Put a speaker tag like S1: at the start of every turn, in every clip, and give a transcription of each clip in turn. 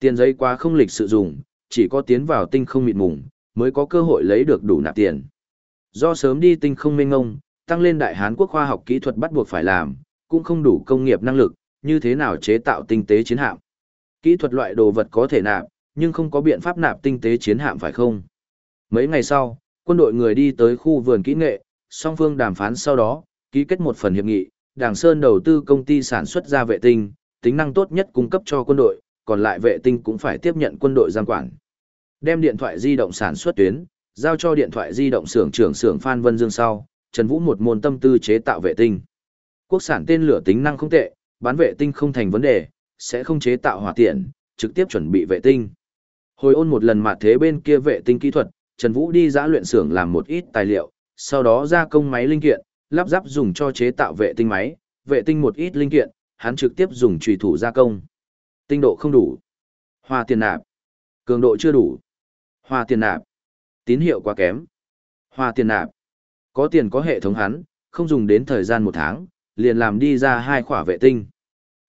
S1: Tiền giấy quá không lịch sự dùng, chỉ có tiến vào tinh không mịt mùng, mới có cơ hội lấy được đủ nạp tiền. Do sớm đi tinh không mênh ngông, tăng lên đại Hán quốc khoa học kỹ thuật bắt buộc phải làm, cũng không đủ công nghiệp năng lực, như thế nào chế tạo tinh tế chiến hạm. Kỹ thuật loại đồ vật có thể nạp, nhưng không có biện pháp nạp tinh tế chiến hạm phải không? Mấy ngày sau, quân đội người đi tới khu vườn kỹ nghệ, song phương đàm phán sau đó, ký kết một phần hiệp nghị, Đảng Sơn đầu tư công ty sản xuất ra vệ tinh, tính năng tốt nhất cung cấp cho quân đội, còn lại vệ tinh cũng phải tiếp nhận quân đội giam quản. Đem điện thoại di động sản xuất tuyến, giao cho điện thoại di động xưởng trưởng xưởng Phan Vân Dương sau, Trần Vũ một môn tâm tư chế tạo vệ tinh. Quốc sản tên lửa tính năng không tệ, bán vệ tinh không thành vấn đề, sẽ không chế tạo hỏa tiện, trực tiếp chuẩn bị vệ tinh. Hồi ôn một lần mà thế bên kia vệ tinh kỹ thuật, Trần Vũ đi giã luyện xưởng làm một ít tài liệu, sau đó gia công máy linh kiện, lắp ráp dùng cho chế tạo vệ tinh máy, vệ tinh một ít linh kiện, hắn trực tiếp dùng trùy thủ gia công. Tinh độ không đủ. Hoa tiền nạp. Cường độ chưa đủ. Hoa tiền nạp. Tín hiệu quá kém. Hoa tiền nạp. Có tiền có hệ thống hắn, không dùng đến thời gian một tháng, liền làm đi ra hai khỏa vệ tinh.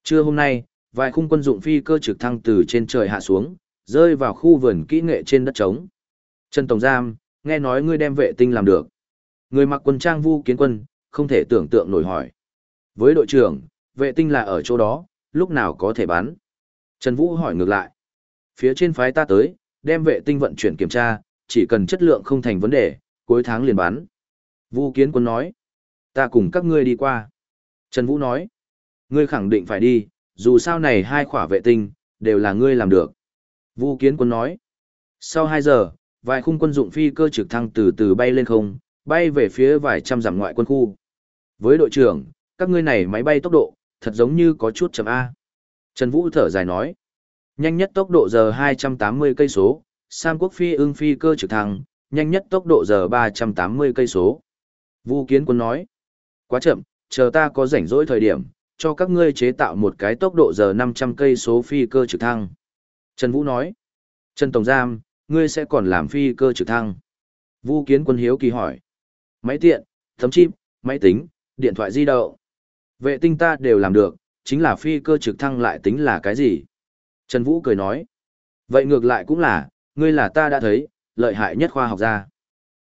S1: Trưa hôm nay, vài khung quân dụng phi cơ trực thăng từ trên trời hạ xuống, rơi vào khu vườn kỹ nghệ trên đất trống. Trần Tổng Giam, nghe nói ngươi đem vệ tinh làm được. Người mặc quân trang vu kiến quân, không thể tưởng tượng nổi hỏi. Với đội trưởng, vệ tinh là ở chỗ đó, lúc nào có thể bắn? Trần Vũ hỏi ngược lại. Phía trên phái ta tới, đem vệ tinh vận chuyển kiểm tra, chỉ cần chất lượng không thành vấn đề, cuối tháng liền bán. Vu kiến quân nói. Ta cùng các ngươi đi qua. Trần Vũ nói. Ngươi khẳng định phải đi, dù sao này hai khỏa vệ tinh, đều là ngươi làm được. Vu kiến quân nói. Sau 2 giờ, vài khung quân dụng phi cơ trực thăng từ từ bay lên không, bay về phía vài trăm dặm ngoại quân khu. Với đội trưởng, các ngươi này máy bay tốc độ, thật giống như có chút chậm A. Trần Vũ thở dài nói. Nhanh nhất tốc độ giờ 280 cây số, Sam Quốc Phi ưng phi cơ trực thăng, nhanh nhất tốc độ giờ 380 cây số. Vu Kiến Quân nói. Quá chậm, chờ ta có rảnh rỗi thời điểm, cho các ngươi chế tạo một cái tốc độ giờ 500 cây số phi cơ trực thăng. Trần Vũ nói. Trần Tổng Giam, ngươi sẽ còn làm phi cơ trực thăng. Vu Kiến Quân hiếu kỳ hỏi. Máy tiện, thấm chip, máy tính, điện thoại di động. Vệ tinh ta đều làm được, chính là phi cơ trực thăng lại tính là cái gì? Trần Vũ cười nói. Vậy ngược lại cũng là, ngươi là ta đã thấy, lợi hại nhất khoa học gia.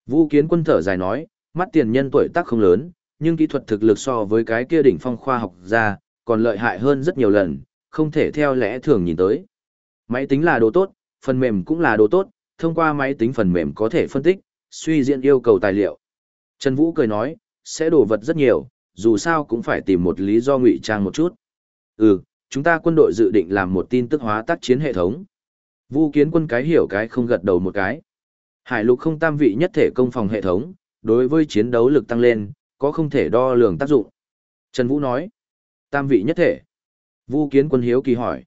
S1: Vũ kiến quân thở dài nói, mắt tiền nhân tuổi tác không lớn, nhưng kỹ thuật thực lực so với cái kia đỉnh phong khoa học gia, còn lợi hại hơn rất nhiều lần, không thể theo lẽ thường nhìn tới. Máy tính là đồ tốt, phần mềm cũng là đồ tốt, thông qua máy tính phần mềm có thể phân tích, suy diễn yêu cầu tài liệu. Trần Vũ cười nói, sẽ đồ vật rất nhiều, dù sao cũng phải tìm một lý do ngụy trang một chút. Ừ, chúng ta quân đội dự định làm một tin tức hóa tác chiến hệ thống. Vu kiến quân cái hiểu cái không gật đầu một cái. Hải lục không tam vị nhất thể công phòng hệ thống, đối với chiến đấu lực tăng lên, có không thể đo lường tác dụng. Trần Vũ nói, tam vị nhất thể. Vu kiến quân hiếu kỳ hỏi.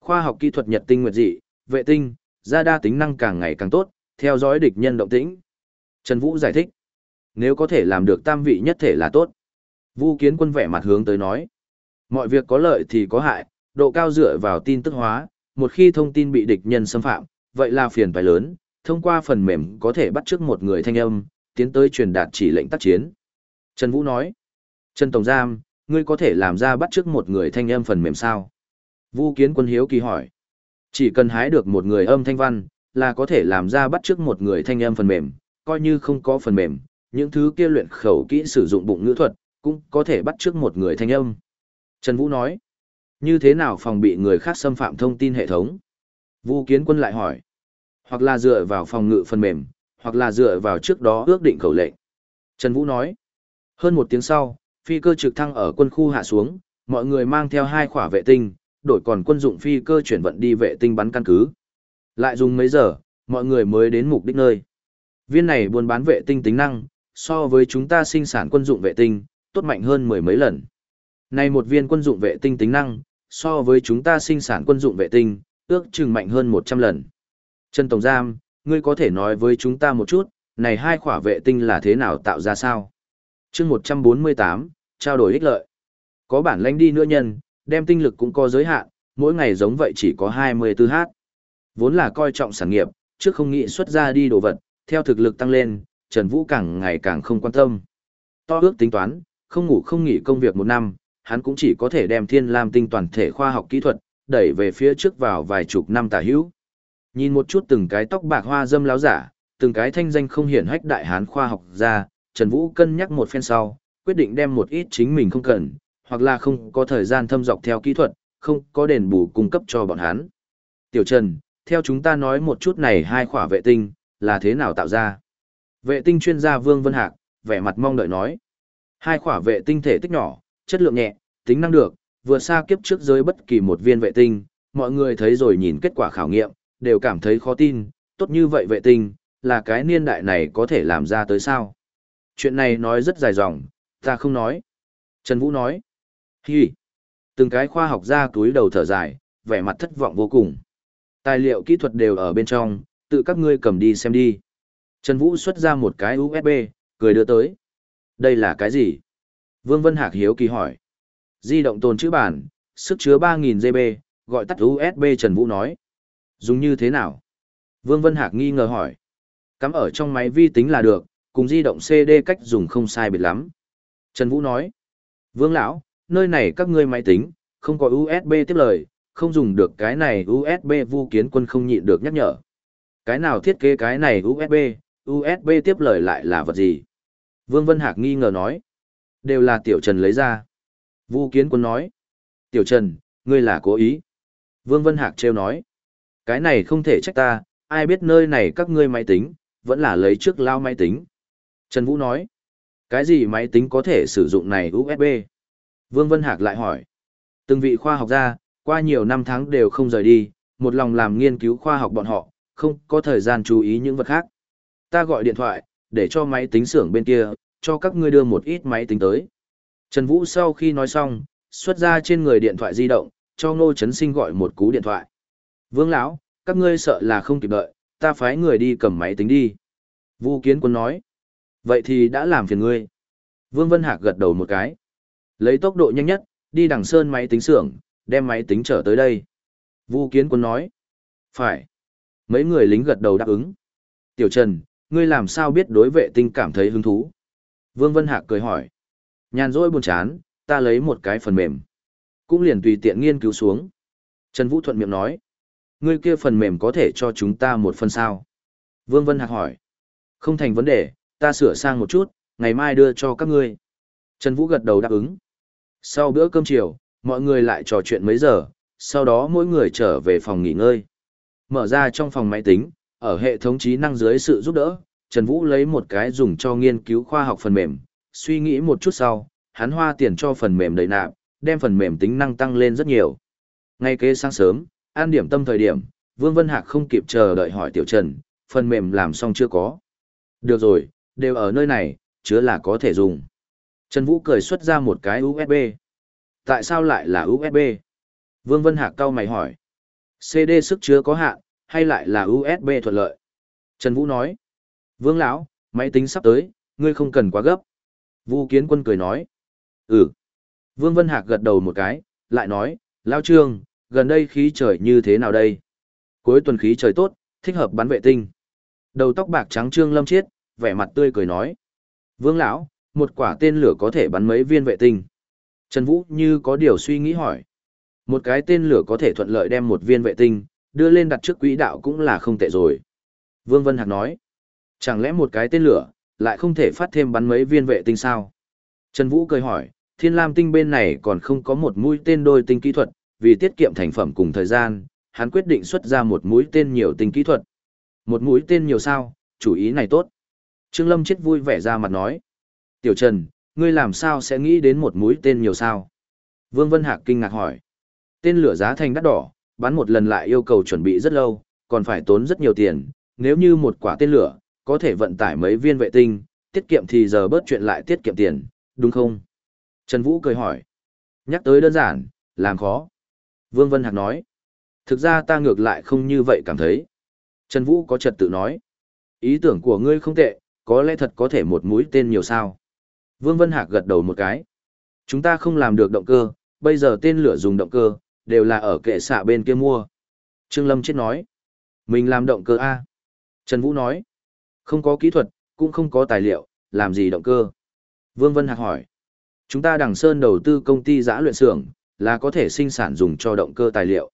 S1: Khoa học kỹ thuật nhật tinh nguyệt dị, vệ tinh, ra đa tính năng càng ngày càng tốt, theo dõi địch nhân động tĩnh. Trần Vũ giải thích, nếu có thể làm được tam vị nhất thể là tốt. Vu kiến quân vẻ mặt hướng tới nói. Mọi việc có lợi thì có hại, độ cao dựa vào tin tức hóa, một khi thông tin bị địch nhân xâm phạm, vậy là phiền phải lớn, thông qua phần mềm có thể bắt trước một người thanh âm, tiến tới truyền đạt chỉ lệnh tác chiến. Trần Vũ nói, Trần Tổng Giam, ngươi có thể làm ra bắt trước một người thanh âm phần mềm sao? Vu Kiến Quân Hiếu kỳ hỏi, chỉ cần hái được một người âm thanh văn, là có thể làm ra bắt trước một người thanh âm phần mềm, coi như không có phần mềm, những thứ kia luyện khẩu kỹ sử dụng bụng ngữ thuật, cũng có thể bắt trước một người thanh âm. Trần Vũ nói, như thế nào phòng bị người khác xâm phạm thông tin hệ thống? Vu Kiến Quân lại hỏi, hoặc là dựa vào phòng ngự phần mềm, hoặc là dựa vào trước đó ước định khẩu lệnh. Trần Vũ nói, hơn một tiếng sau, phi cơ trực thăng ở quân khu hạ xuống, mọi người mang theo hai khỏa vệ tinh, đổi còn quân dụng phi cơ chuyển vận đi vệ tinh bắn căn cứ. Lại dùng mấy giờ, mọi người mới đến mục đích nơi. Viên này buôn bán vệ tinh tính năng, so với chúng ta sinh sản quân dụng vệ tinh, tốt mạnh hơn mười mấy lần. Này một viên quân dụng vệ tinh tính năng, so với chúng ta sinh sản quân dụng vệ tinh, ước chừng mạnh hơn 100 lần. Trần Tổng Giam, ngươi có thể nói với chúng ta một chút, này hai khỏa vệ tinh là thế nào tạo ra sao? chương 148, trao đổi ích lợi. Có bản lãnh đi nữa nhân, đem tinh lực cũng có giới hạn, mỗi ngày giống vậy chỉ có 24 h. Vốn là coi trọng sản nghiệp, trước không nghĩ xuất ra đi đồ vật, theo thực lực tăng lên, Trần Vũ càng ngày càng không quan tâm. To ước tính toán, không ngủ không nghỉ công việc một năm, hắn cũng chỉ có thể đem thiên lam tinh toàn thể khoa học kỹ thuật, đẩy về phía trước vào vài chục năm tả hữu. Nhìn một chút từng cái tóc bạc hoa dâm láo giả, từng cái thanh danh không hiển hách đại hán khoa học ra, Trần Vũ cân nhắc một phen sau, quyết định đem một ít chính mình không cần, hoặc là không có thời gian thâm dọc theo kỹ thuật, không có đền bù cung cấp cho bọn hắn. Tiểu Trần, theo chúng ta nói một chút này hai khỏa vệ tinh, là thế nào tạo ra? Vệ tinh chuyên gia Vương Vân Hạc, vẻ mặt mong đợi nói. Hai khỏa vệ tinh thể tích nhỏ, chất lượng nhẹ, tính năng được, vừa xa kiếp trước giới bất kỳ một viên vệ tinh, mọi người thấy rồi nhìn kết quả khảo nghiệm, đều cảm thấy khó tin, tốt như vậy vệ tinh, là cái niên đại này có thể làm ra tới sao? Chuyện này nói rất dài dòng, ta không nói. Trần Vũ nói. Hi. Từng cái khoa học gia túi đầu thở dài, vẻ mặt thất vọng vô cùng. Tài liệu kỹ thuật đều ở bên trong, tự các ngươi cầm đi xem đi. Trần Vũ xuất ra một cái USB, cười đưa tới. Đây là cái gì? Vương Vân Hạc hiếu kỳ hỏi. Di động tồn chữ bản, sức chứa 3.000 GB, gọi tắt USB Trần Vũ nói. Dùng như thế nào? Vương Vân Hạc nghi ngờ hỏi. Cắm ở trong máy vi tính là được, cùng di động CD cách dùng không sai biệt lắm. Trần Vũ nói. Vương Lão, nơi này các ngươi máy tính, không có USB tiếp lời, không dùng được cái này USB vu kiến quân không nhịn được nhắc nhở. Cái nào thiết kế cái này USB, USB tiếp lời lại là vật gì? Vương Vân Hạc nghi ngờ nói. Đều là Tiểu Trần lấy ra. Vu kiến quân nói. Tiểu Trần, ngươi là cố ý. Vương Vân Hạc trêu nói. Cái này không thể trách ta, ai biết nơi này các ngươi máy tính, vẫn là lấy trước lao máy tính. Trần Vũ nói. Cái gì máy tính có thể sử dụng này USB? Vương Vân Hạc lại hỏi. Từng vị khoa học gia, qua nhiều năm tháng đều không rời đi, một lòng làm nghiên cứu khoa học bọn họ, không có thời gian chú ý những vật khác. Ta gọi điện thoại, để cho máy tính xưởng bên kia, cho các ngươi đưa một ít máy tính tới. Trần Vũ sau khi nói xong, xuất ra trên người điện thoại di động, cho Ngô Trấn Sinh gọi một cú điện thoại. Vương lão, các ngươi sợ là không kịp đợi, ta phái người đi cầm máy tính đi. Vu Kiến Quân nói. Vậy thì đã làm phiền ngươi. Vương Vân Hạc gật đầu một cái. Lấy tốc độ nhanh nhất, đi đằng sơn máy tính xưởng, đem máy tính trở tới đây. Vu Kiến Quân nói. Phải. Mấy người lính gật đầu đáp ứng. Tiểu Trần, ngươi làm sao biết đối vệ tinh cảm thấy hứng thú? Vương Vân Hạc cười hỏi. Nhàn rỗi buồn chán, ta lấy một cái phần mềm. Cũng liền tùy tiện nghiên cứu xuống. Trần Vũ thuận miệng nói. Ngươi kia phần mềm có thể cho chúng ta một phần sao? Vương Vân Hạc hỏi. Không thành vấn đề, ta sửa sang một chút, ngày mai đưa cho các ngươi. Trần Vũ gật đầu đáp ứng. Sau bữa cơm chiều, mọi người lại trò chuyện mấy giờ, sau đó mỗi người trở về phòng nghỉ ngơi. Mở ra trong phòng máy tính, ở hệ thống trí năng dưới sự giúp đỡ, Trần Vũ lấy một cái dùng cho nghiên cứu khoa học phần mềm, suy nghĩ một chút sau, hắn hoa tiền cho phần mềm đầy nạp, đem phần mềm tính năng tăng lên rất nhiều. Ngay kế sáng sớm, an điểm tâm thời điểm, Vương Vân Hạc không kịp chờ đợi hỏi Tiểu Trần, phần mềm làm xong chưa có. Được rồi, đều ở nơi này, chứa là có thể dùng. Trần Vũ cười xuất ra một cái USB. Tại sao lại là USB? Vương Vân Hạc cau mày hỏi. CD sức chứa có hạn, hay lại là USB thuận lợi? Trần Vũ nói. Vương lão, máy tính sắp tới, ngươi không cần quá gấp. Vu Kiến Quân cười nói. Ừ. Vương Vân Hạc gật đầu một cái, lại nói, Lao Trương, gần đây khí trời như thế nào đây? Cuối tuần khí trời tốt, thích hợp bắn vệ tinh. Đầu tóc bạc trắng Trương Lâm Chiết, vẻ mặt tươi cười nói. Vương lão, một quả tên lửa có thể bắn mấy viên vệ tinh. Trần Vũ như có điều suy nghĩ hỏi. Một cái tên lửa có thể thuận lợi đem một viên vệ tinh, đưa lên đặt trước quỹ đạo cũng là không tệ rồi. Vương Vân Hạc nói. Chẳng lẽ một cái tên lửa, lại không thể phát thêm bắn mấy viên vệ tinh sao? Trần Vũ cười hỏi, Thiên Lam tinh bên này còn không có một mũi tên đôi tinh kỹ thuật, vì tiết kiệm thành phẩm cùng thời gian, hắn quyết định xuất ra một mũi tên nhiều tinh kỹ thuật. Một mũi tên nhiều sao, chủ ý này tốt. Trương Lâm chết vui vẻ ra mặt nói. Tiểu Trần, ngươi làm sao sẽ nghĩ đến một mũi tên nhiều sao? Vương Vân Hạc kinh ngạc hỏi. Tên lửa giá thành đắt đỏ, bắn một lần lại yêu cầu chuẩn bị rất lâu, còn phải tốn rất nhiều tiền. Nếu như một quả tên lửa, có thể vận tải mấy viên vệ tinh, tiết kiệm thì giờ bớt chuyện lại tiết kiệm tiền, đúng không? Trần Vũ cười hỏi. Nhắc tới đơn giản, làm khó. Vương Vân Hạc nói. Thực ra ta ngược lại không như vậy cảm thấy. Trần Vũ có trật tự nói. Ý tưởng của ngươi không tệ, có lẽ thật có thể một mũi tên nhiều sao. Vương Vân Hạc gật đầu một cái. Chúng ta không làm được động cơ, bây giờ tên lửa dùng động cơ, đều là ở kệ xạ bên kia mua. Trương Lâm chết nói. Mình làm động cơ A. Trần Vũ nói. Không có kỹ thuật, cũng không có tài liệu, làm gì động cơ? Vương Vân Hạc hỏi. Chúng ta đằng sơn đầu tư công ty giã luyện xưởng, là có thể sinh sản dùng cho động cơ tài liệu,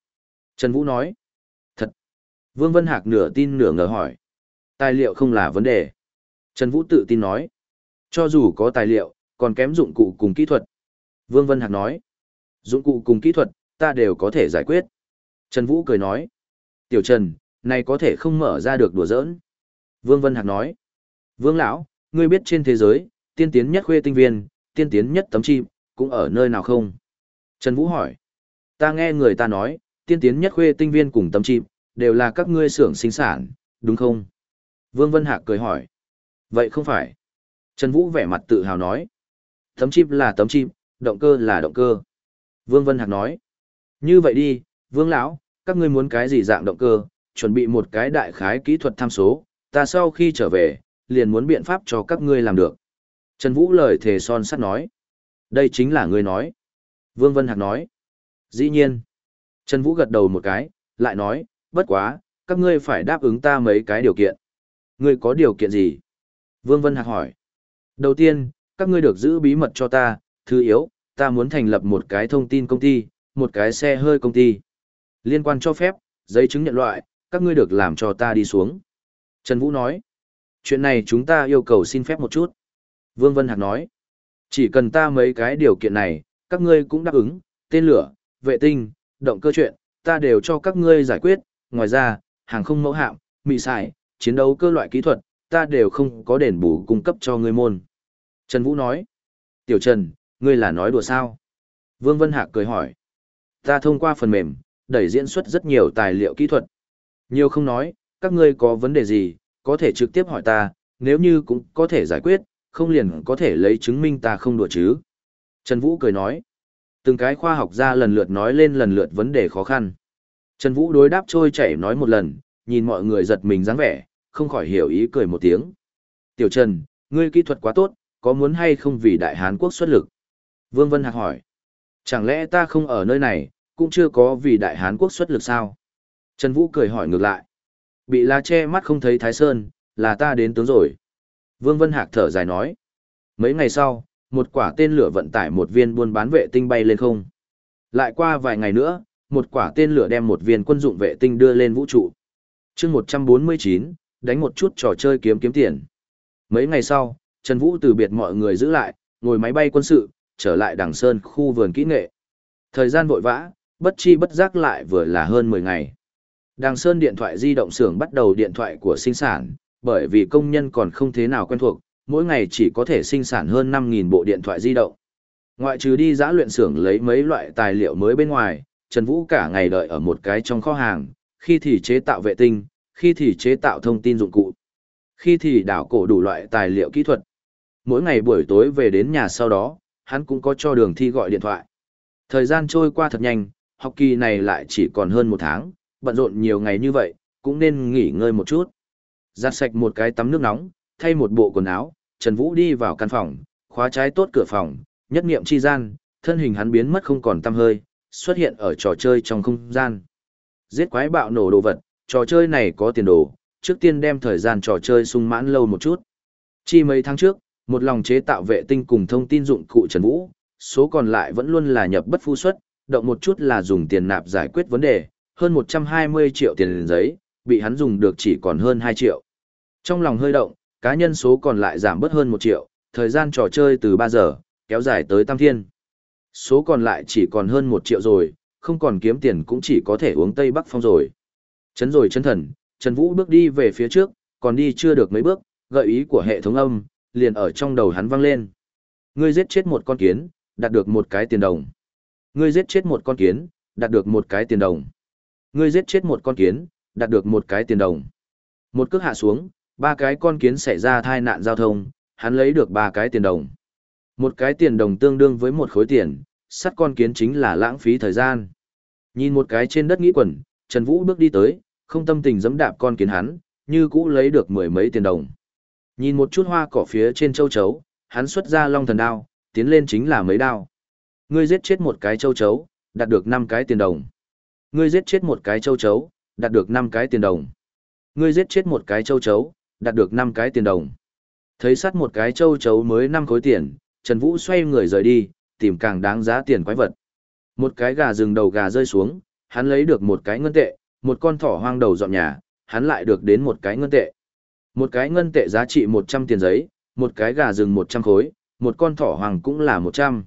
S1: Trần Vũ nói. Thật. Vương Vân Hạc nửa tin nửa ngờ hỏi. Tài liệu không là vấn đề. Trần Vũ tự tin nói. Cho dù có tài liệu, còn kém dụng cụ cùng kỹ thuật. Vương Vân Hạc nói. Dụng cụ cùng kỹ thuật, ta đều có thể giải quyết. Trần Vũ cười nói. Tiểu Trần, này có thể không mở ra được đùa giỡn. Vương Vân Hạc nói. Vương Lão, ngươi biết trên thế giới, tiên tiến nhất khuê tinh viên, tiên tiến nhất tấm chim, cũng ở nơi nào không? Trần Vũ hỏi. Ta nghe người ta nói, tiên tiến nhất khuê tinh viên cùng tấm chim, đều là các ngươi xưởng sinh sản, đúng không? Vương Vân Hạc cười hỏi. Vậy không phải. Trần Vũ vẻ mặt tự hào nói. Tấm chim là tấm chim, động cơ là động cơ. Vương Vân Hạc nói. Như vậy đi, Vương Lão, các ngươi muốn cái gì dạng động cơ, chuẩn bị một cái đại khái kỹ thuật tham số, ta sau khi trở về, liền muốn biện pháp cho các ngươi làm được. Trần Vũ lời thề son sắt nói. Đây chính là ngươi nói. Vương Vân Hạc nói. Dĩ nhiên. Trần Vũ gật đầu một cái, lại nói, bất quá, các ngươi phải đáp ứng ta mấy cái điều kiện. Ngươi có điều kiện gì? Vương Vân Hạc hỏi. Đầu tiên, các ngươi được giữ bí mật cho ta, thứ yếu, ta muốn thành lập một cái thông tin công ty, một cái xe hơi công ty. Liên quan cho phép, giấy chứng nhận loại, các ngươi được làm cho ta đi xuống. Trần Vũ nói. Chuyện này chúng ta yêu cầu xin phép một chút. Vương Vân Hạc nói. Chỉ cần ta mấy cái điều kiện này, các ngươi cũng đáp ứng, tên lửa, vệ tinh, động cơ chuyện, ta đều cho các ngươi giải quyết. Ngoài ra, hàng không mẫu hạm, mị xài, chiến đấu cơ loại kỹ thuật, ta đều không có đền bù cung cấp cho ngươi môn. Trần Vũ nói. Tiểu Trần, ngươi là nói đùa sao? Vương Vân Hạc cười hỏi. Ta thông qua phần mềm, đẩy diễn xuất rất nhiều tài liệu kỹ thuật. Nhiều không nói, các ngươi có vấn đề gì, có thể trực tiếp hỏi ta, nếu như cũng có thể giải quyết, không liền có thể lấy chứng minh ta không đùa chứ. Trần Vũ cười nói. Từng cái khoa học gia lần lượt nói lên lần lượt vấn đề khó khăn. Trần Vũ đối đáp trôi chảy nói một lần, nhìn mọi người giật mình dáng vẻ, không khỏi hiểu ý cười một tiếng. Tiểu Trần, ngươi kỹ thuật quá tốt, có muốn hay không vì Đại Hán Quốc xuất lực? Vương Vân Hạc hỏi. Chẳng lẽ ta không ở nơi này, cũng chưa có vì Đại Hán Quốc xuất lực sao? Trần Vũ cười hỏi ngược lại. Bị lá che mắt không thấy Thái Sơn, là ta đến tướng rồi. Vương Vân Hạc thở dài nói. Mấy ngày sau, một quả tên lửa vận tải một viên buôn bán vệ tinh bay lên không. Lại qua vài ngày nữa, một quả tên lửa đem một viên quân dụng vệ tinh đưa lên vũ trụ. chương 149, đánh một chút trò chơi kiếm kiếm tiền. Mấy ngày sau, Trần Vũ từ biệt mọi người giữ lại, ngồi máy bay quân sự, trở lại đằng sơn khu vườn kỹ nghệ. Thời gian vội vã, bất chi bất giác lại vừa là hơn 10 ngày. Đàng Sơn điện thoại di động xưởng bắt đầu điện thoại của sinh sản, bởi vì công nhân còn không thế nào quen thuộc, mỗi ngày chỉ có thể sinh sản hơn 5.000 bộ điện thoại di động. Ngoại trừ đi giã luyện xưởng lấy mấy loại tài liệu mới bên ngoài, Trần Vũ cả ngày đợi ở một cái trong kho hàng, khi thì chế tạo vệ tinh, khi thì chế tạo thông tin dụng cụ, khi thì đảo cổ đủ loại tài liệu kỹ thuật. Mỗi ngày buổi tối về đến nhà sau đó, hắn cũng có cho đường thi gọi điện thoại. Thời gian trôi qua thật nhanh, học kỳ này lại chỉ còn hơn một tháng, bận rộn nhiều ngày như vậy, cũng nên nghỉ ngơi một chút. Giặt sạch một cái tắm nước nóng, thay một bộ quần áo, Trần Vũ đi vào căn phòng, khóa trái tốt cửa phòng, nhất niệm chi gian, thân hình hắn biến mất không còn tăm hơi, xuất hiện ở trò chơi trong không gian. Giết quái bạo nổ đồ vật, trò chơi này có tiền đồ, trước tiên đem thời gian trò chơi sung mãn lâu một chút. Chi mấy tháng trước, một lòng chế tạo vệ tinh cùng thông tin dụng cụ Trần Vũ, số còn lại vẫn luôn là nhập bất phu xuất, động một chút là dùng tiền nạp giải quyết vấn đề, hơn 120 triệu tiền giấy, bị hắn dùng được chỉ còn hơn 2 triệu. Trong lòng hơi động, cá nhân số còn lại giảm bớt hơn 1 triệu, thời gian trò chơi từ 3 giờ, kéo dài tới tam thiên. Số còn lại chỉ còn hơn 1 triệu rồi, không còn kiếm tiền cũng chỉ có thể uống Tây Bắc Phong rồi. Chấn rồi chân thần, Trần Vũ bước đi về phía trước, còn đi chưa được mấy bước, gợi ý của hệ thống âm, liền ở trong đầu hắn vang lên. Ngươi giết chết một con kiến, đạt được một cái tiền đồng. Ngươi giết chết một con kiến, đạt được một cái tiền đồng. Ngươi giết chết một con kiến, đạt được một cái tiền đồng. Một cước hạ xuống, ba cái con kiến xảy ra tai nạn giao thông, hắn lấy được ba cái tiền đồng. Một cái tiền đồng tương đương với một khối tiền, sắt con kiến chính là lãng phí thời gian. Nhìn một cái trên đất nghĩ quần, Trần Vũ bước đi tới, không tâm tình giẫm đạp con kiến hắn, như cũ lấy được mười mấy tiền đồng. Nhìn một chút hoa cỏ phía trên châu chấu, hắn xuất ra long thần đao, tiến lên chính là mấy đao. Ngươi giết chết một cái châu chấu, đạt được năm cái tiền đồng. Ngươi giết chết một cái châu chấu, đạt được 5 cái tiền đồng. Ngươi giết chết một cái châu chấu, đạt được 5 cái tiền đồng. Thấy sát một cái châu chấu mới 5 khối tiền, Trần Vũ xoay người rời đi, tìm càng đáng giá tiền quái vật. Một cái gà rừng đầu gà rơi xuống, hắn lấy được một cái ngân tệ, một con thỏ hoang đầu dọn nhà, hắn lại được đến một cái ngân tệ. Một cái ngân tệ giá trị 100 tiền giấy, một cái gà rừng 100 khối, một con thỏ hoàng cũng là 100.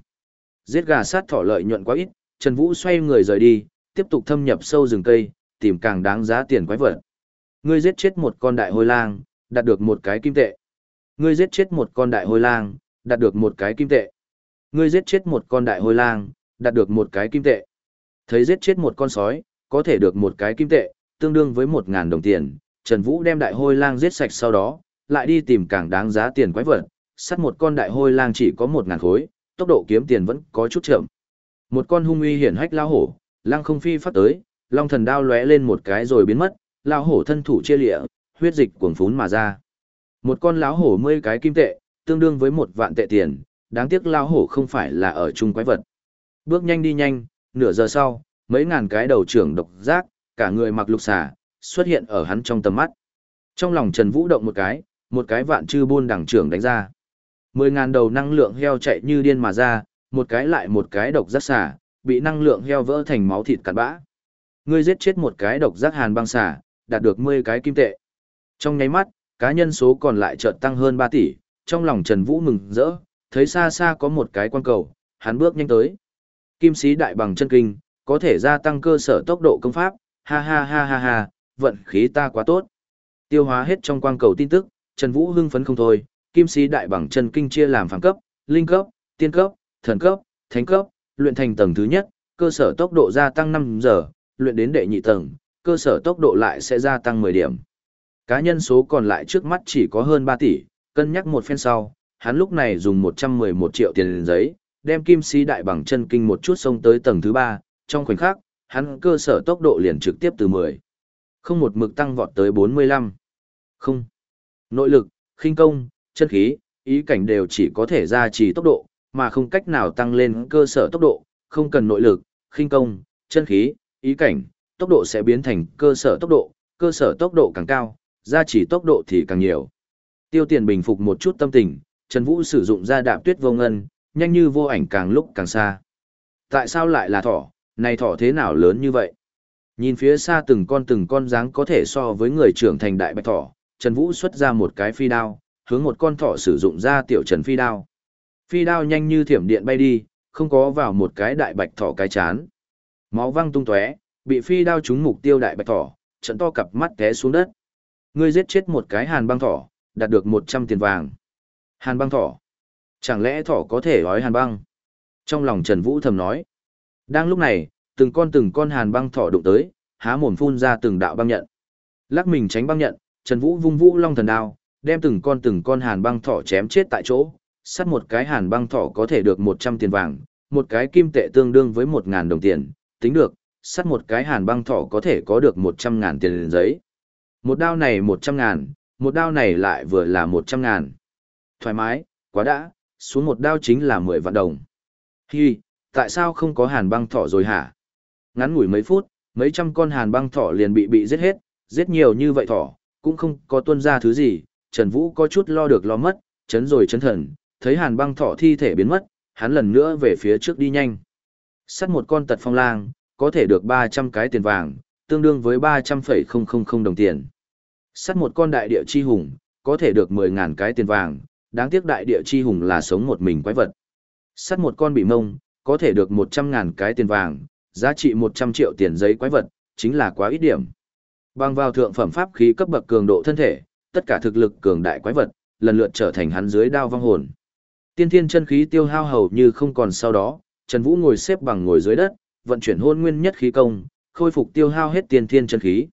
S1: Giết gà sát thỏ lợi nhuận quá ít, Trần Vũ xoay người rời đi, tiếp tục thâm nhập sâu rừng cây, tìm càng đáng giá tiền quái vật. Ngươi giết chết một con đại hôi lang, đạt được một cái kim tệ. Ngươi giết chết một con đại hôi lang, đạt được một cái kim tệ. Ngươi giết chết một con đại hôi lang, đạt được một cái kim tệ. Thấy giết chết một con sói, có thể được một cái kim tệ, tương đương với một ngàn đồng tiền. Trần Vũ đem đại hôi lang giết sạch sau đó, lại đi tìm càng đáng giá tiền quái vật, sắt một con đại hôi lang chỉ có một ngàn khối, tốc độ kiếm tiền vẫn có chút chậm. Một con hung uy hiển hách lao hổ, lang không phi phát tới, long thần đao lóe lên một cái rồi biến mất, lao hổ thân thủ chia lịa, huyết dịch cuồng phún mà ra. Một con lão hổ mươi cái kim tệ, tương đương với một vạn tệ tiền, đáng tiếc lao hổ không phải là ở chung quái vật. Bước nhanh đi nhanh, nửa giờ sau, mấy ngàn cái đầu trưởng độc giác, cả người mặc lục xà, xuất hiện ở hắn trong tầm mắt. Trong lòng Trần Vũ động một cái, một cái vạn chư buôn đẳng trưởng đánh ra. Mười ngàn đầu năng lượng heo chạy như điên mà ra, một cái lại một cái độc giác xà, bị năng lượng heo vỡ thành máu thịt cặn bã. Ngươi giết chết một cái độc giác hàn băng xà, đạt được 10 cái kim tệ. Trong nháy mắt, cá nhân số còn lại chợt tăng hơn 3 tỷ, trong lòng Trần Vũ mừng rỡ, thấy xa xa có một cái quan cầu, hắn bước nhanh tới. Kim sĩ đại bằng chân kinh, có thể gia tăng cơ sở tốc độ công pháp, ha ha ha ha ha, vận khí ta quá tốt. Tiêu hóa hết trong quang cầu tin tức, Trần Vũ hưng phấn không thôi, kim sĩ đại bằng chân kinh chia làm phàm cấp, linh cấp, tiên cấp, thần cấp, thánh cấp, luyện thành tầng thứ nhất, cơ sở tốc độ gia tăng 5 giờ, luyện đến đệ nhị tầng, cơ sở tốc độ lại sẽ gia tăng 10 điểm. Cá nhân số còn lại trước mắt chỉ có hơn 3 tỷ, cân nhắc một phen sau, hắn lúc này dùng 111 triệu tiền giấy, đem kim sĩ đại bằng chân kinh một chút xông tới tầng thứ 3, trong khoảnh khắc, hắn cơ sở tốc độ liền trực tiếp từ 10. Không một mực tăng vọt tới 45. Không. Nội lực, khinh công, chân khí, ý cảnh đều chỉ có thể gia trì tốc độ, mà không cách nào tăng lên cơ sở tốc độ, không cần nội lực, khinh công, chân khí, ý cảnh, tốc độ sẽ biến thành cơ sở tốc độ, cơ sở tốc độ càng cao, gia trì tốc độ thì càng nhiều. Tiêu tiền bình phục một chút tâm tình, Trần Vũ sử dụng ra đạp tuyết vô ngân, nhanh như vô ảnh càng lúc càng xa. Tại sao lại là thỏ, này thỏ thế nào lớn như vậy? Nhìn phía xa từng con từng con dáng có thể so với người trưởng thành đại bạch thỏ, Trần Vũ xuất ra một cái phi đao, hướng một con thỏ sử dụng ra tiểu trần phi đao. Phi đao nhanh như thiểm điện bay đi, không có vào một cái đại bạch thỏ cái chán. Máu văng tung tóe, bị phi đao trúng mục tiêu đại bạch thỏ, trận to cặp mắt té xuống đất. Ngươi giết chết một cái hàn băng thỏ, đạt được 100 tiền vàng. Hàn băng thỏ. Chẳng lẽ thỏ có thể gói hàn băng? Trong lòng Trần Vũ thầm nói. Đang lúc này, từng con từng con hàn băng thỏ đụng tới, há mồm phun ra từng đạo băng nhận. Lắc mình tránh băng nhận, Trần Vũ vung vũ long thần đao, đem từng con từng con hàn băng thỏ chém chết tại chỗ, sắt một cái hàn băng thỏ có thể được 100 tiền vàng, một cái kim tệ tương đương với 1000 đồng tiền, tính được, sắt một cái hàn băng thỏ có thể có được 100 ngàn tiền giấy. Một đao này 100 ngàn, một đao này lại vừa là 100 ngàn. Thoải mái, quá đã, xuống một đao chính là 10 vạn đồng. Hi, tại sao không có hàn băng thỏ rồi hả? Ngắn ngủi mấy phút, mấy trăm con hàn băng thỏ liền bị bị giết hết, giết nhiều như vậy thỏ, cũng không có tuân ra thứ gì, Trần Vũ có chút lo được lo mất, chấn rồi chấn thần, thấy hàn băng thọ thi thể biến mất, hắn lần nữa về phía trước đi nhanh. Sắt một con tật phong lang, có thể được 300 cái tiền vàng, tương đương với 300,000 đồng tiền. Sắt một con đại địa chi hùng, có thể được 10.000 cái tiền vàng, đáng tiếc đại địa chi hùng là sống một mình quái vật. Sắt một con bị mông, có thể được 100.000 cái tiền vàng, giá trị 100 triệu tiền giấy quái vật, chính là quá ít điểm. Bằng vào thượng phẩm pháp khí cấp bậc cường độ thân thể, tất cả thực lực cường đại quái vật, lần lượt trở thành hắn dưới đao vong hồn. Tiên thiên chân khí tiêu hao hầu như không còn sau đó, Trần Vũ ngồi xếp bằng ngồi dưới đất, vận chuyển hôn nguyên nhất khí công, khôi phục tiêu hao hết tiên thiên chân khí.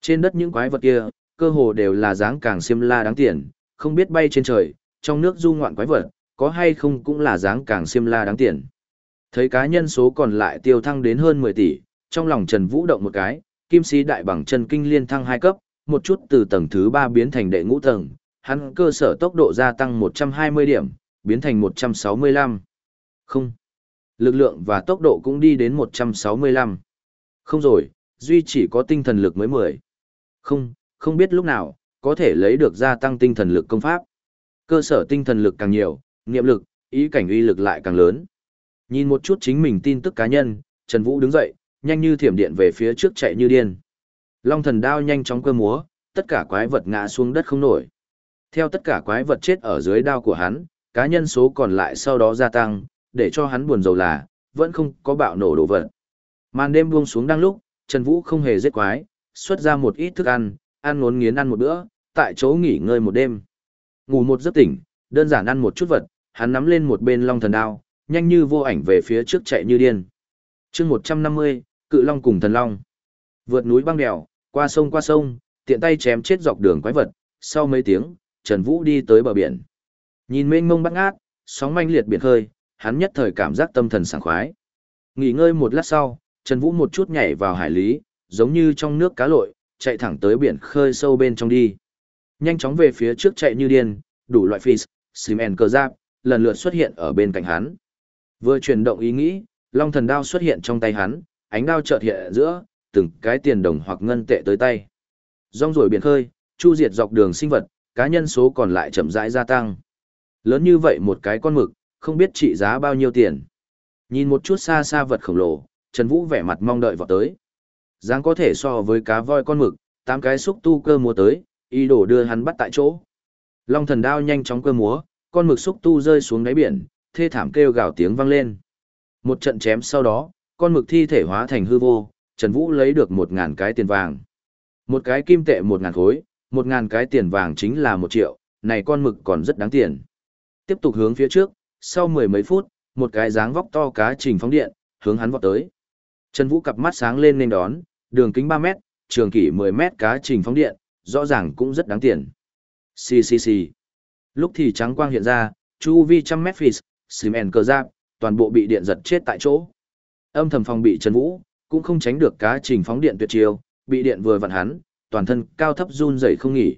S1: Trên đất những quái vật kia, cơ hồ đều là dáng càng xiêm la đáng tiền, không biết bay trên trời, trong nước du ngoạn quái vật, có hay không cũng là dáng càng xiêm la đáng tiền. Thấy cá nhân số còn lại tiêu thăng đến hơn 10 tỷ, trong lòng Trần Vũ động một cái, kim sĩ đại bằng chân kinh liên thăng hai cấp, một chút từ tầng thứ 3 biến thành đệ ngũ tầng, hắn cơ sở tốc độ gia tăng 120 điểm, biến thành 165. Không. Lực lượng và tốc độ cũng đi đến 165. Không rồi, duy chỉ có tinh thần lực mới 10. Không, không biết lúc nào, có thể lấy được gia tăng tinh thần lực công pháp. Cơ sở tinh thần lực càng nhiều, nghiệm lực, ý cảnh uy lực lại càng lớn. Nhìn một chút chính mình tin tức cá nhân, Trần Vũ đứng dậy, nhanh như thiểm điện về phía trước chạy như điên. Long thần đao nhanh chóng cơ múa, tất cả quái vật ngã xuống đất không nổi. Theo tất cả quái vật chết ở dưới đao của hắn, cá nhân số còn lại sau đó gia tăng, để cho hắn buồn rầu là, vẫn không có bạo nổ đồ vật. Màn đêm buông xuống đang lúc, Trần Vũ không hề giết quái, xuất ra một ít thức ăn, ăn ngốn nghiến ăn một bữa, tại chỗ nghỉ ngơi một đêm. Ngủ một giấc tỉnh, đơn giản ăn một chút vật, hắn nắm lên một bên long thần đao, nhanh như vô ảnh về phía trước chạy như điên. chương 150, cự long cùng thần long. Vượt núi băng đèo, qua sông qua sông, tiện tay chém chết dọc đường quái vật, sau mấy tiếng, Trần Vũ đi tới bờ biển. Nhìn mênh mông bắt ngát, sóng manh liệt biển khơi, hắn nhất thời cảm giác tâm thần sảng khoái. Nghỉ ngơi một lát sau, Trần Vũ một chút nhảy vào hải lý, giống như trong nước cá lội, chạy thẳng tới biển khơi sâu bên trong đi. Nhanh chóng về phía trước chạy như điên, đủ loại fish, sim and cơ giáp, lần lượt xuất hiện ở bên cạnh hắn. Vừa chuyển động ý nghĩ, long thần đao xuất hiện trong tay hắn, ánh đao chợt hiện giữa, từng cái tiền đồng hoặc ngân tệ tới tay. Rong ruổi biển khơi, chu diệt dọc đường sinh vật, cá nhân số còn lại chậm rãi gia tăng. Lớn như vậy một cái con mực, không biết trị giá bao nhiêu tiền. Nhìn một chút xa xa vật khổng lồ, Trần Vũ vẻ mặt mong đợi vào tới. Dáng có thể so với cá voi con mực, tám cái xúc tu cơ múa tới, ý đồ đưa hắn bắt tại chỗ. Long thần đao nhanh chóng cơ múa, con mực xúc tu rơi xuống đáy biển, thê thảm kêu gào tiếng vang lên. Một trận chém sau đó, con mực thi thể hóa thành hư vô, Trần Vũ lấy được một ngàn cái tiền vàng. Một cái kim tệ một ngàn khối, một ngàn cái tiền vàng chính là một triệu, này con mực còn rất đáng tiền. Tiếp tục hướng phía trước, sau mười mấy phút, một cái dáng vóc to cá trình phóng điện, hướng hắn vọt tới. Trần Vũ cặp mắt sáng lên nên đón, đường kính 3 mét, trường kỷ 10 mét cá trình phóng điện, rõ ràng cũng rất đáng tiền. Xì xì xì. Lúc thì trắng quang hiện ra, chu vi trăm mét phì, cement cơ giáp, toàn bộ bị điện giật chết tại chỗ. Âm thầm phòng bị Trần Vũ, cũng không tránh được cá trình phóng điện tuyệt chiêu, bị điện vừa vặn hắn, toàn thân cao thấp run rẩy không nghỉ.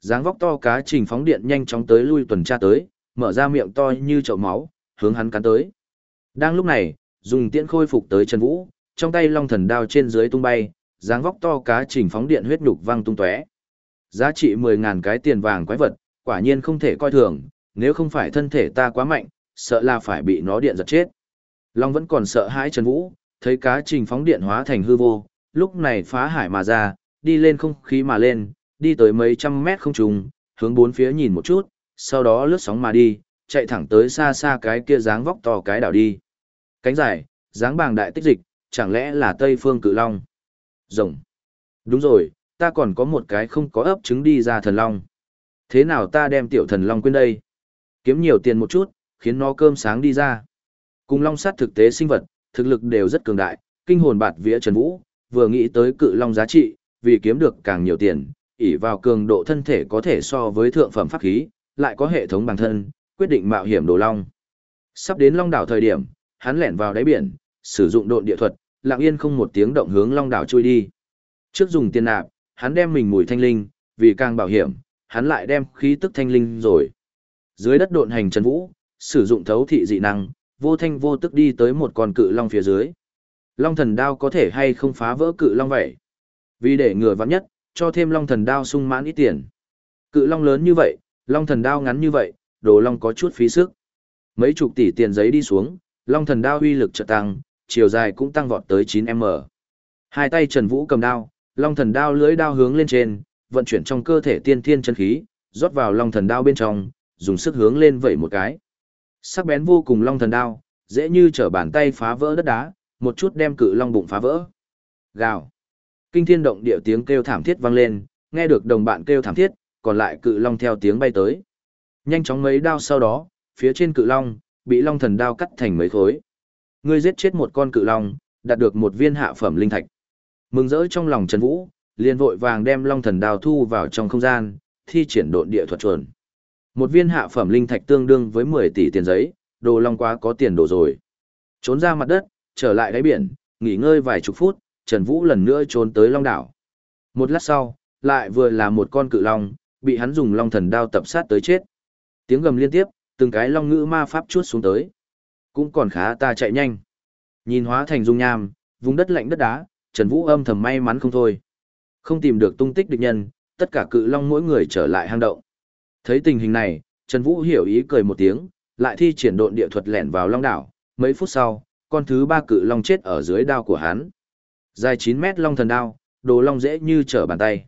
S1: Dáng vóc to cá trình phóng điện nhanh chóng tới lui tuần tra tới, mở ra miệng to như chậu máu, hướng hắn cắn tới. Đang lúc này, dùng tiễn khôi phục tới Trần Vũ, trong tay long thần đao trên dưới tung bay, dáng vóc to cá trình phóng điện huyết nhục văng tung tóe. Giá trị 10000 cái tiền vàng quái vật, quả nhiên không thể coi thường, nếu không phải thân thể ta quá mạnh, sợ là phải bị nó điện giật chết. Long vẫn còn sợ hãi Trần Vũ, thấy cá trình phóng điện hóa thành hư vô, lúc này phá hải mà ra, đi lên không khí mà lên, đi tới mấy trăm mét không trùng, hướng bốn phía nhìn một chút, sau đó lướt sóng mà đi, chạy thẳng tới xa xa cái kia dáng vóc to cái đảo đi. Cánh dài, dáng bàng đại tích dịch, chẳng lẽ là Tây Phương Cự Long? Rồng. Đúng rồi, ta còn có một cái không có ấp trứng đi ra thần long. Thế nào ta đem tiểu thần long quên đây? Kiếm nhiều tiền một chút, khiến nó cơm sáng đi ra. Cùng long sát thực tế sinh vật, thực lực đều rất cường đại, kinh hồn bạt vía Trần Vũ, vừa nghĩ tới cự long giá trị, vì kiếm được càng nhiều tiền, ỷ vào cường độ thân thể có thể so với thượng phẩm pháp khí, lại có hệ thống bản thân, quyết định mạo hiểm đồ long. Sắp đến long đảo thời điểm, hắn lẻn vào đáy biển, sử dụng độn địa thuật, lặng yên không một tiếng động hướng long đảo trôi đi. Trước dùng tiền nạp, hắn đem mình mùi thanh linh, vì càng bảo hiểm, hắn lại đem khí tức thanh linh rồi. Dưới đất độn hành Trần Vũ, sử dụng thấu thị dị năng, vô thanh vô tức đi tới một con cự long phía dưới. Long thần đao có thể hay không phá vỡ cự long vậy? Vì để ngừa vắng nhất, cho thêm long thần đao sung mãn ít tiền. Cự long lớn như vậy, long thần đao ngắn như vậy, đồ long có chút phí sức. Mấy chục tỷ tiền giấy đi xuống, long thần đao uy lực chợt tăng, chiều dài cũng tăng vọt tới 9m. Hai tay Trần Vũ cầm đao, long thần đao lưỡi đao hướng lên trên, vận chuyển trong cơ thể tiên thiên chân khí, rót vào long thần đao bên trong, dùng sức hướng lên vẩy một cái. Sắc bén vô cùng long thần đao, dễ như trở bàn tay phá vỡ đất đá, một chút đem cự long bụng phá vỡ. Gào. Kinh thiên động địa tiếng kêu thảm thiết vang lên, nghe được đồng bạn kêu thảm thiết, còn lại cự long theo tiếng bay tới. Nhanh chóng mấy đao sau đó, phía trên cự long, bị long thần đao cắt thành mấy khối. Ngươi giết chết một con cự long, đạt được một viên hạ phẩm linh thạch. Mừng rỡ trong lòng Trần Vũ, liền vội vàng đem long thần đao thu vào trong không gian, thi triển độn địa thuật chuẩn. Một viên hạ phẩm linh thạch tương đương với 10 tỷ tiền giấy, đồ long quá có tiền đồ rồi. Trốn ra mặt đất, trở lại đáy biển, nghỉ ngơi vài chục phút, Trần Vũ lần nữa trốn tới long đảo. Một lát sau, lại vừa là một con cự long, bị hắn dùng long thần đao tập sát tới chết. Tiếng gầm liên tiếp, từng cái long ngữ ma pháp chuốt xuống tới. Cũng còn khá ta chạy nhanh. Nhìn hóa thành dung nham, vùng đất lạnh đất đá, Trần Vũ âm thầm may mắn không thôi. Không tìm được tung tích địch nhân, tất cả cự long mỗi người trở lại hang động. Thấy tình hình này, Trần Vũ hiểu ý cười một tiếng, lại thi triển độn địa thuật lẻn vào long đảo. Mấy phút sau, con thứ ba cự long chết ở dưới đao của hắn. Dài 9 mét long thần đao, đồ long dễ như trở bàn tay.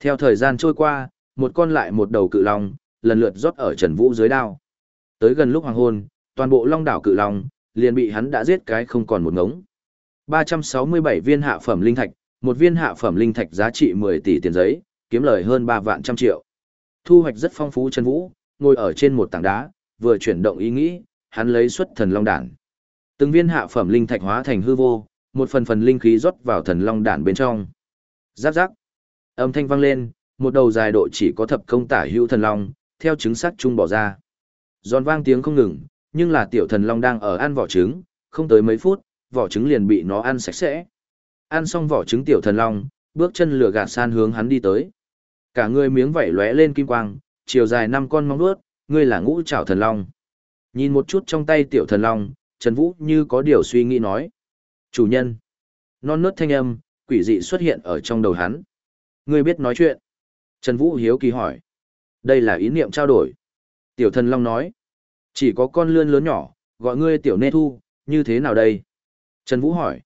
S1: Theo thời gian trôi qua, một con lại một đầu cự long, lần lượt rót ở Trần Vũ dưới đao. Tới gần lúc hoàng hôn, toàn bộ long đảo cự long, liền bị hắn đã giết cái không còn một ngống. 367 viên hạ phẩm linh thạch, một viên hạ phẩm linh thạch giá trị 10 tỷ tiền giấy, kiếm lời hơn 3 vạn trăm triệu. Thu hoạch rất phong phú Trần Vũ, ngồi ở trên một tảng đá, vừa chuyển động ý nghĩ, hắn lấy xuất thần long đản. Từng viên hạ phẩm linh thạch hóa thành hư vô, một phần phần linh khí rót vào thần long đản bên trong. Giáp giáp. Âm thanh vang lên, một đầu dài độ chỉ có thập công tả hữu thần long, theo trứng sắt chung bỏ ra. Giòn vang tiếng không ngừng, nhưng là tiểu thần long đang ở ăn vỏ trứng, không tới mấy phút, vỏ trứng liền bị nó ăn sạch sẽ. Ăn xong vỏ trứng tiểu thần long, bước chân lửa gạt san hướng hắn đi tới. Cả người miếng vảy lóe lên kim quang, chiều dài năm con móng vuốt, ngươi là ngũ trảo thần long. Nhìn một chút trong tay tiểu thần long, Trần Vũ như có điều suy nghĩ nói. Chủ nhân. Non nớt thanh âm, quỷ dị xuất hiện ở trong đầu hắn. Ngươi biết nói chuyện. Trần Vũ hiếu kỳ hỏi. Đây là ý niệm trao đổi. Tiểu thần long nói. Chỉ có con lươn lớn nhỏ, gọi ngươi tiểu nê thu, như thế nào đây? Trần Vũ hỏi.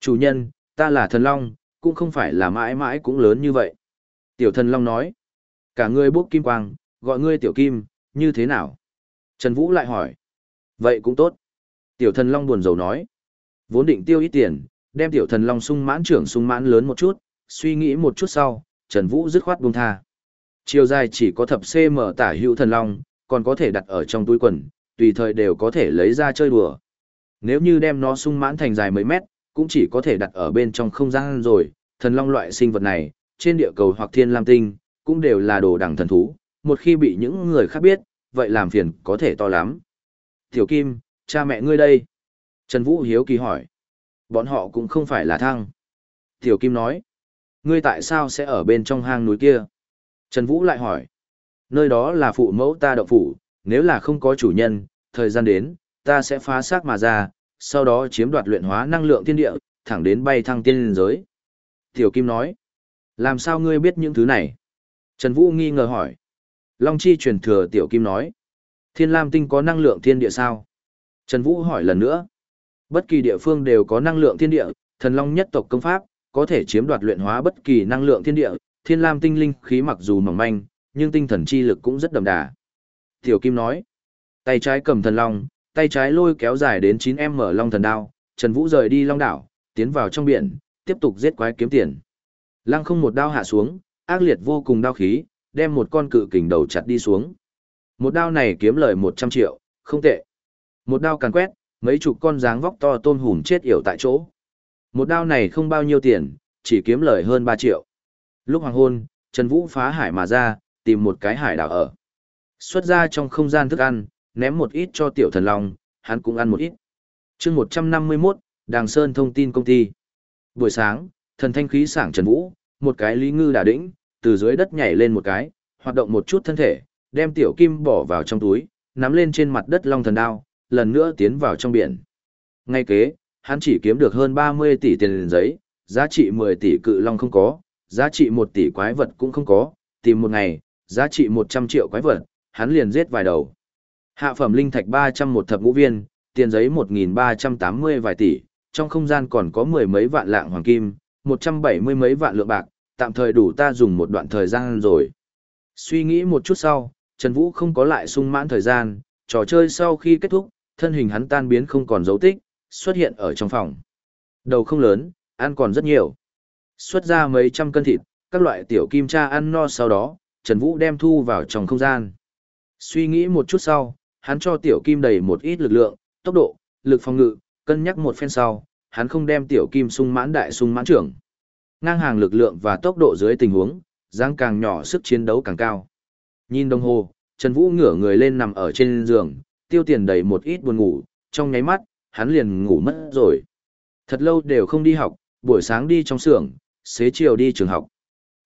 S1: Chủ nhân, ta là thần long, cũng không phải là mãi mãi cũng lớn như vậy. Tiểu thần long nói. Cả ngươi bốc kim quang, gọi ngươi tiểu kim, như thế nào? Trần Vũ lại hỏi. Vậy cũng tốt. Tiểu thần long buồn rầu nói. Vốn định tiêu ít tiền, đem tiểu thần long sung mãn trưởng sung mãn lớn một chút, suy nghĩ một chút sau, Trần Vũ dứt khoát buông tha. Chiều dài chỉ có thập cm tả hữu thần long, còn có thể đặt ở trong túi quần, tùy thời đều có thể lấy ra chơi đùa. Nếu như đem nó sung mãn thành dài mấy mét, cũng chỉ có thể đặt ở bên trong không gian rồi, thần long loại sinh vật này, trên địa cầu hoặc thiên lam tinh, cũng đều là đồ đẳng thần thú, một khi bị những người khác biết, vậy làm phiền có thể to lắm. Tiểu Kim, cha mẹ ngươi đây. Trần Vũ hiếu kỳ hỏi. Bọn họ cũng không phải là thăng. Tiểu Kim nói. Ngươi tại sao sẽ ở bên trong hang núi kia? Trần Vũ lại hỏi. Nơi đó là phụ mẫu ta động phủ, nếu là không có chủ nhân, thời gian đến, ta sẽ phá xác mà ra, sau đó chiếm đoạt luyện hóa năng lượng thiên địa, thẳng đến bay thăng tiên giới. Tiểu Kim nói. Làm sao ngươi biết những thứ này? Trần Vũ nghi ngờ hỏi. Long Chi truyền thừa Tiểu Kim nói. Thiên Lam Tinh có năng lượng thiên địa sao? Trần Vũ hỏi lần nữa. Bất kỳ địa phương đều có năng lượng thiên địa, thần long nhất tộc công pháp, có thể chiếm đoạt luyện hóa bất kỳ năng lượng thiên địa, thiên lam tinh linh khí mặc dù mỏng manh, nhưng tinh thần chi lực cũng rất đậm đà. Tiểu Kim nói, tay trái cầm thần long, tay trái lôi kéo dài đến 9m long thần đao, Trần Vũ rời đi long đảo, tiến vào trong biển, tiếp tục giết quái kiếm tiền. Lăng không một đao hạ xuống, ác liệt vô cùng đao khí, đem một con cự kình đầu chặt đi xuống. Một đao này kiếm lời 100 triệu, không tệ. Một đao càn quét, mấy chục con dáng vóc to tôm hùm chết yểu tại chỗ. Một đao này không bao nhiêu tiền, chỉ kiếm lời hơn 3 triệu. Lúc hoàng hôn, Trần Vũ phá hải mà ra, tìm một cái hải đảo ở. Xuất ra trong không gian thức ăn, ném một ít cho tiểu thần long, hắn cũng ăn một ít. chương 151, Đàng Sơn thông tin công ty. Buổi sáng, thần thanh khí sảng Trần Vũ, một cái lý ngư đà đĩnh, từ dưới đất nhảy lên một cái, hoạt động một chút thân thể, đem tiểu kim bỏ vào trong túi, nắm lên trên mặt đất long thần đao, lần nữa tiến vào trong biển. Ngay kế, hắn chỉ kiếm được hơn 30 tỷ tiền giấy, giá trị 10 tỷ cự long không có, giá trị 1 tỷ quái vật cũng không có, tìm một ngày, giá trị 100 triệu quái vật, hắn liền giết vài đầu. Hạ phẩm linh thạch 300 một thập ngũ viên, tiền giấy 1380 vài tỷ, trong không gian còn có mười mấy vạn lạng hoàng kim, 170 mấy vạn lượng bạc, tạm thời đủ ta dùng một đoạn thời gian rồi. Suy nghĩ một chút sau, Trần Vũ không có lại sung mãn thời gian, trò chơi sau khi kết thúc, thân hình hắn tan biến không còn dấu tích, xuất hiện ở trong phòng. Đầu không lớn, ăn còn rất nhiều. Xuất ra mấy trăm cân thịt, các loại tiểu kim cha ăn no sau đó, Trần Vũ đem thu vào trong không gian. Suy nghĩ một chút sau, hắn cho tiểu kim đầy một ít lực lượng, tốc độ, lực phòng ngự, cân nhắc một phen sau, hắn không đem tiểu kim sung mãn đại sung mãn trưởng. Ngang hàng lực lượng và tốc độ dưới tình huống, giang càng nhỏ sức chiến đấu càng cao. Nhìn đồng hồ, Trần Vũ ngửa người lên nằm ở trên giường, tiêu tiền đầy một ít buồn ngủ, trong nháy mắt, hắn liền ngủ mất rồi. Thật lâu đều không đi học, buổi sáng đi trong xưởng, xế chiều đi trường học.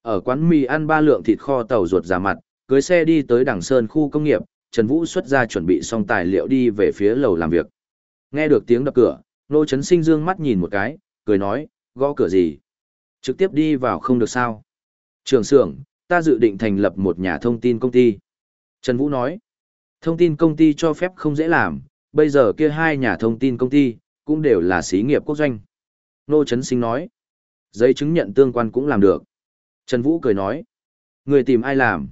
S1: Ở quán mì ăn ba lượng thịt kho tàu ruột giả mặt, cưới xe đi tới đằng sơn khu công nghiệp, Trần Vũ xuất ra chuẩn bị xong tài liệu đi về phía lầu làm việc. Nghe được tiếng đập cửa, Nô Trấn Sinh dương mắt nhìn một cái, cười nói, gõ cửa gì? Trực tiếp đi vào không được sao? Trường xưởng, ta dự định thành lập một nhà thông tin công ty. Trần Vũ nói, thông tin công ty cho phép không dễ làm, bây giờ kia hai nhà thông tin công ty, cũng đều là xí nghiệp quốc doanh. Nô Trấn Sinh nói, Giấy chứng nhận tương quan cũng làm được. Trần Vũ cười nói. Người tìm ai làm?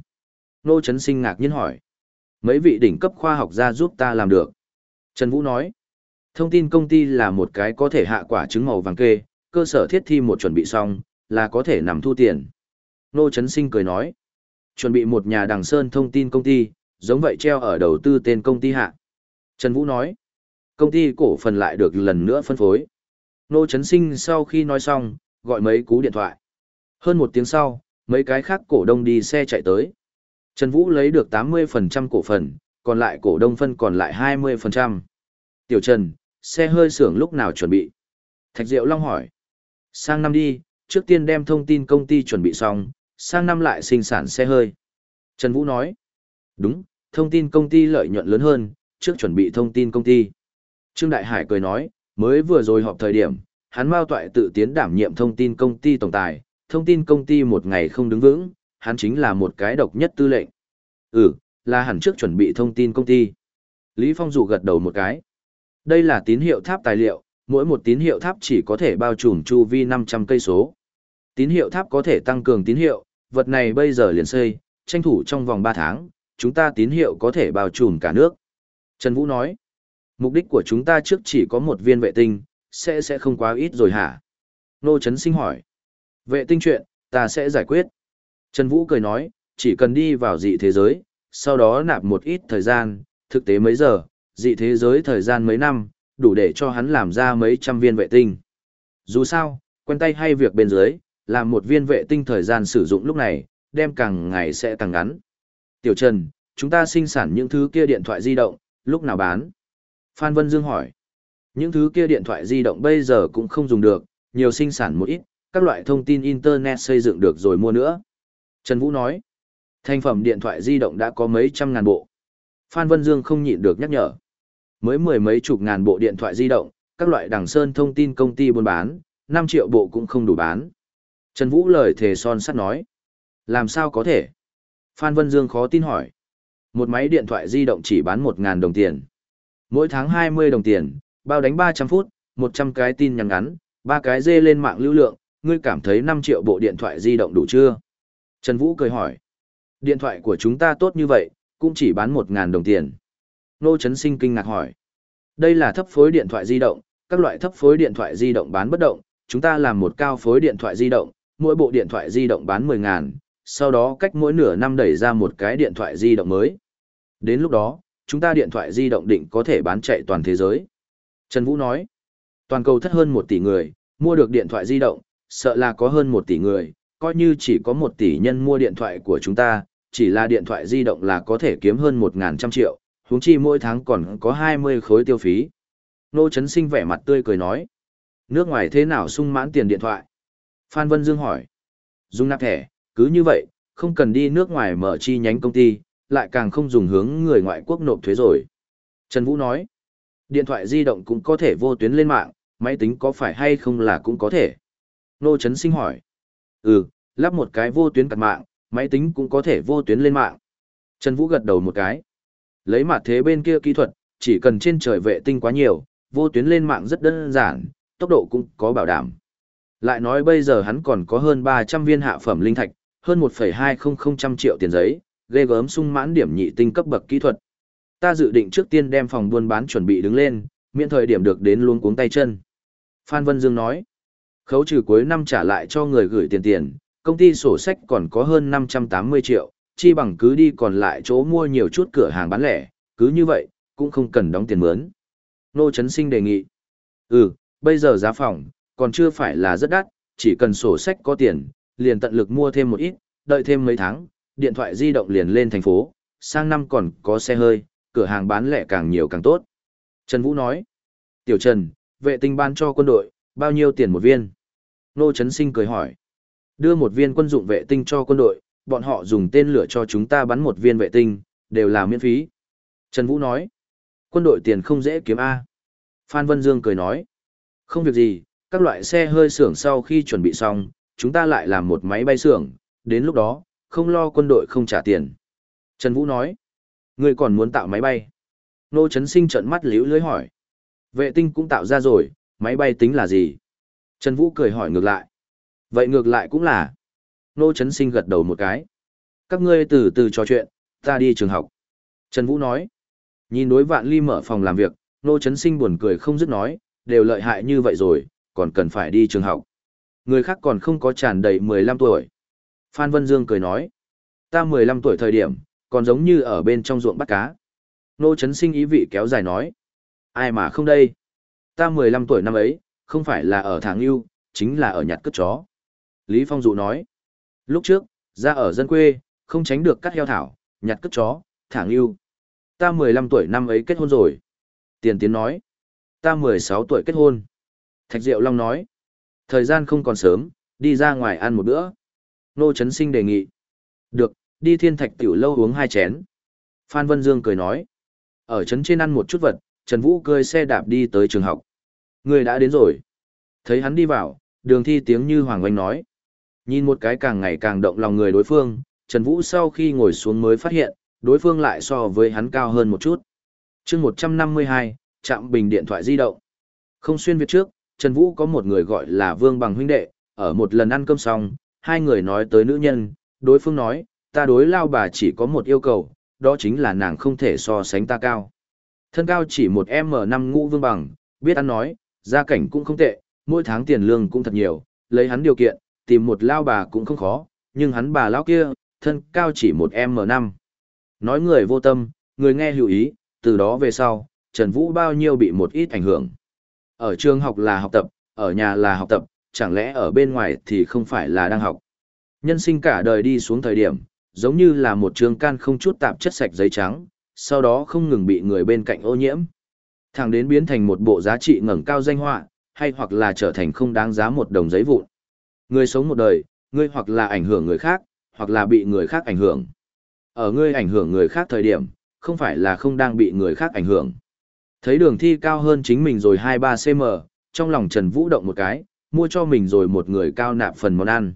S1: Nô Trấn Sinh ngạc nhiên hỏi. Mấy vị đỉnh cấp khoa học gia giúp ta làm được. Trần Vũ nói. Thông tin công ty là một cái có thể hạ quả trứng màu vàng kê, cơ sở thiết thi một chuẩn bị xong, là có thể nằm thu tiền. Nô Trấn Sinh cười nói. Chuẩn bị một nhà đằng sơn thông tin công ty, giống vậy treo ở đầu tư tên công ty hạ. Trần Vũ nói. Công ty cổ phần lại được lần nữa phân phối. Nô Trấn Sinh sau khi nói xong, gọi mấy cú điện thoại. Hơn một tiếng sau, mấy cái khác cổ đông đi xe chạy tới. Trần Vũ lấy được 80% cổ phần, còn lại cổ đông phân còn lại 20%. Tiểu Trần, xe hơi xưởng lúc nào chuẩn bị? Thạch Diệu Long hỏi. Sang năm đi, trước tiên đem thông tin công ty chuẩn bị xong, sang năm lại sinh sản xe hơi. Trần Vũ nói. Đúng, thông tin công ty lợi nhuận lớn hơn, trước chuẩn bị thông tin công ty. Trương Đại Hải cười nói, mới vừa rồi họp thời điểm, hắn mao toại tự tiến đảm nhiệm thông tin công ty tổng tài, thông tin công ty một ngày không đứng vững, hắn chính là một cái độc nhất tư lệnh. Ừ, là hẳn trước chuẩn bị thông tin công ty. Lý Phong dụ gật đầu một cái. Đây là tín hiệu tháp tài liệu, mỗi một tín hiệu tháp chỉ có thể bao trùm chu vi 500 cây số. Tín hiệu tháp có thể tăng cường tín hiệu, vật này bây giờ liền xây, tranh thủ trong vòng 3 tháng, chúng ta tín hiệu có thể bao trùm cả nước. Trần Vũ nói, mục đích của chúng ta trước chỉ có một viên vệ tinh, sẽ sẽ không quá ít rồi hả? Nô Trấn Sinh hỏi, vệ tinh chuyện, ta sẽ giải quyết. Trần Vũ cười nói, chỉ cần đi vào dị thế giới, sau đó nạp một ít thời gian, thực tế mấy giờ, dị thế giới thời gian mấy năm, đủ để cho hắn làm ra mấy trăm viên vệ tinh. Dù sao, quen tay hay việc bên dưới, làm một viên vệ tinh thời gian sử dụng lúc này, đem càng ngày sẽ càng ngắn. Tiểu Trần, chúng ta sinh sản những thứ kia điện thoại di động, lúc nào bán? Phan Vân Dương hỏi. Những thứ kia điện thoại di động bây giờ cũng không dùng được, nhiều sinh sản một ít, các loại thông tin Internet xây dựng được rồi mua nữa. Trần Vũ nói. Thành phẩm điện thoại di động đã có mấy trăm ngàn bộ. Phan Vân Dương không nhịn được nhắc nhở. Mới mười mấy chục ngàn bộ điện thoại di động, các loại đằng sơn thông tin công ty buôn bán, 5 triệu bộ cũng không đủ bán. Trần Vũ lời thề son sắt nói. Làm sao có thể? Phan Vân Dương khó tin hỏi. Một máy điện thoại di động chỉ bán 1.000 đồng tiền. Mỗi tháng 20 đồng tiền, bao đánh 300 phút, 100 cái tin nhắn ngắn, ba cái dê lên mạng lưu lượng, ngươi cảm thấy 5 triệu bộ điện thoại di động đủ chưa? Trần Vũ cười hỏi. Điện thoại của chúng ta tốt như vậy, cũng chỉ bán 1.000 đồng tiền. Nô Trấn Sinh kinh ngạc hỏi. Đây là thấp phối điện thoại di động, các loại thấp phối điện thoại di động bán bất động, chúng ta làm một cao phối điện thoại di động, mỗi bộ điện thoại di động bán 10.000, sau đó cách mỗi nửa năm đẩy ra một cái điện thoại di động mới. Đến lúc đó, chúng ta điện thoại di động định có thể bán chạy toàn thế giới. Trần Vũ nói, toàn cầu thất hơn 1 tỷ người, mua được điện thoại di động, sợ là có hơn 1 tỷ người, coi như chỉ có 1 tỷ nhân mua điện thoại của chúng ta, chỉ là điện thoại di động là có thể kiếm hơn 1.000 triệu, huống chi mỗi tháng còn có 20 khối tiêu phí. Nô Trấn Sinh vẻ mặt tươi cười nói, nước ngoài thế nào sung mãn tiền điện thoại? Phan Vân Dương hỏi, dùng nạp thẻ, cứ như vậy, không cần đi nước ngoài mở chi nhánh công ty, lại càng không dùng hướng người ngoại quốc nộp thuế rồi. Trần Vũ nói, điện thoại di động cũng có thể vô tuyến lên mạng, máy tính có phải hay không là cũng có thể. Nô Trấn Sinh hỏi, ừ, lắp một cái vô tuyến cặt mạng, máy tính cũng có thể vô tuyến lên mạng. Trần Vũ gật đầu một cái. Lấy mặt thế bên kia kỹ thuật, chỉ cần trên trời vệ tinh quá nhiều, vô tuyến lên mạng rất đơn giản, tốc độ cũng có bảo đảm. Lại nói bây giờ hắn còn có hơn 300 viên hạ phẩm linh thạch, hơn 1,200 triệu tiền giấy, ghê gớm sung mãn điểm nhị tinh cấp bậc kỹ thuật. Ta dự định trước tiên đem phòng buôn bán chuẩn bị đứng lên, miễn thời điểm được đến luôn cuống tay chân. Phan Vân Dương nói, khấu trừ cuối năm trả lại cho người gửi tiền tiền, công ty sổ sách còn có hơn 580 triệu, chi bằng cứ đi còn lại chỗ mua nhiều chút cửa hàng bán lẻ, cứ như vậy, cũng không cần đóng tiền mướn. Nô Trấn Sinh đề nghị, ừ, bây giờ giá phòng, còn chưa phải là rất đắt, chỉ cần sổ sách có tiền, liền tận lực mua thêm một ít, đợi thêm mấy tháng, điện thoại di động liền lên thành phố, sang năm còn có xe hơi, cửa hàng bán lẻ càng nhiều càng tốt. Trần Vũ nói, Tiểu Trần, vệ tinh ban cho quân đội, bao nhiêu tiền một viên? Nô Trấn Sinh cười hỏi, đưa một viên quân dụng vệ tinh cho quân đội, bọn họ dùng tên lửa cho chúng ta bắn một viên vệ tinh, đều là miễn phí. Trần Vũ nói, quân đội tiền không dễ kiếm A. Phan Vân Dương cười nói, không việc gì, các loại xe hơi xưởng sau khi chuẩn bị xong, chúng ta lại làm một máy bay xưởng, đến lúc đó, không lo quân đội không trả tiền. Trần Vũ nói, ngươi còn muốn tạo máy bay. Nô Trấn Sinh trợn mắt liễu lưới hỏi. Vệ tinh cũng tạo ra rồi, máy bay tính là gì? Trần Vũ cười hỏi ngược lại. Vậy ngược lại cũng là. Nô Trấn Sinh gật đầu một cái. Các ngươi từ từ trò chuyện, ta đi trường học. Trần Vũ nói. Nhìn đối vạn ly mở phòng làm việc, Nô Trấn Sinh buồn cười không dứt nói, đều lợi hại như vậy rồi, còn cần phải đi trường học. Người khác còn không có tràn đầy 15 tuổi. Phan Vân Dương cười nói. Ta 15 tuổi thời điểm, còn giống như ở bên trong ruộng bắt cá. Nô Trấn Sinh ý vị kéo dài nói. Ai mà không đây? Ta 15 tuổi năm ấy, không phải là ở Thảng Yêu, chính là ở nhặt cất chó. Lý Phong Dụ nói. Lúc trước, ra ở dân quê, không tránh được cắt heo thảo, nhặt cất chó, Thảng Yêu. Ta 15 tuổi năm ấy kết hôn rồi. Tiền Tiến nói. Ta 16 tuổi kết hôn. Thạch Diệu Long nói. Thời gian không còn sớm, đi ra ngoài ăn một bữa. Nô Trấn Sinh đề nghị. Được, đi thiên thạch tiểu lâu uống hai chén. Phan Vân Dương cười nói. Ở trấn trên ăn một chút vật, Trần Vũ cười xe đạp đi tới trường học. Người đã đến rồi. Thấy hắn đi vào, đường thi tiếng như Hoàng Oanh nói. Nhìn một cái càng ngày càng động lòng người đối phương, Trần Vũ sau khi ngồi xuống mới phát hiện, đối phương lại so với hắn cao hơn một chút. chương 152, chạm bình điện thoại di động. Không xuyên việt trước, Trần Vũ có một người gọi là Vương Bằng huynh đệ, ở một lần ăn cơm xong, hai người nói tới nữ nhân, đối phương nói, ta đối lao bà chỉ có một yêu cầu, đó chính là nàng không thể so sánh ta cao. Thân cao chỉ một M5 ngũ vương bằng, biết ăn nói, gia cảnh cũng không tệ, mỗi tháng tiền lương cũng thật nhiều, lấy hắn điều kiện, tìm một lao bà cũng không khó, nhưng hắn bà lao kia, thân cao chỉ một M5. Nói người vô tâm, người nghe hữu ý, từ đó về sau, Trần Vũ bao nhiêu bị một ít ảnh hưởng. Ở trường học là học tập, ở nhà là học tập, chẳng lẽ ở bên ngoài thì không phải là đang học. Nhân sinh cả đời đi xuống thời điểm, giống như là một trường can không chút tạp chất sạch giấy trắng, sau đó không ngừng bị người bên cạnh ô nhiễm. Thẳng đến biến thành một bộ giá trị ngẩng cao danh họa, hay hoặc là trở thành không đáng giá một đồng giấy vụn. Người sống một đời, ngươi hoặc là ảnh hưởng người khác, hoặc là bị người khác ảnh hưởng. Ở ngươi ảnh hưởng người khác thời điểm, không phải là không đang bị người khác ảnh hưởng. Thấy đường thi cao hơn chính mình rồi 2-3 cm, trong lòng Trần Vũ động một cái, mua cho mình rồi một người cao nạp phần món ăn.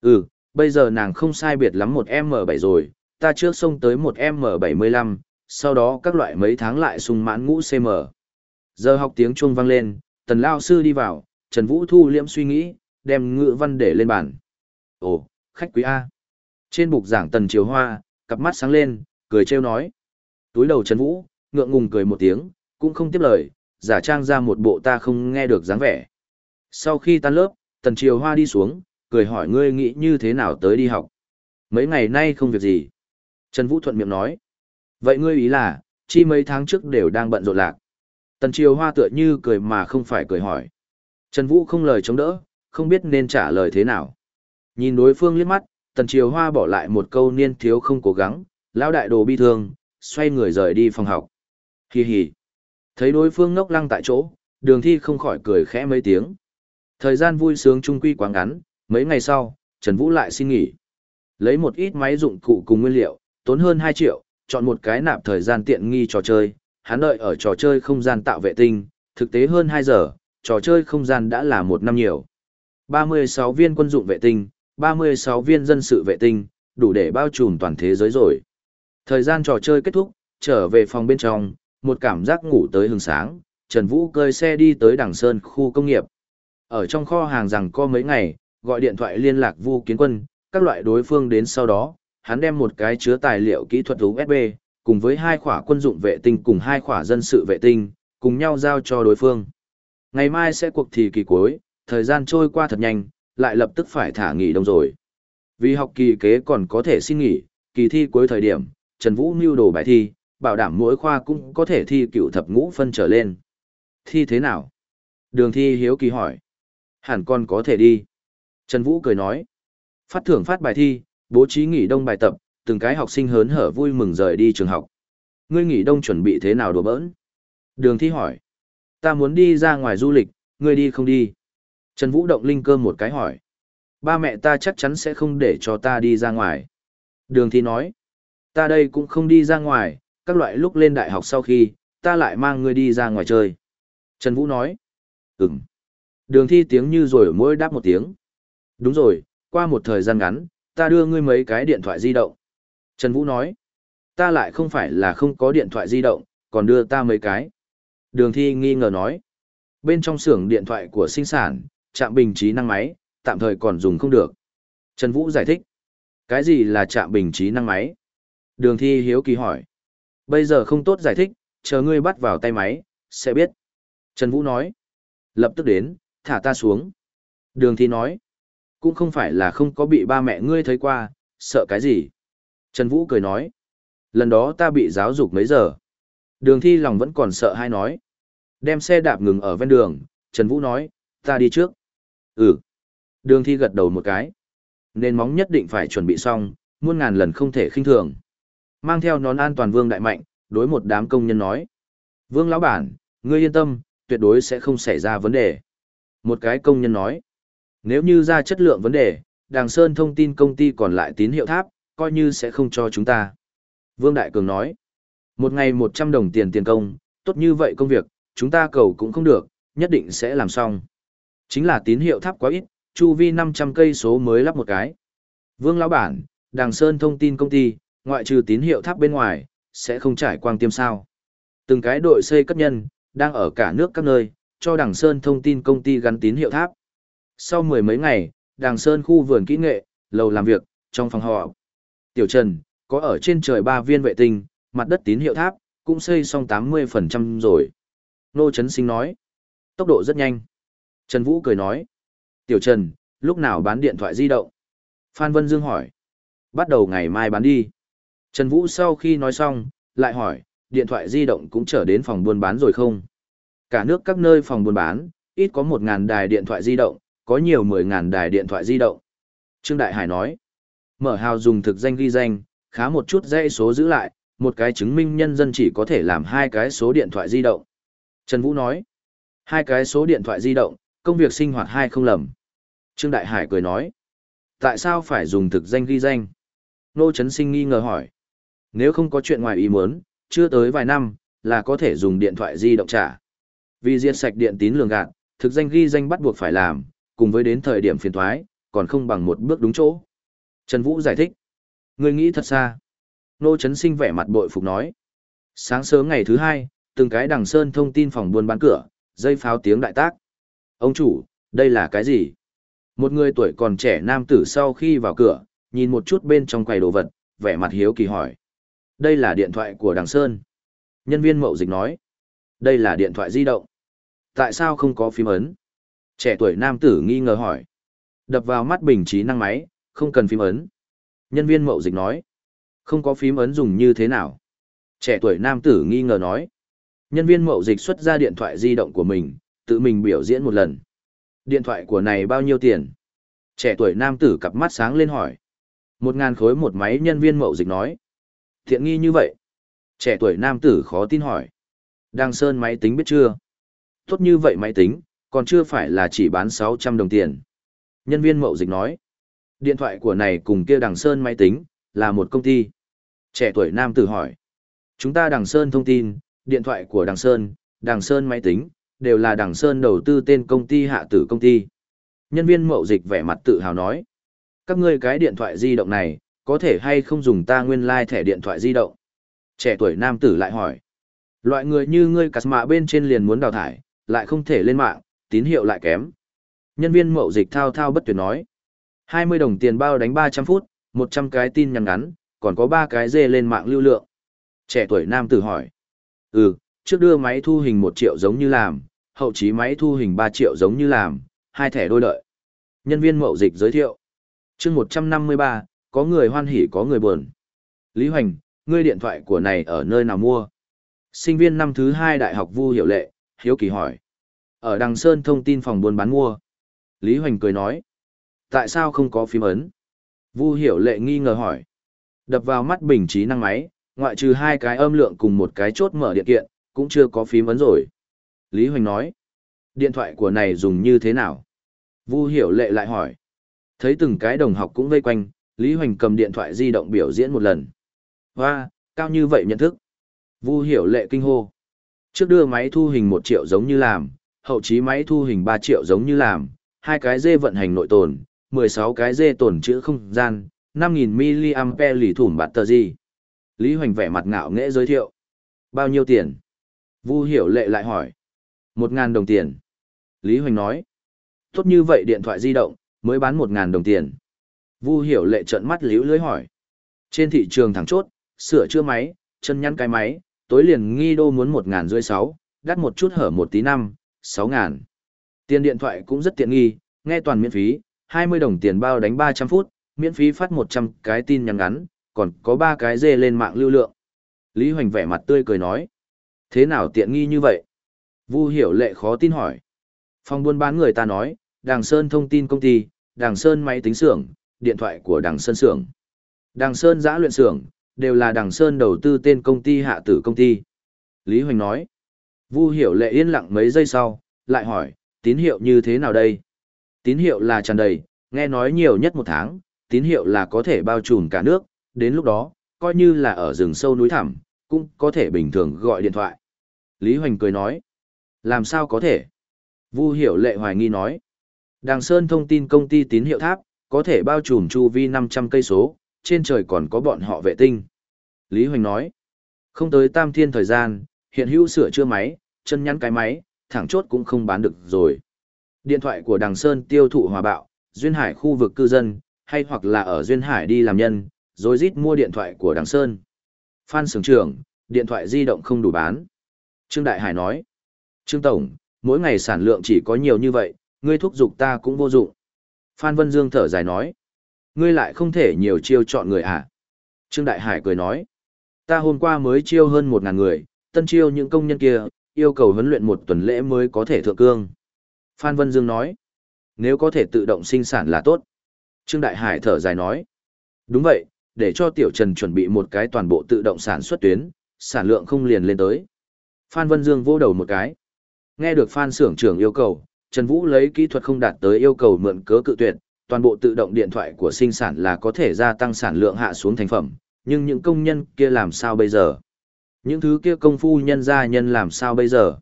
S1: Ừ, bây giờ nàng không sai biệt lắm một M7 rồi, ta trước xông tới một M75, sau đó các loại mấy tháng lại sung mãn ngũ CM. Giờ học tiếng chuông vang lên, tần lao sư đi vào, Trần Vũ thu liễm suy nghĩ, đem ngữ văn để lên bàn. Ồ, khách quý A. Trên bục giảng tần chiều hoa, cặp mắt sáng lên, cười trêu nói. Túi đầu Trần Vũ, ngượng ngùng cười một tiếng, cũng không tiếp lời, giả trang ra một bộ ta không nghe được dáng vẻ. Sau khi tan lớp, tần Triều hoa đi xuống, cười hỏi ngươi nghĩ như thế nào tới đi học. Mấy ngày nay không việc gì. Trần Vũ thuận miệng nói. Vậy ngươi ý là, chi mấy tháng trước đều đang bận rộn lạc. Tần Triều Hoa tựa như cười mà không phải cười hỏi. Trần Vũ không lời chống đỡ, không biết nên trả lời thế nào. Nhìn đối phương liếc mắt, Tần Triều Hoa bỏ lại một câu niên thiếu không cố gắng, lão đại đồ bi thương, xoay người rời đi phòng học. Hi hi. Thấy đối phương ngốc lăng tại chỗ, đường thi không khỏi cười khẽ mấy tiếng. Thời gian vui sướng trung quy quá ngắn, mấy ngày sau, Trần Vũ lại xin nghỉ. Lấy một ít máy dụng cụ cùng nguyên liệu, tốn hơn 2 triệu, chọn một cái nạp thời gian tiện nghi trò chơi, hắn đợi ở trò chơi không gian tạo vệ tinh, thực tế hơn 2 giờ, trò chơi không gian đã là một năm nhiều. 36 viên quân dụng vệ tinh, 36 viên dân sự vệ tinh, đủ để bao trùm toàn thế giới rồi. Thời gian trò chơi kết thúc, trở về phòng bên trong, một cảm giác ngủ tới hừng sáng, Trần Vũ cơi xe đi tới Đằng Sơn khu công nghiệp. Ở trong kho hàng rằng có mấy ngày, gọi điện thoại liên lạc Vu Kiến Quân, các loại đối phương đến sau đó, hắn đem một cái chứa tài liệu kỹ thuật USB, cùng với hai khỏa quân dụng vệ tinh cùng hai khỏa dân sự vệ tinh, cùng nhau giao cho đối phương. Ngày mai sẽ cuộc thi kỳ cuối, thời gian trôi qua thật nhanh, lại lập tức phải thả nghỉ đông rồi. Vì học kỳ kế còn có thể xin nghỉ, kỳ thi cuối thời điểm, Trần Vũ mưu đồ bài thi, bảo đảm mỗi khoa cũng có thể thi cựu thập ngũ phân trở lên. Thi thế nào? Đường thi hiếu kỳ hỏi. Hẳn con có thể đi. Trần Vũ cười nói. Phát thưởng phát bài thi, bố trí nghỉ đông bài tập, từng cái học sinh hớn hở vui mừng rời đi trường học. Ngươi nghỉ đông chuẩn bị thế nào đùa bỡn? Đường thi hỏi. Ta muốn đi ra ngoài du lịch, ngươi đi không đi? Trần Vũ động linh cơ một cái hỏi. Ba mẹ ta chắc chắn sẽ không để cho ta đi ra ngoài. Đường thi nói. Ta đây cũng không đi ra ngoài, các loại lúc lên đại học sau khi, ta lại mang ngươi đi ra ngoài chơi. Trần Vũ nói. Ừm. Đường thi tiếng như rồi mỗi đáp một tiếng. Đúng rồi, qua một thời gian ngắn, ta đưa ngươi mấy cái điện thoại di động. Trần Vũ nói, ta lại không phải là không có điện thoại di động, còn đưa ta mấy cái. Đường thi nghi ngờ nói, bên trong xưởng điện thoại của sinh sản, trạm bình trí năng máy, tạm thời còn dùng không được. Trần Vũ giải thích. Cái gì là chạm bình trí năng máy? Đường thi hiếu kỳ hỏi. Bây giờ không tốt giải thích, chờ ngươi bắt vào tay máy, sẽ biết. Trần Vũ nói. Lập tức đến, thả ta xuống. Đường thi nói. Cũng không phải là không có bị ba mẹ ngươi thấy qua, sợ cái gì. Trần Vũ cười nói. Lần đó ta bị giáo dục mấy giờ. Đường thi lòng vẫn còn sợ hay nói. Đem xe đạp ngừng ở ven đường, Trần Vũ nói, ta đi trước. Ừ. Đường thi gật đầu một cái. Nên móng nhất định phải chuẩn bị xong, muôn ngàn lần không thể khinh thường. Mang theo nón an toàn vương đại mạnh, đối một đám công nhân nói. Vương lão bản, ngươi yên tâm, tuyệt đối sẽ không xảy ra vấn đề. Một cái công nhân nói. Nếu như ra chất lượng vấn đề, Đàng Sơn thông tin công ty còn lại tín hiệu tháp, coi như sẽ không cho chúng ta. Vương Đại Cường nói. Một ngày 100 đồng tiền tiền công, tốt như vậy công việc, chúng ta cầu cũng không được, nhất định sẽ làm xong. Chính là tín hiệu tháp quá ít, chu vi 500 cây số mới lắp một cái. Vương lão bản, Đàng Sơn thông tin công ty, ngoại trừ tín hiệu tháp bên ngoài, sẽ không trải quang tiêm sao. Từng cái đội xây cất nhân, đang ở cả nước các nơi, cho Đằng Sơn thông tin công ty gắn tín hiệu tháp. Sau mười mấy ngày, Đằng Sơn khu vườn kỹ nghệ, lầu làm việc, trong phòng họ. Tiểu Trần, có ở trên trời ba viên vệ tinh, mặt đất tín hiệu tháp, cũng xây xong 80% rồi. Nô Trấn Sinh nói, tốc độ rất nhanh. Trần Vũ cười nói, Tiểu Trần, lúc nào bán điện thoại di động? Phan Vân Dương hỏi, bắt đầu ngày mai bán đi. Trần Vũ sau khi nói xong, lại hỏi, điện thoại di động cũng trở đến phòng buôn bán rồi không? Cả nước các nơi phòng buôn bán, ít có 1.000 đài điện thoại di động, có nhiều 10.000 đài điện thoại di động. Trương Đại Hải nói, mở hào dùng thực danh ghi danh, khá một chút dãy số giữ lại, một cái chứng minh nhân dân chỉ có thể làm hai cái số điện thoại di động. Trần Vũ nói, hai cái số điện thoại di động, công việc sinh hoạt hai không lầm. Trương Đại Hải cười nói, tại sao phải dùng thực danh ghi danh? Nô Trấn Sinh nghi ngờ hỏi, nếu không có chuyện ngoài ý muốn, chưa tới vài năm, là có thể dùng điện thoại di động trả. Vì diệt sạch điện tín lường gạt, thực danh ghi danh bắt buộc phải làm, cùng với đến thời điểm phiền thoái, còn không bằng một bước đúng chỗ. Trần Vũ giải thích. Người nghĩ thật xa. Nô Trấn Sinh vẻ mặt bội phục nói. Sáng sớm ngày thứ hai, từng cái đằng sơn thông tin phòng buôn bán cửa, dây pháo tiếng đại tác. Ông chủ, đây là cái gì? Một người tuổi còn trẻ nam tử sau khi vào cửa, nhìn một chút bên trong quầy đồ vật, vẻ mặt hiếu kỳ hỏi. Đây là điện thoại của đằng sơn. Nhân viên mậu dịch nói. Đây là điện thoại di động. Tại sao không có phím ấn? Trẻ tuổi nam tử nghi ngờ hỏi. Đập vào mắt bình trí năng máy, không cần phím ấn. Nhân viên mậu dịch nói. Không có phím ấn dùng như thế nào? Trẻ tuổi nam tử nghi ngờ nói. Nhân viên mậu dịch xuất ra điện thoại di động của mình, tự mình biểu diễn một lần. Điện thoại của này bao nhiêu tiền? Trẻ tuổi nam tử cặp mắt sáng lên hỏi. Một ngàn khối một máy nhân viên mậu dịch nói. Thiện nghi như vậy. Trẻ tuổi nam tử khó tin hỏi. Đăng Sơn máy tính biết chưa? Tốt như vậy máy tính, còn chưa phải là chỉ bán 600 đồng tiền. Nhân viên mậu dịch nói, điện thoại của này cùng kia Đằng Sơn máy tính, là một công ty. Trẻ tuổi nam tử hỏi, chúng ta Đằng Sơn thông tin, điện thoại của Đằng Sơn, Đằng Sơn máy tính, đều là Đằng Sơn đầu tư tên công ty hạ tử công ty. Nhân viên mậu dịch vẻ mặt tự hào nói, các ngươi cái điện thoại di động này, có thể hay không dùng ta nguyên lai like thẻ điện thoại di động? Trẻ tuổi nam tử lại hỏi, loại người như ngươi cắt mạ bên trên liền muốn đào thải, lại không thể lên mạng, tín hiệu lại kém. Nhân viên mậu dịch thao thao bất tuyệt nói. 20 đồng tiền bao đánh 300 phút, 100 cái tin nhắn ngắn, còn có 3 cái dê lên mạng lưu lượng. Trẻ tuổi nam tử hỏi. Ừ, trước đưa máy thu hình 1 triệu giống như làm, hậu trí máy thu hình 3 triệu giống như làm, hai thẻ đôi lợi. Nhân viên mậu dịch giới thiệu. chương 153, có người hoan hỉ có người buồn. Lý Hoành, ngươi điện thoại của này ở nơi nào mua? Sinh viên năm thứ 2 đại học Vu Hiểu Lệ, hiếu kỳ hỏi. Ở Đằng Sơn thông tin phòng buôn bán mua. Lý Hoành cười nói. Tại sao không có phím ấn? Vu hiểu lệ nghi ngờ hỏi. Đập vào mắt bình trí năng máy, ngoại trừ hai cái âm lượng cùng một cái chốt mở điện kiện, cũng chưa có phím ấn rồi. Lý Hoành nói. Điện thoại của này dùng như thế nào? Vu hiểu lệ lại hỏi. Thấy từng cái đồng học cũng vây quanh, Lý Hoành cầm điện thoại di động biểu diễn một lần. Hoa, cao như vậy nhận thức. Vu hiểu lệ kinh hô. Trước đưa máy thu hình 1 triệu giống như làm, hậu trí máy thu hình 3 triệu giống như làm, hai cái dê vận hành nội tồn, 16 cái dê tồn chữ không gian, 5.000 mAh lì thủm bạt tờ gì. Lý Hoành vẻ mặt ngạo nghễ giới thiệu. Bao nhiêu tiền? Vu hiểu lệ lại hỏi. 1.000 đồng tiền. Lý Hoành nói. Tốt như vậy điện thoại di động, mới bán 1.000 đồng tiền. Vu hiểu lệ trợn mắt liễu lưới hỏi. Trên thị trường thẳng chốt, sửa chữa máy, chân nhăn cái máy, tối liền nghi đô muốn một ngàn rưỡi sáu, đắt một chút hở một tí năm, sáu ngàn. Tiền điện thoại cũng rất tiện nghi, nghe toàn miễn phí, 20 đồng tiền bao đánh 300 phút, miễn phí phát 100 cái tin nhắn ngắn, còn có 3 cái dê lên mạng lưu lượng. Lý Hoành vẻ mặt tươi cười nói. Thế nào tiện nghi như vậy? Vu hiểu lệ khó tin hỏi. Phòng buôn bán người ta nói, Đàng Sơn thông tin công ty, Đàng Sơn máy tính xưởng, điện thoại của Đằng Sơn xưởng. Đằng Sơn giã luyện xưởng, đều là Đằng Sơn đầu tư tên công ty hạ tử công ty. Lý Hoành nói. Vu hiểu lệ yên lặng mấy giây sau, lại hỏi, tín hiệu như thế nào đây? Tín hiệu là tràn đầy, nghe nói nhiều nhất một tháng, tín hiệu là có thể bao trùm cả nước, đến lúc đó, coi như là ở rừng sâu núi thẳm, cũng có thể bình thường gọi điện thoại. Lý Hoành cười nói, làm sao có thể? Vu hiểu lệ hoài nghi nói, Đàng Sơn thông tin công ty tín hiệu tháp, có thể bao trùm chu vi 500 cây số, trên trời còn có bọn họ vệ tinh. Lý Hoành nói, không tới tam thiên thời gian, hiện hữu sửa chữa máy, chân nhắn cái máy, thẳng chốt cũng không bán được rồi. Điện thoại của Đằng Sơn tiêu thụ hòa bạo, Duyên Hải khu vực cư dân, hay hoặc là ở Duyên Hải đi làm nhân, rồi rít mua điện thoại của Đằng Sơn. Phan Sưởng trưởng, điện thoại di động không đủ bán. Trương Đại Hải nói, Trương Tổng, mỗi ngày sản lượng chỉ có nhiều như vậy, ngươi thúc giục ta cũng vô dụng. Phan Vân Dương thở dài nói, ngươi lại không thể nhiều chiêu chọn người à? Trương Đại Hải cười nói, ta hôm qua mới chiêu hơn một ngàn người, tân chiêu những công nhân kia, yêu cầu huấn luyện một tuần lễ mới có thể thượng cương. Phan Vân Dương nói, nếu có thể tự động sinh sản là tốt. Trương Đại Hải thở dài nói, đúng vậy, để cho Tiểu Trần chuẩn bị một cái toàn bộ tự động sản xuất tuyến, sản lượng không liền lên tới. Phan Vân Dương vô đầu một cái. Nghe được Phan Sưởng trưởng yêu cầu, Trần Vũ lấy kỹ thuật không đạt tới yêu cầu mượn cớ cự tuyệt, toàn bộ tự động điện thoại của sinh sản là có thể gia tăng sản lượng hạ xuống thành phẩm, nhưng những công nhân kia làm sao bây giờ? Những thứ kia công phu nhân gia nhân làm sao bây giờ?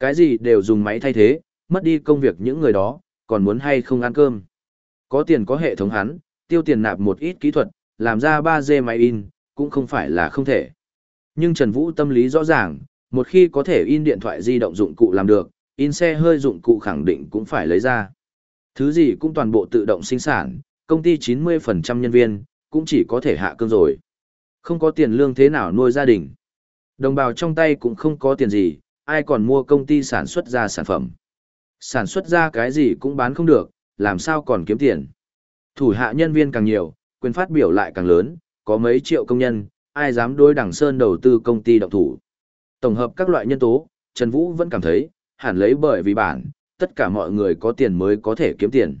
S1: Cái gì đều dùng máy thay thế, mất đi công việc những người đó, còn muốn hay không ăn cơm. Có tiền có hệ thống hắn, tiêu tiền nạp một ít kỹ thuật, làm ra 3D máy in, cũng không phải là không thể. Nhưng Trần Vũ tâm lý rõ ràng, một khi có thể in điện thoại di động dụng cụ làm được, in xe hơi dụng cụ khẳng định cũng phải lấy ra. Thứ gì cũng toàn bộ tự động sinh sản, công ty 90% nhân viên, cũng chỉ có thể hạ cương rồi. Không có tiền lương thế nào nuôi gia đình. Đồng bào trong tay cũng không có tiền gì, ai còn mua công ty sản xuất ra sản phẩm. Sản xuất ra cái gì cũng bán không được, làm sao còn kiếm tiền. Thủ hạ nhân viên càng nhiều, quyền phát biểu lại càng lớn, có mấy triệu công nhân, ai dám đối đẳng sơn đầu tư công ty động thủ. Tổng hợp các loại nhân tố, Trần Vũ vẫn cảm thấy, hẳn lấy bởi vì bản, tất cả mọi người có tiền mới có thể kiếm tiền.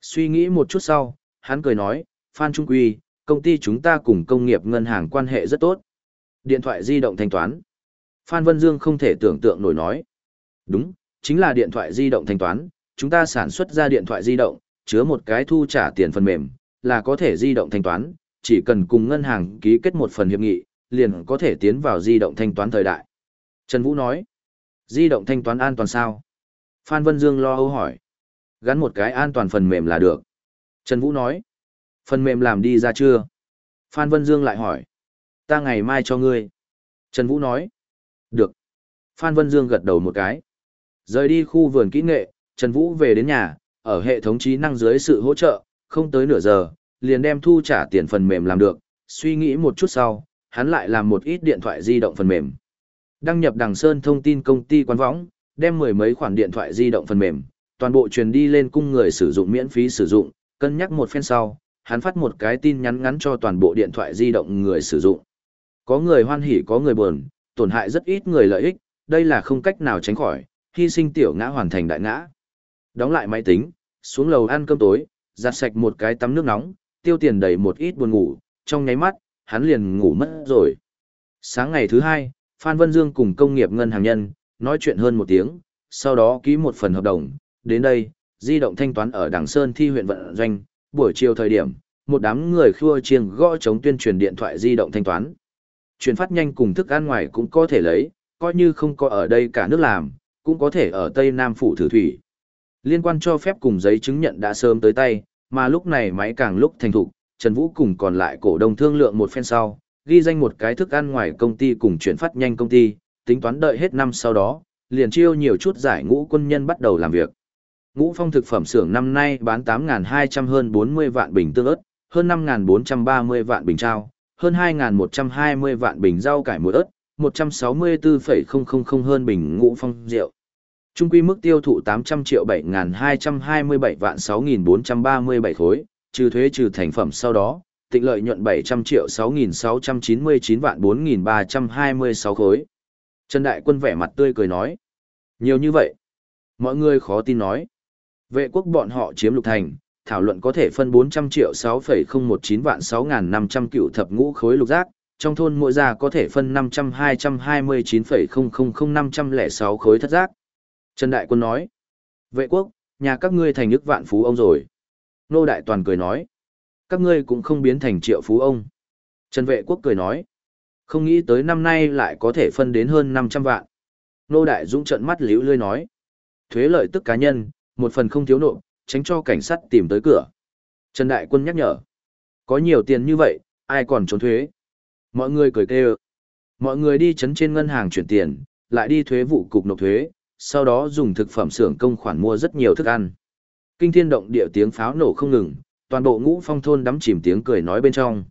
S1: Suy nghĩ một chút sau, hắn cười nói, Phan Trung Quy, công ty chúng ta cùng công nghiệp ngân hàng quan hệ rất tốt. Điện thoại di động thanh toán. Phan Vân Dương không thể tưởng tượng nổi nói. Đúng, chính là điện thoại di động thanh toán, chúng ta sản xuất ra điện thoại di động, chứa một cái thu trả tiền phần mềm, là có thể di động thanh toán, chỉ cần cùng ngân hàng ký kết một phần hiệp nghị, liền có thể tiến vào di động thanh toán thời đại. Trần Vũ nói, di động thanh toán an toàn sao? Phan Vân Dương lo âu hỏi. Gắn một cái an toàn phần mềm là được. Trần Vũ nói, phần mềm làm đi ra chưa? Phan Vân Dương lại hỏi, ta ngày mai cho ngươi. Trần Vũ nói, được. Phan Vân Dương gật đầu một cái. Rời đi khu vườn kỹ nghệ, Trần Vũ về đến nhà, ở hệ thống trí năng dưới sự hỗ trợ, không tới nửa giờ, liền đem thu trả tiền phần mềm làm được, suy nghĩ một chút sau, hắn lại làm một ít điện thoại di động phần mềm. Đăng nhập Đằng Sơn thông tin công ty quan võng, đem mười mấy khoản điện thoại di động phần mềm, toàn bộ truyền đi lên cung người sử dụng miễn phí sử dụng, cân nhắc một phen sau, hắn phát một cái tin nhắn ngắn cho toàn bộ điện thoại di động người sử dụng. Có người hoan hỉ có người buồn, tổn hại rất ít người lợi ích, đây là không cách nào tránh khỏi, hy sinh tiểu ngã hoàn thành đại ngã. Đóng lại máy tính, xuống lầu ăn cơm tối, giặt sạch một cái tắm nước nóng, tiêu tiền đầy một ít buồn ngủ, trong nháy mắt, hắn liền ngủ mất rồi. Sáng ngày thứ hai, Phan Vân Dương cùng công nghiệp ngân hàng nhân, nói chuyện hơn một tiếng, sau đó ký một phần hợp đồng. Đến đây, di động thanh toán ở Đằng Sơn thi huyện vận doanh, buổi chiều thời điểm, một đám người khua chiêng gõ chống tuyên truyền điện thoại di động thanh toán. Chuyển phát nhanh cùng thức ăn ngoài cũng có thể lấy, coi như không có ở đây cả nước làm, cũng có thể ở Tây Nam Phủ thử thủy. Liên quan cho phép cùng giấy chứng nhận đã sớm tới tay, mà lúc này máy càng lúc thành thục, Trần Vũ cùng còn lại cổ đông thương lượng một phen sau, ghi danh một cái thức ăn ngoài công ty cùng chuyển phát nhanh công ty, tính toán đợi hết năm sau đó, liền chiêu nhiều chút giải ngũ quân nhân bắt đầu làm việc. Ngũ phong thực phẩm xưởng năm nay bán 8.200 hơn 40 vạn bình tương ớt, hơn 5.430 vạn bình trao, hơn 2.120 vạn bình rau cải muối ớt, 164,000 hơn bình ngũ phong rượu. Trung quy mức tiêu thụ 800 triệu 7.227 vạn 6.437 khối, trừ thuế trừ thành phẩm sau đó, tịnh lợi nhuận 700 triệu 6.699 vạn 4.326 khối. Trần Đại Quân vẻ mặt tươi cười nói. Nhiều như vậy. Mọi người khó tin nói. Vệ quốc bọn họ chiếm lục thành, thảo luận có thể phân 400 triệu 6,019 vạn 6.500 cựu thập ngũ khối lục giác, trong thôn mỗi gia có thể phân 500 229,000 khối thất giác. Trần Đại Quân nói, vệ quốc, nhà các ngươi thành ức vạn phú ông rồi. Nô Đại Toàn cười nói, các ngươi cũng không biến thành triệu phú ông. Trần Vệ Quốc cười nói, không nghĩ tới năm nay lại có thể phân đến hơn 500 vạn. Nô Đại Dũng trận mắt liễu lươi nói, thuế lợi tức cá nhân, một phần không thiếu nộp, tránh cho cảnh sát tìm tới cửa. Trần Đại Quân nhắc nhở, có nhiều tiền như vậy, ai còn trốn thuế. Mọi người cười kêu. Mọi người đi chấn trên ngân hàng chuyển tiền, lại đi thuế vụ cục nộp thuế, sau đó dùng thực phẩm xưởng công khoản mua rất nhiều thức ăn. Kinh thiên động địa tiếng pháo nổ không ngừng, toàn bộ ngũ phong thôn đắm chìm tiếng cười nói bên trong.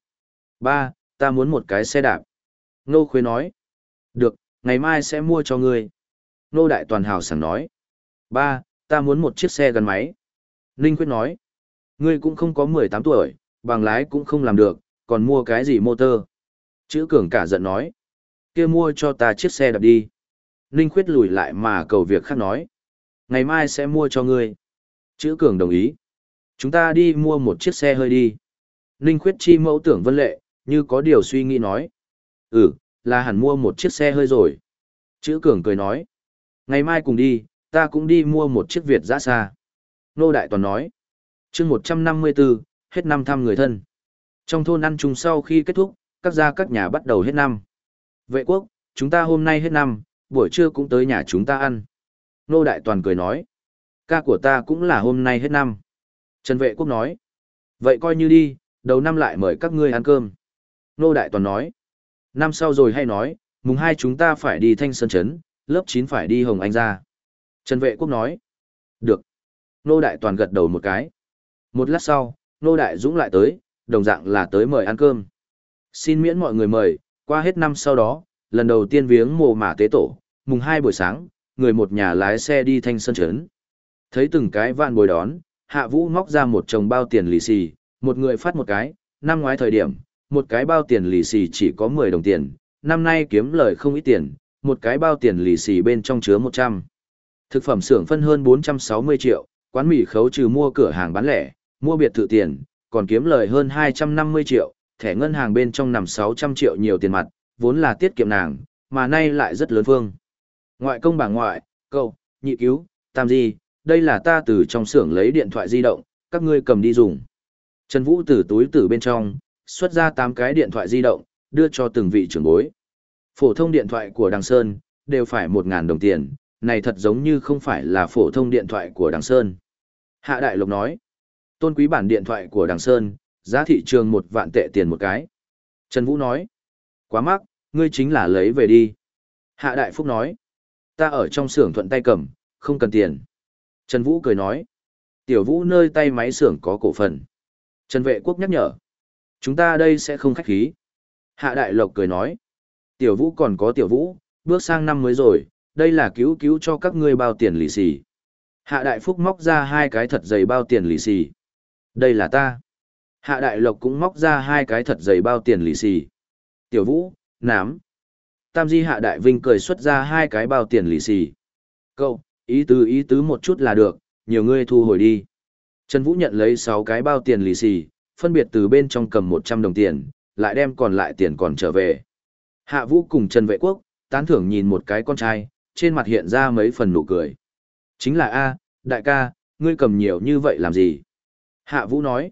S1: Ba, ta muốn một cái xe đạp. Nô Khuê nói. Được, ngày mai sẽ mua cho ngươi. Nô Đại Toàn Hào sẵn nói. Ba, ta muốn một chiếc xe gắn máy. Ninh Quyết nói. Ngươi cũng không có 18 tuổi, bằng lái cũng không làm được, còn mua cái gì motor. Chữ cường cả giận nói. kia mua cho ta chiếc xe đạp đi. Ninh Khuyết lùi lại mà cầu việc khác nói. Ngày mai sẽ mua cho ngươi. Chữ cường đồng ý. Chúng ta đi mua một chiếc xe hơi đi. Ninh Khuyết chi mẫu tưởng vân lệ, như có điều suy nghĩ nói. Ừ, là hẳn mua một chiếc xe hơi rồi. Chữ cường cười nói. Ngày mai cùng đi, ta cũng đi mua một chiếc Việt giã xa. Nô Đại Toàn nói. chương 154, hết năm thăm người thân. Trong thôn ăn chung sau khi kết thúc, các gia các nhà bắt đầu hết năm. Vệ quốc, chúng ta hôm nay hết năm, buổi trưa cũng tới nhà chúng ta ăn. Nô Đại Toàn cười nói. Ca của ta cũng là hôm nay hết năm. Trần Vệ Quốc nói. Vậy coi như đi, đầu năm lại mời các ngươi ăn cơm. Nô Đại Toàn nói. Năm sau rồi hay nói, mùng hai chúng ta phải đi Thanh Sơn Trấn, lớp chín phải đi Hồng Anh ra. Trần Vệ Quốc nói. Được. Nô Đại Toàn gật đầu một cái. Một lát sau, Nô Đại Dũng lại tới, đồng dạng là tới mời ăn cơm. Xin miễn mọi người mời, qua hết năm sau đó, lần đầu tiên viếng mồ mả tế tổ, mùng hai buổi sáng, người một nhà lái xe đi Thanh Sơn Trấn. Thấy từng cái vạn bồi đón, Hạ Vũ móc ra một chồng bao tiền lì xì, một người phát một cái, năm ngoái thời điểm, một cái bao tiền lì xì chỉ có 10 đồng tiền, năm nay kiếm lời không ít tiền, một cái bao tiền lì xì bên trong chứa 100. Thực phẩm xưởng phân hơn 460 triệu, quán mì khấu trừ mua cửa hàng bán lẻ, mua biệt thự tiền, còn kiếm lời hơn 250 triệu, thẻ ngân hàng bên trong nằm 600 triệu nhiều tiền mặt, vốn là tiết kiệm nàng, mà nay lại rất lớn phương. Ngoại công bà ngoại, cậu nhị cứu, tam gì, đây là ta từ trong xưởng lấy điện thoại di động, các ngươi cầm đi dùng. Trần Vũ từ túi từ bên trong, xuất ra 8 cái điện thoại di động, đưa cho từng vị trưởng bối. Phổ thông điện thoại của Đằng Sơn, đều phải 1.000 đồng tiền, này thật giống như không phải là phổ thông điện thoại của Đằng Sơn. Hạ Đại Lộc nói, tôn quý bản điện thoại của Đằng Sơn, giá thị trường một vạn tệ tiền một cái. Trần Vũ nói, quá mắc, ngươi chính là lấy về đi. Hạ Đại Phúc nói, ta ở trong xưởng thuận tay cầm, không cần tiền. Trần Vũ cười nói. Tiểu Vũ nơi tay máy xưởng có cổ phần. Trần Vệ Quốc nhắc nhở. Chúng ta đây sẽ không khách khí. Hạ Đại Lộc cười nói. Tiểu Vũ còn có Tiểu Vũ, bước sang năm mới rồi, đây là cứu cứu cho các ngươi bao tiền lì xì. Hạ Đại Phúc móc ra hai cái thật dày bao tiền lì xì. Đây là ta. Hạ Đại Lộc cũng móc ra hai cái thật dày bao tiền lì xì. Tiểu Vũ, nám. Tam Di Hạ Đại Vinh cười xuất ra hai cái bao tiền lì xì. Cậu, Ý tứ ý tứ một chút là được, nhiều ngươi thu hồi đi. Trần Vũ nhận lấy 6 cái bao tiền lì xì, phân biệt từ bên trong cầm 100 đồng tiền, lại đem còn lại tiền còn trở về. Hạ Vũ cùng Trần Vệ Quốc, tán thưởng nhìn một cái con trai, trên mặt hiện ra mấy phần nụ cười. Chính là A, đại ca, ngươi cầm nhiều như vậy làm gì? Hạ Vũ nói,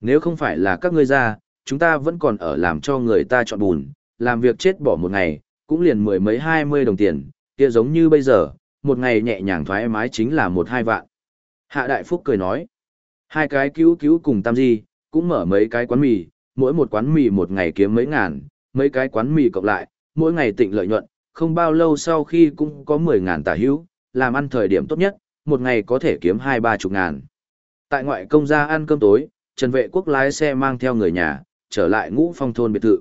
S1: nếu không phải là các ngươi ra, chúng ta vẫn còn ở làm cho người ta chọn bùn, làm việc chết bỏ một ngày, cũng liền mười mấy hai mươi đồng tiền, kia giống như bây giờ, một ngày nhẹ nhàng thoải mái chính là một hai vạn. Hạ Đại Phúc cười nói, hai cái cứu cứu cùng tam di, cũng mở mấy cái quán mì, mỗi một quán mì một ngày kiếm mấy ngàn, mấy cái quán mì cộng lại, mỗi ngày tịnh lợi nhuận, không bao lâu sau khi cũng có 10 ngàn tả hữu, làm ăn thời điểm tốt nhất, một ngày có thể kiếm hai ba chục ngàn. Tại ngoại công gia ăn cơm tối, Trần Vệ Quốc lái xe mang theo người nhà, trở lại ngũ phong thôn biệt thự.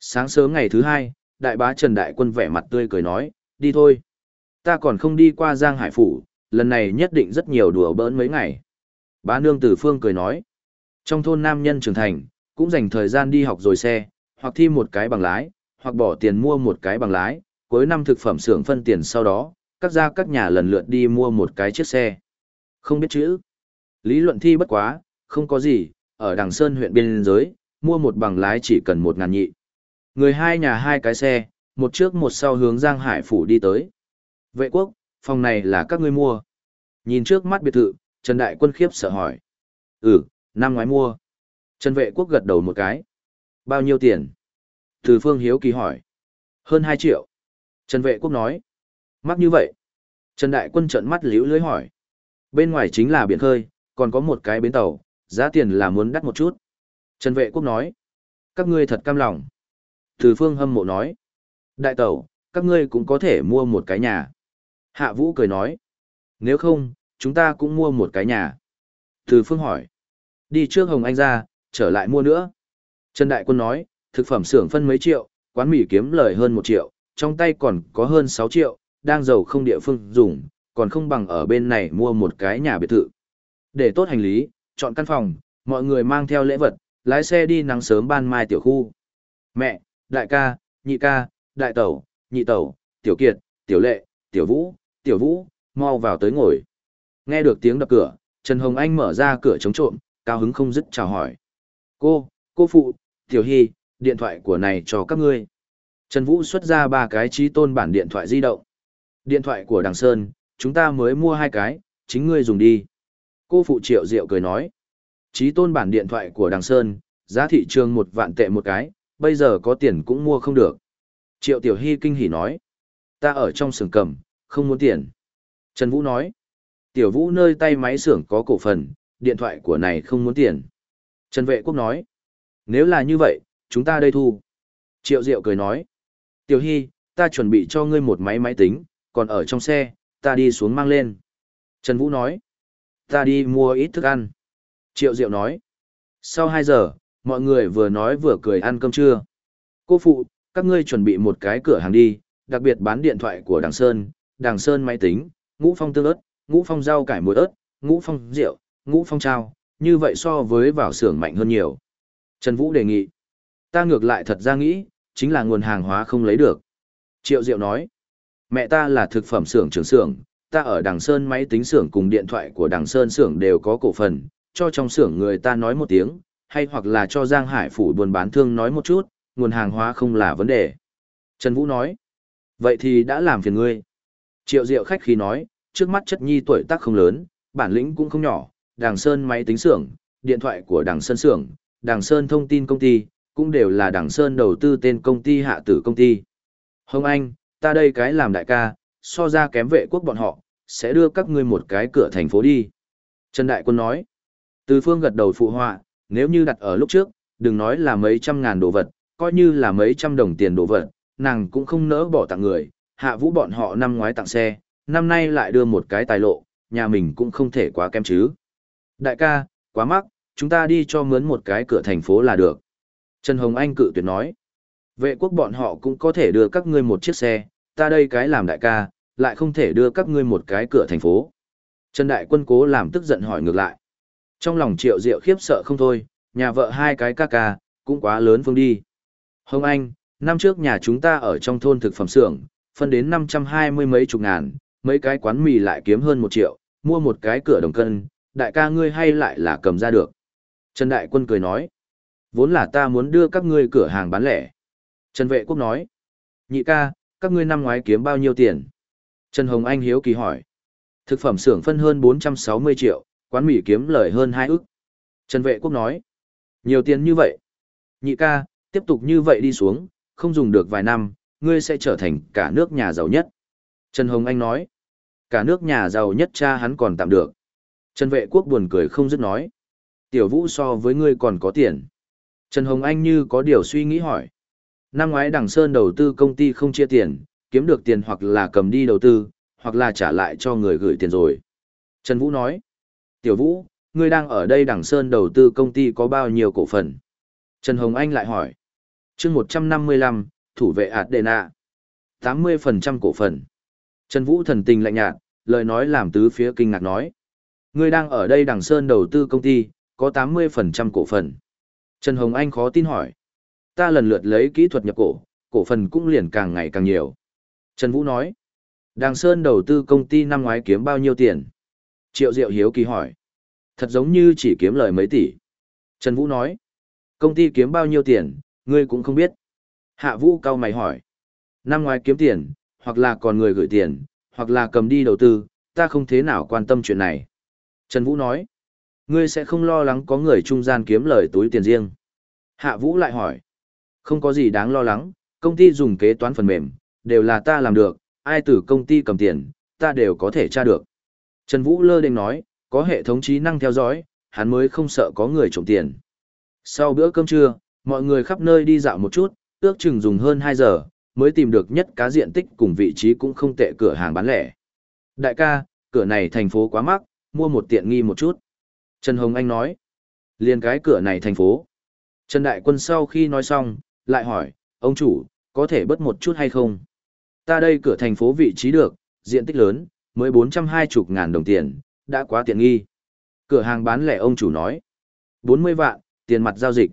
S1: Sáng sớm ngày thứ hai, đại bá Trần Đại Quân vẻ mặt tươi cười nói, đi thôi. Ta còn không đi qua Giang Hải Phủ, lần này nhất định rất nhiều đùa bỡn mấy ngày. Bá Nương Tử Phương cười nói, trong thôn nam nhân trưởng thành, cũng dành thời gian đi học rồi xe, hoặc thi một cái bằng lái, hoặc bỏ tiền mua một cái bằng lái, cuối năm thực phẩm xưởng phân tiền sau đó, các gia các nhà lần lượt đi mua một cái chiếc xe. Không biết chữ. Lý luận thi bất quá, không có gì, ở Đằng Sơn huyện biên giới, mua một bằng lái chỉ cần một ngàn nhị. Người hai nhà hai cái xe, một trước một sau hướng Giang Hải phủ đi tới. Vệ quốc, phòng này là các ngươi mua. Nhìn trước mắt biệt thự, Trần Đại Quân khiếp sợ hỏi. Ừ, năm ngoái mua. Trần Vệ quốc gật đầu một cái. Bao nhiêu tiền? Từ Phương Hiếu kỳ hỏi. Hơn 2 triệu. Trần Vệ quốc nói. Mắc như vậy. Trần Đại Quân trợn mắt liễu lưới hỏi. Bên ngoài chính là biển khơi, còn có một cái bến tàu, giá tiền là muốn đắt một chút. Trần Vệ quốc nói. Các ngươi thật cam lòng. Từ Phương hâm mộ nói. Đại tẩu, các ngươi cũng có thể mua một cái nhà. Hạ Vũ cười nói. Nếu không, chúng ta cũng mua một cái nhà. Từ Phương hỏi. Đi trước Hồng Anh ra, trở lại mua nữa. Trần Đại Quân nói, thực phẩm xưởng phân mấy triệu, quán mì kiếm lời hơn một triệu, trong tay còn có hơn sáu triệu, đang giàu không địa phương dùng, còn không bằng ở bên này mua một cái nhà biệt thự. Để tốt hành lý, chọn căn phòng, mọi người mang theo lễ vật, lái xe đi nắng sớm ban mai tiểu khu. Mẹ, đại ca, nhị ca, đại tẩu, nhị tẩu, tiểu kiệt, tiểu lệ, tiểu vũ, tiểu vũ, mau vào tới ngồi. Nghe được tiếng đập cửa, Trần Hồng Anh mở ra cửa chống trộm, cao hứng không dứt chào hỏi. Cô, cô phụ, tiểu hy, điện thoại của này cho các ngươi. Trần Vũ xuất ra ba cái trí tôn bản điện thoại di động. Điện thoại của Đằng Sơn, chúng ta mới mua hai cái, chính ngươi dùng đi. Cô phụ triệu diệu cười nói. Trí tôn bản điện thoại của Đằng Sơn, giá thị trường một vạn tệ một cái, bây giờ có tiền cũng mua không được. Triệu Tiểu Hy kinh hỉ nói. Ta ở trong sừng cầm, không muốn tiền. Trần Vũ nói. Tiểu Vũ nơi tay máy xưởng có cổ phần, điện thoại của này không muốn tiền. Trần Vệ Quốc nói. Nếu là như vậy, chúng ta đây thu. Triệu Diệu cười nói. Tiểu Hy, ta chuẩn bị cho ngươi một máy máy tính, còn ở trong xe, ta đi xuống mang lên. Trần Vũ nói. Ta đi mua ít thức ăn. Triệu Diệu nói. Sau 2 giờ, mọi người vừa nói vừa cười ăn cơm trưa. Cô phụ, các ngươi chuẩn bị một cái cửa hàng đi, đặc biệt bán điện thoại của Đằng Sơn, Đàng Sơn máy tính, ngũ phong tương ớt, ngũ phong rau cải muối ớt, ngũ phong rượu, ngũ phong trao, như vậy so với vào xưởng mạnh hơn nhiều. Trần Vũ đề nghị. Ta ngược lại thật ra nghĩ, chính là nguồn hàng hóa không lấy được. Triệu Diệu nói. Mẹ ta là thực phẩm xưởng trưởng xưởng, ta ở Đằng Sơn máy tính xưởng cùng điện thoại của Đằng Sơn xưởng đều có cổ phần, cho trong xưởng người ta nói một tiếng, hay hoặc là cho Giang Hải phủ buôn bán thương nói một chút, nguồn hàng hóa không là vấn đề. Trần Vũ nói. Vậy thì đã làm phiền ngươi. Triệu Diệu khách khí nói, trước mắt chất nhi tuổi tác không lớn, bản lĩnh cũng không nhỏ, Đằng Sơn máy tính xưởng, điện thoại của Đằng Sơn xưởng, Đằng Sơn thông tin công ty, cũng đều là Đằng Sơn đầu tư tên công ty hạ tử công ty. Hồng Anh, ta đây cái làm đại ca, so ra kém vệ quốc bọn họ, sẽ đưa các ngươi một cái cửa thành phố đi. Trần Đại Quân nói, từ phương gật đầu phụ họa, nếu như đặt ở lúc trước, đừng nói là mấy trăm ngàn đồ vật, coi như là mấy trăm đồng tiền đồ vật, nàng cũng không nỡ bỏ tặng người, hạ vũ bọn họ năm ngoái tặng xe, năm nay lại đưa một cái tài lộ, nhà mình cũng không thể quá kém chứ. Đại ca, quá mắc, chúng ta đi cho mướn một cái cửa thành phố là được. Trần Hồng Anh cự tuyệt nói. Vệ quốc bọn họ cũng có thể đưa các ngươi một chiếc xe, ta đây cái làm đại ca, lại không thể đưa các ngươi một cái cửa thành phố. Trần Đại Quân cố làm tức giận hỏi ngược lại. Trong lòng triệu diệu khiếp sợ không thôi, nhà vợ hai cái ca ca, cũng quá lớn phương đi. Hồng Anh, năm trước nhà chúng ta ở trong thôn thực phẩm xưởng, phân đến 520 mấy chục ngàn, mấy cái quán mì lại kiếm hơn một triệu, mua một cái cửa đồng cân, đại ca ngươi hay lại là cầm ra được. Trần Đại Quân cười nói, vốn là ta muốn đưa các ngươi cửa hàng bán lẻ. Trần Vệ Quốc nói, nhị ca, các ngươi năm ngoái kiếm bao nhiêu tiền? Trần Hồng Anh hiếu kỳ hỏi, thực phẩm xưởng phân hơn 460 triệu, quán mì kiếm lời hơn 2 ức. Trần Vệ Quốc nói, nhiều tiền như vậy. Nhị ca, tiếp tục như vậy đi xuống, không dùng được vài năm, ngươi sẽ trở thành cả nước nhà giàu nhất. Trần Hồng Anh nói, cả nước nhà giàu nhất cha hắn còn tạm được. Trần Vệ Quốc buồn cười không dứt nói, tiểu vũ so với ngươi còn có tiền. Trần Hồng Anh như có điều suy nghĩ hỏi. Năm ngoái Đằng Sơn đầu tư công ty không chia tiền, kiếm được tiền hoặc là cầm đi đầu tư, hoặc là trả lại cho người gửi tiền rồi. Trần Vũ nói, Tiểu Vũ, ngươi đang ở đây đằng Sơn đầu tư công ty có bao nhiêu cổ phần? Trần Hồng Anh lại hỏi, chương 155, thủ vệ ạt đề nạ. 80% cổ phần. Trần Vũ thần tình lạnh nhạt, lời nói làm tứ phía kinh ngạc nói. Ngươi đang ở đây đằng Sơn đầu tư công ty, có 80% cổ phần. Trần Hồng Anh khó tin hỏi. Ta lần lượt lấy kỹ thuật nhập cổ, cổ phần cũng liền càng ngày càng nhiều. Trần Vũ nói. đàng Sơn đầu tư công ty năm ngoái kiếm bao nhiêu tiền? Triệu Diệu Hiếu kỳ hỏi. Thật giống như chỉ kiếm lời mấy tỷ. Trần Vũ nói. Công ty kiếm bao nhiêu tiền, ngươi cũng không biết. Hạ Vũ cao mày hỏi. Năm ngoái kiếm tiền, hoặc là còn người gửi tiền, hoặc là cầm đi đầu tư, ta không thế nào quan tâm chuyện này. Trần Vũ nói. Ngươi sẽ không lo lắng có người trung gian kiếm lời túi tiền riêng. Hạ Vũ lại hỏi. Không có gì đáng lo lắng, công ty dùng kế toán phần mềm, đều là ta làm được, ai từ công ty cầm tiền, ta đều có thể tra được. Trần Vũ lơ định nói, có hệ thống trí năng theo dõi, hắn mới không sợ có người trộm tiền. Sau bữa cơm trưa, mọi người khắp nơi đi dạo một chút, ước chừng dùng hơn 2 giờ, mới tìm được nhất cá diện tích cùng vị trí cũng không tệ cửa hàng bán lẻ. Đại ca, cửa này thành phố quá mắc, mua một tiện nghi một chút. Trần Hồng Anh nói, liền cái cửa này thành phố. Trần Đại Quân sau khi nói xong, lại hỏi, ông chủ, có thể bớt một chút hay không? Ta đây cửa thành phố vị trí được, diện tích lớn, mới 420 ngàn đồng tiền, đã quá tiện nghi. Cửa hàng bán lẻ ông chủ nói, 40 vạn, tiền mặt giao dịch.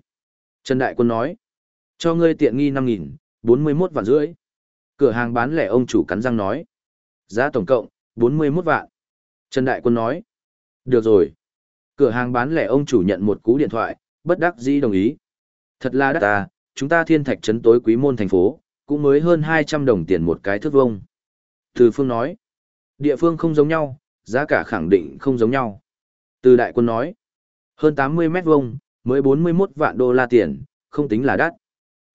S1: Trần Đại Quân nói, cho ngươi tiện nghi 5 nghìn, 41 vạn rưỡi. Cửa hàng bán lẻ ông chủ cắn răng nói, giá tổng cộng, 41 vạn. Trần Đại Quân nói, được rồi. Cửa hàng bán lẻ ông chủ nhận một cú điện thoại, bất đắc dĩ đồng ý. Thật là đắt ta, chúng ta thiên thạch trấn tối quý môn thành phố, cũng mới hơn 200 đồng tiền một cái thước vông. Từ phương nói, địa phương không giống nhau, giá cả khẳng định không giống nhau. Từ đại quân nói, hơn 80 mét vuông, mới 41 vạn đô la tiền, không tính là đắt.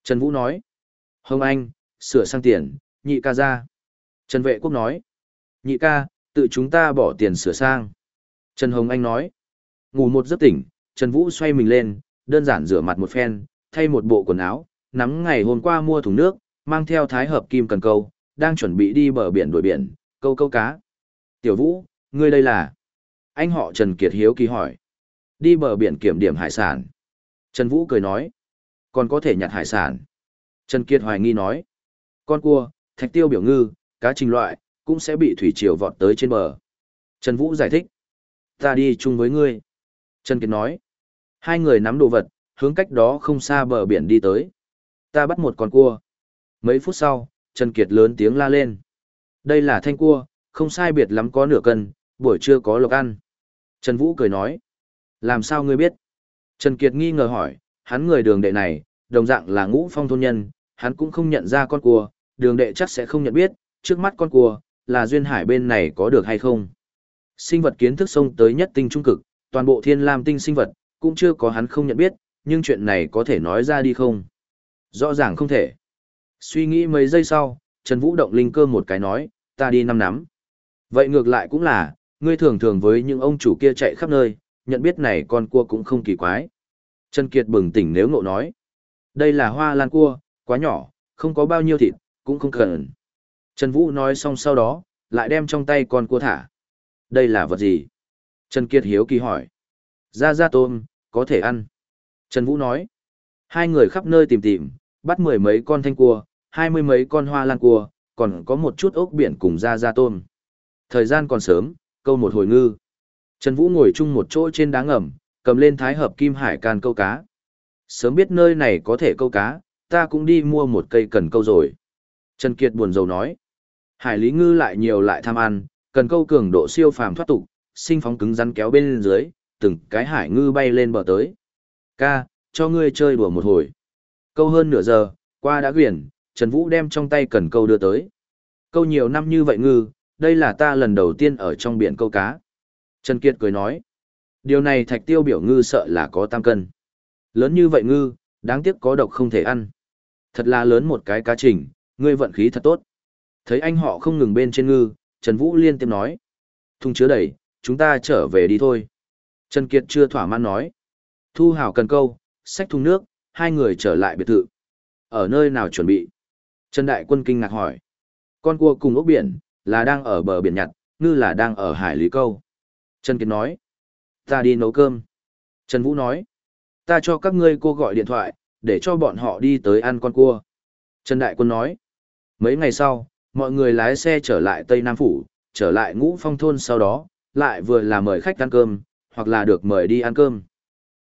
S1: Trần Vũ nói, Hồng Anh, sửa sang tiền, nhị ca ra. Trần Vệ Quốc nói, nhị ca, tự chúng ta bỏ tiền sửa sang. Trần Hồng Anh nói, ngủ một giấc tỉnh, Trần Vũ xoay mình lên, đơn giản rửa mặt một phen, thay một bộ quần áo, nắm ngày hôm qua mua thùng nước, mang theo thái hợp kim cần câu, đang chuẩn bị đi bờ biển đuổi biển, câu câu cá. Tiểu Vũ, ngươi đây là? Anh họ Trần Kiệt Hiếu kỳ hỏi. Đi bờ biển kiểm điểm hải sản. Trần Vũ cười nói. Còn có thể nhặt hải sản. Trần Kiệt hoài nghi nói. Con cua, thạch tiêu biểu ngư, cá trình loại, cũng sẽ bị thủy triều vọt tới trên bờ. Trần Vũ giải thích. Ta đi chung với ngươi. Trần Kiệt nói. Hai người nắm đồ vật, hướng cách đó không xa bờ biển đi tới. Ta bắt một con cua. Mấy phút sau, Trần Kiệt lớn tiếng la lên. Đây là thanh cua, không sai biệt lắm có nửa cân, buổi trưa có lộc ăn. Trần Vũ cười nói. Làm sao ngươi biết? Trần Kiệt nghi ngờ hỏi, hắn người đường đệ này, đồng dạng là ngũ phong thôn nhân, hắn cũng không nhận ra con cua, đường đệ chắc sẽ không nhận biết, trước mắt con cua, là duyên hải bên này có được hay không. Sinh vật kiến thức sông tới nhất tinh trung cực, toàn bộ thiên lam tinh sinh vật, cũng chưa có hắn không nhận biết, nhưng chuyện này có thể nói ra đi không? Rõ ràng không thể. Suy nghĩ mấy giây sau, Trần Vũ động linh cơ một cái nói, ta đi năm nắm. Vậy ngược lại cũng là, ngươi thường thường với những ông chủ kia chạy khắp nơi, nhận biết này con cua cũng không kỳ quái. Trần Kiệt bừng tỉnh nếu ngộ nói, đây là hoa lan cua, quá nhỏ, không có bao nhiêu thịt, cũng không cần. Trần Vũ nói xong sau đó, lại đem trong tay con cua thả. Đây là vật gì? Trần Kiệt hiếu kỳ hỏi. Ra ra tôm, có thể ăn. Trần Vũ nói. Hai người khắp nơi tìm tìm, bắt mười mấy con thanh cua, hai mươi mấy con hoa lan cua, còn có một chút ốc biển cùng ra ra tôm. Thời gian còn sớm, câu một hồi ngư. Trần Vũ ngồi chung một chỗ trên đá ngầm, cầm lên thái hợp kim hải can câu cá. Sớm biết nơi này có thể câu cá, ta cũng đi mua một cây cần câu rồi. Trần Kiệt buồn rầu nói. Hải lý ngư lại nhiều lại tham ăn, cần câu cường độ siêu phàm thoát tục, sinh phóng cứng rắn kéo bên dưới, từng cái hải ngư bay lên bờ tới. Ca, cho ngươi chơi đùa một hồi. Câu hơn nửa giờ, qua đã quyển, Trần Vũ đem trong tay cần câu đưa tới. Câu nhiều năm như vậy ngư, đây là ta lần đầu tiên ở trong biển câu cá. Trần Kiệt cười nói. Điều này thạch tiêu biểu ngư sợ là có tam cân. Lớn như vậy ngư, đáng tiếc có độc không thể ăn. Thật là lớn một cái cá trình, ngươi vận khí thật tốt. Thấy anh họ không ngừng bên trên ngư, Trần Vũ liên tiếp nói. Thùng chứa đầy, chúng ta trở về đi thôi. Trần Kiệt chưa thỏa mãn nói. Thu hào cần câu, xách thùng nước, hai người trở lại biệt thự. Ở nơi nào chuẩn bị? Trần Đại Quân kinh ngạc hỏi. Con cua cùng ốc biển, là đang ở bờ biển nhặt, ngư là đang ở hải lý câu. Trần Kiệt nói. Ta đi nấu cơm. Trần Vũ nói. Ta cho các ngươi cô gọi điện thoại, để cho bọn họ đi tới ăn con cua. Trần Đại Quân nói. Mấy ngày sau, mọi người lái xe trở lại Tây Nam Phủ, trở lại ngũ phong thôn sau đó, lại vừa là mời khách ăn cơm, hoặc là được mời đi ăn cơm.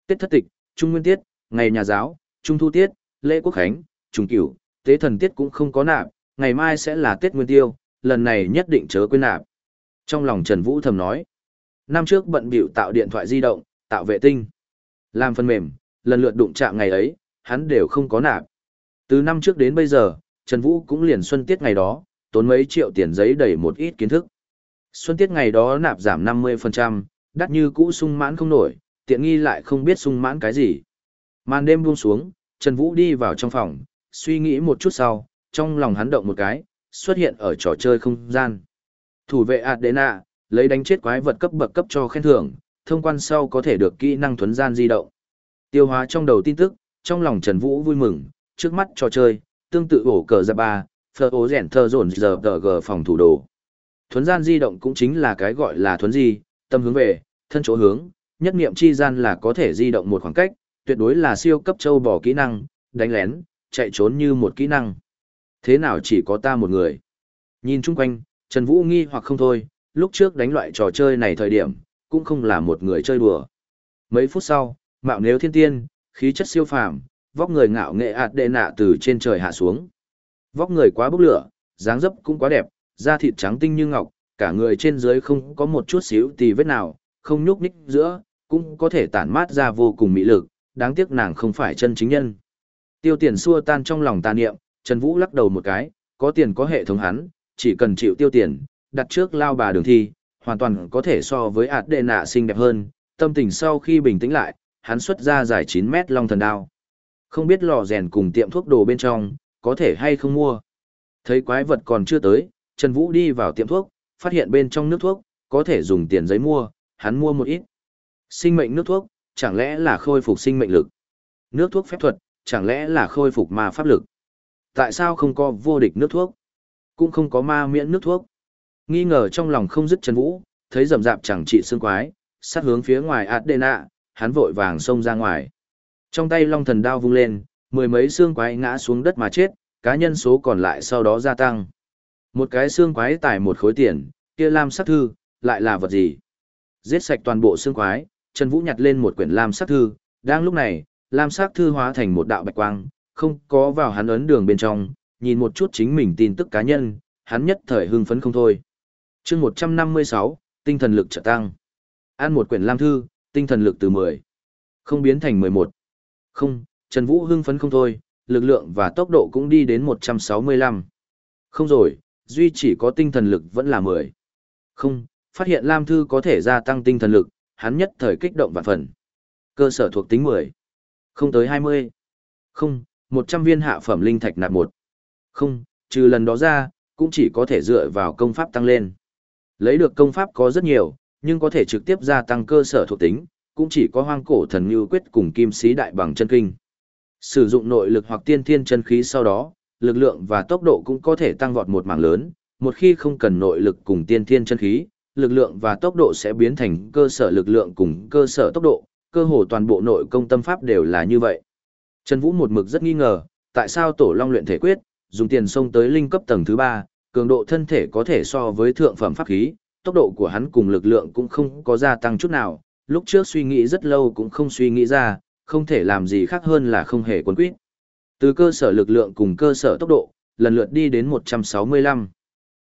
S1: Tết thất tịch, Trung Nguyên Tiết, ngày nhà giáo, Trung Thu Tiết, lễ Quốc Khánh, Trung Cửu, Tế Thần Tiết cũng không có nạp, ngày mai sẽ là Tết Nguyên Tiêu, lần này nhất định chớ quên nạp. Trong lòng Trần Vũ thầm nói, năm trước bận biểu tạo điện thoại di động, tạo vệ tinh, làm phần mềm, lần lượt đụng chạm ngày ấy, hắn đều không có nạp. Từ năm trước đến bây giờ, Trần Vũ cũng liền xuân tiết ngày đó, tốn mấy triệu tiền giấy đầy một ít kiến thức. Xuân tiết ngày đó nạp giảm 50%, đắt như cũ sung mãn không nổi, tiện nghi lại không biết sung mãn cái gì. Màn đêm buông xuống, Trần Vũ đi vào trong phòng, suy nghĩ một chút sau, trong lòng hắn động một cái, xuất hiện ở trò chơi không gian. Thủ vệ Adena, lấy đánh chết quái vật cấp bậc cấp cho khen thưởng, thông quan sau có thể được kỹ năng thuấn gian di động. Tiêu hóa trong đầu tin tức, trong lòng Trần Vũ vui mừng, trước mắt trò chơi, tương tự ổ cờ ra ba, phở ố rẻn thơ dồn giờ tờ gờ phòng thủ đồ. Thuấn gian di động cũng chính là cái gọi là thuấn di, tâm hướng về, thân chỗ hướng, nhất niệm chi gian là có thể di động một khoảng cách, tuyệt đối là siêu cấp châu bò kỹ năng, đánh lén, chạy trốn như một kỹ năng. Thế nào chỉ có ta một người? Nhìn chung quanh, Trần Vũ nghi hoặc không thôi, lúc trước đánh loại trò chơi này thời điểm, cũng không là một người chơi đùa. Mấy phút sau, mạo nếu thiên tiên, khí chất siêu phàm, vóc người ngạo nghệ ạt đệ nạ từ trên trời hạ xuống. Vóc người quá bốc lửa, dáng dấp cũng quá đẹp, da thịt trắng tinh như ngọc, cả người trên dưới không có một chút xíu tì vết nào, không nhúc nhích giữa, cũng có thể tản mát ra vô cùng mỹ lực, đáng tiếc nàng không phải chân chính nhân. Tiêu tiền xua tan trong lòng tà niệm, Trần Vũ lắc đầu một cái, có tiền có hệ thống hắn, chỉ cần chịu tiêu tiền, đặt trước lao bà đường thi, hoàn toàn có thể so với ạt đệ nạ xinh đẹp hơn, tâm tình sau khi bình tĩnh lại, hắn xuất ra dài 9 mét long thần đao. Không biết lò rèn cùng tiệm thuốc đồ bên trong, có thể hay không mua. Thấy quái vật còn chưa tới, Trần Vũ đi vào tiệm thuốc, phát hiện bên trong nước thuốc, có thể dùng tiền giấy mua, hắn mua một ít. Sinh mệnh nước thuốc, chẳng lẽ là khôi phục sinh mệnh lực? Nước thuốc phép thuật, chẳng lẽ là khôi phục ma pháp lực? Tại sao không có vô địch nước thuốc? Cũng không có ma miễn nước thuốc. Nghi ngờ trong lòng không dứt Trần Vũ, thấy rầm rạp chẳng trị xương quái, sát hướng phía ngoài Adena, hắn vội vàng xông ra ngoài. Trong tay long thần đao vung lên, mười mấy xương quái ngã xuống đất mà chết, cá nhân số còn lại sau đó gia tăng. Một cái xương quái tải một khối tiền, kia lam sắc thư, lại là vật gì? Giết sạch toàn bộ xương quái, Trần Vũ nhặt lên một quyển lam sắc thư, đang lúc này, lam sắc thư hóa thành một đạo bạch quang, không có vào hắn ấn đường bên trong, nhìn một chút chính mình tin tức cá nhân, hắn nhất thời hưng phấn không thôi chương 156, tinh thần lực trợ tăng. Ăn một quyển lam thư, tinh thần lực từ 10, không biến thành 11. Không, Trần Vũ hưng phấn không thôi, lực lượng và tốc độ cũng đi đến 165. Không rồi, duy chỉ có tinh thần lực vẫn là 10. Không, phát hiện Lam Thư có thể gia tăng tinh thần lực, hắn nhất thời kích động vạn phần. Cơ sở thuộc tính 10. Không tới 20. Không, 100 viên hạ phẩm linh thạch nạp một. Không, trừ lần đó ra, cũng chỉ có thể dựa vào công pháp tăng lên. Lấy được công pháp có rất nhiều, nhưng có thể trực tiếp gia tăng cơ sở thuộc tính, cũng chỉ có hoang cổ thần như quyết cùng kim sĩ đại bằng chân kinh. Sử dụng nội lực hoặc tiên thiên chân khí sau đó, lực lượng và tốc độ cũng có thể tăng vọt một mảng lớn, một khi không cần nội lực cùng tiên thiên chân khí, lực lượng và tốc độ sẽ biến thành cơ sở lực lượng cùng cơ sở tốc độ, cơ hồ toàn bộ nội công tâm pháp đều là như vậy. Trần Vũ một mực rất nghi ngờ, tại sao tổ long luyện thể quyết, dùng tiền xông tới linh cấp tầng thứ 3, cường độ thân thể có thể so với thượng phẩm pháp khí, tốc độ của hắn cùng lực lượng cũng không có gia tăng chút nào, lúc trước suy nghĩ rất lâu cũng không suy nghĩ ra, không thể làm gì khác hơn là không hề quấn quýt. Từ cơ sở lực lượng cùng cơ sở tốc độ, lần lượt đi đến 165.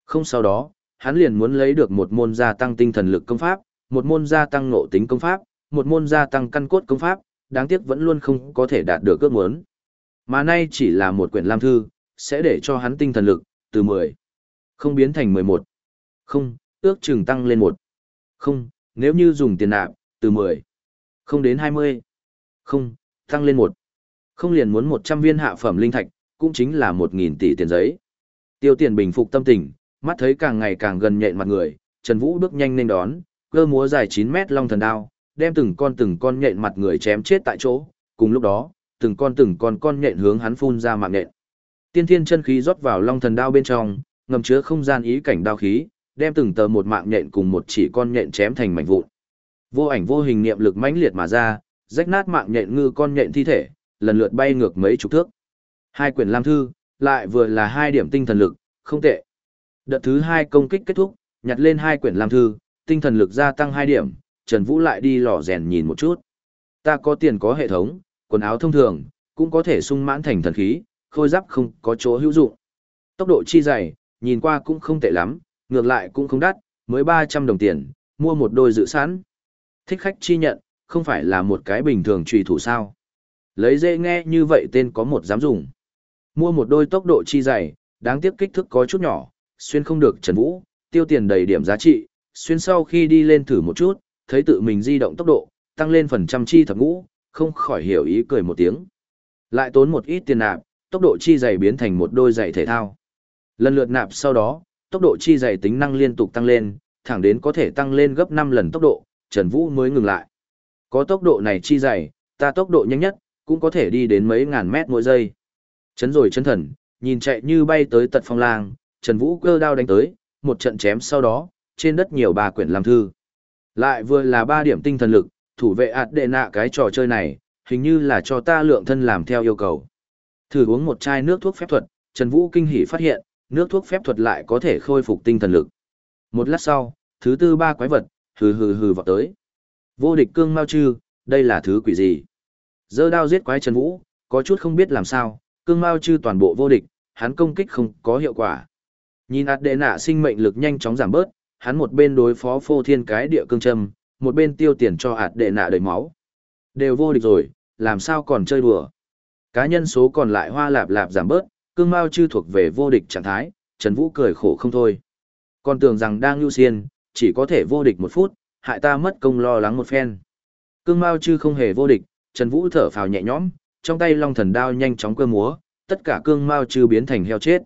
S1: Không sau đó, hắn liền muốn lấy được một môn gia tăng tinh thần lực công pháp, một môn gia tăng nộ tính công pháp, một môn gia tăng căn cốt công pháp, đáng tiếc vẫn luôn không có thể đạt được ước muốn. Mà nay chỉ là một quyển lam thư, sẽ để cho hắn tinh thần lực, từ 10, không biến thành 11. Không, ước chừng tăng lên 1. Không, nếu như dùng tiền nạp, từ 10, không đến 20. Không, tăng lên 1. Không liền muốn 100 viên hạ phẩm linh thạch, cũng chính là 1.000 tỷ tiền giấy. Tiêu tiền bình phục tâm tình, mắt thấy càng ngày càng gần nhện mặt người, Trần Vũ bước nhanh nên đón, cơ múa dài 9 mét long thần đao, đem từng con từng con nhện mặt người chém chết tại chỗ, cùng lúc đó, từng con từng con con nhện hướng hắn phun ra mạng nhện. Tiên thiên chân khí rót vào long thần đao bên trong, ngầm chứa không gian ý cảnh đao khí, đem từng tờ một mạng nhện cùng một chỉ con nhện chém thành mảnh vụn, Vô ảnh vô hình niệm lực mãnh liệt mà ra, rách nát mạng nhện ngư con nhện thi thể, lần lượt bay ngược mấy chục thước. Hai quyển lam thư, lại vừa là hai điểm tinh thần lực, không tệ. Đợt thứ hai công kích kết thúc, nhặt lên hai quyển lam thư, tinh thần lực gia tăng hai điểm, Trần Vũ lại đi lò rèn nhìn một chút. Ta có tiền có hệ thống, quần áo thông thường, cũng có thể sung mãn thành thần khí, khôi giáp không có chỗ hữu dụng. Tốc độ chi dày, nhìn qua cũng không tệ lắm, ngược lại cũng không đắt, mới 300 đồng tiền, mua một đôi dự sẵn. Thích khách chi nhận, không phải là một cái bình thường trùy thủ sao. Lấy dễ nghe như vậy tên có một dám dùng. Mua một đôi tốc độ chi dày, đáng tiếc kích thước có chút nhỏ, xuyên không được Trần Vũ, tiêu tiền đầy điểm giá trị, xuyên sau khi đi lên thử một chút, thấy tự mình di động tốc độ, tăng lên phần trăm chi thập ngũ, không khỏi hiểu ý cười một tiếng. Lại tốn một ít tiền nạp, tốc độ chi dày biến thành một đôi giày thể thao. Lần lượt nạp sau đó, tốc độ chi dày tính năng liên tục tăng lên, thẳng đến có thể tăng lên gấp 5 lần tốc độ, Trần Vũ mới ngừng lại. Có tốc độ này chi dày, ta tốc độ nhanh nhất, cũng có thể đi đến mấy ngàn mét mỗi giây. Chấn rồi chấn thần, nhìn chạy như bay tới tận phong lang, Trần Vũ cơ đao đánh tới, một trận chém sau đó, trên đất nhiều bà quyển làm thư. Lại vừa là ba điểm tinh thần lực, thủ vệ ạt đệ nạ cái trò chơi này, hình như là cho ta lượng thân làm theo yêu cầu. Thử uống một chai nước thuốc phép thuật, Trần Vũ kinh hỉ phát hiện, nước thuốc phép thuật lại có thể khôi phục tinh thần lực. Một lát sau, thứ tư ba quái vật, hừ hừ hừ vào tới. Vô địch cương mau chư, đây là thứ quỷ gì? Dơ đao giết quái Trần Vũ, có chút không biết làm sao, cương mau chư toàn bộ vô địch, hắn công kích không có hiệu quả. Nhìn ạt đệ nạ sinh mệnh lực nhanh chóng giảm bớt, hắn một bên đối phó phô thiên cái địa cương châm, một bên tiêu tiền cho ạt đệ nạ đầy máu. Đều vô địch rồi, làm sao còn chơi đùa. Cá nhân số còn lại hoa lạp lạp giảm bớt, cương mao chư thuộc về vô địch trạng thái, Trần Vũ cười khổ không thôi. Còn tưởng rằng đang lưu xiên, chỉ có thể vô địch một phút, hại ta mất công lo lắng một phen. Cương mao chư không hề vô địch, Trần Vũ thở phào nhẹ nhõm, trong tay long thần đao nhanh chóng cơ múa, tất cả cương mao chư biến thành heo chết.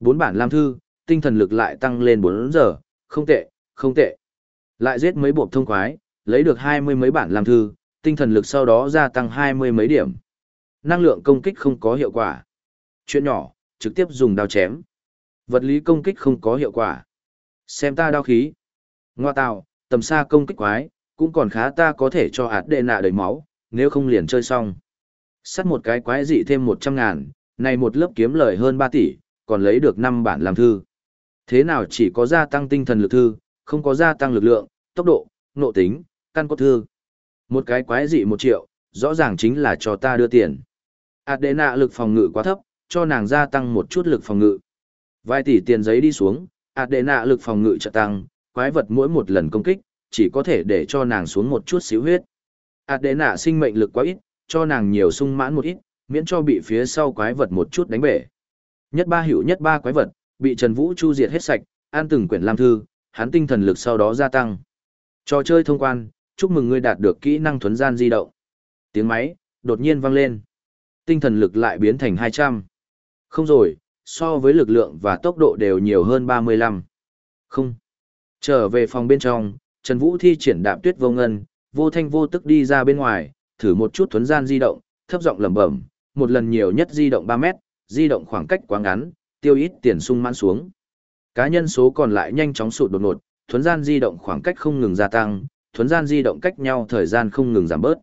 S1: Bốn bản lam thư, tinh thần lực lại tăng lên 4 giờ, không tệ, không tệ. Lại giết mấy bộ thông quái, lấy được hai mươi mấy bản lam thư, tinh thần lực sau đó gia tăng hai mươi mấy điểm. Năng lượng công kích không có hiệu quả. Chuyện nhỏ, trực tiếp dùng đao chém. Vật lý công kích không có hiệu quả. Xem ta đao khí. Ngoa tạo, tầm xa công kích quái, cũng còn khá ta có thể cho hạt đệ nạ đầy máu, nếu không liền chơi xong. Sắt một cái quái dị thêm một trăm ngàn, này một lớp kiếm lời hơn ba tỷ, còn lấy được năm bản làm thư. Thế nào chỉ có gia tăng tinh thần lực thư, không có gia tăng lực lượng, tốc độ, nộ tính, căn cốt thư. Một cái quái dị một triệu, rõ ràng chính là cho ta đưa tiền. Adena lực phòng ngự quá thấp, cho nàng gia tăng một chút lực phòng ngự. Vài tỷ tiền giấy đi xuống, Adena lực phòng ngự trợ tăng, quái vật mỗi một lần công kích, chỉ có thể để cho nàng xuống một chút xíu huyết. Adena sinh mệnh lực quá ít, cho nàng nhiều sung mãn một ít, miễn cho bị phía sau quái vật một chút đánh bể. Nhất ba hữu nhất ba quái vật, bị Trần Vũ chu diệt hết sạch, an từng quyển lam thư, hắn tinh thần lực sau đó gia tăng. Trò chơi thông quan, chúc mừng ngươi đạt được kỹ năng thuấn gian di động. Tiếng máy, đột nhiên vang lên. Tinh thần lực lại biến thành 200. Không rồi, so với lực lượng và tốc độ đều nhiều hơn 35. Không. Trở về phòng bên trong, Trần Vũ thi triển đạp tuyết vô ngân, vô thanh vô tức đi ra bên ngoài, thử một chút thuấn gian di động, thấp giọng lẩm bẩm, một lần nhiều nhất di động 3 mét, di động khoảng cách quá ngắn, tiêu ít tiền sung mãn xuống. Cá nhân số còn lại nhanh chóng sụt đột ngột, thuấn gian di động khoảng cách không ngừng gia tăng, thuấn gian di động cách nhau thời gian không ngừng giảm bớt.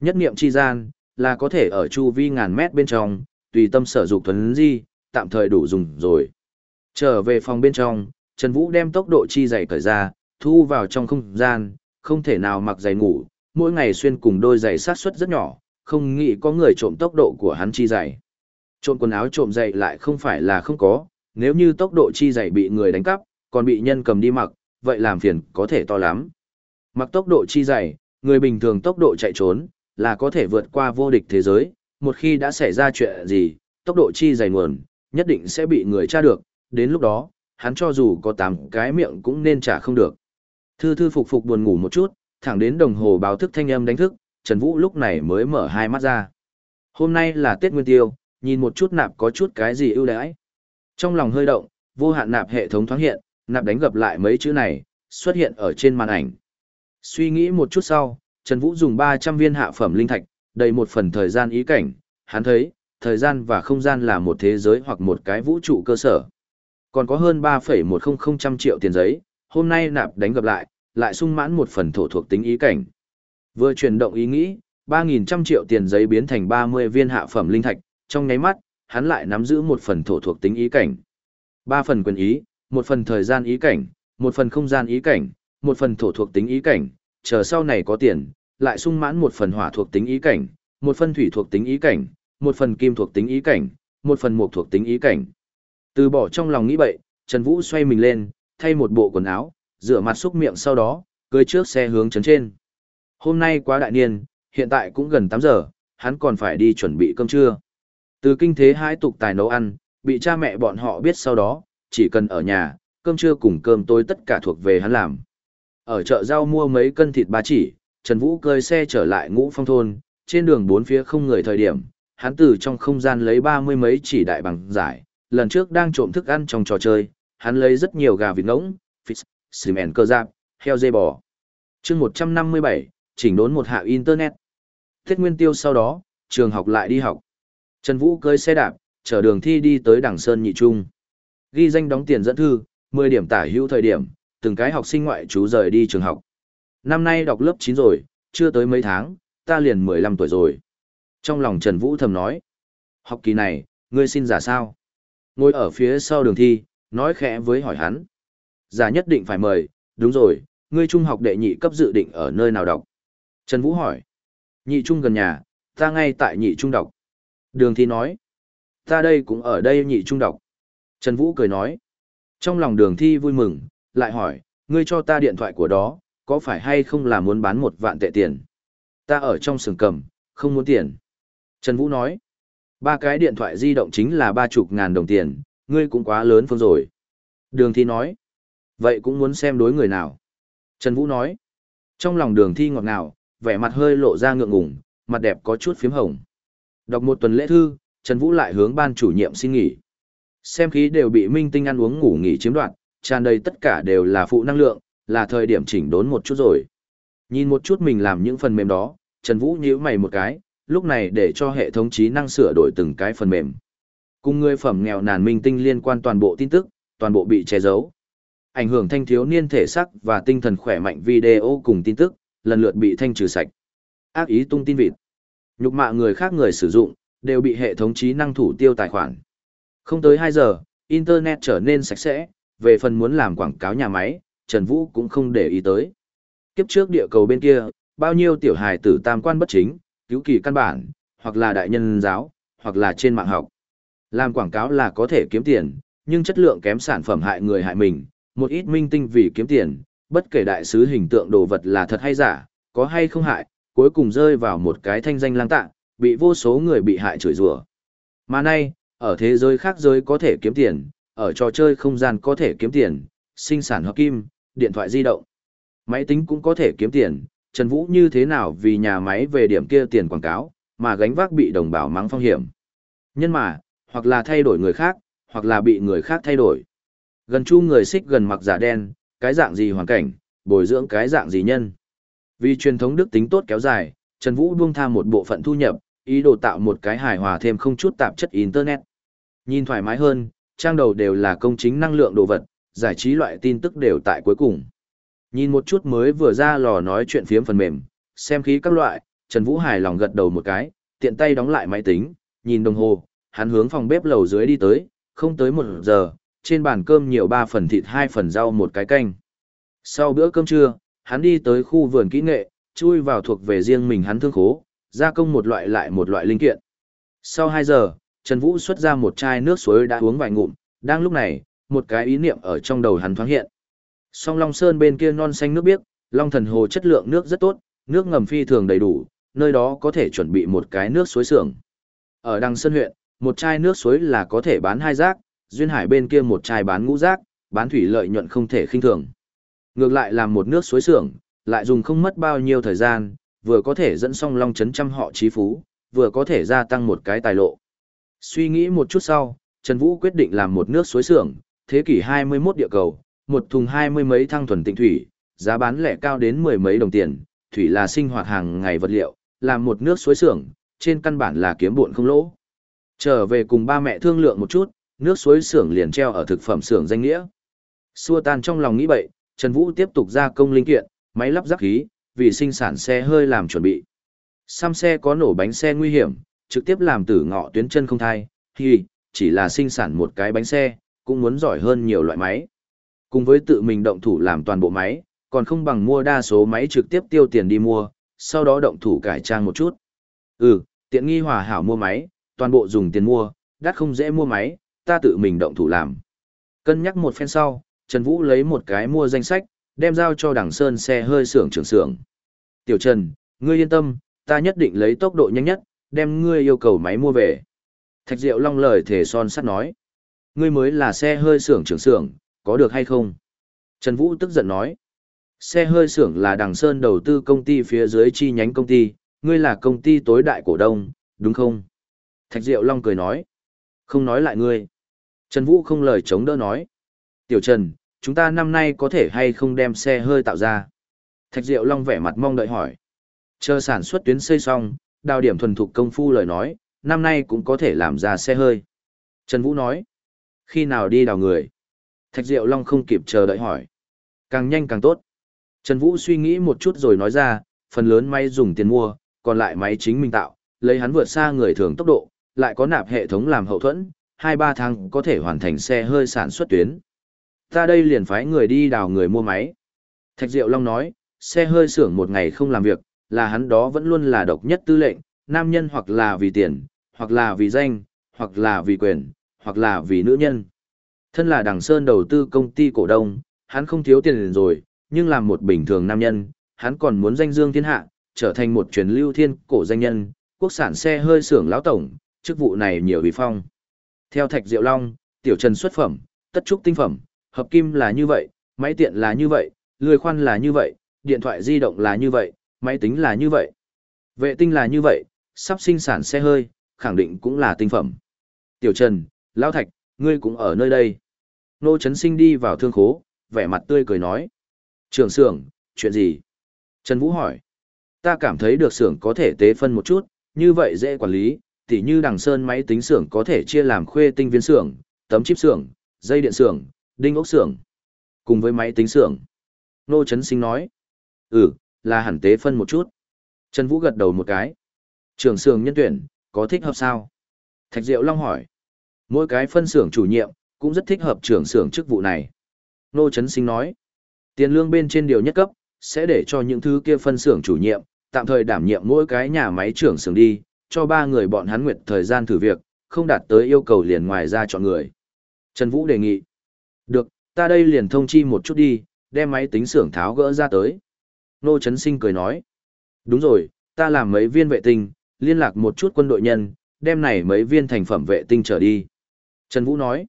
S1: Nhất niệm chi gian, là có thể ở chu vi ngàn mét bên trong, tùy tâm sở dục thuấn di, tạm thời đủ dùng rồi. Trở về phòng bên trong, Trần Vũ đem tốc độ chi giày cởi ra, thu vào trong không gian, không thể nào mặc giày ngủ, mỗi ngày xuyên cùng đôi giày sát suất rất nhỏ, không nghĩ có người trộm tốc độ của hắn chi giày. Trộm quần áo trộm giày lại không phải là không có, nếu như tốc độ chi giày bị người đánh cắp, còn bị nhân cầm đi mặc, vậy làm phiền có thể to lắm. Mặc tốc độ chi giày, người bình thường tốc độ chạy trốn, là có thể vượt qua vô địch thế giới, một khi đã xảy ra chuyện gì, tốc độ chi dày nguồn, nhất định sẽ bị người tra được, đến lúc đó, hắn cho dù có tám cái miệng cũng nên trả không được. Thư thư phục phục buồn ngủ một chút, thẳng đến đồng hồ báo thức thanh âm đánh thức, Trần Vũ lúc này mới mở hai mắt ra. Hôm nay là Tết Nguyên Tiêu, nhìn một chút nạp có chút cái gì ưu đãi. Trong lòng hơi động, vô hạn nạp hệ thống thoáng hiện, nạp đánh gặp lại mấy chữ này, xuất hiện ở trên màn ảnh. Suy nghĩ một chút sau, Trần Vũ dùng 300 viên hạ phẩm linh thạch, đầy một phần thời gian ý cảnh, hắn thấy, thời gian và không gian là một thế giới hoặc một cái vũ trụ cơ sở. Còn có hơn 3,100 triệu tiền giấy, hôm nay nạp đánh gặp lại, lại sung mãn một phần thổ thuộc tính ý cảnh. Vừa chuyển động ý nghĩ, 3.000 triệu tiền giấy biến thành 30 viên hạ phẩm linh thạch, trong nháy mắt, hắn lại nắm giữ một phần thổ thuộc tính ý cảnh. Ba phần quyền ý, một phần thời gian ý cảnh, một phần không gian ý cảnh, một phần thổ thuộc tính ý cảnh, chờ sau này có tiền, lại sung mãn một phần hỏa thuộc tính ý cảnh, một phần thủy thuộc tính ý cảnh, một phần kim thuộc tính ý cảnh, một phần mộc thuộc tính ý cảnh. Từ bỏ trong lòng nghĩ bậy, Trần Vũ xoay mình lên, thay một bộ quần áo, rửa mặt xúc miệng sau đó, cưới trước xe hướng trấn trên. Hôm nay quá đại niên, hiện tại cũng gần 8 giờ, hắn còn phải đi chuẩn bị cơm trưa. Từ kinh thế hai tục tài nấu ăn, bị cha mẹ bọn họ biết sau đó, chỉ cần ở nhà, cơm trưa cùng cơm tối tất cả thuộc về hắn làm. Ở chợ rau mua mấy cân thịt ba chỉ, Trần Vũ cơi xe trở lại ngũ phong thôn, trên đường bốn phía không người thời điểm, hắn từ trong không gian lấy ba mươi mấy chỉ đại bằng giải, lần trước đang trộm thức ăn trong trò chơi, hắn lấy rất nhiều gà vịt ngỗng, phít, xìm ẻn cơ giáp, heo dê bò. chương một trăm năm mươi bảy chỉnh đốn một hạ Internet. Tết Nguyên Tiêu sau đó, trường học lại đi học. Trần Vũ cưới xe đạp, chở đường thi đi tới Đảng Sơn Nhị Trung. Ghi danh đóng tiền dẫn thư, mười điểm tả hữu thời điểm, từng cái học sinh ngoại trú rời đi trường học. Năm nay đọc lớp chín rồi, chưa tới mấy tháng, ta liền mười lăm tuổi rồi. Trong lòng Trần Vũ thầm nói, học kỳ này, ngươi xin giả sao? Ngồi ở phía sau đường thi, nói khẽ với hỏi hắn. Giả nhất định phải mời, đúng rồi, ngươi trung học đệ nhị cấp dự định ở nơi nào đọc? Trần Vũ hỏi. Nhị trung gần nhà, ta ngay tại nhị trung đọc. Đường thi nói. Ta đây cũng ở đây nhị trung đọc. Trần Vũ cười nói. Trong lòng đường thi vui mừng, lại hỏi, ngươi cho ta điện thoại của đó, có phải hay không là muốn bán một vạn tệ tiền? Ta ở trong sừng cầm, không muốn tiền. Trần Vũ nói, ba cái điện thoại di động chính là ba chục ngàn đồng tiền, ngươi cũng quá lớn phương rồi. Đường thi nói, vậy cũng muốn xem đối người nào. Trần Vũ nói, trong lòng đường thi ngọt ngào, vẻ mặt hơi lộ ra ngượng ngùng, mặt đẹp có chút phím hồng. Đọc một tuần lễ thư, Trần Vũ lại hướng ban chủ nhiệm xin nghỉ. Xem khí đều bị minh tinh ăn uống ngủ nghỉ chiếm đoạt, tràn đầy tất cả đều là phụ năng lượng, là thời điểm chỉnh đốn một chút rồi. Nhìn một chút mình làm những phần mềm đó, Trần Vũ nhíu mày một cái, lúc này để cho hệ thống trí năng sửa đổi từng cái phần mềm. Cùng người phẩm nghèo nàn minh tinh liên quan toàn bộ tin tức, toàn bộ bị che giấu. Ảnh hưởng thanh thiếu niên thể sắc và tinh thần khỏe mạnh video cùng tin tức, lần lượt bị thanh trừ sạch. Ác ý tung tin vịt. Nhục mạ người khác người sử dụng, đều bị hệ thống trí năng thủ tiêu tài khoản. Không tới 2 giờ, Internet trở nên sạch sẽ, về phần muốn làm quảng cáo nhà máy, Trần Vũ cũng không để ý tới. Kiếp trước địa cầu bên kia, bao nhiêu tiểu hài tử tam quan bất chính, cứu kỳ căn bản, hoặc là đại nhân giáo, hoặc là trên mạng học. Làm quảng cáo là có thể kiếm tiền, nhưng chất lượng kém sản phẩm hại người hại mình, một ít minh tinh vì kiếm tiền, bất kể đại sứ hình tượng đồ vật là thật hay giả, có hay không hại, cuối cùng rơi vào một cái thanh danh lang tạng bị vô số người bị hại chửi rủa. Mà nay, ở thế giới khác giới có thể kiếm tiền, ở trò chơi không gian có thể kiếm tiền, sinh sản hợp kim, điện thoại di động. Máy tính cũng có thể kiếm tiền, Trần Vũ như thế nào vì nhà máy về điểm kia tiền quảng cáo, mà gánh vác bị đồng bào mắng phong hiểm. Nhân mà, hoặc là thay đổi người khác, hoặc là bị người khác thay đổi. Gần chu người xích gần mặc giả đen, cái dạng gì hoàn cảnh, bồi dưỡng cái dạng gì nhân. Vì truyền thống đức tính tốt kéo dài, Trần Vũ buông tha một bộ phận thu nhập, ý đồ tạo một cái hài hòa thêm không chút tạp chất Internet. Nhìn thoải mái hơn, trang đầu đều là công chính năng lượng đồ vật, giải trí loại tin tức đều tại cuối cùng. Nhìn một chút mới vừa ra lò nói chuyện phiếm phần mềm, xem khí các loại, Trần Vũ hài lòng gật đầu một cái, tiện tay đóng lại máy tính, nhìn đồng hồ, hắn hướng phòng bếp lầu dưới đi tới, không tới một giờ, trên bàn cơm nhiều ba phần thịt hai phần rau một cái canh. Sau bữa cơm trưa, hắn đi tới khu vườn kỹ nghệ, chui vào thuộc về riêng mình hắn thương khố, gia công một loại lại một loại linh kiện. Sau 2 giờ, Trần Vũ xuất ra một chai nước suối đã uống vài ngụm, đang lúc này, một cái ý niệm ở trong đầu hắn thoáng hiện. Song Long Sơn bên kia non xanh nước biếc, Long Thần Hồ chất lượng nước rất tốt, nước ngầm phi thường đầy đủ, nơi đó có thể chuẩn bị một cái nước suối xưởng. Ở Đăng Sơn huyện, một chai nước suối là có thể bán hai rác, duyên hải bên kia một chai bán ngũ rác, bán thủy lợi nhuận không thể khinh thường. Ngược lại làm một nước suối xưởng, lại dùng không mất bao nhiêu thời gian, vừa có thể dẫn song long chấn trăm họ trí phú, vừa có thể gia tăng một cái tài lộ. Suy nghĩ một chút sau, Trần Vũ quyết định làm một nước suối xưởng, thế kỷ 21 địa cầu, một thùng hai mươi mấy thăng thuần tịnh thủy, giá bán lẻ cao đến mười mấy đồng tiền, thủy là sinh hoạt hàng ngày vật liệu, làm một nước suối xưởng, trên căn bản là kiếm buồn không lỗ. Trở về cùng ba mẹ thương lượng một chút, nước suối xưởng liền treo ở thực phẩm xưởng danh nghĩa. Xua tan trong lòng nghĩ bậy, Trần Vũ tiếp tục gia công linh kiện, máy lắp ráp khí, vì sinh sản xe hơi làm chuẩn bị. Xăm xe có nổ bánh xe nguy hiểm, trực tiếp làm tử ngọ tuyến chân không thai, thì chỉ là sinh sản một cái bánh xe, cũng muốn giỏi hơn nhiều loại máy. Cùng với tự mình động thủ làm toàn bộ máy, còn không bằng mua đa số máy trực tiếp tiêu tiền đi mua, sau đó động thủ cải trang một chút. Ừ, tiện nghi hòa hảo mua máy, toàn bộ dùng tiền mua, đắt không dễ mua máy, ta tự mình động thủ làm. Cân nhắc một phen sau, Trần Vũ lấy một cái mua danh sách, đem giao cho đằng sơn xe hơi xưởng trưởng xưởng. Tiểu Trần, ngươi yên tâm, ta nhất định lấy tốc độ nhanh nhất, đem ngươi yêu cầu máy mua về. Thạch Diệu Long lời thể son sắt nói. Ngươi mới là xe hơi xưởng trưởng xưởng, có được hay không? Trần Vũ tức giận nói. Xe hơi xưởng là đằng sơn đầu tư công ty phía dưới chi nhánh công ty, ngươi là công ty tối đại cổ đông, đúng không? Thạch Diệu Long cười nói. Không nói lại ngươi. Trần Vũ không lời chống đỡ nói. Tiểu Trần, chúng ta năm nay có thể hay không đem xe hơi tạo ra? Thạch Diệu Long vẻ mặt mong đợi hỏi. Chờ sản xuất tuyến xây xong, đào điểm thuần thục công phu lời nói, năm nay cũng có thể làm ra xe hơi. Trần Vũ nói. Khi nào đi đào người? Thạch Diệu Long không kịp chờ đợi hỏi. Càng nhanh càng tốt. Trần Vũ suy nghĩ một chút rồi nói ra, phần lớn máy dùng tiền mua, còn lại máy chính mình tạo, lấy hắn vượt xa người thường tốc độ, lại có nạp hệ thống làm hậu thuẫn, 2-3 tháng có thể hoàn thành xe hơi sản xuất tuyến. Ta đây liền phái người đi đào người mua máy. Thạch Diệu Long nói, xe hơi xưởng một ngày không làm việc, là hắn đó vẫn luôn là độc nhất tư lệnh, nam nhân hoặc là vì tiền, hoặc là vì danh, hoặc là vì quyền, hoặc là vì nữ nhân. Thân là đằng sơn đầu tư công ty cổ đông, hắn không thiếu tiền rồi, nhưng làm một bình thường nam nhân, hắn còn muốn danh dương thiên hạ, trở thành một truyền lưu thiên cổ danh nhân, quốc sản xe hơi xưởng lão tổng, chức vụ này nhiều vì phong. Theo Thạch Diệu Long, tiểu trần xuất phẩm, tất trúc tinh phẩm, hợp kim là như vậy, máy tiện là như vậy, lười khoan là như vậy, điện thoại di động là như vậy, máy tính là như vậy. Vệ tinh là như vậy, sắp sinh sản xe hơi, khẳng định cũng là tinh phẩm. Tiểu Trần, Lão Thạch, ngươi cũng ở nơi đây. Nô Trấn Sinh đi vào thương khố, vẻ mặt tươi cười nói. Trường xưởng, chuyện gì? Trần Vũ hỏi. Ta cảm thấy được xưởng có thể tế phân một chút, như vậy dễ quản lý, tỉ như đằng sơn máy tính xưởng có thể chia làm khuê tinh viên xưởng, tấm chip xưởng, dây điện xưởng, đinh ốc xưởng, cùng với máy tính xưởng. Nô Trấn Sinh nói. Ừ, là hẳn tế phân một chút. Trần Vũ gật đầu một cái. Trường xưởng nhân tuyển, có thích hợp sao? Thạch Diệu Long hỏi. Mỗi cái phân xưởng chủ nhiệm, cũng rất thích hợp trưởng xưởng chức vụ này. Nô Trấn Sinh nói. Tiền lương bên trên điều nhất cấp, sẽ để cho những thứ kia phân xưởng chủ nhiệm, tạm thời đảm nhiệm mỗi cái nhà máy trưởng xưởng đi, cho ba người bọn hắn nguyệt thời gian thử việc, không đạt tới yêu cầu liền ngoài ra chọn người. Trần Vũ đề nghị. Được, ta đây liền thông chi một chút đi, đem máy tính xưởng tháo gỡ ra tới. Nô Trấn Sinh cười nói. Đúng rồi, ta làm mấy viên vệ tinh, liên lạc một chút quân đội nhân, đem này mấy viên thành phẩm vệ tinh trở đi. Trần Vũ nói.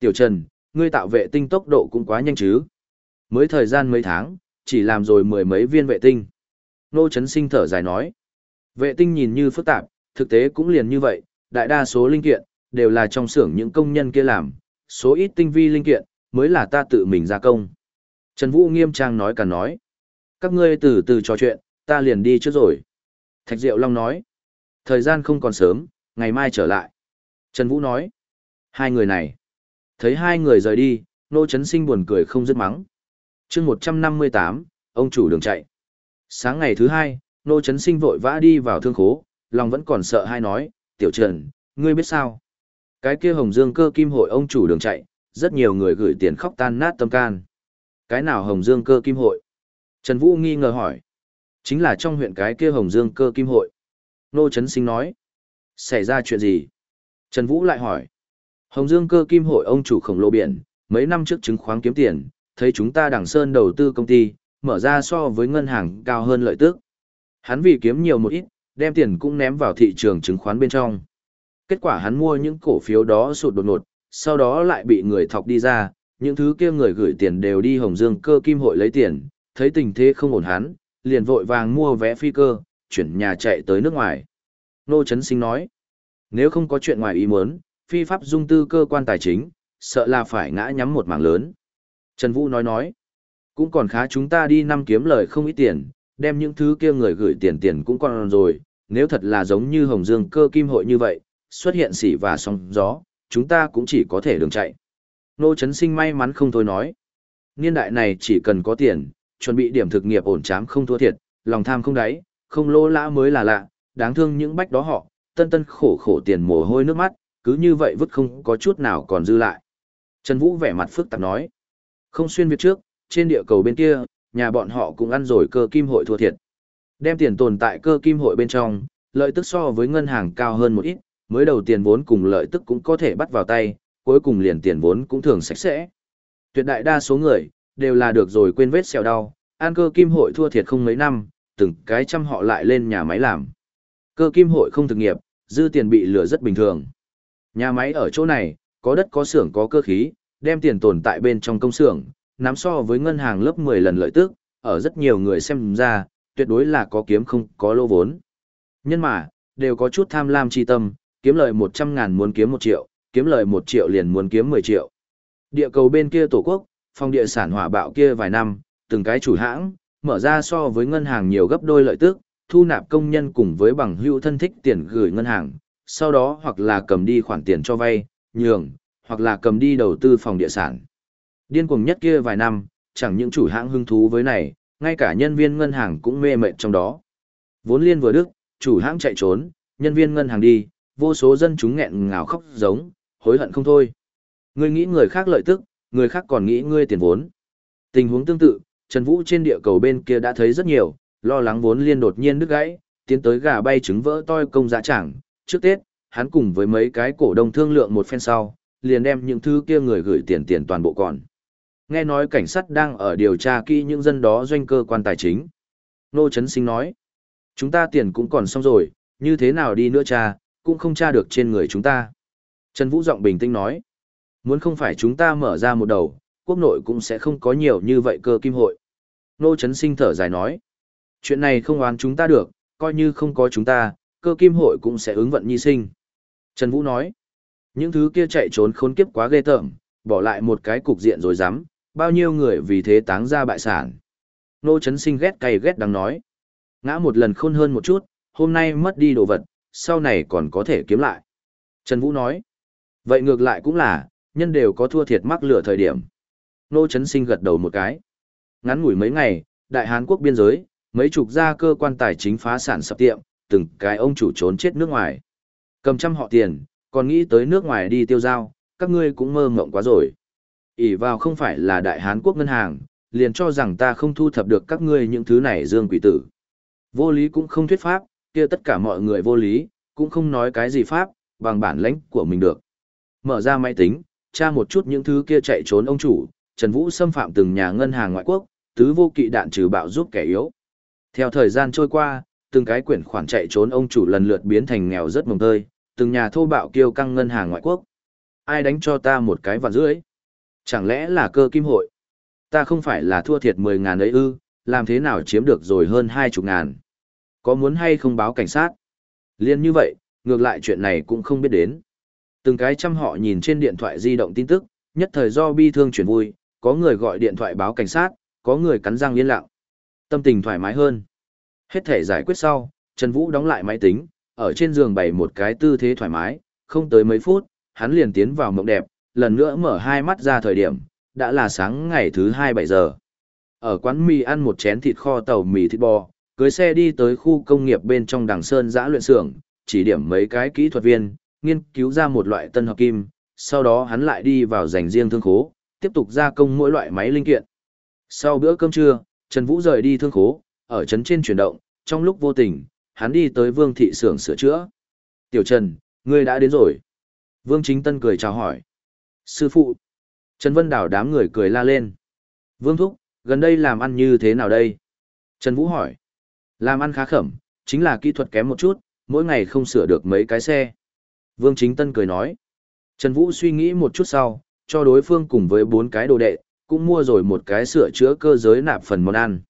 S1: Tiểu Trần, ngươi tạo vệ tinh tốc độ cũng quá nhanh chứ. Mới thời gian mấy tháng, chỉ làm rồi mười mấy viên vệ tinh. Nô Trấn Sinh thở dài nói. Vệ tinh nhìn như phức tạp, thực tế cũng liền như vậy, đại đa số linh kiện, đều là trong xưởng những công nhân kia làm, số ít tinh vi linh kiện, mới là ta tự mình gia công. Trần Vũ nghiêm trang nói cả nói. Các ngươi từ từ trò chuyện, ta liền đi trước rồi. Thạch Diệu Long nói. Thời gian không còn sớm, ngày mai trở lại. Trần Vũ nói. Hai người này. Thấy hai người rời đi, Nô chấn Sinh buồn cười không dứt mắng. chương 158, ông chủ đường chạy. Sáng ngày thứ hai, Nô chấn Sinh vội vã đi vào thương khố, lòng vẫn còn sợ hai nói, Tiểu Trần, ngươi biết sao? Cái kia Hồng Dương cơ kim hội ông chủ đường chạy, rất nhiều người gửi tiền khóc tan nát tâm can. Cái nào Hồng Dương cơ kim hội? Trần Vũ nghi ngờ hỏi. Chính là trong huyện cái kia Hồng Dương cơ kim hội. Nô chấn Sinh nói. Xảy ra chuyện gì? Trần Vũ lại hỏi. Hồng Dương cơ kim hội ông chủ khổng lồ biển, mấy năm trước chứng khoán kiếm tiền, thấy chúng ta đằng sơn đầu tư công ty, mở ra so với ngân hàng cao hơn lợi tức. Hắn vì kiếm nhiều một ít, đem tiền cũng ném vào thị trường chứng khoán bên trong. Kết quả hắn mua những cổ phiếu đó sụt đột ngột, sau đó lại bị người thọc đi ra, những thứ kia người gửi tiền đều đi Hồng Dương cơ kim hội lấy tiền, thấy tình thế không ổn hắn, liền vội vàng mua vé phi cơ, chuyển nhà chạy tới nước ngoài. Nô Trấn Sinh nói, nếu không có chuyện ngoài ý muốn, phi pháp dung tư cơ quan tài chính, sợ là phải ngã nhắm một mảng lớn. Trần Vũ nói nói, cũng còn khá chúng ta đi năm kiếm lời không ít tiền, đem những thứ kia người gửi tiền tiền cũng còn rồi, nếu thật là giống như Hồng Dương cơ kim hội như vậy, xuất hiện xỉ và sóng gió, chúng ta cũng chỉ có thể đường chạy. Nô Trấn Sinh may mắn không thôi nói. Niên đại này chỉ cần có tiền, chuẩn bị điểm thực nghiệp ổn chám không thua thiệt, lòng tham không đáy, không lô lã mới là lạ, đáng thương những bách đó họ, tân tân khổ khổ tiền mồ hôi nước mắt, cứ như vậy vứt không có chút nào còn dư lại. Trần Vũ vẻ mặt phức tạp nói, không xuyên việc trước, trên địa cầu bên kia, nhà bọn họ cũng ăn rồi cơ kim hội thua thiệt. Đem tiền tồn tại cơ kim hội bên trong, lợi tức so với ngân hàng cao hơn một ít, mới đầu tiền vốn cùng lợi tức cũng có thể bắt vào tay, cuối cùng liền tiền vốn cũng thường sạch sẽ. Tuyệt đại đa số người, đều là được rồi quên vết xèo đau, an cơ kim hội thua thiệt không mấy năm, từng cái trăm họ lại lên nhà máy làm. Cơ kim hội không thực nghiệp, dư tiền bị lừa rất bình thường. Nhà máy ở chỗ này, có đất có xưởng có cơ khí, đem tiền tồn tại bên trong công xưởng, nắm so với ngân hàng lớp 10 lần lợi tức, ở rất nhiều người xem ra, tuyệt đối là có kiếm không có lô vốn. Nhân mà, đều có chút tham lam chi tâm, kiếm lợi 100 ngàn muốn kiếm 1 triệu, kiếm lợi 1 triệu liền muốn kiếm 10 triệu. Địa cầu bên kia tổ quốc, phòng địa sản hỏa bạo kia vài năm, từng cái chủ hãng, mở ra so với ngân hàng nhiều gấp đôi lợi tức, thu nạp công nhân cùng với bằng hữu thân thích tiền gửi ngân hàng, sau đó hoặc là cầm đi khoản tiền cho vay, nhường, hoặc là cầm đi đầu tư phòng địa sản. Điên cuồng nhất kia vài năm, chẳng những chủ hãng hứng thú với này, ngay cả nhân viên ngân hàng cũng mê mệt trong đó. Vốn liên vừa đức, chủ hãng chạy trốn, nhân viên ngân hàng đi, vô số dân chúng nghẹn ngào khóc giống, hối hận không thôi. Ngươi nghĩ người khác lợi tức, người khác còn nghĩ ngươi tiền vốn. Tình huống tương tự, Trần Vũ trên địa cầu bên kia đã thấy rất nhiều, lo lắng vốn liên đột nhiên đứt gãy, tiến tới gà bay trứng vỡ toi công giá chẳng. Trước Tết, hắn cùng với mấy cái cổ đông thương lượng một phen sau, liền đem những thứ kia người gửi tiền tiền toàn bộ còn. Nghe nói cảnh sát đang ở điều tra kỹ những dân đó doanh cơ quan tài chính. Nô Trấn Sinh nói, chúng ta tiền cũng còn xong rồi, như thế nào đi nữa cha, cũng không tra được trên người chúng ta. Trần Vũ giọng bình tĩnh nói, muốn không phải chúng ta mở ra một đầu, quốc nội cũng sẽ không có nhiều như vậy cơ kim hội. Nô Trấn Sinh thở dài nói, chuyện này không oán chúng ta được, coi như không có chúng ta, cơ kim hội cũng sẽ ứng vận nhi sinh. Trần Vũ nói, những thứ kia chạy trốn khốn kiếp quá ghê tởm, bỏ lại một cái cục diện rồi dám, bao nhiêu người vì thế táng ra bại sản. Nô Trấn Sinh ghét cay ghét đang nói, ngã một lần khôn hơn một chút, hôm nay mất đi đồ vật, sau này còn có thể kiếm lại. Trần Vũ nói, vậy ngược lại cũng là, nhân đều có thua thiệt mắc lửa thời điểm. Nô Trấn Sinh gật đầu một cái. Ngắn ngủi mấy ngày, Đại Hán quốc biên giới, mấy chục gia cơ quan tài chính phá sản sập tiệm, từng cái ông chủ trốn chết nước ngoài. Cầm trăm họ tiền, còn nghĩ tới nước ngoài đi tiêu giao, các ngươi cũng mơ mộng quá rồi. ỉ vào không phải là Đại Hán quốc ngân hàng, liền cho rằng ta không thu thập được các ngươi những thứ này dương quỷ tử. Vô lý cũng không thuyết pháp, kia tất cả mọi người vô lý, cũng không nói cái gì pháp, bằng bản lãnh của mình được. Mở ra máy tính, tra một chút những thứ kia chạy trốn ông chủ, Trần Vũ xâm phạm từng nhà ngân hàng ngoại quốc, tứ vô kỵ đạn trừ bạo giúp kẻ yếu. Theo thời gian trôi qua, từng cái quyển khoản chạy trốn ông chủ lần lượt biến thành nghèo rất mồng tơi, từng nhà thô bạo kêu căng ngân hàng ngoại quốc. Ai đánh cho ta một cái vạn rưỡi? Chẳng lẽ là cơ kim hội? Ta không phải là thua thiệt 10 ngàn ấy ư, làm thế nào chiếm được rồi hơn 20 ngàn? Có muốn hay không báo cảnh sát? Liên như vậy, ngược lại chuyện này cũng không biết đến. Từng cái trăm họ nhìn trên điện thoại di động tin tức, nhất thời do bi thương chuyển vui, có người gọi điện thoại báo cảnh sát, có người cắn răng liên lạc. Tâm tình thoải mái hơn. Hết thể giải quyết sau, Trần Vũ đóng lại máy tính, ở trên giường bày một cái tư thế thoải mái, không tới mấy phút, hắn liền tiến vào mộng đẹp, lần nữa mở hai mắt ra thời điểm, đã là sáng ngày thứ hai bảy giờ. Ở quán mì ăn một chén thịt kho tàu mì thịt bò, cưới xe đi tới khu công nghiệp bên trong đằng sơn giã luyện xưởng, chỉ điểm mấy cái kỹ thuật viên, nghiên cứu ra một loại tân hợp kim, sau đó hắn lại đi vào dành riêng thương khố, tiếp tục gia công mỗi loại máy linh kiện. Sau bữa cơm trưa, Trần Vũ rời đi thương khố, ở trấn trên chuyển động, trong lúc vô tình, hắn đi tới Vương thị xưởng sửa chữa. "Tiểu Trần, ngươi đã đến rồi." Vương Chính Tân cười chào hỏi. "Sư phụ." Trần Vân Đào đám người cười la lên. "Vương thúc, gần đây làm ăn như thế nào đây?" Trần Vũ hỏi. "Làm ăn khá khẩm, chính là kỹ thuật kém một chút, mỗi ngày không sửa được mấy cái xe." Vương Chính Tân cười nói. Trần Vũ suy nghĩ một chút sau, cho đối phương cùng với bốn cái đồ đệ, cũng mua rồi một cái sửa chữa cơ giới nạp phần món ăn.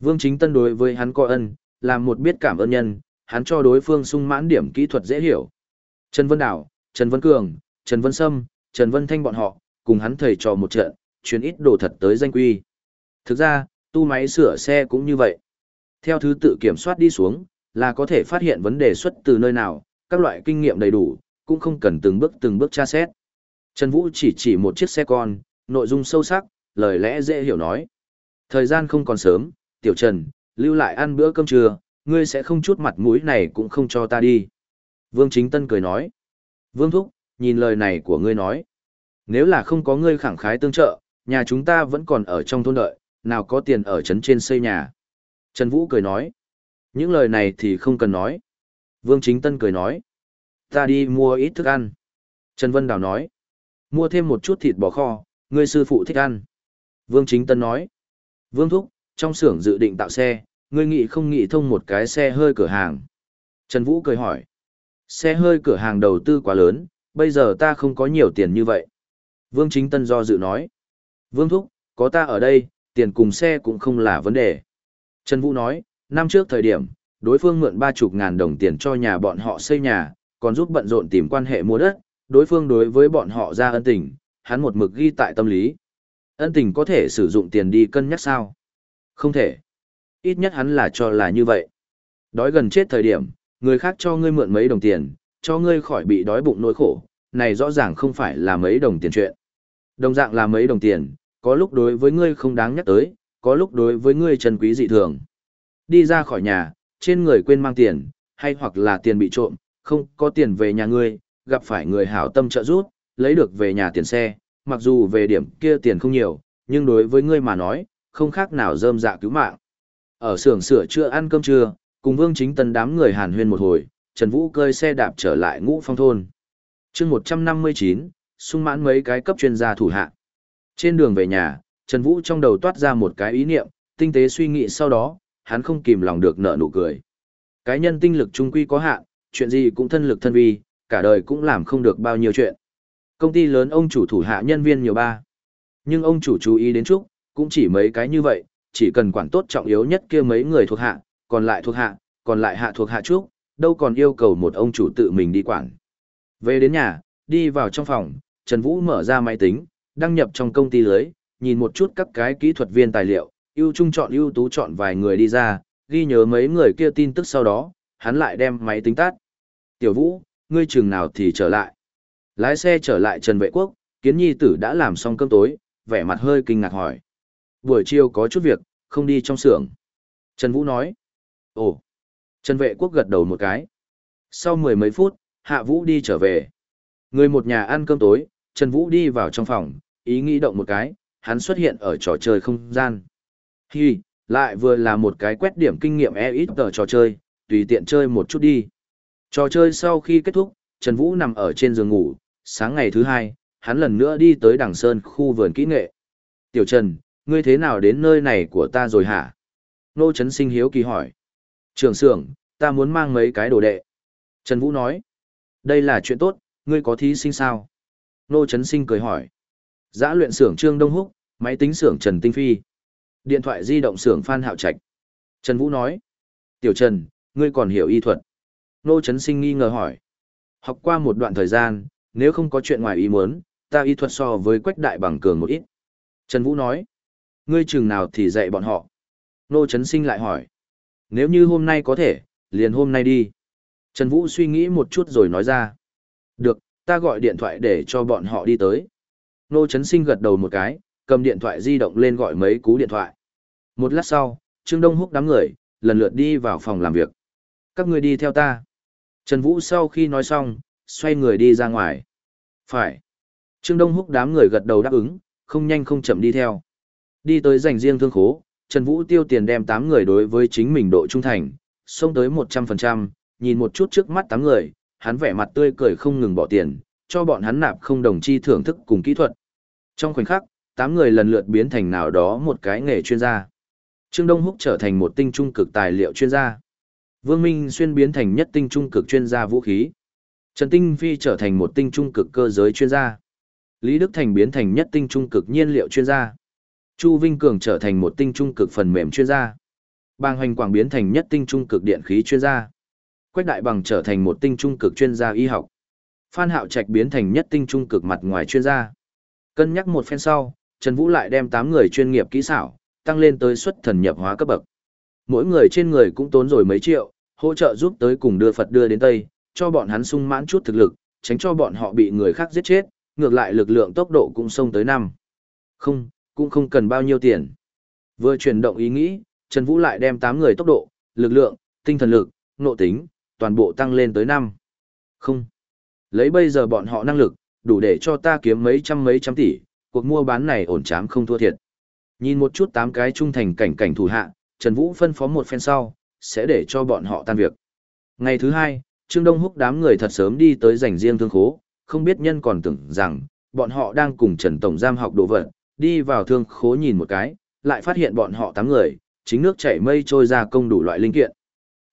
S1: Vương Chính Tân đối với hắn có ân, làm một biết cảm ơn nhân, hắn cho đối phương sung mãn điểm kỹ thuật dễ hiểu. Trần Vân Đảo, Trần Vân Cường, Trần Vân Sâm, Trần Vân Thanh bọn họ, cùng hắn thầy trò một trận, chuyến ít đồ thật tới danh quy. Thực ra, tu máy sửa xe cũng như vậy. Theo thứ tự kiểm soát đi xuống, là có thể phát hiện vấn đề xuất từ nơi nào, các loại kinh nghiệm đầy đủ, cũng không cần từng bước từng bước tra xét. Trần Vũ chỉ chỉ một chiếc xe con, nội dung sâu sắc, lời lẽ dễ hiểu nói. Thời gian không còn sớm, Tiểu Trần, lưu lại ăn bữa cơm trưa, ngươi sẽ không chút mặt mũi này cũng không cho ta đi. Vương Chính Tân cười nói. Vương Thúc, nhìn lời này của ngươi nói. Nếu là không có ngươi khẳng khái tương trợ, nhà chúng ta vẫn còn ở trong thôn đợi, nào có tiền ở trấn trên xây nhà. Trần Vũ cười nói. Những lời này thì không cần nói. Vương Chính Tân cười nói. Ta đi mua ít thức ăn. Trần Vân Đào nói. Mua thêm một chút thịt bò kho, ngươi sư phụ thích ăn. Vương Chính Tân nói. Vương Thúc, trong xưởng dự định tạo xe, ngươi nghĩ không nghĩ thông một cái xe hơi cửa hàng. Trần Vũ cười hỏi. Xe hơi cửa hàng đầu tư quá lớn, bây giờ ta không có nhiều tiền như vậy. Vương Chính Tân do dự nói. Vương Thúc, có ta ở đây, tiền cùng xe cũng không là vấn đề. Trần Vũ nói, năm trước thời điểm, đối phương mượn ba chục ngàn đồng tiền cho nhà bọn họ xây nhà, còn giúp bận rộn tìm quan hệ mua đất, đối phương đối với bọn họ ra ân tình, hắn một mực ghi tại tâm lý. Ân tình có thể sử dụng tiền đi cân nhắc sao? Không thể. Ít nhất hắn là cho là như vậy. Đói gần chết thời điểm, người khác cho ngươi mượn mấy đồng tiền, cho ngươi khỏi bị đói bụng nỗi khổ, này rõ ràng không phải là mấy đồng tiền chuyện. Đồng dạng là mấy đồng tiền, có lúc đối với ngươi không đáng nhắc tới, có lúc đối với ngươi trần quý dị thường. Đi ra khỏi nhà, trên người quên mang tiền, hay hoặc là tiền bị trộm, không có tiền về nhà ngươi, gặp phải người hảo tâm trợ giúp, lấy được về nhà tiền xe, mặc dù về điểm kia tiền không nhiều, nhưng đối với ngươi mà nói, không khác nào rơm dạ cứu mạng. Ở xưởng sửa chữa ăn cơm trưa, cùng Vương Chính Tân đám người hàn huyên một hồi, Trần Vũ cơi xe đạp trở lại ngũ phong thôn. chương 159, sung mãn mấy cái cấp chuyên gia thủ hạ. Trên đường về nhà, Trần Vũ trong đầu toát ra một cái ý niệm, tinh tế suy nghĩ sau đó, hắn không kìm lòng được nở nụ cười. Cái nhân tinh lực trung quy có hạn, chuyện gì cũng thân lực thân vi, cả đời cũng làm không được bao nhiêu chuyện. Công ty lớn ông chủ thủ hạ nhân viên nhiều ba. Nhưng ông chủ chú ý đến chút, cũng chỉ mấy cái như vậy, chỉ cần quản tốt trọng yếu nhất kia mấy người thuộc hạ, còn lại thuộc hạ, còn lại hạ thuộc hạ chút, đâu còn yêu cầu một ông chủ tự mình đi quản. Về đến nhà, đi vào trong phòng, Trần Vũ mở ra máy tính, đăng nhập trong công ty lưới, nhìn một chút các cái kỹ thuật viên tài liệu, ưu trung chọn ưu tú chọn vài người đi ra, ghi nhớ mấy người kia tin tức sau đó, hắn lại đem máy tính tắt. Tiểu Vũ, ngươi chừng nào thì trở lại. Lái xe trở lại Trần Vệ Quốc, kiến nhi tử đã làm xong cơm tối, vẻ mặt hơi kinh ngạc hỏi. Buổi chiều có chút việc, không đi trong xưởng. Trần Vũ nói. Ồ. Trần Vệ Quốc gật đầu một cái. Sau mười mấy phút, Hạ Vũ đi trở về. Người một nhà ăn cơm tối, Trần Vũ đi vào trong phòng, ý nghĩ động một cái, hắn xuất hiện ở trò chơi không gian. Hi, lại vừa là một cái quét điểm kinh nghiệm e ít tờ trò chơi, tùy tiện chơi một chút đi. Trò chơi sau khi kết thúc, Trần Vũ nằm ở trên giường ngủ, sáng ngày thứ hai, hắn lần nữa đi tới Đằng Sơn khu vườn kỹ nghệ. Tiểu Trần, ngươi thế nào đến nơi này của ta rồi hả? Nô Trấn Sinh hiếu kỳ hỏi. Trường sưởng, ta muốn mang mấy cái đồ đệ. Trần Vũ nói. Đây là chuyện tốt, ngươi có thí sinh sao? Nô Trấn Sinh cười hỏi. Giã luyện xưởng Trương Đông Húc, máy tính xưởng Trần Tinh Phi. Điện thoại di động xưởng Phan Hạo Trạch. Trần Vũ nói. Tiểu Trần, ngươi còn hiểu y thuật. Nô Trấn Sinh nghi ngờ hỏi. Học qua một đoạn thời gian, nếu không có chuyện ngoài ý muốn, ta y thuật so với quách đại bằng cường một ít. Trần Vũ nói. Ngươi chừng nào thì dạy bọn họ. Nô Trấn Sinh lại hỏi. Nếu như hôm nay có thể, liền hôm nay đi. Trần Vũ suy nghĩ một chút rồi nói ra. Được, ta gọi điện thoại để cho bọn họ đi tới. Nô Trấn Sinh gật đầu một cái, cầm điện thoại di động lên gọi mấy cú điện thoại. Một lát sau, Trương Đông Húc đám người, lần lượt đi vào phòng làm việc. Các người đi theo ta. Trần Vũ sau khi nói xong, xoay người đi ra ngoài. Phải. Trương Đông Húc đám người gật đầu đáp ứng, không nhanh không chậm đi theo. Đi tới dành riêng thương khố, Trần Vũ tiêu tiền đem 8 người đối với chính mình độ trung thành, xông tới 100%, nhìn một chút trước mắt 8 người, hắn vẻ mặt tươi cười không ngừng bỏ tiền, cho bọn hắn nạp không đồng chi thưởng thức cùng kỹ thuật. Trong khoảnh khắc, 8 người lần lượt biến thành nào đó một cái nghề chuyên gia. Trương Đông Húc trở thành một tinh trung cực tài liệu chuyên gia. Vương Minh Xuyên biến thành nhất tinh trung cực chuyên gia vũ khí. Trần Tinh Phi trở thành một tinh trung cực cơ giới chuyên gia. Lý Đức Thành biến thành nhất tinh trung cực nhiên liệu chuyên gia. Chu Vinh Cường trở thành một tinh trung cực phần mềm chuyên gia. Bang Hoành Quảng biến thành nhất tinh trung cực điện khí chuyên gia. Quách Đại Bằng trở thành một tinh trung cực chuyên gia y học. Phan Hạo Trạch biến thành nhất tinh trung cực mặt ngoài chuyên gia. Cân nhắc một phen sau, Trần Vũ lại đem 8 người chuyên nghiệp kỹ xảo, tăng lên tới xuất thần nhập hóa cấp bậc. Mỗi người trên người cũng tốn rồi mấy triệu, hỗ trợ giúp tới cùng đưa Phật đưa đến Tây, cho bọn hắn sung mãn chút thực lực, tránh cho bọn họ bị người khác giết chết, ngược lại lực lượng tốc độ cũng xông tới năm. Không, cũng không cần bao nhiêu tiền. Vừa chuyển động ý nghĩ, Trần Vũ lại đem 8 người tốc độ, lực lượng, tinh thần lực, nộ tính, toàn bộ tăng lên tới 5. Không. Lấy bây giờ bọn họ năng lực, đủ để cho ta kiếm mấy trăm mấy trăm tỷ, cuộc mua bán này ổn chám không thua thiệt. Nhìn một chút tám cái trung thành cảnh cảnh thủ hạ, Trần Vũ phân phó một phen sau, sẽ để cho bọn họ tan việc. Ngày thứ hai, Trương Đông Húc đám người thật sớm đi tới dành riêng thương khố, không biết nhân còn tưởng rằng, bọn họ đang cùng Trần Tổng Giam học đồ vật, đi vào thương khố nhìn một cái, lại phát hiện bọn họ tám người, chính nước chảy mây trôi ra công đủ loại linh kiện.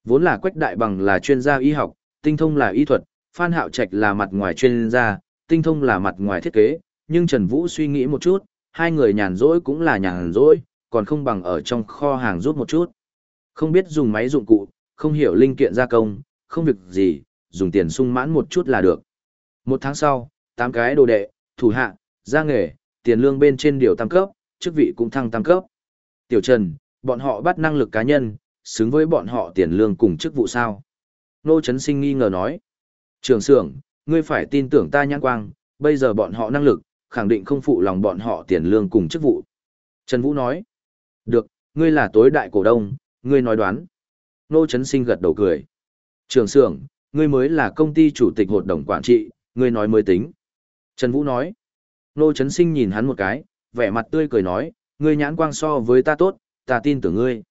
S1: Vốn là Quách Đại Bằng là chuyên gia y học, tinh thông là y thuật, Phan Hạo Trạch là mặt ngoài chuyên gia, tinh thông là mặt ngoài thiết kế, nhưng Trần Vũ suy nghĩ một chút, hai người nhàn rỗi cũng là nhàn rỗi, còn không bằng ở trong kho hàng rút một chút. Không biết dùng máy dụng cụ, không hiểu linh kiện gia công, không việc gì, dùng tiền sung mãn một chút là được. Một tháng sau, tám cái đồ đệ, thủ hạ, gia nghề, tiền lương bên trên điều tăng cấp, chức vị cũng thăng tăng cấp. Tiểu Trần, bọn họ bắt năng lực cá nhân, xứng với bọn họ tiền lương cùng chức vụ sao? Nô Trấn Sinh nghi ngờ nói. Trường sưởng, ngươi phải tin tưởng ta nhãn quang, bây giờ bọn họ năng lực, khẳng định không phụ lòng bọn họ tiền lương cùng chức vụ. Trần Vũ nói. Được, ngươi là tối đại cổ đông, ngươi nói đoán. Nô Trấn Sinh gật đầu cười. Trường sưởng, ngươi mới là công ty chủ tịch hội đồng quản trị, ngươi nói mới tính. Trần Vũ nói. Nô Trấn Sinh nhìn hắn một cái, vẻ mặt tươi cười nói, ngươi nhãn quang so với ta tốt, ta tin tưởng ngươi.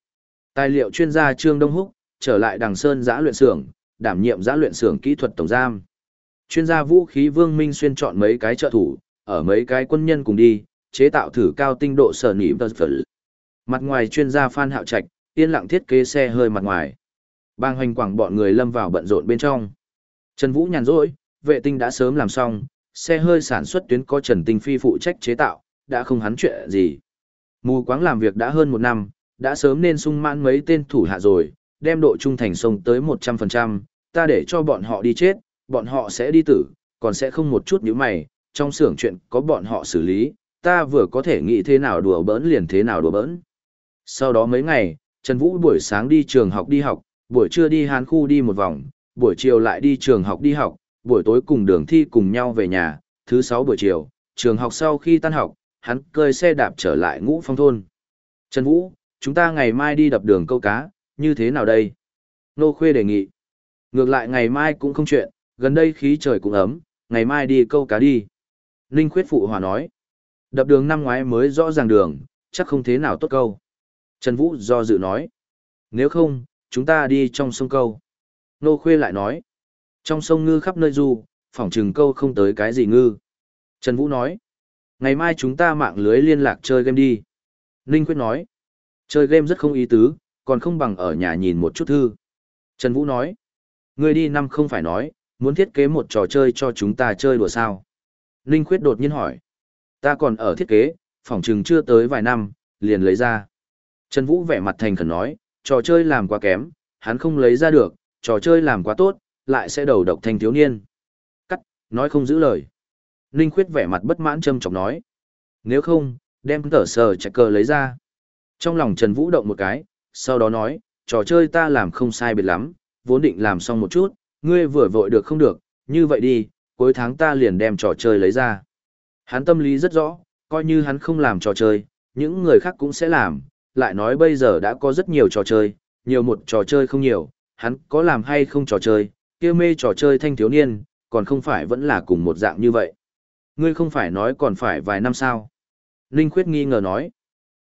S1: Tài liệu chuyên gia Trương Đông Húc, trở lại Đằng Sơn giã luyện xưởng, đảm nhiệm giã luyện xưởng kỹ thuật tổng giam. Chuyên gia vũ khí Vương Minh xuyên chọn mấy cái trợ thủ, ở mấy cái quân nhân cùng đi, chế tạo thử cao tinh độ sở nỉ vật phở. Mặt ngoài chuyên gia Phan Hạo Trạch, yên lặng thiết kế xe hơi mặt ngoài. Bang hoành quảng bọn người lâm vào bận rộn bên trong. Trần Vũ nhàn rỗi, vệ tinh đã sớm làm xong, xe hơi sản xuất tuyến có Trần Tinh Phi phụ trách chế tạo, đã không hắn chuyện gì. Mù quáng làm việc đã hơn một năm, đã sớm nên sung mãn mấy tên thủ hạ rồi, đem độ trung thành sông tới 100%, ta để cho bọn họ đi chết, bọn họ sẽ đi tử, còn sẽ không một chút nhíu mày, trong xưởng chuyện có bọn họ xử lý, ta vừa có thể nghĩ thế nào đùa bỡn liền thế nào đùa bỡn. Sau đó mấy ngày, Trần Vũ buổi sáng đi trường học đi học, buổi trưa đi hán khu đi một vòng, buổi chiều lại đi trường học đi học, buổi tối cùng đường thi cùng nhau về nhà, thứ sáu buổi chiều, trường học sau khi tan học, hắn cơi xe đạp trở lại ngũ phong thôn. Trần Vũ, chúng ta ngày mai đi đập đường câu cá, như thế nào đây? Nô Khuê đề nghị. Ngược lại ngày mai cũng không chuyện, gần đây khí trời cũng ấm, ngày mai đi câu cá đi. Ninh Khuyết Phụ Hòa nói. Đập đường năm ngoái mới rõ ràng đường, chắc không thế nào tốt câu. Trần Vũ do dự nói. Nếu không, chúng ta đi trong sông câu. Nô Khuê lại nói. Trong sông ngư khắp nơi du, phỏng trừng câu không tới cái gì ngư. Trần Vũ nói. Ngày mai chúng ta mạng lưới liên lạc chơi game đi. Ninh Quyết nói. Chơi game rất không ý tứ, còn không bằng ở nhà nhìn một chút thư. Trần Vũ nói. Người đi năm không phải nói, muốn thiết kế một trò chơi cho chúng ta chơi đùa sao. Ninh Quyết đột nhiên hỏi. Ta còn ở thiết kế, phỏng chừng chưa tới vài năm, liền lấy ra. Trần Vũ vẻ mặt thành khẩn nói, trò chơi làm quá kém, hắn không lấy ra được, trò chơi làm quá tốt, lại sẽ đầu độc thanh thiếu niên. Cắt, nói không giữ lời. Ninh Khuyết vẻ mặt bất mãn châm chọc nói. Nếu không, đem tờ sờ chạy cờ lấy ra. Trong lòng Trần Vũ động một cái, sau đó nói, trò chơi ta làm không sai biệt lắm, vốn định làm xong một chút, ngươi vừa vội được không được, như vậy đi, cuối tháng ta liền đem trò chơi lấy ra. Hắn tâm lý rất rõ, coi như hắn không làm trò chơi, những người khác cũng sẽ làm, lại nói bây giờ đã có rất nhiều trò chơi, nhiều một trò chơi không nhiều, hắn có làm hay không trò chơi, kia mê trò chơi thanh thiếu niên, còn không phải vẫn là cùng một dạng như vậy. Ngươi không phải nói còn phải vài năm sao? Linh Khuyết nghi ngờ nói.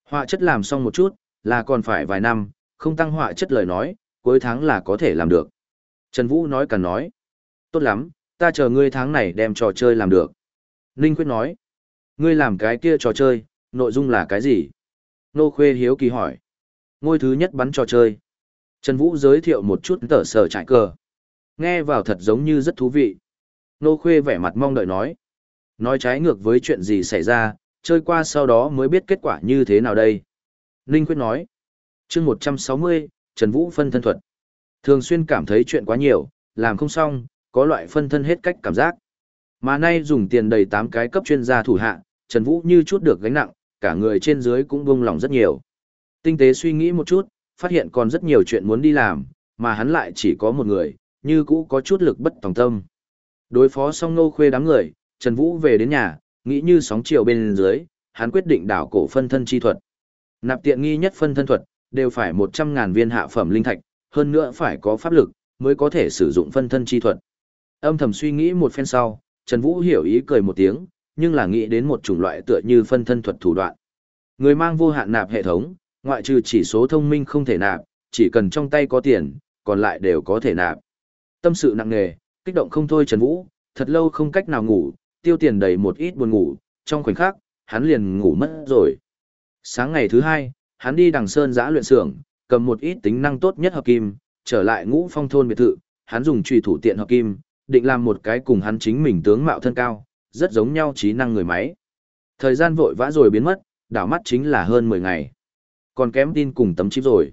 S1: Họa chất làm xong một chút, là còn phải vài năm, không tăng họa chất lời nói, cuối tháng là có thể làm được. Trần Vũ nói cả nói. Tốt lắm, ta chờ ngươi tháng này đem trò chơi làm được. Linh Khuyết nói. Ngươi làm cái kia trò chơi, nội dung là cái gì? Nô Khuê hiếu kỳ hỏi. Ngôi thứ nhất bắn trò chơi. Trần Vũ giới thiệu một chút tờ sở trải cờ. Nghe vào thật giống như rất thú vị. Nô Khuê vẻ mặt mong đợi nói. Nói trái ngược với chuyện gì xảy ra, chơi qua sau đó mới biết kết quả như thế nào đây. Ninh Quyết nói. chương 160, Trần Vũ phân thân thuật. Thường xuyên cảm thấy chuyện quá nhiều, làm không xong, có loại phân thân hết cách cảm giác. Mà nay dùng tiền đầy 8 cái cấp chuyên gia thủ hạ, Trần Vũ như chút được gánh nặng, cả người trên dưới cũng buông lòng rất nhiều. Tinh tế suy nghĩ một chút, phát hiện còn rất nhiều chuyện muốn đi làm, mà hắn lại chỉ có một người, như cũ có chút lực bất tòng tâm. Đối phó xong nô khuê đám người, Trần Vũ về đến nhà, nghĩ như sóng chiều bên dưới, hắn quyết định đảo cổ phân thân chi thuật. Nạp tiện nghi nhất phân thân thuật, đều phải 100.000 viên hạ phẩm linh thạch, hơn nữa phải có pháp lực, mới có thể sử dụng phân thân chi thuật. Âm thầm suy nghĩ một phen sau, Trần Vũ hiểu ý cười một tiếng, nhưng là nghĩ đến một chủng loại tựa như phân thân thuật thủ đoạn. Người mang vô hạn nạp hệ thống, ngoại trừ chỉ số thông minh không thể nạp, chỉ cần trong tay có tiền, còn lại đều có thể nạp. Tâm sự nặng nề, kích động không thôi Trần Vũ, thật lâu không cách nào ngủ, tiêu tiền đầy một ít buồn ngủ, trong khoảnh khắc, hắn liền ngủ mất rồi. Sáng ngày thứ hai, hắn đi đằng sơn giã luyện xưởng, cầm một ít tính năng tốt nhất hợp kim, trở lại ngũ phong thôn biệt thự, hắn dùng trùy thủ tiện hợp kim, định làm một cái cùng hắn chính mình tướng mạo thân cao, rất giống nhau trí năng người máy. Thời gian vội vã rồi biến mất, đảo mắt chính là hơn 10 ngày. Còn kém tin cùng tấm chip rồi.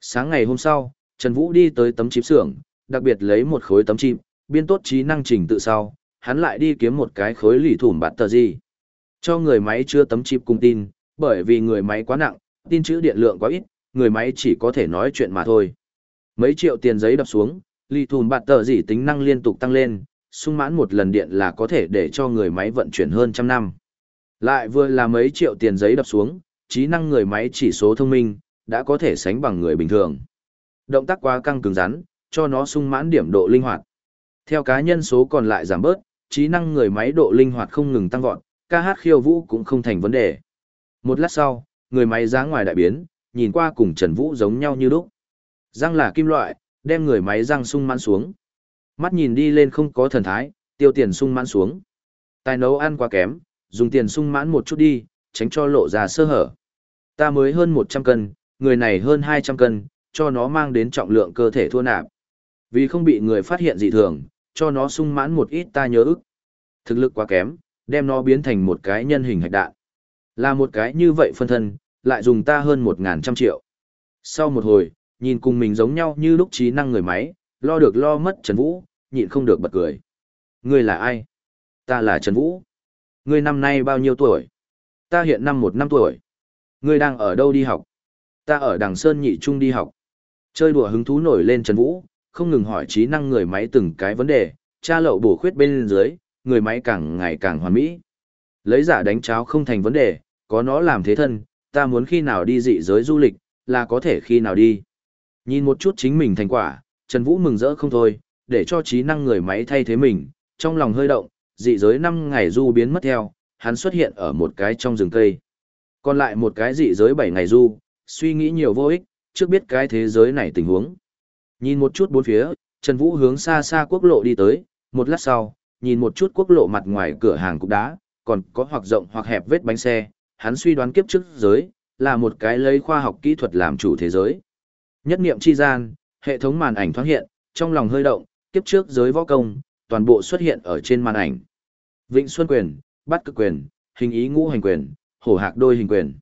S1: Sáng ngày hôm sau, Trần Vũ đi tới tấm chip xưởng, đặc biệt lấy một khối tấm chip, biên tốt trí năng trình tự sau, hắn lại đi kiếm một cái khối lì thủm bạt tờ gì. Cho người máy chưa tấm chip cùng tin, bởi vì người máy quá nặng, tin chữ điện lượng quá ít, người máy chỉ có thể nói chuyện mà thôi. Mấy triệu tiền giấy đập xuống, lì thùm bạt tờ gì tính năng liên tục tăng lên, sung mãn một lần điện là có thể để cho người máy vận chuyển hơn trăm năm. Lại vừa là mấy triệu tiền giấy đập xuống, trí năng người máy chỉ số thông minh, đã có thể sánh bằng người bình thường. Động tác quá căng cứng rắn, cho nó sung mãn điểm độ linh hoạt. Theo cá nhân số còn lại giảm bớt, trí năng người máy độ linh hoạt không ngừng tăng vọt, ca hát khiêu vũ cũng không thành vấn đề. Một lát sau, người máy dáng ngoài đại biến, nhìn qua cùng Trần Vũ giống nhau như lúc. Răng là kim loại, đem người máy răng sung mãn xuống. Mắt nhìn đi lên không có thần thái, tiêu tiền sung mãn xuống. Tài nấu ăn quá kém, dùng tiền sung mãn một chút đi, tránh cho lộ ra sơ hở. Ta mới hơn 100 cân, người này hơn 200 cân, cho nó mang đến trọng lượng cơ thể thua nạp. Vì không bị người phát hiện dị thường, cho nó sung mãn một ít ta nhớ ức. Thực lực quá kém, đem nó biến thành một cái nhân hình hạch đạn. Là một cái như vậy phân thân, lại dùng ta hơn một ngàn trăm triệu. Sau một hồi, nhìn cùng mình giống nhau như lúc trí năng người máy, lo được lo mất Trần Vũ, nhịn không được bật cười. Ngươi là ai? Ta là Trần Vũ. Ngươi năm nay bao nhiêu tuổi? Ta hiện năm một năm tuổi. Ngươi đang ở đâu đi học? Ta ở Đằng Sơn Nhị Trung đi học. Chơi đùa hứng thú nổi lên Trần Vũ, không ngừng hỏi trí năng người máy từng cái vấn đề, tra lậu bổ khuyết bên dưới, người máy càng ngày càng hoàn mỹ. Lấy giả đánh cháo không thành vấn đề, có nó làm thế thân, ta muốn khi nào đi dị giới du lịch, là có thể khi nào đi. Nhìn một chút chính mình thành quả, Trần Vũ mừng rỡ không thôi, để cho trí năng người máy thay thế mình, trong lòng hơi động, dị giới 5 ngày du biến mất theo, hắn xuất hiện ở một cái trong rừng cây. Còn lại một cái dị giới 7 ngày du, suy nghĩ nhiều vô ích, trước biết cái thế giới này tình huống. Nhìn một chút bốn phía, Trần Vũ hướng xa xa quốc lộ đi tới, một lát sau, nhìn một chút quốc lộ mặt ngoài cửa hàng cục đá, còn có hoặc rộng hoặc hẹp vết bánh xe, hắn suy đoán kiếp trước giới, là một cái lấy khoa học kỹ thuật làm chủ thế giới. Nhất niệm chi gian, hệ thống màn ảnh thoáng hiện, trong lòng hơi động, kiếp trước giới võ công, toàn bộ xuất hiện ở trên màn ảnh. Vịnh Xuân quyền, Bát Cực quyền, Hình Ý Ngũ Hành quyền, Hổ Hạc Đôi Hình quyền.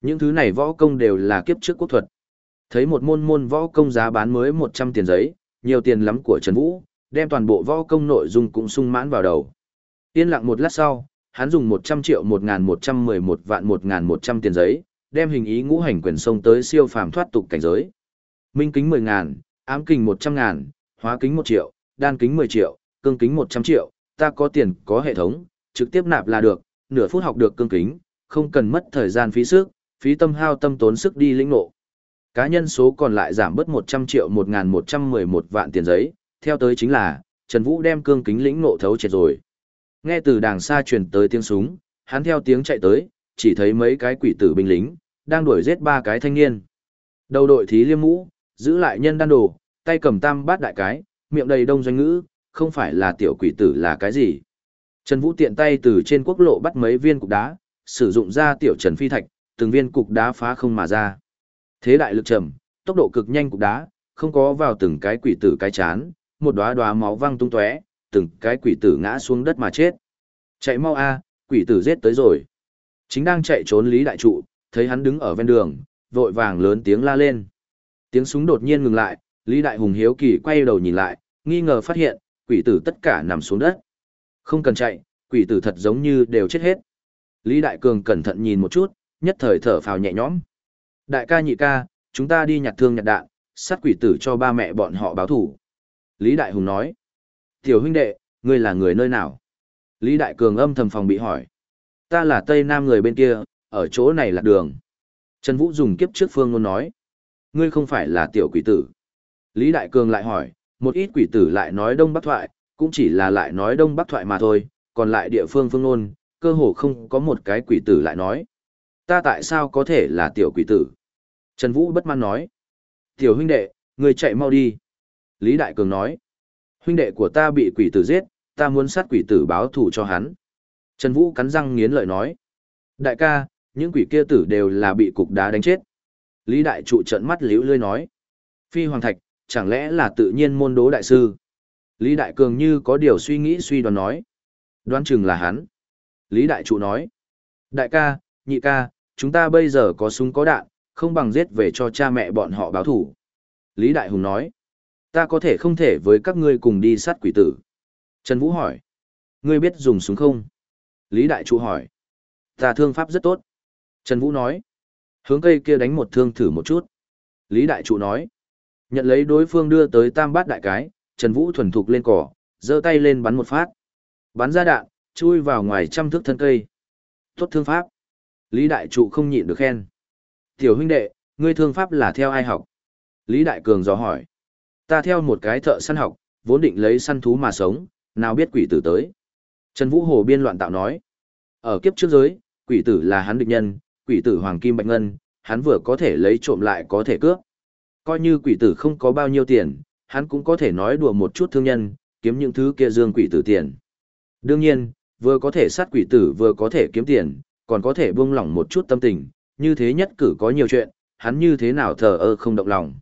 S1: Những thứ này võ công đều là kiếp trước quốc thuật. Thấy một môn môn võ công giá bán mới 100 tiền giấy, nhiều tiền lắm của Trần Vũ, đem toàn bộ võ công nội dung cũng sung mãn vào đầu. Yên lặng một lát sau, hắn dùng 100 triệu 1111 vạn 1100 tiền giấy, đem hình ý ngũ hành quyền sông tới siêu phàm thoát tục cảnh giới. Minh kính 10 ngàn, ám kính 100 ngàn, hóa kính 1 triệu, đan kính 10 triệu, cương kính 100 triệu, ta có tiền, có hệ thống, trực tiếp nạp là được, nửa phút học được cương kính, không cần mất thời gian phí sức, phí tâm hao tâm tốn sức đi lĩnh ngộ. Cá nhân số còn lại giảm bớt 100 triệu 1111 vạn tiền giấy, theo tới chính là, Trần Vũ đem cương kính lĩnh ngộ thấu triệt rồi. Nghe từ đàng xa truyền tới tiếng súng, hắn theo tiếng chạy tới, chỉ thấy mấy cái quỷ tử binh lính, đang đuổi giết ba cái thanh niên. Đầu đội thí liêm mũ, giữ lại nhân đan đồ, tay cầm tam bát đại cái, miệng đầy đông doanh ngữ, không phải là tiểu quỷ tử là cái gì. Trần Vũ tiện tay từ trên quốc lộ bắt mấy viên cục đá, sử dụng ra tiểu trần phi thạch, từng viên cục đá phá không mà ra. Thế đại lực trầm, tốc độ cực nhanh cục đá, không có vào từng cái quỷ tử cái chán, một đóa đóa máu văng tung tóe, từng cái quỷ tử ngã xuống đất mà chết. Chạy mau a, quỷ tử giết tới rồi. Chính đang chạy trốn Lý Đại Trụ, thấy hắn đứng ở ven đường, vội vàng lớn tiếng la lên. Tiếng súng đột nhiên ngừng lại, Lý Đại Hùng hiếu kỳ quay đầu nhìn lại, nghi ngờ phát hiện, quỷ tử tất cả nằm xuống đất. Không cần chạy, quỷ tử thật giống như đều chết hết. Lý Đại Cường cẩn thận nhìn một chút, nhất thời thở phào nhẹ nhõm. Đại ca nhị ca, chúng ta đi nhặt thương nhặt đạn, sát quỷ tử cho ba mẹ bọn họ báo thủ. Lý Đại Hùng nói. Tiểu huynh đệ, ngươi là người nơi nào? Lý Đại Cường âm thầm phòng bị hỏi. Ta là Tây Nam người bên kia, ở chỗ này là đường. Trần Vũ dùng kiếp trước phương ngôn nói. Ngươi không phải là tiểu quỷ tử. Lý Đại Cường lại hỏi, một ít quỷ tử lại nói Đông Bắc Thoại, cũng chỉ là lại nói Đông Bắc Thoại mà thôi, còn lại địa phương phương ngôn, cơ hồ không có một cái quỷ tử lại nói. Ta tại sao có thể là tiểu quỷ tử? Trần Vũ bất mãn nói. Tiểu huynh đệ, người chạy mau đi. Lý Đại Cường nói. Huynh đệ của ta bị quỷ tử giết, ta muốn sát quỷ tử báo thù cho hắn. Trần Vũ cắn răng nghiến lợi nói. Đại ca, những quỷ kia tử đều là bị cục đá đánh chết. Lý Đại Trụ trận mắt liễu lươi nói. Phi Hoàng Thạch, chẳng lẽ là tự nhiên môn đố đại sư? Lý Đại Cường như có điều suy nghĩ suy đoán nói. Đoán chừng là hắn. Lý Đại Trụ nói. Đại ca, nhị ca, chúng ta bây giờ có súng có đạn, không bằng giết về cho cha mẹ bọn họ báo thủ. Lý Đại Hùng nói. Ta có thể không thể với các ngươi cùng đi sát quỷ tử. Trần Vũ hỏi. Ngươi biết dùng súng không? Lý Đại Trụ hỏi. Ta thương pháp rất tốt. Trần Vũ nói. Hướng cây kia đánh một thương thử một chút. Lý Đại Trụ nói. Nhận lấy đối phương đưa tới tam bát đại cái, Trần Vũ thuần thục lên cỏ, giơ tay lên bắn một phát. Bắn ra đạn, chui vào ngoài trăm thước thân cây. Tốt thương pháp. Lý Đại Trụ không nhịn được khen. Tiểu huynh đệ, ngươi thương pháp là theo ai học? Lý Đại Cường dò hỏi. Ta theo một cái thợ săn học, vốn định lấy săn thú mà sống, nào biết quỷ tử tới. Trần Vũ Hồ biên loạn tạo nói. Ở kiếp trước giới, quỷ tử là hắn địch nhân, quỷ tử Hoàng Kim Bạch Ngân, hắn vừa có thể lấy trộm lại có thể cướp. Coi như quỷ tử không có bao nhiêu tiền, hắn cũng có thể nói đùa một chút thương nhân, kiếm những thứ kia dương quỷ tử tiền. Đương nhiên, vừa có thể sát quỷ tử vừa có thể kiếm tiền, còn có thể buông lỏng một chút tâm tình, như thế nhất cử có nhiều chuyện, hắn như thế nào thờ ơ không động lòng.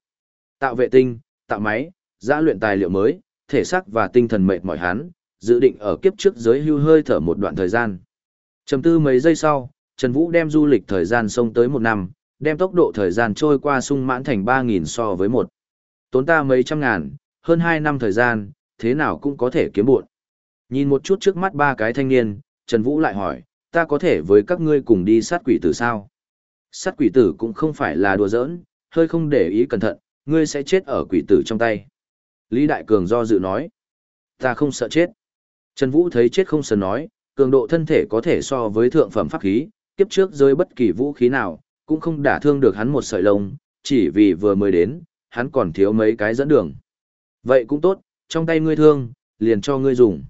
S1: Tạo vệ tinh, tạo máy, giã luyện tài liệu mới, thể xác và tinh thần mệt mỏi hắn, dự định ở kiếp trước giới hưu hơi thở một đoạn thời gian. Chầm tư mấy giây sau, Trần Vũ đem du lịch thời gian sông tới một năm, đem tốc độ thời gian trôi qua sung mãn thành 3.000 so với một. Tốn ta mấy trăm ngàn, hơn 2 năm thời gian, thế nào cũng có thể kiếm buộn. Nhìn một chút trước mắt ba cái thanh niên, Trần Vũ lại hỏi, ta có thể với các ngươi cùng đi sát quỷ tử sao? Sát quỷ tử cũng không phải là đùa giỡn, hơi không để ý cẩn thận, ngươi sẽ chết ở quỷ tử trong tay. Lý Đại Cường do dự nói, ta không sợ chết. Trần Vũ thấy chết không sợ nói, cường độ thân thể có thể so với thượng phẩm pháp khí, kiếp trước rơi bất kỳ vũ khí nào, cũng không đả thương được hắn một sợi lông, chỉ vì vừa mới đến, hắn còn thiếu mấy cái dẫn đường. Vậy cũng tốt, trong tay ngươi thương, liền cho ngươi dùng.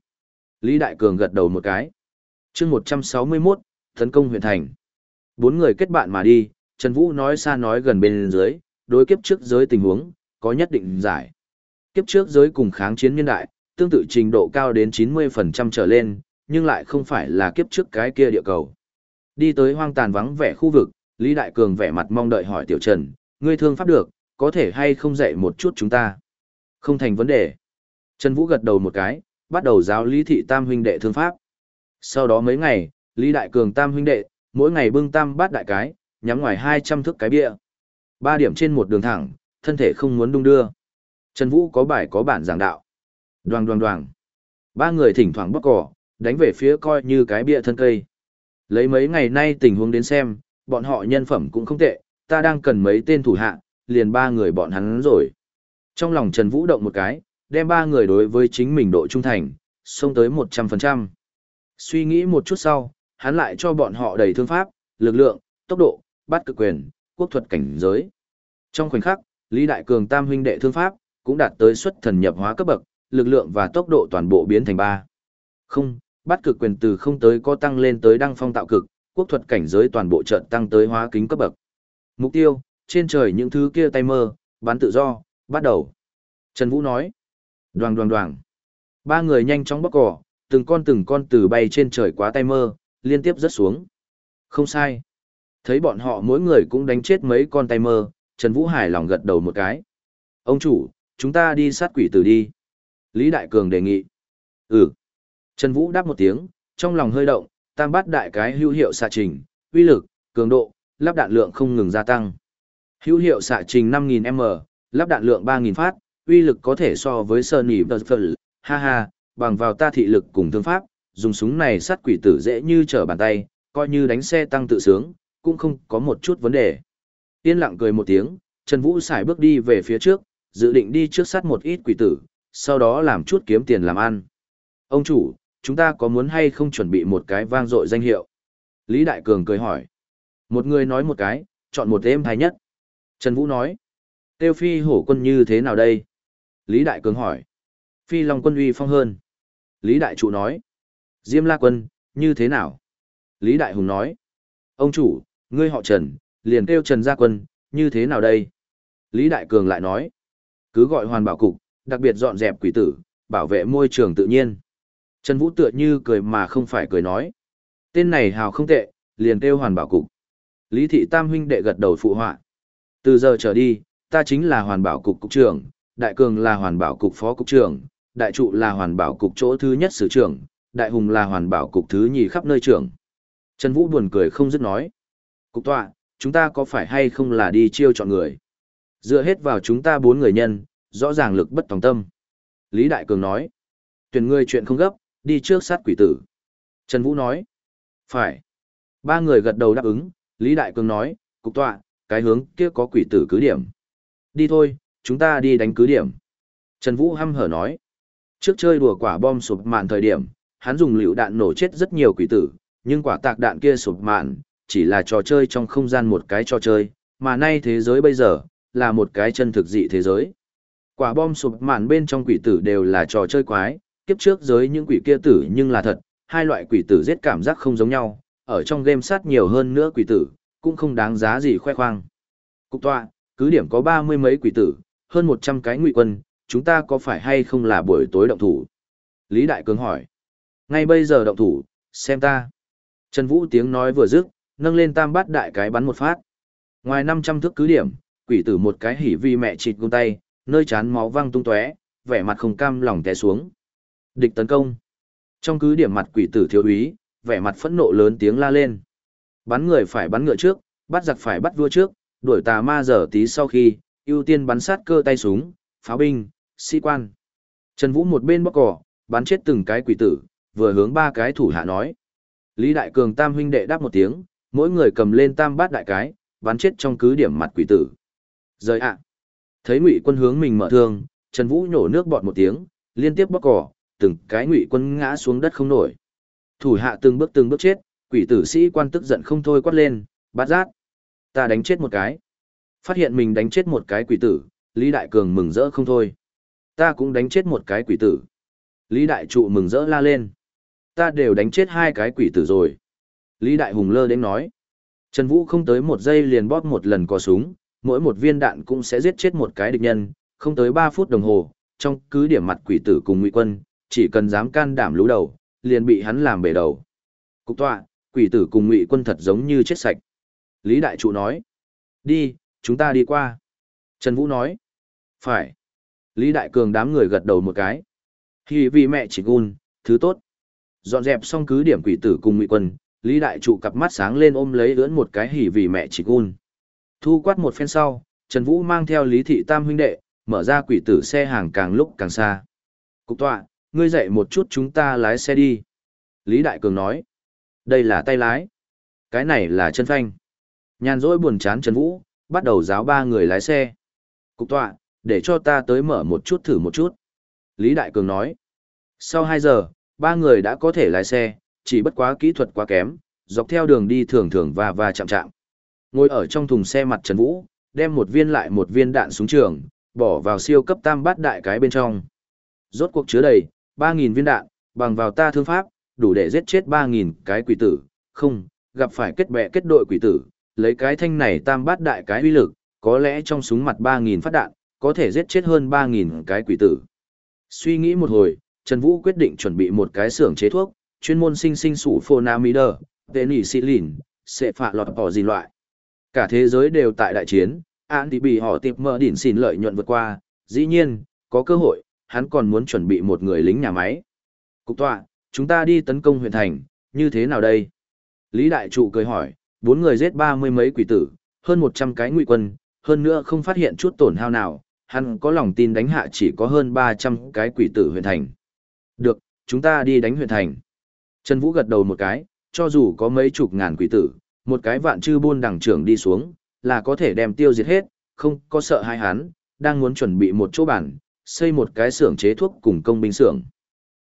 S1: Lý Đại Cường gật đầu một cái. chương 161, tấn công huyện thành. Bốn người kết bạn mà đi, Trần Vũ nói xa nói gần bên dưới, đối kiếp trước giới tình huống, có nhất định giải. Kiếp trước giới cùng kháng chiến nhân đại, tương tự trình độ cao đến 90% trở lên, nhưng lại không phải là kiếp trước cái kia địa cầu. Đi tới hoang tàn vắng vẻ khu vực, Lý Đại Cường vẻ mặt mong đợi hỏi Tiểu Trần, ngươi thương pháp được, có thể hay không dạy một chút chúng ta? Không thành vấn đề. Trần Vũ gật đầu một cái, bắt đầu giáo Lý Thị Tam huynh đệ thương pháp. Sau đó mấy ngày, Lý Đại Cường Tam huynh đệ, mỗi ngày bưng tam bát đại cái, nhắm ngoài 200 thước cái bia. Ba điểm trên một đường thẳng, thân thể không muốn đung đưa. Trần Vũ có bài có bản giảng đạo. Đoàng đoàng đoàng. Ba người thỉnh thoảng bóc cỏ, đánh về phía coi như cái bia thân cây. Lấy mấy ngày nay tình huống đến xem, bọn họ nhân phẩm cũng không tệ, ta đang cần mấy tên thủ hạ, liền ba người bọn hắn rồi. Trong lòng Trần Vũ động một cái, đem ba người đối với chính mình độ trung thành, xông tới 100%. Suy nghĩ một chút sau, hắn lại cho bọn họ đầy thương pháp, lực lượng, tốc độ, bắt cực quyền, quốc thuật cảnh giới. Trong khoảnh khắc, Lý Đại Cường tam huynh đệ thương pháp, cũng đạt tới xuất thần nhập hóa cấp bậc, lực lượng và tốc độ toàn bộ biến thành ba. Không, bắt cực quyền từ không tới có tăng lên tới đăng phong tạo cực, quốc thuật cảnh giới toàn bộ trận tăng tới hóa kính cấp bậc. Mục tiêu, trên trời những thứ kia tay mơ, bán tự do, bắt đầu. Trần Vũ nói. Đoàng đoàng đoàng. Ba người nhanh chóng bóc cỏ, từng con từng con từ bay trên trời quá tay mơ, liên tiếp rớt xuống. Không sai. Thấy bọn họ mỗi người cũng đánh chết mấy con tay mơ, Trần Vũ Hải lòng gật đầu một cái. Ông chủ, chúng ta đi sát quỷ tử đi. Lý Đại Cường đề nghị. Ừ. Trần Vũ đáp một tiếng, trong lòng hơi động, tam bát đại cái hữu hiệu xạ trình, uy lực, cường độ, lắp đạn lượng không ngừng gia tăng. Hữu hiệu xạ trình 5000m, lắp đạn lượng 3000 phát, uy lực có thể so với Sunny Buzzful, ha ha, bằng vào ta thị lực cùng thương pháp, dùng súng này sát quỷ tử dễ như trở bàn tay, coi như đánh xe tăng tự sướng, cũng không có một chút vấn đề. Yên lặng cười một tiếng, Trần Vũ xài bước đi về phía trước, dự định đi trước sát một ít quỷ tử, sau đó làm chút kiếm tiền làm ăn. Ông chủ, chúng ta có muốn hay không chuẩn bị một cái vang dội danh hiệu? Lý Đại Cường cười hỏi. Một người nói một cái, chọn một êm hay nhất. Trần Vũ nói. Tiêu phi hổ quân như thế nào đây? Lý Đại Cường hỏi. Phi Long quân uy phong hơn. Lý Đại Trụ nói. Diêm La quân, như thế nào? Lý Đại Hùng nói. Ông chủ, ngươi họ Trần, liền kêu Trần Gia quân, như thế nào đây? Lý Đại Cường lại nói. Cứ gọi hoàn bảo cục, đặc biệt dọn dẹp quỷ tử, bảo vệ môi trường tự nhiên. Trần Vũ tựa như cười mà không phải cười nói. Tên này hào không tệ, liền kêu hoàn bảo cục. Lý Thị Tam huynh đệ gật đầu phụ họa. Từ giờ trở đi, ta chính là hoàn bảo cục cục trưởng, đại cường là hoàn bảo cục phó cục trưởng, đại trụ là hoàn bảo cục chỗ thứ nhất sử trưởng, đại hùng là hoàn bảo cục thứ nhì khắp nơi trưởng. Trần Vũ buồn cười không dứt nói. Cục tọa, chúng ta có phải hay không là đi chiêu chọn người? Dựa hết vào chúng ta bốn người nhân, rõ ràng lực bất tòng tâm. Lý Đại Cường nói. Tuyển người chuyện không gấp, đi trước sát quỷ tử. Trần Vũ nói. Phải. Ba người gật đầu đáp ứng, Lý Đại Cường nói, cục tọa, cái hướng kia có quỷ tử cứ điểm. Đi thôi, chúng ta đi đánh cứ điểm. Trần Vũ hăm hở nói. Trước chơi đùa quả bom sụp mạn thời điểm, hắn dùng liều đạn nổ chết rất nhiều quỷ tử, nhưng quả tạc đạn kia sụp mạn, chỉ là trò chơi trong không gian một cái trò chơi, mà nay thế giới bây giờ, là một cái chân thực dị thế giới. Quả bom sụp mạn bên trong quỷ tử đều là trò chơi quái, kiếp trước giới những quỷ kia tử nhưng là thật, hai loại quỷ tử giết cảm giác không giống nhau, ở trong game sát nhiều hơn nữa quỷ tử, cũng không đáng giá gì khoe khoang. Cục tọa, cứ điểm có ba mươi mấy quỷ tử, hơn một trăm cái ngụy quân, chúng ta có phải hay không là buổi tối động thủ? Lý Đại Cường hỏi. Ngay bây giờ động thủ, xem ta. Trần Vũ tiếng nói vừa dứt, nâng lên tam bát đại cái bắn một phát. Ngoài năm trăm thước cứ điểm, quỷ tử một cái hỉ vi mẹ chịt cung tay, nơi chán máu văng tung tóe, vẻ mặt không cam lòng té xuống. Địch tấn công. Trong cứ điểm mặt quỷ tử thiếu úy, vẻ mặt phẫn nộ lớn tiếng la lên. Bắn người phải bắn ngựa trước, bắt giặc phải bắt vua trước, đuổi tà ma giờ tí sau khi, ưu tiên bắn sát cơ tay súng, pháo binh, sĩ quan. Trần Vũ một bên bóc cỏ, bắn chết từng cái quỷ tử, vừa hướng ba cái thủ hạ nói. Lý Đại Cường tam huynh đệ đáp một tiếng, mỗi người cầm lên tam bát đại cái, bắn chết trong cứ điểm mặt quỷ tử. Rời ạ. Thấy Ngụy Quân hướng mình mở thương, Trần Vũ nhổ nước bọt một tiếng, liên tiếp bóc cỏ, từng cái Ngụy Quân ngã xuống đất không nổi. Thủ hạ từng bước từng bước chết, quỷ tử sĩ quan tức giận không thôi quát lên, bát giác. Ta đánh chết một cái. Phát hiện mình đánh chết một cái quỷ tử, Lý Đại Cường mừng rỡ không thôi. Ta cũng đánh chết một cái quỷ tử. Lý Đại Trụ mừng rỡ la lên. Ta đều đánh chết hai cái quỷ tử rồi. Lý Đại Hùng lơ đến nói. Trần Vũ không tới một giây liền bóp một lần có súng, mỗi một viên đạn cũng sẽ giết chết một cái địch nhân, không tới 3 phút đồng hồ, trong cứ điểm mặt quỷ tử cùng ngụy quân, chỉ cần dám can đảm lũ đầu, liền bị hắn làm bể đầu. Cục tọa, quỷ tử cùng ngụy quân thật giống như chết sạch. Lý Đại Trụ nói. Đi, chúng ta đi qua. Trần Vũ nói. Phải. Lý Đại Cường đám người gật đầu một cái. Thì vì mẹ chỉ gun, thứ tốt. Dọn dẹp xong cứ điểm quỷ tử cùng ngụy quân, Lý Đại Trụ cặp mắt sáng lên ôm lấy ưỡn một cái hỉ vì mẹ chỉ gun. Thu quát một phen sau, Trần Vũ mang theo Lý Thị Tam huynh đệ, mở ra quỷ tử xe hàng càng lúc càng xa. Cục tọa, ngươi dậy một chút chúng ta lái xe đi. Lý Đại Cường nói. Đây là tay lái. Cái này là chân phanh. Nhàn rỗi buồn chán Trần Vũ, bắt đầu giáo ba người lái xe. Cục tọa, để cho ta tới mở một chút thử một chút. Lý Đại Cường nói. Sau hai giờ, ba người đã có thể lái xe, chỉ bất quá kỹ thuật quá kém, dọc theo đường đi thường thường và và chạm chạm. Ngồi ở trong thùng xe mặt Trần Vũ, đem một viên lại một viên đạn súng trường, bỏ vào siêu cấp tam bát đại cái bên trong. Rốt cuộc chứa đầy, 3.000 viên đạn, bằng vào ta thương pháp, đủ để giết chết 3.000 cái quỷ tử, không, gặp phải kết bè kết đội quỷ tử, lấy cái thanh này tam bát đại cái uy lực, có lẽ trong súng mặt 3.000 phát đạn, có thể giết chết hơn 3.000 cái quỷ tử. Suy nghĩ một hồi, Trần Vũ quyết định chuẩn bị một cái xưởng chế thuốc, chuyên môn sinh sinh sủ phonamider, penicillin, sẽ phạ lọt bỏ gì loại. Cả thế giới đều tại đại chiến, án thì bị họ tiệp mơ đỉnh xin lợi nhuận vượt qua, dĩ nhiên, có cơ hội, hắn còn muốn chuẩn bị một người lính nhà máy. Cục tọa, chúng ta đi tấn công huyện thành, như thế nào đây? Lý Đại Trụ cười hỏi, bốn người giết ba mươi mấy quỷ tử, hơn một trăm cái ngụy quân, hơn nữa không phát hiện chút tổn hao nào, hắn có lòng tin đánh hạ chỉ có hơn ba trăm cái quỷ tử huyện thành. Được, chúng ta đi đánh huyện thành. Trần Vũ gật đầu một cái, cho dù có mấy chục ngàn quỷ tử, một cái vạn chư buôn đằng trưởng đi xuống, là có thể đem tiêu diệt hết, không có sợ hai hắn, đang muốn chuẩn bị một chỗ bản, xây một cái xưởng chế thuốc cùng công binh xưởng.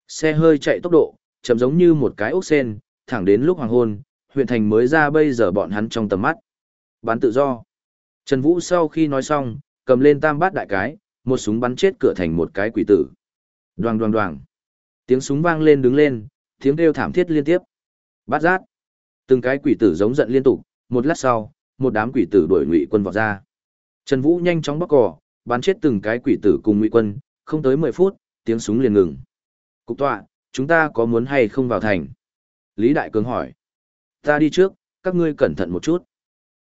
S1: Xe hơi chạy tốc độ, chậm giống như một cái ốc sen, thẳng đến lúc hoàng hôn, huyện thành mới ra bây giờ bọn hắn trong tầm mắt. Bán tự do. Trần Vũ sau khi nói xong, cầm lên tam bát đại cái, một súng bắn chết cửa thành một cái quỷ tử. Đoàng đoàng đoàng. Tiếng súng vang lên đứng lên, tiếng kêu thảm thiết liên tiếp. Bát giác. Từng cái quỷ tử giống giận liên tục, một lát sau, một đám quỷ tử đuổi ngụy quân vào ra. Trần Vũ nhanh chóng bóc cỏ, bắn chết từng cái quỷ tử cùng ngụy quân, không tới 10 phút, tiếng súng liền ngừng. Cục tọa, chúng ta có muốn hay không vào thành? Lý Đại Cường hỏi. Ta đi trước, các ngươi cẩn thận một chút.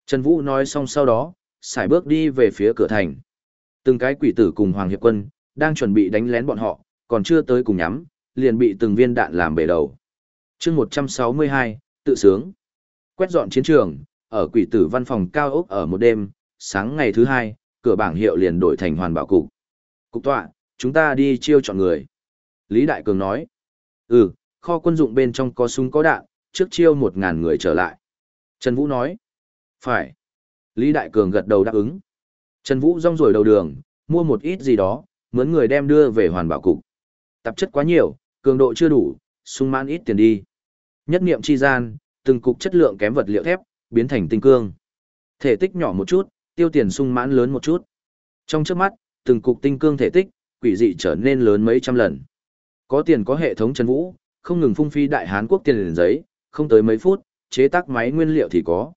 S1: Trần Vũ nói xong sau đó, xài bước đi về phía cửa thành. Từng cái quỷ tử cùng Hoàng Hiệp Quân, đang chuẩn bị đánh lén bọn họ, còn chưa tới cùng nhắm, liền bị từng viên đạn làm bể đầu. chương 162, tự sướng. Quét dọn chiến trường, ở quỷ tử văn phòng cao ốc ở một đêm, sáng ngày thứ hai, cửa bảng hiệu liền đổi thành hoàn bảo cục. Cục tọa, chúng ta đi chiêu chọn người. Lý Đại Cường nói. Ừ, kho quân dụng bên trong có súng có đạn, trước chiêu một ngàn người trở lại. Trần Vũ nói. Phải. Lý Đại Cường gật đầu đáp ứng. Trần Vũ rong rồi đầu đường, mua một ít gì đó, mướn người đem đưa về hoàn bảo cục. Tạp chất quá nhiều, cường độ chưa đủ, sung mãn ít tiền đi. Nhất niệm chi gian, từng cục chất lượng kém vật liệu thép, biến thành tinh cương. Thể tích nhỏ một chút, tiêu tiền sung mãn lớn một chút. Trong trước mắt, từng cục tinh cương thể tích, quỷ dị trở nên lớn mấy trăm lần. Có tiền có hệ thống Trần Vũ, không ngừng phung phi đại Hán quốc tiền liền giấy, không tới mấy phút, chế tác máy nguyên liệu thì có.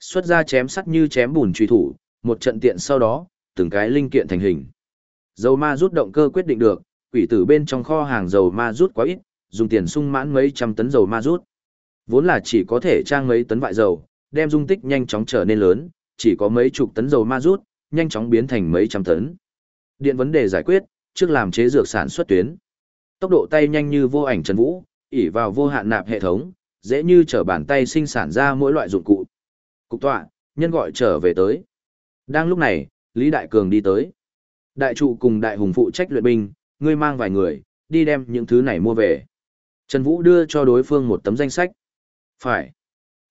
S1: Xuất ra chém sắt như chém bùn truy thủ, một trận tiện sau đó, từng cái linh kiện thành hình. Dầu ma rút động cơ quyết định được, quỷ tử bên trong kho hàng dầu ma rút quá ít, dùng tiền sung mãn mấy trăm tấn dầu ma rút. Vốn là chỉ có thể trang mấy tấn vại dầu, đem dung tích nhanh chóng trở nên lớn, chỉ có mấy chục tấn dầu ma rút, nhanh chóng biến thành mấy trăm tấn. Điện vấn đề giải quyết, trước làm chế dược sản xuất tuyến. Tốc độ tay nhanh như vô ảnh Trần Vũ, ỉ vào vô hạn nạp hệ thống, dễ như trở bàn tay sinh sản ra mỗi loại dụng cụ. Cục tọa, nhân gọi trở về tới. Đang lúc này, Lý Đại Cường đi tới. Đại trụ cùng đại hùng phụ trách luyện binh, ngươi mang vài người, đi đem những thứ này mua về. Trần Vũ đưa cho đối phương một tấm danh sách. Phải.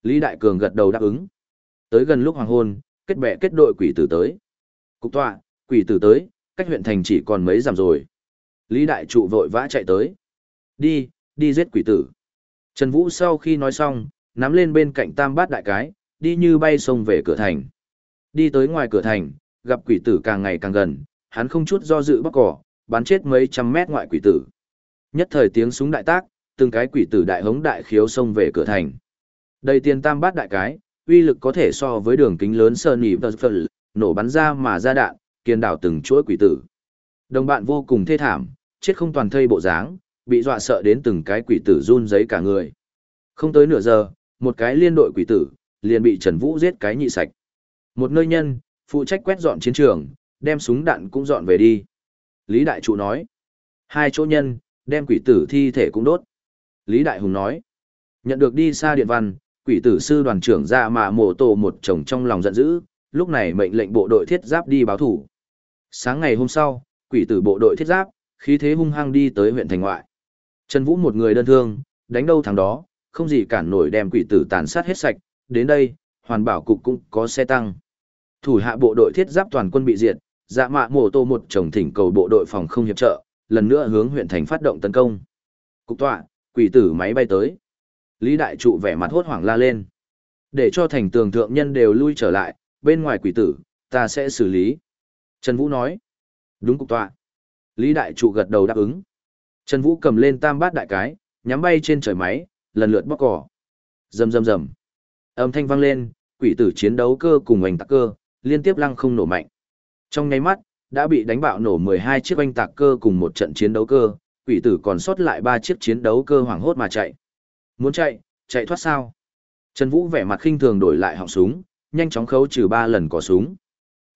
S1: Lý Đại Cường gật đầu đáp ứng. Tới gần lúc hoàng hôn, kết bè kết đội quỷ tử tới. Cục tọa, quỷ tử tới, cách huyện thành chỉ còn mấy dặm rồi. Lý Đại Trụ vội vã chạy tới. Đi, đi giết quỷ tử. Trần Vũ sau khi nói xong, nắm lên bên cạnh tam bát đại cái, đi như bay sông về cửa thành. Đi tới ngoài cửa thành, gặp quỷ tử càng ngày càng gần, hắn không chút do dự bắt cỏ, bắn chết mấy trăm mét ngoại quỷ tử. Nhất thời tiếng súng đại tác, từng cái quỷ tử đại hống đại khiếu xông về cửa thành. Đầy tiền tam bát đại cái, uy lực có thể so với đường kính lớn sơn nhị vật nổ bắn ra mà ra đạn, kiên đảo từng chuỗi quỷ tử. Đồng bạn vô cùng thê thảm, chết không toàn thây bộ dáng, bị dọa sợ đến từng cái quỷ tử run giấy cả người. Không tới nửa giờ, một cái liên đội quỷ tử, liền bị Trần Vũ giết cái nhị sạch. Một nơi nhân, phụ trách quét dọn chiến trường, đem súng đạn cũng dọn về đi. Lý Đại Trụ nói. Hai chỗ nhân, đem quỷ tử thi thể cũng đốt. Lý Đại Hùng nói. Nhận được đi xa điện văn, quỷ tử sư đoàn trưởng ra mà mổ tổ một chồng trong lòng giận dữ, lúc này mệnh lệnh bộ đội thiết giáp đi báo thủ. Sáng ngày hôm sau, quỷ tử bộ đội thiết giáp, khí thế hung hăng đi tới huyện thành ngoại. Trần Vũ một người đơn thương, đánh đâu thằng đó, không gì cản nổi đem quỷ tử tàn sát hết sạch, đến đây, hoàn bảo cục cũng có xe tăng. Thủ hạ bộ đội thiết giáp toàn quân bị diệt, dạ mạ mổ tô một chồng thỉnh cầu bộ đội phòng không hiệp trợ, lần nữa hướng huyện thành phát động tấn công. Cục tọa, quỷ tử máy bay tới. Lý Đại Trụ vẻ mặt hốt hoảng la lên. Để cho thành tường thượng nhân đều lui trở lại, bên ngoài quỷ tử, ta sẽ xử lý. Trần Vũ nói. Đúng cục tọa. Lý Đại Trụ gật đầu đáp ứng. Trần Vũ cầm lên tam bát đại cái, nhắm bay trên trời máy, lần lượt bóc cỏ. Rầm rầm rầm. Âm thanh vang lên, quỷ tử chiến đấu cơ cùng oanh tạc cơ, liên tiếp lăng không nổ mạnh. Trong nháy mắt, đã bị đánh bạo nổ 12 chiếc oanh tạc cơ cùng một trận chiến đấu cơ, quỷ tử còn sót lại 3 chiếc chiến đấu cơ hoảng hốt mà chạy. Muốn chạy, chạy thoát sao? Trần Vũ vẻ mặt khinh thường đổi lại họng súng, nhanh chóng khấu trừ 3 lần cò súng.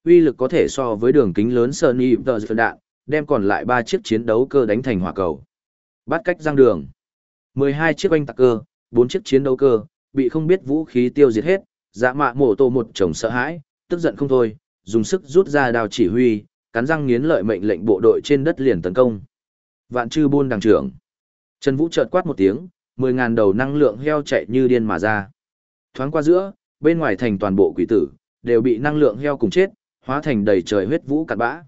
S1: Uy lực có thể so với đường kính lớn Sunny đạn, đem còn lại 3 chiếc chiến đấu cơ đánh thành hỏa cầu. Bắt cách giang đường. 12 chiếc oanh tạc cơ, 4 chiếc chiến đấu cơ, bị không biết vũ khí tiêu diệt hết, dạ mạ mổ tổ một chồng sợ hãi, tức giận không thôi, dùng sức rút ra đao chỉ huy, cắn răng nghiến lợi mệnh lệnh bộ đội trên đất liền tấn công. Vạn chư buôn đằng trưởng. Trần Vũ chợt quát một tiếng, 10.000 đầu năng lượng heo chạy như điên mà ra. Thoáng qua giữa, bên ngoài thành toàn bộ quỷ tử, đều bị năng lượng heo cùng chết, hóa thành đầy trời huyết vũ cạn bã.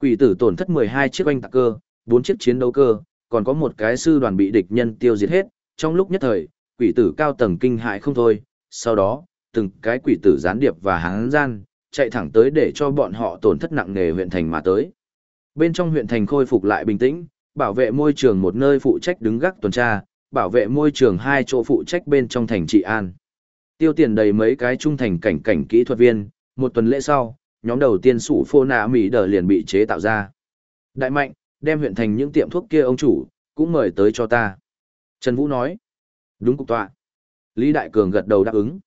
S1: Quỷ tử tổn thất 12 chiếc oanh tạc cơ, 4 chiếc chiến đấu cơ, còn có một cái sư đoàn bị địch nhân tiêu diệt hết, trong lúc nhất thời, quỷ tử cao tầng kinh hại không thôi, sau đó, từng cái quỷ tử gián điệp và hán gian, chạy thẳng tới để cho bọn họ tổn thất nặng nề huyện thành mà tới. Bên trong huyện thành khôi phục lại bình tĩnh, bảo vệ môi trường một nơi phụ trách đứng gác tuần tra, bảo vệ môi trường hai chỗ phụ trách bên trong thành trị an. Tiêu tiền đầy mấy cái trung thành cảnh cảnh kỹ thuật viên, một tuần lễ sau, nhóm đầu tiên sủ phô nạ Mỹ đờ liền bị chế tạo ra. Đại mạnh, đem huyện thành những tiệm thuốc kia ông chủ, cũng mời tới cho ta. Trần Vũ nói. Đúng cục tọa. Lý Đại Cường gật đầu đáp ứng.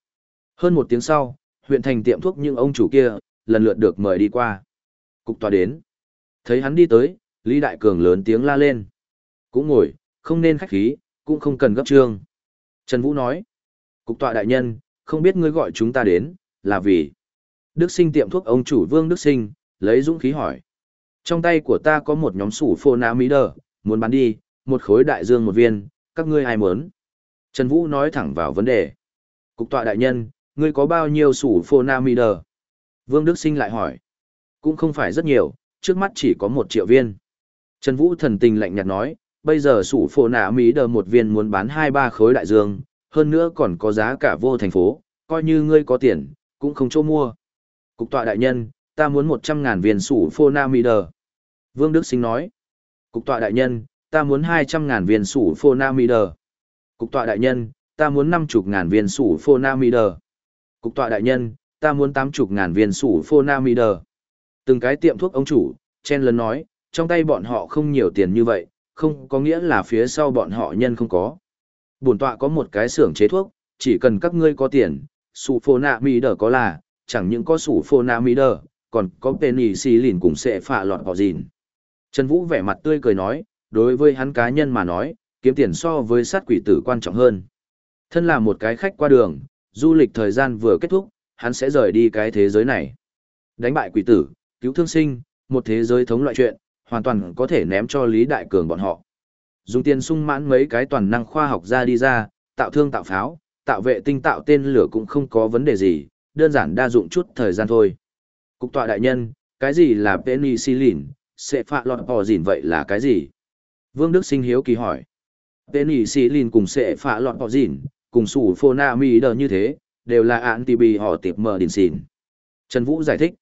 S1: Hơn một tiếng sau, huyện thành tiệm thuốc những ông chủ kia, lần lượt được mời đi qua. Cục Tòa đến. Thấy hắn đi tới, Lý Đại Cường lớn tiếng la lên. Cũng ngồi, không nên khách khí, cũng không cần gấp trương. Trần Vũ nói. Cục tọa đại nhân, không biết ngươi gọi chúng ta đến, là vì. Đức sinh tiệm thuốc ông chủ Vương Đức Sinh, lấy dũng khí hỏi. Trong tay của ta có một nhóm sủ phô nạ mỹ đờ, muốn bán đi, một khối đại dương một viên, các ngươi ai muốn? Trần Vũ nói thẳng vào vấn đề. Cục tọa đại nhân, ngươi có bao nhiêu sủ phô? Vương Đức Sinh lại hỏi. Cũng không phải rất nhiều, trước mắt chỉ có một triệu viên. Trần Vũ thần tình lạnh nhạt nói, bây giờ sủ phô nạ mỹ đờ một viên muốn bán hai ba khối đại dương, hơn nữa còn có giá cả vô thành phố, coi như ngươi có tiền, cũng không chỗ mua. Cục tọa đại nhân, ta muốn một trăm ngàn viên sủ phô na đờ. Vương Đức Sinh nói. Cục tọa đại nhân, ta muốn hai trăm ngàn viên sủ phô na đờ. Cục tọa đại nhân, ta muốn năm chục ngàn viên sủ phô na đờ. Cục tọa đại nhân, ta muốn tám chục ngàn viên sủ phô na mi đờ. Từng cái tiệm thuốc ông chủ, chen lần nói, trong tay bọn họ không nhiều tiền như vậy, không có nghĩa là phía sau bọn họ nhân không có. Bổn tọa có một cái xưởng chế thuốc, chỉ cần các ngươi có tiền, sủ phô na mi đờ có là, chẳng những có sủ phô na mi đờ, còn có penny xì lìn cùng sẽ phạ lọt họ gìn. Trần Vũ vẻ mặt tươi cười nói, đối với hắn cá nhân mà nói, kiếm tiền so với sát quỷ tử quan trọng hơn. Thân là một cái khách qua đường, du lịch thời gian vừa kết thúc, hắn sẽ rời đi cái thế giới này. Đánh bại quỷ tử, cứu thương sinh, một thế giới thống loại chuyện, hoàn toàn có thể ném cho Lý Đại Cường bọn họ. Dùng tiền sung mãn mấy cái toàn năng khoa học ra đi ra, tạo thương tạo pháo, tạo vệ tinh tạo tên lửa cũng không có vấn đề gì, đơn giản đa dụng chút thời gian thôi. Cục tọa đại nhân, cái gì là penicillin, sẽ phạ lọt bò gìn vậy là cái gì? Vương Đức Sinh hiếu kỳ hỏi. Penicillin cùng sẽ phạ lọt bò gìn, cùng sủ phonamide như thế, đều là antibi họ tiệp mờ đình xìn. Trần Vũ giải thích.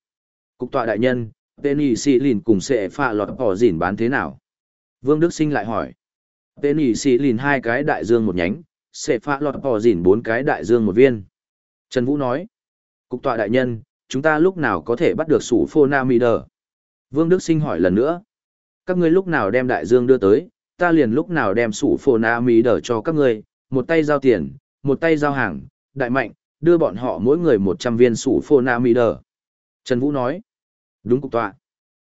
S1: Cục tọa đại nhân, Penny Sĩ Lìn cùng sẽ phạ lọt bò dỉn bán thế nào? Vương Đức Sinh lại hỏi. Penny Sĩ Lìn hai cái đại dương một nhánh, sẽ phạ lọt bò dỉn bốn cái đại dương một viên. Trần Vũ nói. Cục tọa đại nhân, chúng ta lúc nào có thể bắt được sủ phô na mi đờ? Vương Đức Sinh hỏi lần nữa. Các ngươi lúc nào đem đại dương đưa tới, ta liền lúc nào đem sủ phô na mi đờ cho các ngươi, một tay giao tiền, một tay giao hàng, đại mạnh, đưa bọn họ mỗi người một trăm viên sủ phô nam mì đờ. Trần Vũ nói. Đúng cục tọa.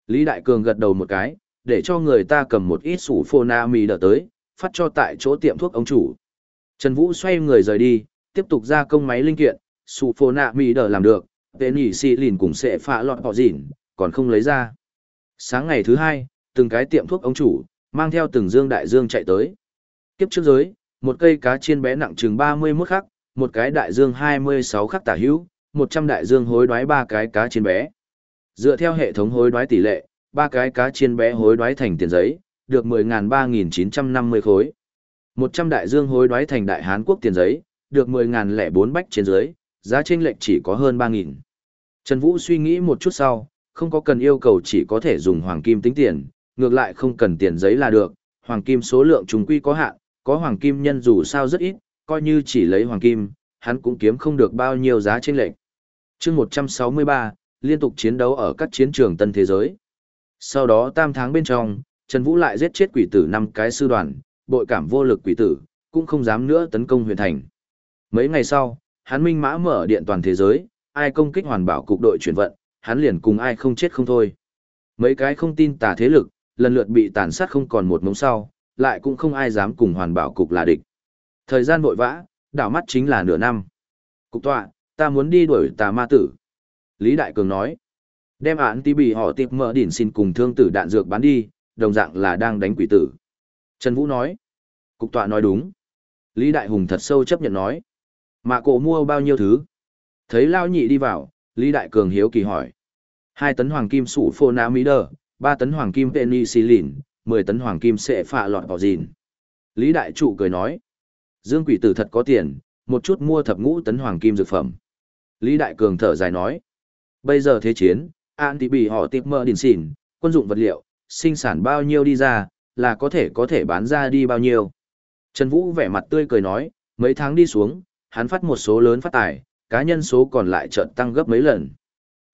S1: Lý Đại Cường gật đầu một cái, để cho người ta cầm một ít sủ phô nam mì đờ tới, phát cho tại chỗ tiệm thuốc ông chủ. Trần Vũ xoay người rời đi, tiếp tục ra công máy linh kiện, sủ phô nam mì đờ làm được, tên nhỉ xì lìn cùng sẽ phá lọt họ dịn, còn không lấy ra. Sáng ngày thứ hai, từng cái tiệm thuốc ông chủ, mang theo từng dương đại dương chạy tới. Kiếp trước giới, một cây cá chiên bé nặng chừng 31 khắc, một cái đại dương 26 khắc tả hữu, 100 đại dương hối đoái ba cái cá chiên bé. Dựa theo hệ thống hối đoái tỷ lệ, ba cái cá chiên bé hối đoái thành tiền giấy, được 10.3950 khối. 100 đại dương hối đoái thành đại Hán quốc tiền giấy, được 10.004 bách trên giấy, giá chênh lệch chỉ có hơn 3.000. Trần Vũ suy nghĩ một chút sau, không có cần yêu cầu chỉ có thể dùng hoàng kim tính tiền, ngược lại không cần tiền giấy là được, hoàng kim số lượng trùng quy có hạn, có hoàng kim nhân dù sao rất ít, coi như chỉ lấy hoàng kim, hắn cũng kiếm không được bao nhiêu giá trên lệnh. Chương 163, liên tục chiến đấu ở các chiến trường tân thế giới. Sau đó tam tháng bên trong, Trần Vũ lại giết chết quỷ tử năm cái sư đoàn, bội cảm vô lực quỷ tử, cũng không dám nữa tấn công huyền thành. Mấy ngày sau, hắn minh mã mở điện toàn thế giới, ai công kích hoàn bảo cục đội chuyển vận, hắn liền cùng ai không chết không thôi. Mấy cái không tin tà thế lực, lần lượt bị tàn sát không còn một mống sau, lại cũng không ai dám cùng hoàn bảo cục là địch. Thời gian vội vã, đảo mắt chính là nửa năm. Cục tọa, ta muốn đi đuổi tà ma tử. Lý Đại Cường nói, đem án tí bị họ tiệp mở đỉn xin cùng thương tử đạn dược bán đi, đồng dạng là đang đánh quỷ tử. Trần Vũ nói, cục tọa nói đúng. Lý Đại Hùng thật sâu chấp nhận nói, mà cổ mua bao nhiêu thứ? Thấy Lao Nhị đi vào, Lý Đại Cường hiếu kỳ hỏi. Hai tấn hoàng kim sủ phô ná mỹ đờ, ba tấn hoàng kim penicillin, mười tấn hoàng kim sẽ phạ lọt vào gìn. Lý Đại Trụ cười nói. Dương quỷ tử thật có tiền, một chút mua thập ngũ tấn hoàng kim dược phẩm. Lý Đại Cường thở dài nói. Bây giờ thế chiến, an thì bị họ tiếp mơ đình xỉn, quân dụng vật liệu, sinh sản bao nhiêu đi ra, là có thể có thể bán ra đi bao nhiêu. Trần Vũ vẻ mặt tươi cười nói, mấy tháng đi xuống, hắn phát một số lớn phát tài, cá nhân số còn lại chợt tăng gấp mấy lần.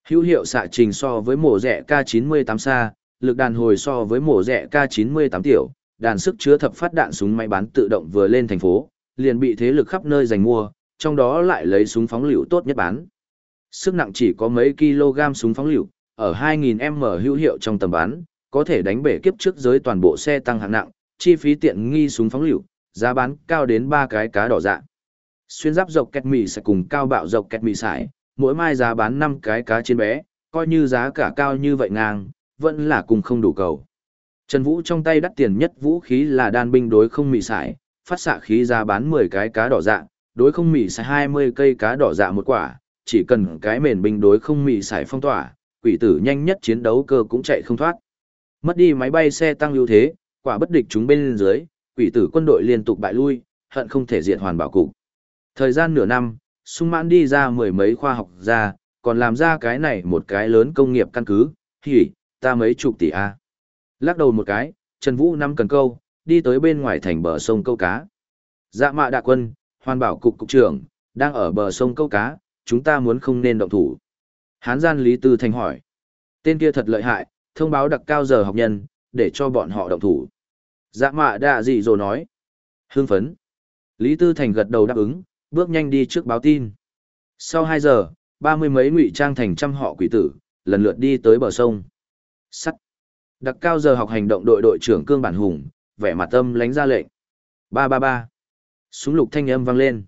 S1: Hữu hiệu xạ trình so với mổ rẻ K98 xa, lực đàn hồi so với mổ rẻ K98 tiểu, đàn sức chứa thập phát đạn súng máy bán tự động vừa lên thành phố, liền bị thế lực khắp nơi giành mua, trong đó lại lấy súng phóng lựu tốt nhất bán. Sức nặng chỉ có mấy kg súng phóng lựu, ở 2000m hữu hiệu trong tầm bắn, có thể đánh bể kiếp trước giới toàn bộ xe tăng hạng nặng, chi phí tiện nghi súng phóng lựu, giá bán cao đến ba cái cá đỏ dạ. Xuyên giáp dọc kẹt mì sẽ cùng cao bạo dọc kẹt mì sải, mỗi mai giá bán 5 cái cá trên bé, coi như giá cả cao như vậy ngang, vẫn là cùng không đủ cầu. Trần Vũ trong tay đắt tiền nhất vũ khí là đan binh đối không mị sải, phát xạ khí ra bán 10 cái cá đỏ dạ, đối không mị sải 20 cây cá đỏ dạ một quả, chỉ cần cái mền binh đối không mị sải phong tỏa, quỷ tử nhanh nhất chiến đấu cơ cũng chạy không thoát. Mất đi máy bay xe tăng ưu thế, quả bất địch chúng bên dưới, quỷ tử quân đội liên tục bại lui, hận không thể diệt hoàn bảo cục. Thời gian nửa năm, sung mãn đi ra mười mấy khoa học ra, còn làm ra cái này một cái lớn công nghiệp căn cứ, thì ta mấy chục tỷ A. Lắc đầu một cái, Trần Vũ năm cần câu, đi tới bên ngoài thành bờ sông câu cá. Dạ mạ đạ quân, hoàn bảo cục cục trưởng, đang ở bờ sông câu cá, chúng ta muốn không nên động thủ. Hán gian Lý Tư Thành hỏi. Tên kia thật lợi hại, thông báo đặc cao giờ học nhân, để cho bọn họ động thủ. Dạ mạ đạ gì rồi nói. Hưng phấn. Lý Tư Thành gật đầu đáp ứng, bước nhanh đi trước báo tin. Sau 2 giờ, ba mươi mấy ngụy trang thành trăm họ quỷ tử, lần lượt đi tới bờ sông. Sắt. Đặc cao giờ học hành động đội đội trưởng Cương Bản Hùng, vẻ mặt tâm lánh ra lệnh. Ba ba ba. Súng lục thanh âm vang lên.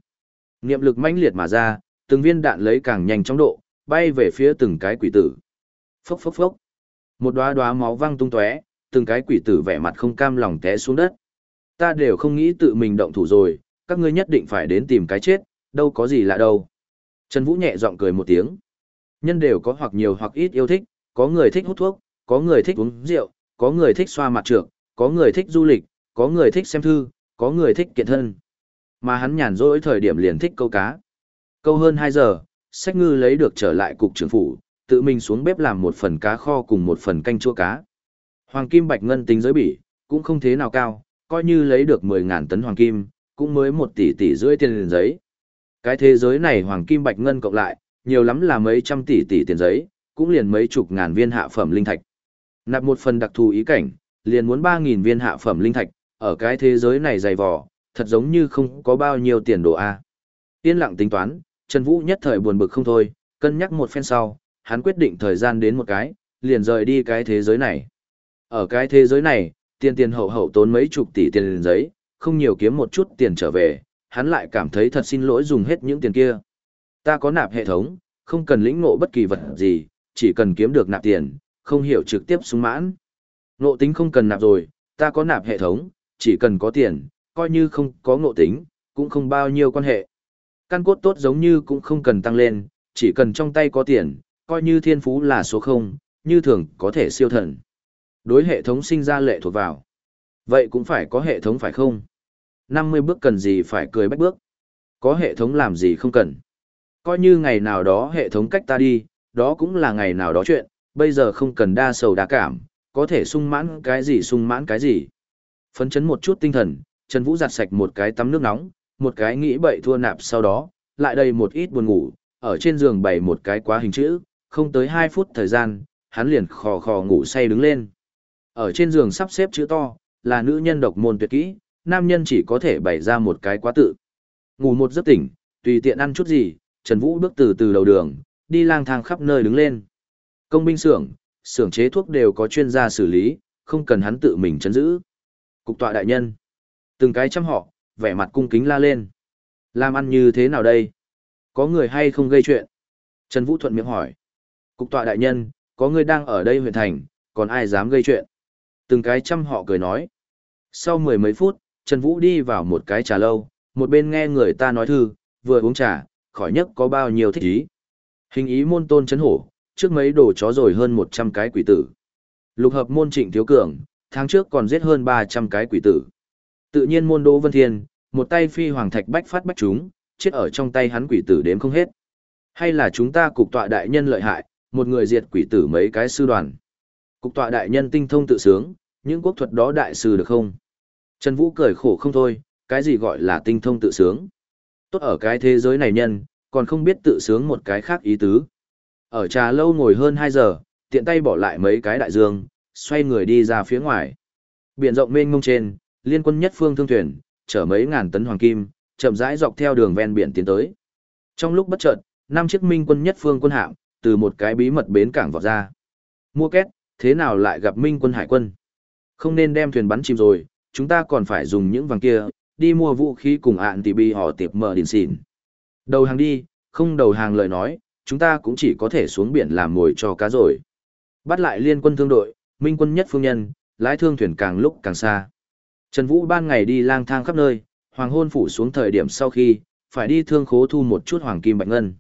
S1: Niệm lực mãnh liệt mà ra, từng viên đạn lấy càng nhanh chóng độ, bay về phía từng cái quỷ tử. Phốc phốc phốc. Một đóa đóa máu văng tung tóe, từng cái quỷ tử vẻ mặt không cam lòng té xuống đất. Ta đều không nghĩ tự mình động thủ rồi, các ngươi nhất định phải đến tìm cái chết, đâu có gì lạ đâu. Trần Vũ nhẹ giọng cười một tiếng. Nhân đều có hoặc nhiều hoặc ít yêu thích, có người thích hút thuốc, có người thích uống rượu, có người thích xoa mặt trược, có người thích du lịch, có người thích xem thư, có người thích kiện thân. Mà hắn nhàn rỗi thời điểm liền thích câu cá. Câu hơn 2 giờ, sách ngư lấy được trở lại cục trưởng phủ, tự mình xuống bếp làm một phần cá kho cùng một phần canh chua cá. Hoàng kim bạch ngân tính giới bỉ, cũng không thế nào cao, coi như lấy được 10.000 tấn hoàng kim, cũng mới một tỷ tỷ rưỡi tiền liền giấy. Cái thế giới này hoàng kim bạch ngân cộng lại, nhiều lắm là mấy trăm tỷ tỷ tiền giấy, cũng liền mấy chục ngàn viên hạ phẩm linh thạch. Nạp một phần đặc thù ý cảnh, liền muốn 3.000 viên hạ phẩm linh thạch, ở cái thế giới này dày vò, thật giống như không có bao nhiêu tiền đồ A. Yên lặng tính toán, Trần Vũ nhất thời buồn bực không thôi, cân nhắc một phen sau, hắn quyết định thời gian đến một cái, liền rời đi cái thế giới này. Ở cái thế giới này, tiền tiền hậu hậu tốn mấy chục tỷ tiền giấy, không nhiều kiếm một chút tiền trở về, hắn lại cảm thấy thật xin lỗi dùng hết những tiền kia. Ta có nạp hệ thống, không cần lĩnh ngộ bất kỳ vật gì, chỉ cần kiếm được nạp tiền, không hiểu trực tiếp súng mãn. Ngộ tính không cần nạp rồi, ta có nạp hệ thống, chỉ cần có tiền, coi như không có ngộ tính, cũng không bao nhiêu quan hệ. Căn cốt tốt giống như cũng không cần tăng lên, chỉ cần trong tay có tiền, coi như thiên phú là số 0, như thường có thể siêu thần. Đối hệ thống sinh ra lệ thuộc vào. Vậy cũng phải có hệ thống phải không? 50 bước cần gì phải cười bách bước. Có hệ thống làm gì không cần. Coi như ngày nào đó hệ thống cách ta đi, đó cũng là ngày nào đó chuyện, bây giờ không cần đa sầu đa cảm, có thể sung mãn cái gì sung mãn cái gì. Phấn chấn một chút tinh thần, Trần Vũ giặt sạch một cái tắm nước nóng, một cái nghĩ bậy thua nạp sau đó, lại đầy một ít buồn ngủ, ở trên giường bày một cái quá hình chữ, không tới 2 phút thời gian, hắn liền khò khò ngủ say đứng lên. Ở trên giường sắp xếp chữ to, là nữ nhân độc môn tuyệt kỹ, nam nhân chỉ có thể bày ra một cái quá tự. Ngủ một giấc tỉnh, tùy tiện ăn chút gì, Trần Vũ bước từ từ đầu đường, đi lang thang khắp nơi đứng lên. Công binh xưởng, xưởng chế thuốc đều có chuyên gia xử lý, không cần hắn tự mình chấn giữ. Cục tọa đại nhân. Từng cái chăm họ, vẻ mặt cung kính la lên. Làm ăn như thế nào đây? Có người hay không gây chuyện? Trần Vũ thuận miệng hỏi. Cục tọa đại nhân, có người đang ở đây huyện thành, còn ai dám gây chuyện? Từng cái chăm họ cười nói. Sau mười mấy phút, Trần Vũ đi vào một cái trà lâu, một bên nghe người ta nói thư, vừa uống trà, khỏi nhất có bao nhiêu thích ý. Hình ý môn tôn chấn hổ, trước mấy đồ chó rồi hơn 100 cái quỷ tử. Lục hợp môn trịnh thiếu cường, tháng trước còn giết hơn 300 cái quỷ tử. Tự nhiên môn Đỗ Vân Thiên, một tay phi hoàng thạch bách phát bách chúng, chết ở trong tay hắn quỷ tử đếm không hết. Hay là chúng ta cục tọa đại nhân lợi hại, một người diệt quỷ tử mấy cái sư đoàn. Cục tọa đại nhân tinh thông tự sướng, những quốc thuật đó đại sư được không? Trần Vũ cười khổ không thôi, cái gì gọi là tinh thông tự sướng? Tốt ở cái thế giới này nhân, còn không biết tự sướng một cái khác ý tứ. Ở trà lâu ngồi hơn 2 giờ, tiện tay bỏ lại mấy cái đại dương, xoay người đi ra phía ngoài. Biển rộng mênh mông trên, liên quân nhất phương thương thuyền, chở mấy ngàn tấn hoàng kim, chậm rãi dọc theo đường ven biển tiến tới. Trong lúc bất chợt, năm chiếc minh quân nhất phương quân hạm, từ một cái bí mật bến cảng vọt ra. Mua két, thế nào lại gặp minh quân hải quân? Không nên đem thuyền bắn chìm rồi, chúng ta còn phải dùng những vàng kia, đi mua vũ khí cùng ạn tỷ bi họ tiệp mở đìn xỉn. Đầu hàng đi, không đầu hàng lời nói, chúng ta cũng chỉ có thể xuống biển làm mồi cho cá rồi. Bắt lại liên quân thương đội, minh quân nhất phương nhân, lái thương thuyền càng lúc càng xa. Trần Vũ ban ngày đi lang thang khắp nơi, hoàng hôn phủ xuống thời điểm sau khi, phải đi thương khố thu một chút hoàng kim bạch ngân.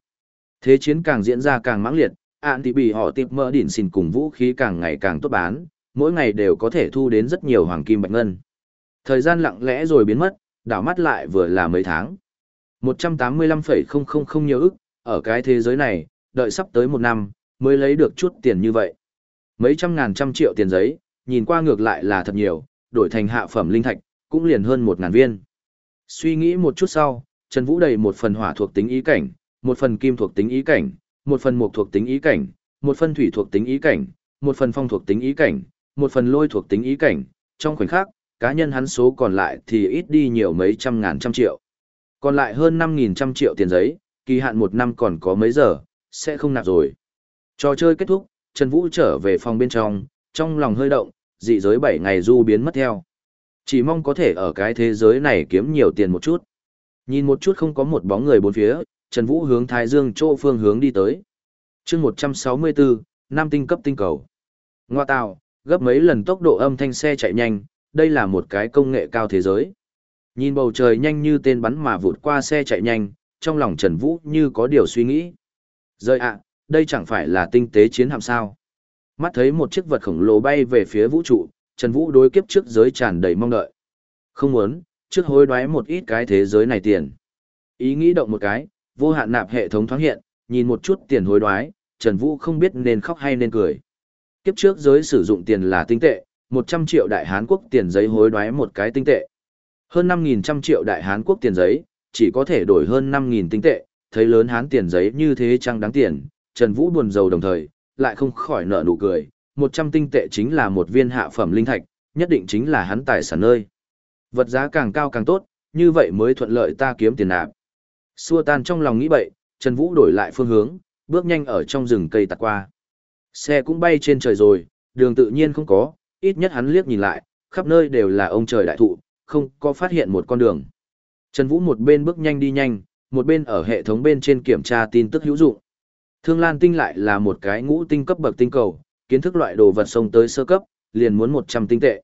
S1: Thế chiến càng diễn ra càng mãng liệt, ạn thì bị họ tiệp mỡ đỉnh xin cùng vũ khí càng ngày càng tốt bán, mỗi ngày đều có thể thu đến rất nhiều hoàng kim bạch ngân. Thời gian lặng lẽ rồi biến mất, đảo mắt lại vừa là mấy tháng. 185,000 nhiều ức, ở cái thế giới này, đợi sắp tới một năm, mới lấy được chút tiền như vậy. Mấy trăm ngàn trăm triệu tiền giấy, nhìn qua ngược lại là thật nhiều, đổi thành hạ phẩm linh thạch, cũng liền hơn một ngàn viên. Suy nghĩ một chút sau, Trần Vũ đầy một phần hỏa thuộc tính ý cảnh, một phần kim thuộc tính ý cảnh, một phần mộc thuộc tính ý cảnh, một phần thủy thuộc tính ý cảnh, một phần phong thuộc tính ý cảnh, một phần lôi thuộc tính ý cảnh, trong khoảnh khắc, cá nhân hắn số còn lại thì ít đi nhiều mấy trăm ngàn trăm triệu. Còn lại hơn 5.000 trăm triệu tiền giấy, kỳ hạn một năm còn có mấy giờ, sẽ không nạp rồi. Trò chơi kết thúc, Trần Vũ trở về phòng bên trong, trong lòng hơi động, dị giới 7 ngày du biến mất theo. Chỉ mong có thể ở cái thế giới này kiếm nhiều tiền một chút. Nhìn một chút không có một bóng người bốn phía, Trần Vũ hướng Thái Dương chỗ phương hướng đi tới. chương 164, Nam tinh cấp tinh cầu. Ngoa tạo, gấp mấy lần tốc độ âm thanh xe chạy nhanh, đây là một cái công nghệ cao thế giới. Nhìn bầu trời nhanh như tên bắn mà vụt qua xe chạy nhanh, trong lòng Trần Vũ như có điều suy nghĩ. Rơi ạ, đây chẳng phải là tinh tế chiến hạm sao. Mắt thấy một chiếc vật khổng lồ bay về phía vũ trụ, Trần Vũ đối kiếp trước giới tràn đầy mong đợi. Không muốn, trước hối đoái một ít cái thế giới này tiền. Ý nghĩ động một cái, vô hạn nạp hệ thống thoáng hiện, nhìn một chút tiền hối đoái, Trần Vũ không biết nên khóc hay nên cười. Kiếp trước giới sử dụng tiền là tinh tệ, 100 triệu đại Hán quốc tiền giấy hối đoái một cái tinh tệ. Hơn 5.000 trăm triệu đại Hán quốc tiền giấy, chỉ có thể đổi hơn 5.000 tinh tệ, thấy lớn Hán tiền giấy như thế chẳng đáng tiền, Trần Vũ buồn rầu đồng thời, lại không khỏi nở nụ cười, 100 tinh tệ chính là một viên hạ phẩm linh thạch, nhất định chính là hắn tài sản nơi. Vật giá càng cao càng tốt, như vậy mới thuận lợi ta kiếm tiền nạp. Xua tan trong lòng nghĩ bậy, Trần Vũ đổi lại phương hướng, bước nhanh ở trong rừng cây tạt qua. Xe cũng bay trên trời rồi, đường tự nhiên không có, ít nhất hắn liếc nhìn lại, khắp nơi đều là ông trời đại thụ, không có phát hiện một con đường. Trần Vũ một bên bước nhanh đi nhanh, một bên ở hệ thống bên trên kiểm tra tin tức hữu dụng. Thương Lan Tinh lại là một cái ngũ tinh cấp bậc tinh cầu, kiến thức loại đồ vật sông tới sơ cấp, liền muốn 100 tinh tệ.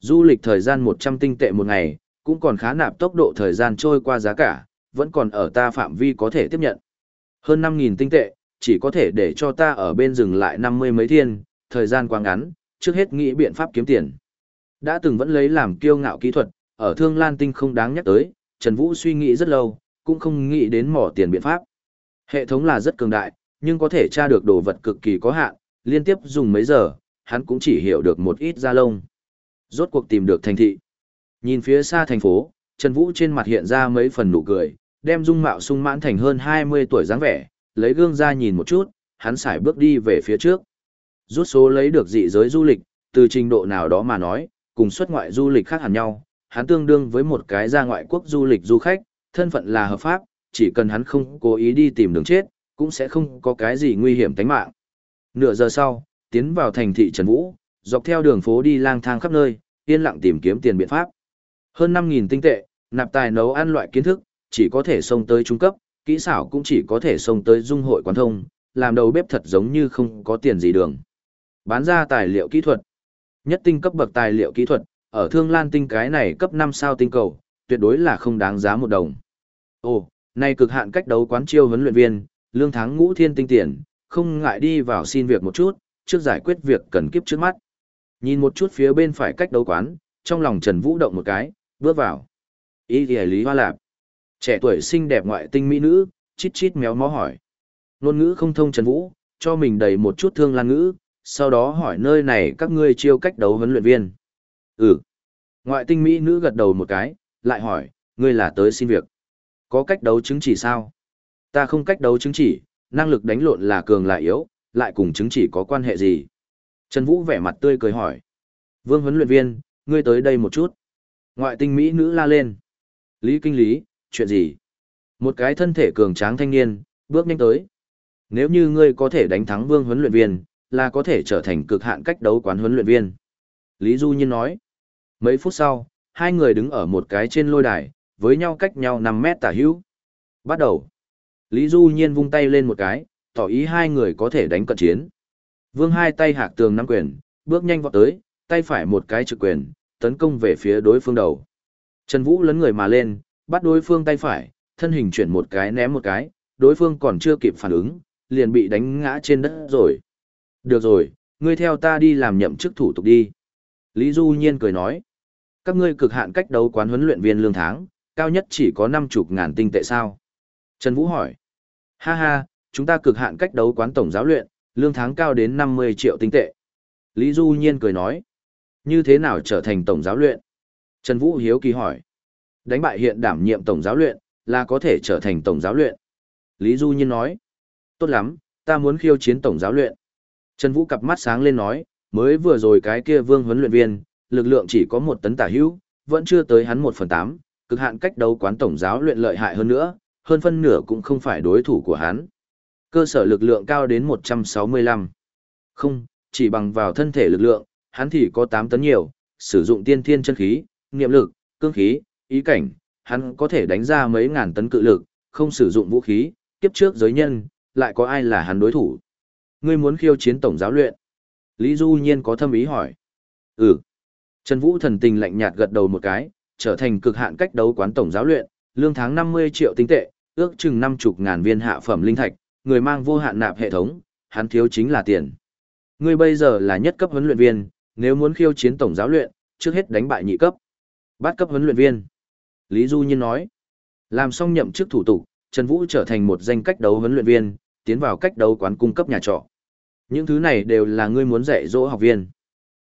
S1: Du lịch thời gian 100 tinh tệ một ngày, cũng còn khá nạp tốc độ thời gian trôi qua giá cả, vẫn còn ở ta phạm vi có thể tiếp nhận. Hơn 5.000 tinh tệ, chỉ có thể để cho ta ở bên rừng lại 50 mấy thiên, thời gian quá ngắn, trước hết nghĩ biện pháp kiếm tiền. Đã từng vẫn lấy làm kiêu ngạo kỹ thuật, ở Thương Lan Tinh không đáng nhắc tới, Trần Vũ suy nghĩ rất lâu, cũng không nghĩ đến mỏ tiền biện pháp. Hệ thống là rất cường đại, nhưng có thể tra được đồ vật cực kỳ có hạn, liên tiếp dùng mấy giờ, hắn cũng chỉ hiểu được một ít da lông. Rốt cuộc tìm được thành thị. Nhìn phía xa thành phố, Trần Vũ trên mặt hiện ra mấy phần nụ cười, đem dung mạo sung mãn thành hơn 20 tuổi dáng vẻ, lấy gương ra nhìn một chút, hắn xài bước đi về phía trước. Rút số lấy được dị giới du lịch, từ trình độ nào đó mà nói, cùng xuất ngoại du lịch khác hẳn nhau, hắn tương đương với một cái ra ngoại quốc du lịch du khách, thân phận là hợp pháp, chỉ cần hắn không cố ý đi tìm đường chết, cũng sẽ không có cái gì nguy hiểm tính mạng. Nửa giờ sau, tiến vào thành thị Trần Vũ, dọc theo đường phố đi lang thang khắp nơi, yên lặng tìm kiếm tiền biện pháp. Hơn 5.000 tinh tệ, nạp tài nấu ăn loại kiến thức, chỉ có thể xông tới trung cấp, kỹ xảo cũng chỉ có thể xông tới dung hội quán thông, làm đầu bếp thật giống như không có tiền gì đường. Bán ra tài liệu kỹ thuật. Nhất tinh cấp bậc tài liệu kỹ thuật, ở Thương Lan tinh cái này cấp 5 sao tinh cầu, tuyệt đối là không đáng giá một đồng. Ồ, này cực hạn cách đấu quán chiêu huấn luyện viên, lương tháng ngũ thiên tinh tiền, không ngại đi vào xin việc một chút, trước giải quyết việc cần kiếp trước mắt. Nhìn một chút phía bên phải cách đấu quán, trong lòng Trần Vũ động một cái, bước vào. Ý thì Lý Hoa Lạp. Trẻ tuổi xinh đẹp ngoại tinh mỹ nữ, chít chít méo mó hỏi. Nôn ngữ không thông Trần Vũ, cho mình đầy một chút thương lan ngữ, sau đó hỏi nơi này các ngươi chiêu cách đấu huấn luyện viên. Ừ. Ngoại tinh mỹ nữ gật đầu một cái, lại hỏi, ngươi là tới xin việc. Có cách đấu chứng chỉ sao? Ta không cách đấu chứng chỉ, năng lực đánh lộn là cường là yếu, lại cùng chứng chỉ có quan hệ gì? Trần Vũ vẻ mặt tươi cười hỏi. Vương huấn luyện viên, ngươi tới đây một chút. Ngoại tinh mỹ nữ la lên. Lý kinh lý, chuyện gì? Một cái thân thể cường tráng thanh niên, bước nhanh tới. Nếu như ngươi có thể đánh thắng vương huấn luyện viên, là có thể trở thành cực hạn cách đấu quán huấn luyện viên. Lý Du Nhiên nói. Mấy phút sau, hai người đứng ở một cái trên lôi đài, với nhau cách nhau 5 mét tả hữu. Bắt đầu. Lý Du Nhiên vung tay lên một cái, tỏ ý hai người có thể đánh cận chiến. Vương hai tay hạc tường nắm quyền, bước nhanh vọt tới, tay phải một cái trực quyền, tấn công về phía đối phương đầu. Trần Vũ lấn người mà lên, bắt đối phương tay phải, thân hình chuyển một cái ném một cái, đối phương còn chưa kịp phản ứng, liền bị đánh ngã trên đất rồi. Được rồi, ngươi theo ta đi làm nhậm chức thủ tục đi. Lý Du Nhiên cười nói, các ngươi cực hạn cách đấu quán huấn luyện viên lương tháng, cao nhất chỉ có năm chục ngàn tinh tệ sao? Trần Vũ hỏi, ha ha, chúng ta cực hạn cách đấu quán tổng giáo luyện, lương tháng cao đến 50 triệu tinh tệ. Lý Du Nhiên cười nói, như thế nào trở thành tổng giáo luyện? Trần Vũ hiếu kỳ hỏi, đánh bại hiện đảm nhiệm tổng giáo luyện, là có thể trở thành tổng giáo luyện. Lý Du Nhiên nói, tốt lắm, ta muốn khiêu chiến tổng giáo luyện. Trần Vũ cặp mắt sáng lên nói, mới vừa rồi cái kia vương huấn luyện viên, lực lượng chỉ có một tấn tả hữu, vẫn chưa tới hắn một phần tám, cực hạn cách đấu quán tổng giáo luyện lợi hại hơn nữa, hơn phân nửa cũng không phải đối thủ của hắn. Cơ sở lực lượng cao đến 165. Không, chỉ bằng vào thân thể lực lượng, hắn thì có 8 tấn nhiều, sử dụng tiên thiên chân khí, niệm lực, cương khí, ý cảnh, hắn có thể đánh ra mấy ngàn tấn cự lực, không sử dụng vũ khí, kiếp trước giới nhân, lại có ai là hắn đối thủ. Ngươi muốn khiêu chiến tổng giáo luyện? Lý Du Nhiên có thâm ý hỏi. Ừ. Trần Vũ thần tình lạnh nhạt gật đầu một cái, trở thành cực hạn cách đấu quán tổng giáo luyện, lương tháng 50 triệu tinh tệ, ước chừng 50 ngàn viên hạ phẩm linh thạch, người mang vô hạn nạp hệ thống, hắn thiếu chính là tiền. Ngươi bây giờ là nhất cấp huấn luyện viên, nếu muốn khiêu chiến tổng giáo luyện, trước hết đánh bại nhị cấp. Bát cấp huấn luyện viên. Lý Du Nhiên nói. Làm xong nhậm chức thủ tục, Trần Vũ trở thành một danh cách đấu huấn luyện viên, tiến vào cách đấu quán cung cấp nhà trọ. Những thứ này đều là ngươi muốn dạy dỗ học viên.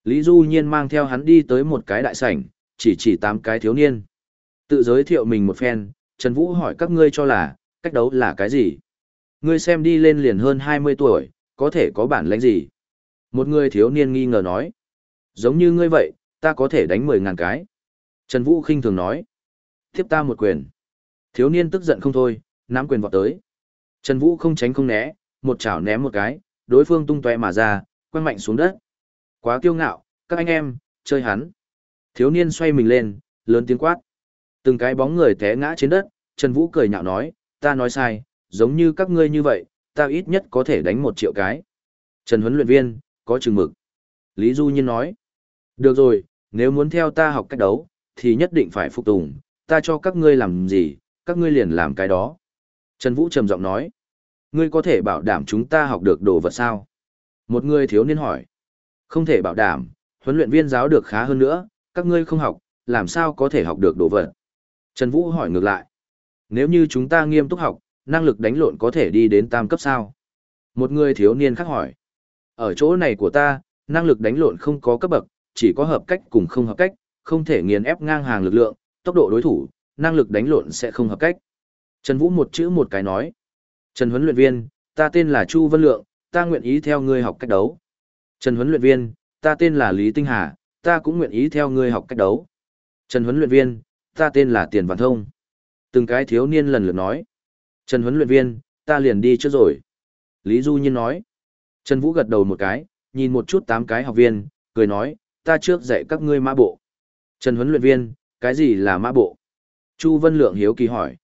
S1: Lý Du Nhiên mang theo hắn đi tới một cái đại sảnh, chỉ chỉ tám cái thiếu niên. Tự giới thiệu mình một phen, Trần Vũ hỏi các ngươi cho là, cách đấu là cái gì? Ngươi xem đi lên liền hơn 20 tuổi, có thể có bản lĩnh gì? Một người thiếu niên nghi ngờ nói. Giống như ngươi vậy, ta có thể đánh 10 ngàn cái. Trần Vũ khinh thường nói. Tiếp ta một quyền. Thiếu niên tức giận không thôi, nắm quyền vọt tới. Trần Vũ không tránh không né, một chảo ném một cái, đối phương tung tóe mà ra, quăng mạnh xuống đất. Quá kiêu ngạo, các anh em, chơi hắn. Thiếu niên xoay mình lên, lớn tiếng quát. Từng cái bóng người té ngã trên đất, Trần Vũ cười nhạo nói, ta nói sai, giống như các ngươi như vậy, ta ít nhất có thể đánh một triệu cái. Trần huấn luyện viên, có chừng mực. Lý Du Nhiên nói, được rồi, nếu muốn theo ta học cách đấu, thì nhất định phải phục tùng, ta cho các ngươi làm gì, các ngươi liền làm cái đó. Trần Vũ trầm giọng nói, ngươi có thể bảo đảm chúng ta học được đồ vật sao? Một người thiếu niên hỏi, không thể bảo đảm, huấn luyện viên giáo được khá hơn nữa, các ngươi không học, làm sao có thể học được đồ vật? Trần Vũ hỏi ngược lại, nếu như chúng ta nghiêm túc học, năng lực đánh lộn có thể đi đến tam cấp sao? Một người thiếu niên khác hỏi, ở chỗ này của ta, năng lực đánh lộn không có cấp bậc, chỉ có hợp cách cùng không hợp cách, không thể nghiền ép ngang hàng lực lượng, tốc độ đối thủ, năng lực đánh lộn sẽ không hợp cách. Trần Vũ một chữ một cái nói. Trần huấn luyện viên, ta tên là Chu Vân Lượng, ta nguyện ý theo ngươi học cách đấu. Trần huấn luyện viên, ta tên là Lý Tinh Hà, ta cũng nguyện ý theo ngươi học cách đấu. Trần huấn luyện viên, ta tên là Tiền Văn Thông. Từng cái thiếu niên lần lượt nói. Trần huấn luyện viên, ta liền đi trước rồi. Lý Du Nhiên nói. Trần Vũ gật đầu một cái, nhìn một chút tám cái học viên, cười nói, ta trước dạy các ngươi mã bộ. Trần huấn luyện viên, cái gì là mã bộ? Chu Vân Lượng hiếu kỳ hỏi.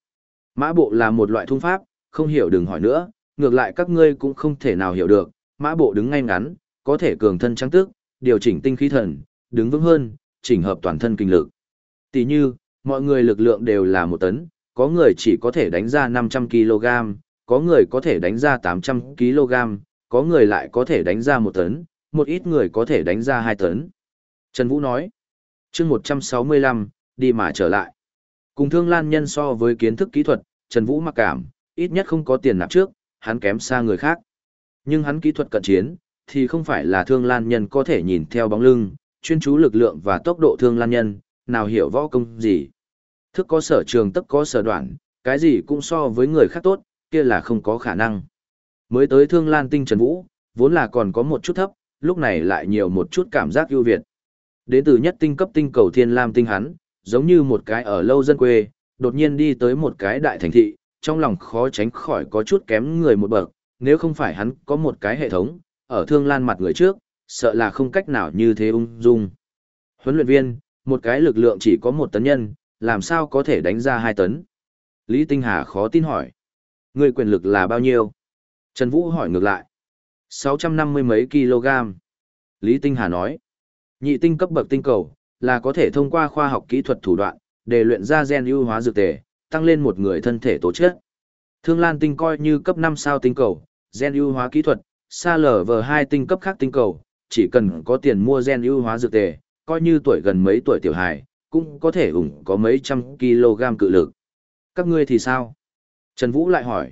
S1: Mã bộ là một loại thung pháp, không hiểu đừng hỏi nữa, ngược lại các ngươi cũng không thể nào hiểu được, mã bộ đứng ngay ngắn, có thể cường thân trắng tức, điều chỉnh tinh khí thần, đứng vững hơn, chỉnh hợp toàn thân kinh lực. Tỷ như, mọi người lực lượng đều là một tấn, có người chỉ có thể đánh ra 500kg, có người có thể đánh ra 800kg, có người lại có thể đánh ra một tấn, một ít người có thể đánh ra hai tấn. Trần Vũ nói, chương 165, đi mà trở lại. Cùng thương lan nhân so với kiến thức kỹ thuật, Trần Vũ mặc cảm, ít nhất không có tiền nạp trước, hắn kém xa người khác. Nhưng hắn kỹ thuật cận chiến, thì không phải là thương lan nhân có thể nhìn theo bóng lưng, chuyên chú lực lượng và tốc độ thương lan nhân, nào hiểu võ công gì. Thức có sở trường tất có sở đoạn, cái gì cũng so với người khác tốt, kia là không có khả năng. Mới tới thương lan tinh Trần Vũ, vốn là còn có một chút thấp, lúc này lại nhiều một chút cảm giác ưu việt. Đến từ nhất tinh cấp tinh cầu thiên lam tinh hắn, giống như một cái ở lâu dân quê, đột nhiên đi tới một cái đại thành thị, trong lòng khó tránh khỏi có chút kém người một bậc, nếu không phải hắn có một cái hệ thống, ở thương lan mặt người trước, sợ là không cách nào như thế ung dung. Huấn luyện viên, một cái lực lượng chỉ có một tấn nhân, làm sao có thể đánh ra hai tấn? Lý Tinh Hà khó tin hỏi. Người quyền lực là bao nhiêu? Trần Vũ hỏi ngược lại. 650 mấy kg. Lý Tinh Hà nói. Nhị tinh cấp bậc tinh cầu, là có thể thông qua khoa học kỹ thuật thủ đoạn, để luyện ra gen ưu hóa dược tề, tăng lên một người thân thể tố chất. Thương Lan tinh coi như cấp 5 sao tinh cầu, gen ưu hóa kỹ thuật, xa lở vờ hai tinh cấp khác tinh cầu, chỉ cần có tiền mua gen ưu hóa dược tề, coi như tuổi gần mấy tuổi tiểu hài, cũng có thể ủng có mấy trăm kg cự lực. Các ngươi thì sao? Trần Vũ lại hỏi.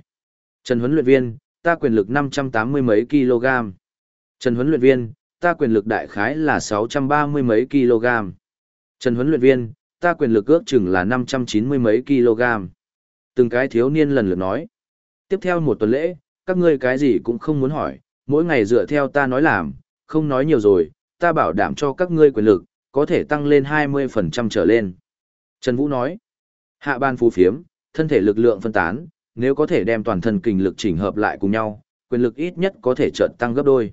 S1: Trần huấn luyện viên, ta quyền lực 580 mấy kg. Trần huấn luyện viên, ta quyền lực đại khái là 630 mấy kg. Trần huấn luyện viên, ta quyền lực ước chừng là 590 mấy kg. Từng cái thiếu niên lần lượt nói. Tiếp theo một tuần lễ, các ngươi cái gì cũng không muốn hỏi, mỗi ngày dựa theo ta nói làm, không nói nhiều rồi, ta bảo đảm cho các ngươi quyền lực, có thể tăng lên 20% trở lên. Trần Vũ nói, hạ ban phù phiếm, thân thể lực lượng phân tán, nếu có thể đem toàn thân kinh lực chỉnh hợp lại cùng nhau, quyền lực ít nhất có thể chợt tăng gấp đôi.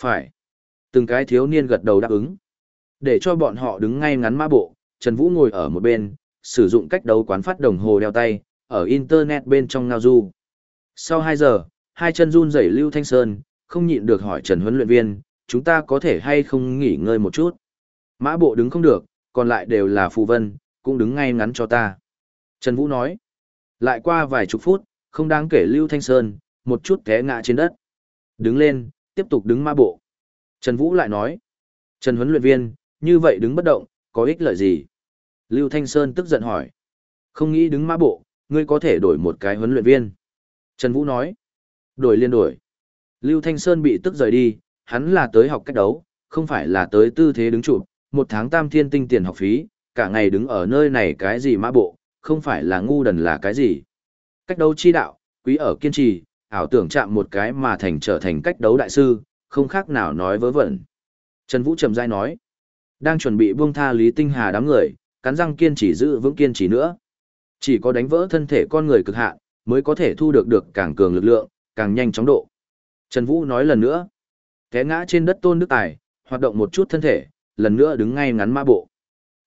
S1: Phải. Từng cái thiếu niên gật đầu đáp ứng. Để cho bọn họ đứng ngay ngắn mã bộ, Trần Vũ ngồi ở một bên, sử dụng cách đấu quán phát đồng hồ đeo tay, ở Internet bên trong ngao du. Sau 2 giờ, hai chân run rẩy Lưu Thanh Sơn, không nhịn được hỏi Trần huấn luyện viên, chúng ta có thể hay không nghỉ ngơi một chút. Mã bộ đứng không được, còn lại đều là phù vân, cũng đứng ngay ngắn cho ta. Trần Vũ nói, lại qua vài chục phút, không đáng kể Lưu Thanh Sơn, một chút té ngã trên đất. Đứng lên, tiếp tục đứng mã bộ. Trần Vũ lại nói, Trần huấn luyện viên, như vậy đứng bất động, có ích lợi gì? Lưu Thanh Sơn tức giận hỏi, không nghĩ đứng mã bộ, ngươi có thể đổi một cái huấn luyện viên. Trần Vũ nói, đổi liên đổi. Lưu Thanh Sơn bị tức rời đi, hắn là tới học cách đấu, không phải là tới tư thế đứng chụp, một tháng tam thiên tinh tiền học phí, cả ngày đứng ở nơi này cái gì mã bộ, không phải là ngu đần là cái gì. Cách đấu chi đạo, quý ở kiên trì, ảo tưởng chạm một cái mà thành trở thành cách đấu đại sư, không khác nào nói vớ vẩn. Trần Vũ trầm dai nói, đang chuẩn bị buông tha Lý Tinh Hà đám người, cắn răng kiên trì giữ vững kiên trì nữa. Chỉ có đánh vỡ thân thể con người cực hạn, mới có thể thu được được càng cường lực lượng, càng nhanh chóng độ. Trần Vũ nói lần nữa, té ngã trên đất tôn đức tài, hoạt động một chút thân thể, lần nữa đứng ngay ngắn mã bộ.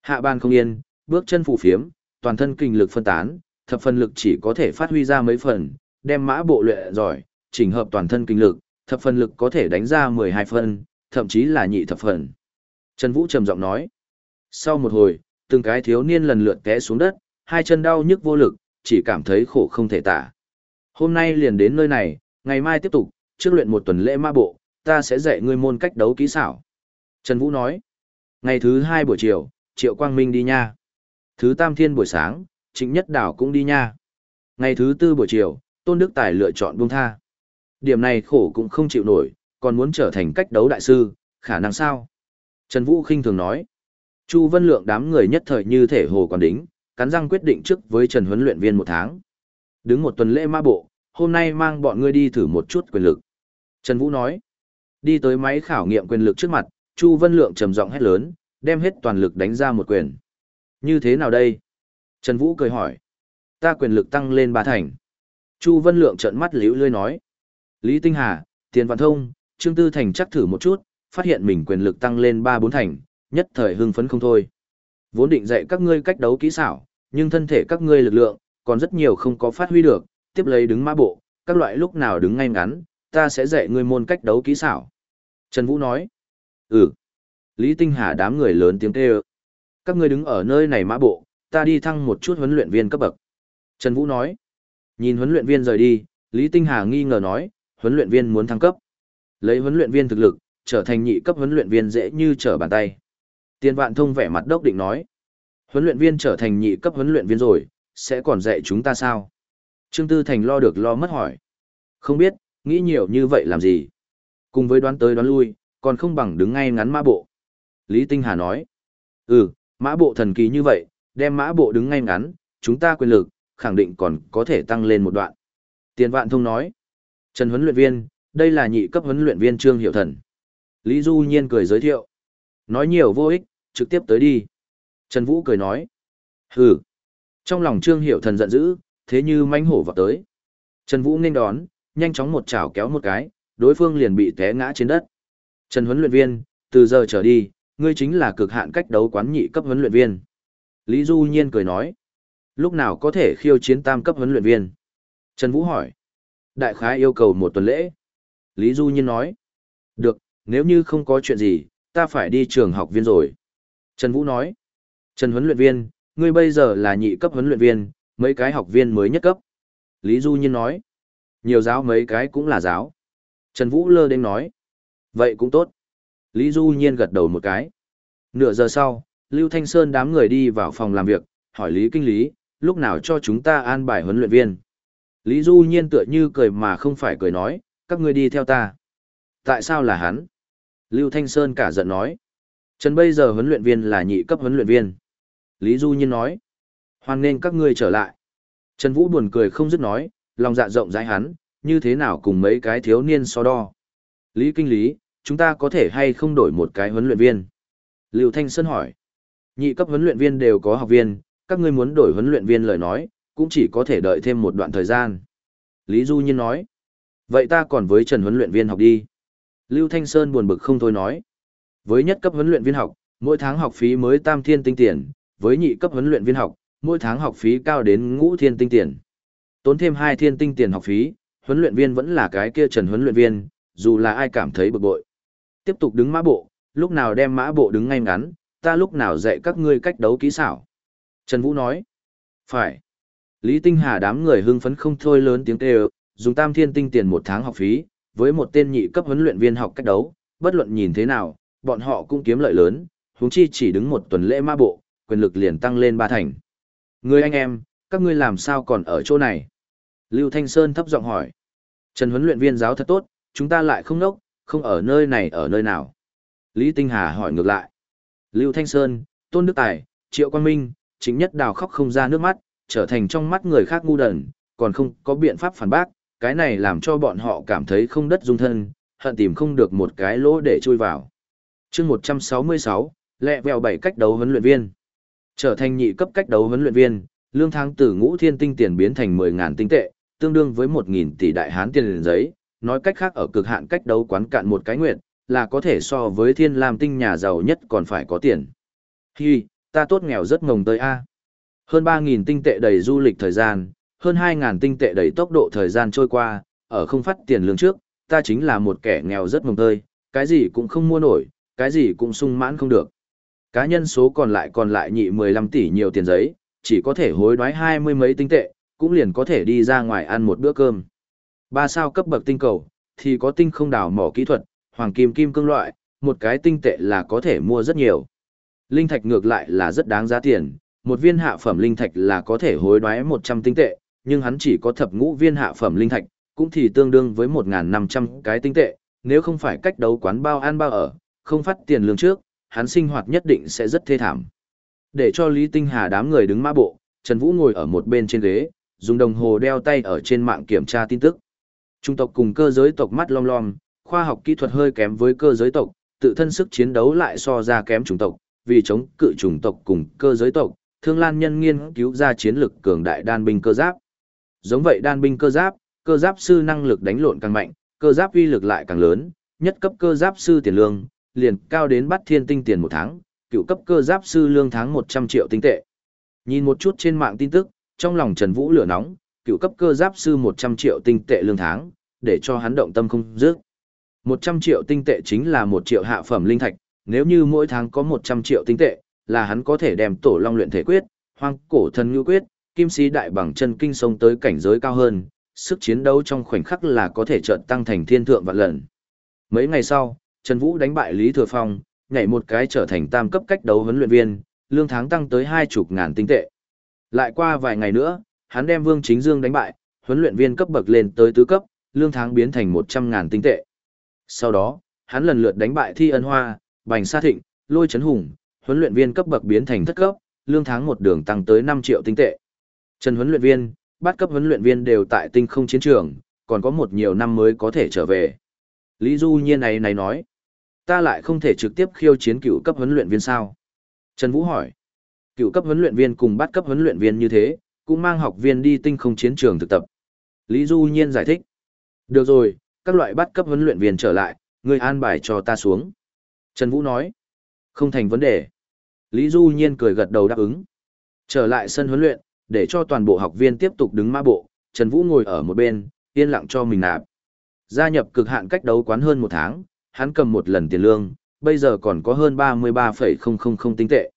S1: Hạ ban không yên, bước chân phù phiếm, toàn thân kinh lực phân tán, thập phần lực chỉ có thể phát huy ra mấy phần, đem mã bộ luyện giỏi, chỉnh hợp toàn thân kinh lực, thập phần lực có thể đánh ra 12 phần thậm chí là nhị thập phần. Trần Vũ trầm giọng nói. Sau một hồi, từng cái thiếu niên lần lượt té xuống đất, hai chân đau nhức vô lực, chỉ cảm thấy khổ không thể tả. Hôm nay liền đến nơi này, ngày mai tiếp tục, trước luyện một tuần lễ ma bộ, ta sẽ dạy ngươi môn cách đấu kỹ xảo. Trần Vũ nói, ngày thứ hai buổi chiều, Triệu Quang Minh đi nha. Thứ tam thiên buổi sáng, Trịnh Nhất Đảo cũng đi nha. Ngày thứ tư buổi chiều, Tôn Đức Tài lựa chọn buông tha. Điểm này khổ cũng không chịu nổi, còn muốn trở thành cách đấu đại sư, khả năng sao? Trần Vũ khinh thường nói. Chu Vân Lượng đám người nhất thời như thể hồ còn đính, cắn răng quyết định trước với Trần huấn luyện viên một tháng. Đứng một tuần lễ ma bộ, hôm nay mang bọn ngươi đi thử một chút quyền lực. Trần Vũ nói, đi tới máy khảo nghiệm quyền lực trước mặt, Chu Vân Lượng trầm giọng hét lớn, đem hết toàn lực đánh ra một quyền. Như thế nào đây? Trần Vũ cười hỏi, ta quyền lực tăng lên ba thành. Chu Vân Lượng trợn mắt liễu lươi nói, Lý Tinh Hà, Tiền Văn Thông, Trương Tư Thành chắc thử một chút, phát hiện mình quyền lực tăng lên ba bốn thành, nhất thời hưng phấn không thôi. Vốn định dạy các ngươi cách đấu kỹ xảo, nhưng thân thể các ngươi lực lượng, còn rất nhiều không có phát huy được, tiếp lấy đứng mã bộ, các loại lúc nào đứng ngay ngắn, ta sẽ dạy ngươi môn cách đấu kỹ xảo. Trần Vũ nói, ừ. Lý Tinh Hà đám người lớn tiếng kêu. Các ngươi đứng ở nơi này mã bộ, ta đi thăng một chút huấn luyện viên cấp bậc. Trần Vũ nói, nhìn huấn luyện viên rời đi, Lý Tinh Hà nghi ngờ nói, huấn luyện viên muốn thăng cấp. Lấy huấn luyện viên thực lực, trở thành nhị cấp huấn luyện viên dễ như trở bàn tay. Tiên vạn thông vẻ mặt đốc định nói. Huấn luyện viên trở thành nhị cấp huấn luyện viên rồi, sẽ còn dạy chúng ta sao? Trương Tư Thành lo được lo mất hỏi. Không biết, nghĩ nhiều như vậy làm gì? Cùng với đoán tới đoán lui, còn không bằng đứng ngay ngắn mã bộ. Lý Tinh Hà nói. Ừ, mã bộ thần kỳ như vậy, đem mã bộ đứng ngay ngắn, chúng ta quyền lực, khẳng định còn có thể tăng lên một đoạn. Tiền Vạn Thông nói. Trần huấn luyện viên, đây là nhị cấp huấn luyện viên Trương Hiệu Thần. Lý Du Nhiên cười giới thiệu. Nói nhiều vô ích, trực tiếp tới đi. Trần Vũ cười nói. Hừ. Trong lòng Trương Hiểu Thần giận dữ, thế như manh hổ vào tới. Trần Vũ nên đón, nhanh chóng một chảo kéo một cái, đối phương liền bị té ngã trên đất. Trần huấn luyện viên, từ giờ trở đi, ngươi chính là cực hạn cách đấu quán nhị cấp huấn luyện viên. Lý Du Nhiên cười nói. Lúc nào có thể khiêu chiến tam cấp huấn luyện viên? Trần Vũ hỏi. Đại khái yêu cầu một tuần lễ. Lý Du Nhiên nói. Được, nếu như không có chuyện gì, ta phải đi trường học viên rồi. Trần Vũ nói. Trần huấn luyện viên, ngươi bây giờ là nhị cấp huấn luyện viên, mấy cái học viên mới nhất cấp. Lý Du Nhiên nói. Nhiều giáo mấy cái cũng là giáo. Trần Vũ lơ đến nói. Vậy cũng tốt. Lý Du Nhiên gật đầu một cái. Nửa giờ sau, Lưu Thanh Sơn đám người đi vào phòng làm việc, hỏi Lý Kinh Lý, lúc nào cho chúng ta an bài huấn luyện viên. Lý Du Nhiên tựa như cười mà không phải cười nói, các ngươi đi theo ta. Tại sao là hắn? Lưu Thanh Sơn cả giận nói. Trần bây giờ huấn luyện viên là nhị cấp huấn luyện viên. Lý Du Nhiên nói. Hoan nên các ngươi trở lại. Trần Vũ buồn cười không dứt nói, lòng dạ rộng rãi hắn, như thế nào cùng mấy cái thiếu niên so đo. Lý Kinh Lý, chúng ta có thể hay không đổi một cái huấn luyện viên? Lưu Thanh Sơn hỏi. Nhị cấp huấn luyện viên đều có học viên, các ngươi muốn đổi huấn luyện viên lời nói, cũng chỉ có thể đợi thêm một đoạn thời gian. Lý Du Nhiên nói. Vậy ta còn với Trần huấn luyện viên học đi. Lưu Thanh Sơn buồn bực không thôi nói. Với nhất cấp huấn luyện viên học, mỗi tháng học phí mới tam thiên tinh tiền, với nhị cấp huấn luyện viên học, mỗi tháng học phí cao đến ngũ thiên tinh tiền. Tốn thêm hai thiên tinh tiền học phí, huấn luyện viên vẫn là cái kia Trần huấn luyện viên, dù là ai cảm thấy bực bội. Tiếp tục đứng mã bộ, lúc nào đem mã bộ đứng ngay ngắn, ta lúc nào dạy các ngươi cách đấu kỹ xảo. Trần Vũ nói. Phải. Lý Tinh Hà đám người hưng phấn không thôi lớn tiếng kêu, dùng tam thiên tinh tiền một tháng học phí, với một tên nhị cấp huấn luyện viên học cách đấu, bất luận nhìn thế nào, bọn họ cũng kiếm lợi lớn, huống chi chỉ đứng một tuần lễ ma bộ, quyền lực liền tăng lên ba thành. Người anh em, các ngươi làm sao còn ở chỗ này? Lưu Thanh Sơn thấp giọng hỏi. Trần huấn luyện viên giáo thật tốt, chúng ta lại không nốc, không ở nơi này ở nơi nào. Lý Tinh Hà hỏi ngược lại. Lưu Thanh Sơn, Tôn Đức Tài, Triệu Quang Minh, chính nhất đào khóc không ra nước mắt, trở thành trong mắt người khác ngu đần, còn không có biện pháp phản bác, cái này làm cho bọn họ cảm thấy không đất dung thân, hận tìm không được một cái lỗ để chui vào. chương 166, lẹ vèo bảy cách đấu huấn luyện viên. Trở thành nhị cấp cách đấu huấn luyện viên, lương tháng từ ngũ thiên tinh tiền biến thành 10.000 tinh tệ, tương đương với 1.000 tỷ đại hán tiền giấy, nói cách khác ở cực hạn cách đấu quán cạn một cái nguyện, là có thể so với thiên lam tinh nhà giàu nhất còn phải có tiền. Hi, ta tốt nghèo rất ngồng tới A. Hơn 3.000 tinh tệ đầy du lịch thời gian, hơn 2.000 tinh tệ đầy tốc độ thời gian trôi qua, ở không phát tiền lương trước, ta chính là một kẻ nghèo rất mồng tơi, cái gì cũng không mua nổi, cái gì cũng sung mãn không được. Cá nhân số còn lại còn lại nhị 15 tỷ nhiều tiền giấy, chỉ có thể hối đoái hai mươi mấy tinh tệ, cũng liền có thể đi ra ngoài ăn một bữa cơm. Ba sao cấp bậc tinh cầu, thì có tinh không đào mỏ kỹ thuật, hoàng kim kim cương loại, một cái tinh tệ là có thể mua rất nhiều. Linh thạch ngược lại là rất đáng giá tiền, một viên hạ phẩm linh thạch là có thể hối đoái 100 tinh tệ, nhưng hắn chỉ có thập ngũ viên hạ phẩm linh thạch, cũng thì tương đương với 1.500 cái tinh tệ, nếu không phải cách đấu quán bao ăn bao ở, không phát tiền lương trước, hắn sinh hoạt nhất định sẽ rất thê thảm. Để cho Lý Tinh Hà đám người đứng mã bộ, Trần Vũ ngồi ở một bên trên ghế, dùng đồng hồ đeo tay ở trên mạng kiểm tra tin tức. Trung tộc cùng cơ giới tộc mắt long long khoa học kỹ thuật hơi kém với cơ giới tộc, tự thân sức chiến đấu lại so ra kém chủng tộc, vì chống cự chủng tộc cùng cơ giới tộc, Thương Lan Nhân nghiên cứu ra chiến lực cường đại đan binh cơ giáp. Giống vậy đan binh cơ giáp, cơ giáp sư năng lực đánh lộn càng mạnh, cơ giáp uy lực lại càng lớn, nhất cấp cơ giáp sư tiền lương, liền cao đến bắt thiên tinh tiền một tháng, cựu cấp cơ giáp sư lương tháng 100 triệu tinh tệ. Nhìn một chút trên mạng tin tức, trong lòng Trần Vũ lửa nóng, cựu cấp cơ giáp sư 100 triệu tinh tệ lương tháng, để cho hắn động tâm không dứt. 100 triệu tinh tệ chính là 1 triệu hạ phẩm linh thạch, nếu như mỗi tháng có 100 triệu tinh tệ, là hắn có thể đem tổ long luyện thể quyết, hoang cổ thần ngư quyết, kim sĩ đại bằng chân kinh sông tới cảnh giới cao hơn, sức chiến đấu trong khoảnh khắc là có thể chợt tăng thành thiên thượng vạn lần. Mấy ngày sau, Trần Vũ đánh bại Lý Thừa Phong, nhảy một cái trở thành tam cấp cách đấu huấn luyện viên, lương tháng tăng tới hai chục ngàn tinh tệ. Lại qua vài ngày nữa, hắn đem Vương Chính Dương đánh bại, huấn luyện viên cấp bậc lên tới tứ cấp, lương tháng biến thành một trăm ngàn tinh tệ. Sau đó, hắn lần lượt đánh bại Thi Ân Hoa, Bành Sa Thịnh, Lôi Trấn Hùng, huấn luyện viên cấp bậc biến thành thất cấp, lương tháng một đường tăng tới năm triệu tinh tệ. Trần huấn luyện viên, bắt cấp huấn luyện viên đều tại tinh không chiến trường, còn có một nhiều năm mới có thể trở về. Lý Du Nhiên này này nói, ta lại không thể trực tiếp khiêu chiến cựu cấp huấn luyện viên sao? Trần Vũ hỏi, cựu cấp huấn luyện viên cùng bắt cấp huấn luyện viên như thế, cũng mang học viên đi tinh không chiến trường thực tập. Lý Du Nhiên giải thích, được rồi, các loại bắt cấp huấn luyện viên trở lại, người an bài cho ta xuống. Trần Vũ nói, không thành vấn đề. Lý Du Nhiên cười gật đầu đáp ứng. Trở lại sân huấn luyện, để cho toàn bộ học viên tiếp tục đứng mã bộ, Trần Vũ ngồi ở một bên, yên lặng cho mình nạp. Gia nhập cực hạn cách đấu quán hơn một tháng, hắn cầm một lần tiền lương, bây giờ còn có hơn 33,000 tinh tệ.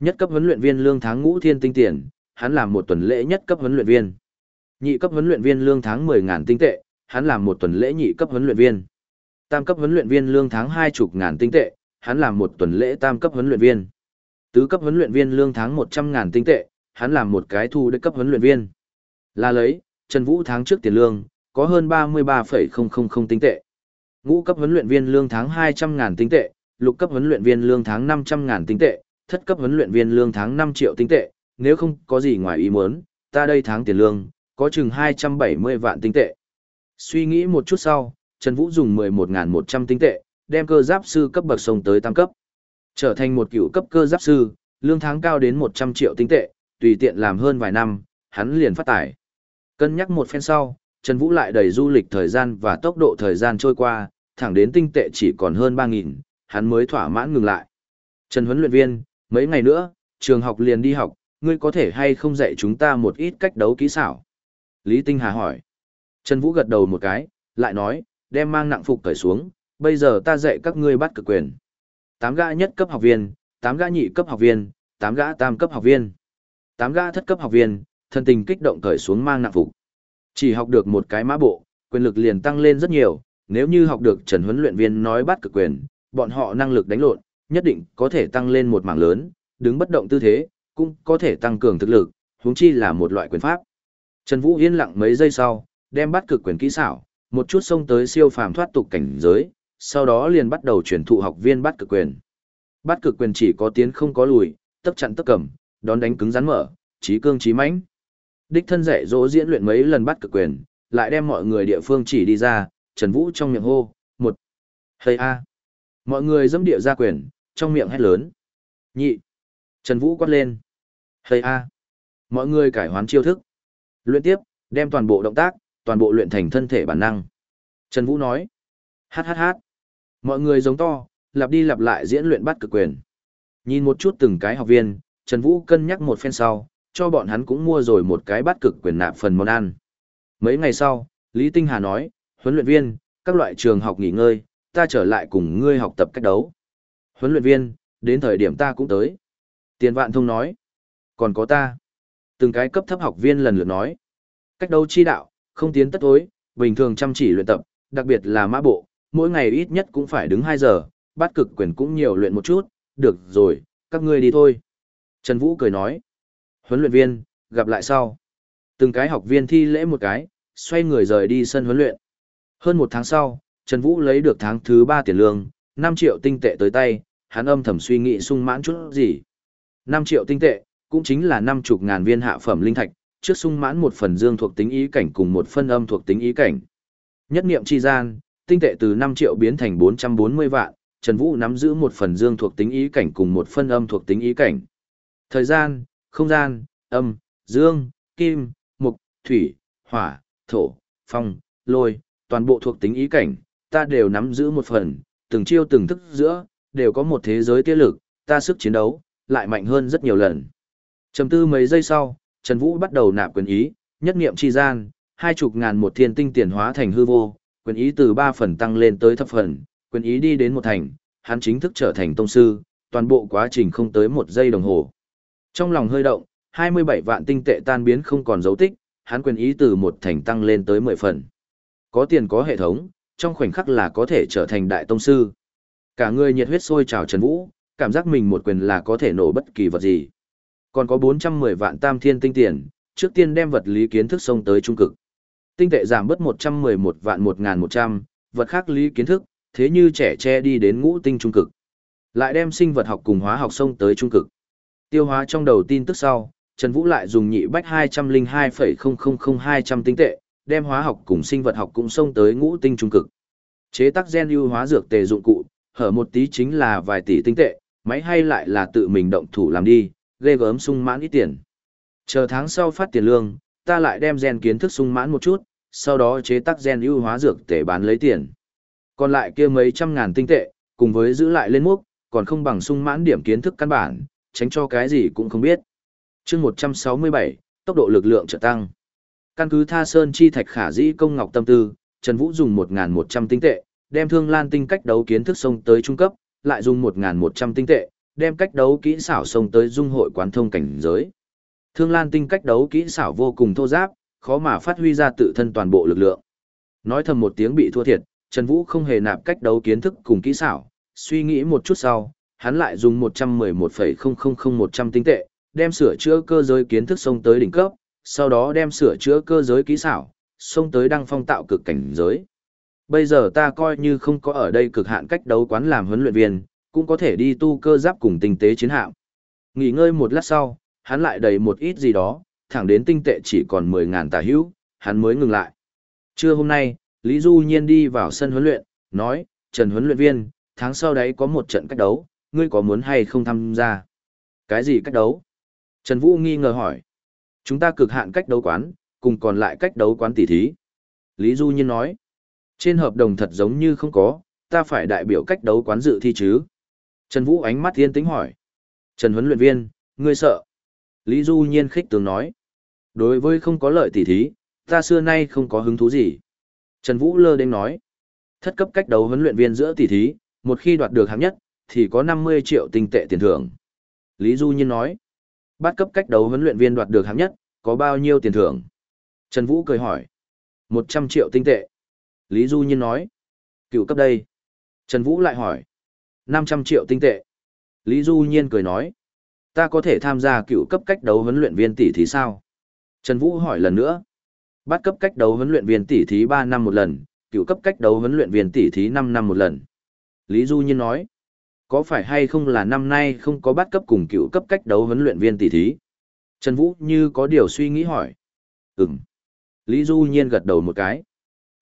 S1: Nhất cấp huấn luyện viên lương tháng ngũ thiên tinh tiền, hắn làm một tuần lễ nhất cấp huấn luyện viên. Nhị cấp huấn luyện viên lương tháng 10.000 tinh tệ, hắn làm một tuần lễ nhị cấp huấn luyện viên. Tam cấp huấn luyện viên lương tháng 20 ngàn tinh tệ, hắn làm một tuần lễ tam cấp huấn luyện viên. Tứ cấp huấn luyện viên lương tháng 100 ngàn tinh tệ, hắn làm một cái thu đế cấp huấn luyện viên. Là lấy, Trần Vũ tháng trước tiền lương, có hơn 33,000 tinh tệ. Ngũ cấp huấn luyện viên lương tháng 200 ngàn tinh tệ, lục cấp huấn luyện viên lương tháng 500 ngàn tinh tệ, thất cấp huấn luyện viên lương tháng 5 triệu tinh tệ, nếu không có gì ngoài ý muốn, ta đây tháng tiền lương, có chừng 270 vạn tinh tệ. Suy nghĩ một chút sau, Trần Vũ dùng 11.100 tinh tệ, đem cơ giáp sư cấp bậc sông tới tam cấp. Trở thành một cựu cấp cơ giáp sư, lương tháng cao đến 100 triệu tinh tệ, tùy tiện làm hơn vài năm, hắn liền phát tải. Cân nhắc một phen sau, Trần Vũ lại đầy du lịch thời gian và tốc độ thời gian trôi qua, thẳng đến tinh tệ chỉ còn hơn 3.000, hắn mới thỏa mãn ngừng lại. Trần huấn luyện viên, mấy ngày nữa, trường học liền đi học, ngươi có thể hay không dạy chúng ta một ít cách đấu kỹ xảo? Lý Tinh Hà hỏi. Trần Vũ gật đầu một cái, lại nói, đem mang nặng phục cởi xuống, bây giờ ta dạy các ngươi bắt cực quyền. Tám gã nhất cấp học viên, tám gã nhị cấp học viên, tám gã tam cấp học viên. Tám gã thất cấp học viên, thân tình kích động cởi xuống mang nặng phục. Chỉ học được một cái mã bộ, quyền lực liền tăng lên rất nhiều, nếu như học được Trần huấn luyện viên nói bắt cực quyền, bọn họ năng lực đánh lộn, nhất định có thể tăng lên một mảng lớn, đứng bất động tư thế, cũng có thể tăng cường thực lực, huống chi là một loại quyền pháp. Trần Vũ yên lặng mấy giây sau, đem bắt cực quyền kỹ xảo, một chút xông tới siêu phàm thoát tục cảnh giới, sau đó liền bắt đầu truyền thụ học viên bắt cực quyền. Bắt cực quyền chỉ có tiến không có lùi, tấp chặn tấp cầm, đón đánh cứng rắn mở, trí cương trí mãnh. Đích thân dạy dỗ diễn luyện mấy lần bắt cực quyền, lại đem mọi người địa phương chỉ đi ra, Trần Vũ trong miệng hô, một, hây a. Mọi người dâm địa ra quyền, trong miệng hét lớn. Nhị. Trần Vũ quát lên. Hây a. Mọi người cải hoán chiêu thức. Luyện tiếp, đem toàn bộ động tác, toàn bộ luyện thành thân thể bản năng. Trần Vũ nói. Hát hát hát. Mọi người giống to, lặp đi lặp lại diễn luyện bắt cực quyền. Nhìn một chút từng cái học viên, Trần Vũ cân nhắc một phen sau, cho bọn hắn cũng mua rồi một cái bát cực quyền nạp phần món ăn. Mấy ngày sau, Lý Tinh Hà nói, huấn luyện viên, các loại trường học nghỉ ngơi, ta trở lại cùng ngươi học tập cách đấu. Huấn luyện viên, đến thời điểm ta cũng tới. Tiền vạn thông nói, còn có ta. Từng cái cấp thấp học viên lần lượt nói, cách đấu chi đạo, không tiến tất tối, bình thường chăm chỉ luyện tập, đặc biệt là mã bộ, mỗi ngày ít nhất cũng phải đứng 2 giờ, Bát cực quyền cũng nhiều luyện một chút, được rồi, các ngươi đi thôi. Trần Vũ cười nói, huấn luyện viên, gặp lại sau. Từng cái học viên thi lễ một cái, xoay người rời đi sân huấn luyện. Hơn một tháng sau, Trần Vũ lấy được tháng thứ ba tiền lương, 5 triệu tinh tệ tới tay, hắn âm thầm suy nghĩ sung mãn chút gì. 5 triệu tinh tệ, cũng chính là 50 ngàn viên hạ phẩm linh thạch, trước sung mãn một phần dương thuộc tính ý cảnh cùng một phân âm thuộc tính ý cảnh. Nhất niệm chi gian, tinh tệ từ 5 triệu biến thành 440 vạn, Trần Vũ nắm giữ một phần dương thuộc tính ý cảnh cùng một phân âm thuộc tính ý cảnh. Thời gian, không gian, âm, dương, kim, mục, thủy, hỏa, thổ, phong, lôi, toàn bộ thuộc tính ý cảnh, ta đều nắm giữ một phần, từng chiêu từng thức giữa, đều có một thế giới tiết lực, ta sức chiến đấu, lại mạnh hơn rất nhiều lần. Chầm tư mấy giây sau, Trần Vũ bắt đầu nạp quyền ý, nhất niệm chi gian, hai chục ngàn một thiên tinh tiền hóa thành hư vô, quyền ý từ ba phần tăng lên tới thập phần, quyền ý đi đến một thành, hắn chính thức trở thành tông sư, toàn bộ quá trình không tới một giây đồng hồ. Trong lòng hơi động, 27 vạn tinh tệ tan biến không còn dấu tích, hắn quyền ý từ một thành tăng lên tới 10 phần. Có tiền có hệ thống, trong khoảnh khắc là có thể trở thành đại tông sư. Cả người nhiệt huyết sôi trào Trần Vũ, cảm giác mình một quyền là có thể nổ bất kỳ vật gì. Còn có 410 vạn tam thiên tinh tiền, trước tiên đem vật lý kiến thức xông tới trung cực. Tinh tệ giảm bớt 111 vạn 1100, vật khác lý kiến thức, thế như trẻ che đi đến ngũ tinh trung cực. Lại đem sinh vật học cùng hóa học xông tới trung cực. Tiêu hóa trong đầu tin tức sau, Trần Vũ lại dùng nhị bách 202,000200 tinh tệ, đem hóa học cùng sinh vật học cũng xông tới ngũ tinh trung cực. Chế tác gen ưu hóa dược tề dụng cụ, hở một tí chính là vài tỷ tinh tệ, máy hay lại là tự mình động thủ làm đi, ghê gớm sung mãn ít tiền. Chờ tháng sau phát tiền lương, ta lại đem gen kiến thức sung mãn một chút, sau đó chế tác gen ưu hóa dược tề bán lấy tiền. Còn lại kia mấy trăm ngàn tinh tệ, cùng với giữ lại lên múc, còn không bằng sung mãn điểm kiến thức căn bản, tránh cho cái gì cũng không biết. chương 167, tốc độ lực lượng trở tăng. Căn cứ Tha Sơn chi thạch khả dĩ công ngọc tâm tư, Trần Vũ dùng 1.100 tinh tệ, đem thương lan tinh cách đấu kiến thức sông tới trung cấp, lại dùng 1.100 tinh tệ, đem cách đấu kỹ xảo sông tới dung hội quán thông cảnh giới. Thương lan tinh cách đấu kỹ xảo vô cùng thô giáp, khó mà phát huy ra tự thân toàn bộ lực lượng. Nói thầm một tiếng bị thua thiệt, Trần Vũ không hề nạp cách đấu kiến thức cùng kỹ xảo, suy nghĩ một chút sau, hắn lại dùng 111,000100 tinh tệ, đem sửa chữa cơ giới kiến thức sông tới đỉnh cấp, sau đó đem sửa chữa cơ giới kỹ xảo, xông tới đăng phong tạo cực cảnh giới. Bây giờ ta coi như không có ở đây cực hạn cách đấu quán làm huấn luyện viên, cũng có thể đi tu cơ giáp cùng tinh tế chiến hạm. Nghỉ ngơi một lát sau, hắn lại đầy một ít gì đó, thẳng đến tinh tệ chỉ còn 10.000 tà hữu, hắn mới ngừng lại. Trưa hôm nay, Lý Du Nhiên đi vào sân huấn luyện, nói, Trần huấn luyện viên, tháng sau đấy có một trận cách đấu, ngươi có muốn hay không tham gia? Cái gì cách đấu? Trần Vũ nghi ngờ hỏi. Chúng ta cực hạn cách đấu quán, cùng còn lại cách đấu quán tỷ thí. Lý Du Nhiên nói, trên hợp đồng thật giống như không có, ta phải đại biểu cách đấu quán dự thi chứ. Trần Vũ ánh mắt thiên tính hỏi. Trần huấn luyện viên, ngươi sợ. Lý Du Nhiên khích tướng nói. Đối với không có lợi tỷ thí, ta xưa nay không có hứng thú gì. Trần Vũ lơ đến nói. Thất cấp cách đấu huấn luyện viên giữa tỷ thí, một khi đoạt được hạng nhất, thì có 50 triệu tinh tệ tiền thưởng. Lý Du Nhiên nói. Bát cấp cách đấu huấn luyện viên đoạt được hạng nhất, có bao nhiêu tiền thưởng? Trần Vũ cười hỏi. 100 triệu tinh tệ. Lý Du Nhiên nói. Cựu cấp đây. Trần Vũ lại hỏi. 500 triệu tinh tệ. Lý Du Nhiên cười nói. Ta có thể tham gia cựu cấp cách đấu huấn luyện viên tỷ thí sao? Trần Vũ hỏi lần nữa. Bắt cấp cách đấu huấn luyện viên tỷ thí 3 năm một lần, cựu cấp cách đấu huấn luyện viên tỷ thí 5 năm một lần. Lý Du Nhiên nói. Có phải hay không là năm nay không có bắt cấp cùng cựu cấp cách đấu huấn luyện viên tỷ thí? Trần Vũ như có điều suy nghĩ hỏi. Ừm. Lý Du Nhiên gật đầu một cái.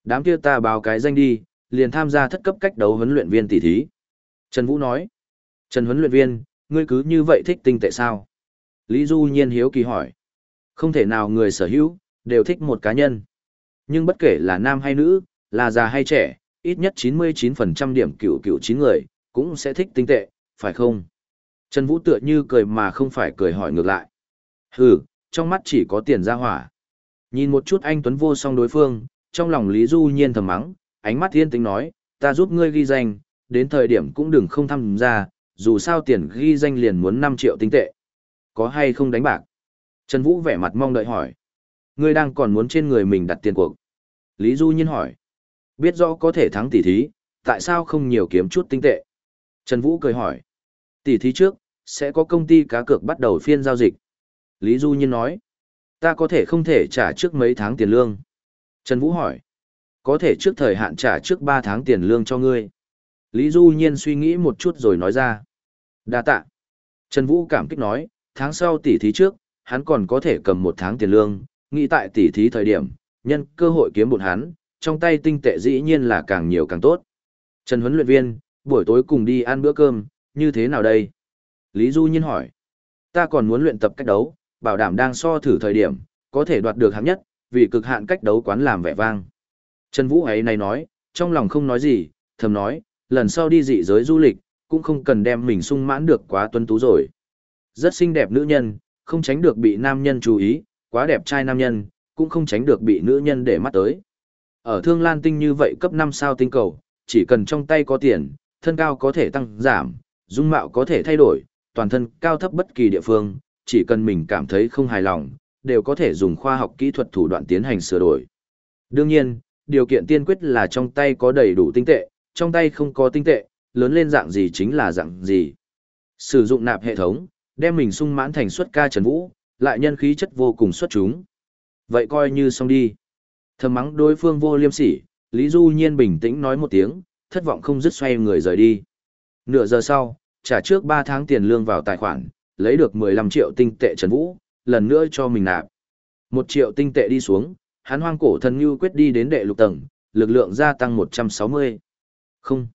S1: Đám kia ta báo cái danh đi, liền tham gia thất cấp cách đấu huấn luyện viên tỷ thí. Trần Vũ nói. Trần huấn luyện viên, ngươi cứ như vậy thích tinh tệ sao? Lý Du Nhiên hiếu kỳ hỏi. Không thể nào người sở hữu, đều thích một cá nhân. Nhưng bất kể là nam hay nữ, là già hay trẻ, ít nhất 99% điểm cựu cựu 9 người, cũng sẽ thích tinh tệ, phải không? Trần Vũ tựa như cười mà không phải cười hỏi ngược lại. Hừ, trong mắt chỉ có tiền ra hỏa. Nhìn một chút anh Tuấn vô song đối phương, trong lòng Lý Du Nhiên thầm mắng, ánh mắt thiên tính nói, ta giúp ngươi ghi danh, đến thời điểm cũng đừng không tham gia, dù sao tiền ghi danh liền muốn 5 triệu tinh tệ. Có hay không đánh bạc? Trần Vũ vẻ mặt mong đợi hỏi. Ngươi đang còn muốn trên người mình đặt tiền cuộc. Lý Du Nhiên hỏi. Biết rõ có thể thắng tỷ thí, tại sao không nhiều kiếm chút tinh tệ? Trần Vũ cười hỏi. Tỷ thí trước, sẽ có công ty cá cược bắt đầu phiên giao dịch. Lý Du Nhiên nói. Ta có thể không thể trả trước mấy tháng tiền lương. Trần Vũ hỏi. Có thể trước thời hạn trả trước 3 tháng tiền lương cho ngươi. Lý Du Nhiên suy nghĩ một chút rồi nói ra. Đa tạ. Trần Vũ cảm kích nói, tháng sau tỷ thí trước, hắn còn có thể cầm một tháng tiền lương, nghĩ tại tỷ thí thời điểm, nhân cơ hội kiếm một hắn, trong tay tinh tệ dĩ nhiên là càng nhiều càng tốt. Trần huấn luyện viên, buổi tối cùng đi ăn bữa cơm, như thế nào đây? Lý Du Nhiên hỏi. Ta còn muốn luyện tập cách đấu, bảo đảm đang so thử thời điểm, có thể đoạt được hạng nhất, vì cực hạn cách đấu quán làm vẻ vang. Trần Vũ ấy này nói, trong lòng không nói gì, thầm nói, lần sau đi dị giới du lịch, cũng không cần đem mình sung mãn được quá tuân tú rồi. Rất xinh đẹp nữ nhân, không tránh được bị nam nhân chú ý, quá đẹp trai nam nhân, cũng không tránh được bị nữ nhân để mắt tới. Ở thương lan tinh như vậy cấp 5 sao tinh cầu, chỉ cần trong tay có tiền, thân cao có thể tăng giảm, dung mạo có thể thay đổi, toàn thân cao thấp bất kỳ địa phương, chỉ cần mình cảm thấy không hài lòng, đều có thể dùng khoa học kỹ thuật thủ đoạn tiến hành sửa đổi. Đương nhiên, điều kiện tiên quyết là trong tay có đầy đủ tinh tệ, trong tay không có tinh tệ, lớn lên dạng gì chính là dạng gì. Sử dụng nạp hệ thống, đem mình sung mãn thành xuất ca Trần Vũ, lại nhân khí chất vô cùng xuất chúng. Vậy coi như xong đi. Thầm mắng đối phương vô liêm sỉ, Lý Du Nhiên bình tĩnh nói một tiếng, thất vọng không dứt xoay người rời đi. Nửa giờ sau, trả trước 3 tháng tiền lương vào tài khoản, lấy được 15 triệu tinh tệ Trần Vũ, lần nữa cho mình nạp. 1 triệu tinh tệ đi xuống, hắn hoang cổ thần như quyết đi đến đệ lục tầng, lực lượng gia tăng 160. Không.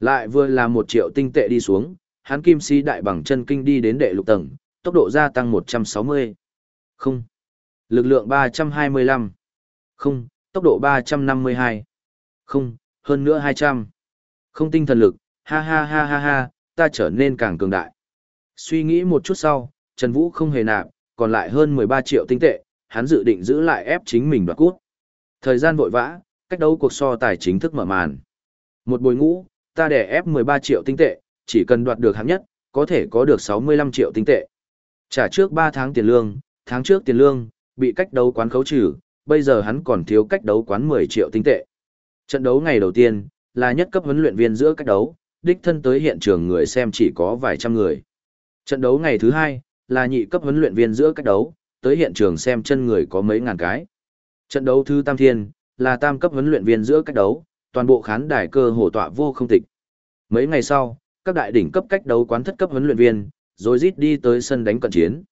S1: Lại vừa là 1 triệu tinh tệ đi xuống, hắn kim si đại bằng chân kinh đi đến đệ lục tầng, tốc độ gia tăng 160. Không. Lực lượng 325. Không, tốc độ 352. Không, hơn nữa 200. Không tinh thần lực, ha ha ha ha ha, ta trở nên càng cường đại. Suy nghĩ một chút sau, Trần Vũ không hề nạp, còn lại hơn 13 triệu tinh tệ, hắn dự định giữ lại ép chính mình đoạt cút. Thời gian vội vã, cách đấu cuộc so tài chính thức mở màn. Một buổi ngũ, ta để ép 13 triệu tinh tệ, chỉ cần đoạt được hạng nhất, có thể có được 65 triệu tinh tệ. Trả trước 3 tháng tiền lương, tháng trước tiền lương, bị cách đấu quán khấu trừ, bây giờ hắn còn thiếu cách đấu quán 10 triệu tinh tệ. Trận đấu ngày đầu tiên, là nhất cấp huấn luyện viên giữa cách đấu, đích thân tới hiện trường người xem chỉ có vài trăm người. Trận đấu ngày thứ hai, là nhị cấp huấn luyện viên giữa cách đấu, tới hiện trường xem chân người có mấy ngàn cái. Trận đấu thứ tam thiên, là tam cấp huấn luyện viên giữa cách đấu, toàn bộ khán đài cơ hồ tọa vô không tịch. Mấy ngày sau, các đại đỉnh cấp cách đấu quán thất cấp huấn luyện viên, rồi rít đi tới sân đánh cận chiến.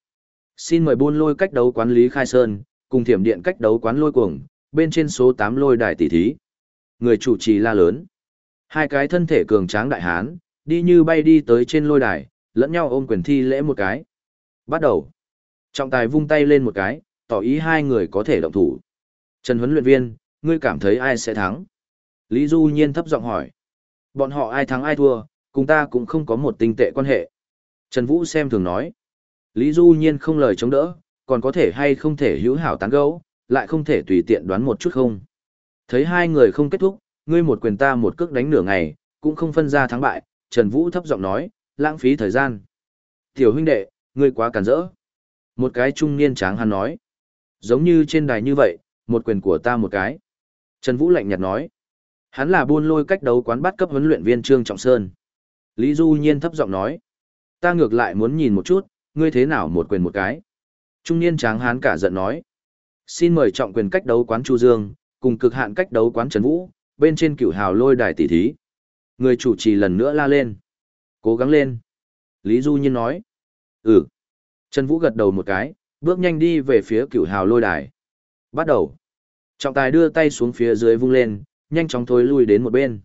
S1: Xin mời buôn lôi cách đấu quán Lý Khai Sơn, cùng thiểm điện cách đấu quán lôi cuồng, bên trên số 8 lôi đài tỷ thí. Người chủ trì la lớn. Hai cái thân thể cường tráng đại hán, đi như bay đi tới trên lôi đài, lẫn nhau ôm quyền thi lễ một cái. Bắt đầu. Trọng tài vung tay lên một cái, tỏ ý hai người có thể động thủ. Trần huấn luyện viên, ngươi cảm thấy ai sẽ thắng? Lý Du Nhiên thấp giọng hỏi. Bọn họ ai thắng ai thua, cùng ta cũng không có một tinh tệ quan hệ. Trần Vũ xem thường nói. Lý Du Nhiên không lời chống đỡ, còn có thể hay không thể hữu hảo tán gẫu, lại không thể tùy tiện đoán một chút không. Thấy hai người không kết thúc, ngươi một quyền ta một cước đánh nửa ngày, cũng không phân ra thắng bại, Trần Vũ thấp giọng nói, lãng phí thời gian. Tiểu huynh đệ, ngươi quá cản rỡ. Một cái trung niên tráng hắn nói. Giống như trên đài như vậy, một quyền của ta một cái. Trần Vũ lạnh nhạt nói. Hắn là buôn lôi cách đấu quán bắt cấp huấn luyện viên Trương Trọng Sơn. Lý Du Nhiên thấp giọng nói. Ta ngược lại muốn nhìn một chút, ngươi thế nào một quyền một cái. Trung niên tráng hán cả giận nói. Xin mời trọng quyền cách đấu quán Chu Dương, cùng cực hạn cách đấu quán Trần Vũ, bên trên cửu hào lôi đài tỷ thí. Người chủ trì lần nữa la lên. Cố gắng lên. Lý Du Nhiên nói. Ừ. Trần Vũ gật đầu một cái, bước nhanh đi về phía cửu hào lôi đài. Bắt đầu. Trọng tài đưa tay xuống phía dưới vung lên, nhanh chóng thối lui đến một bên.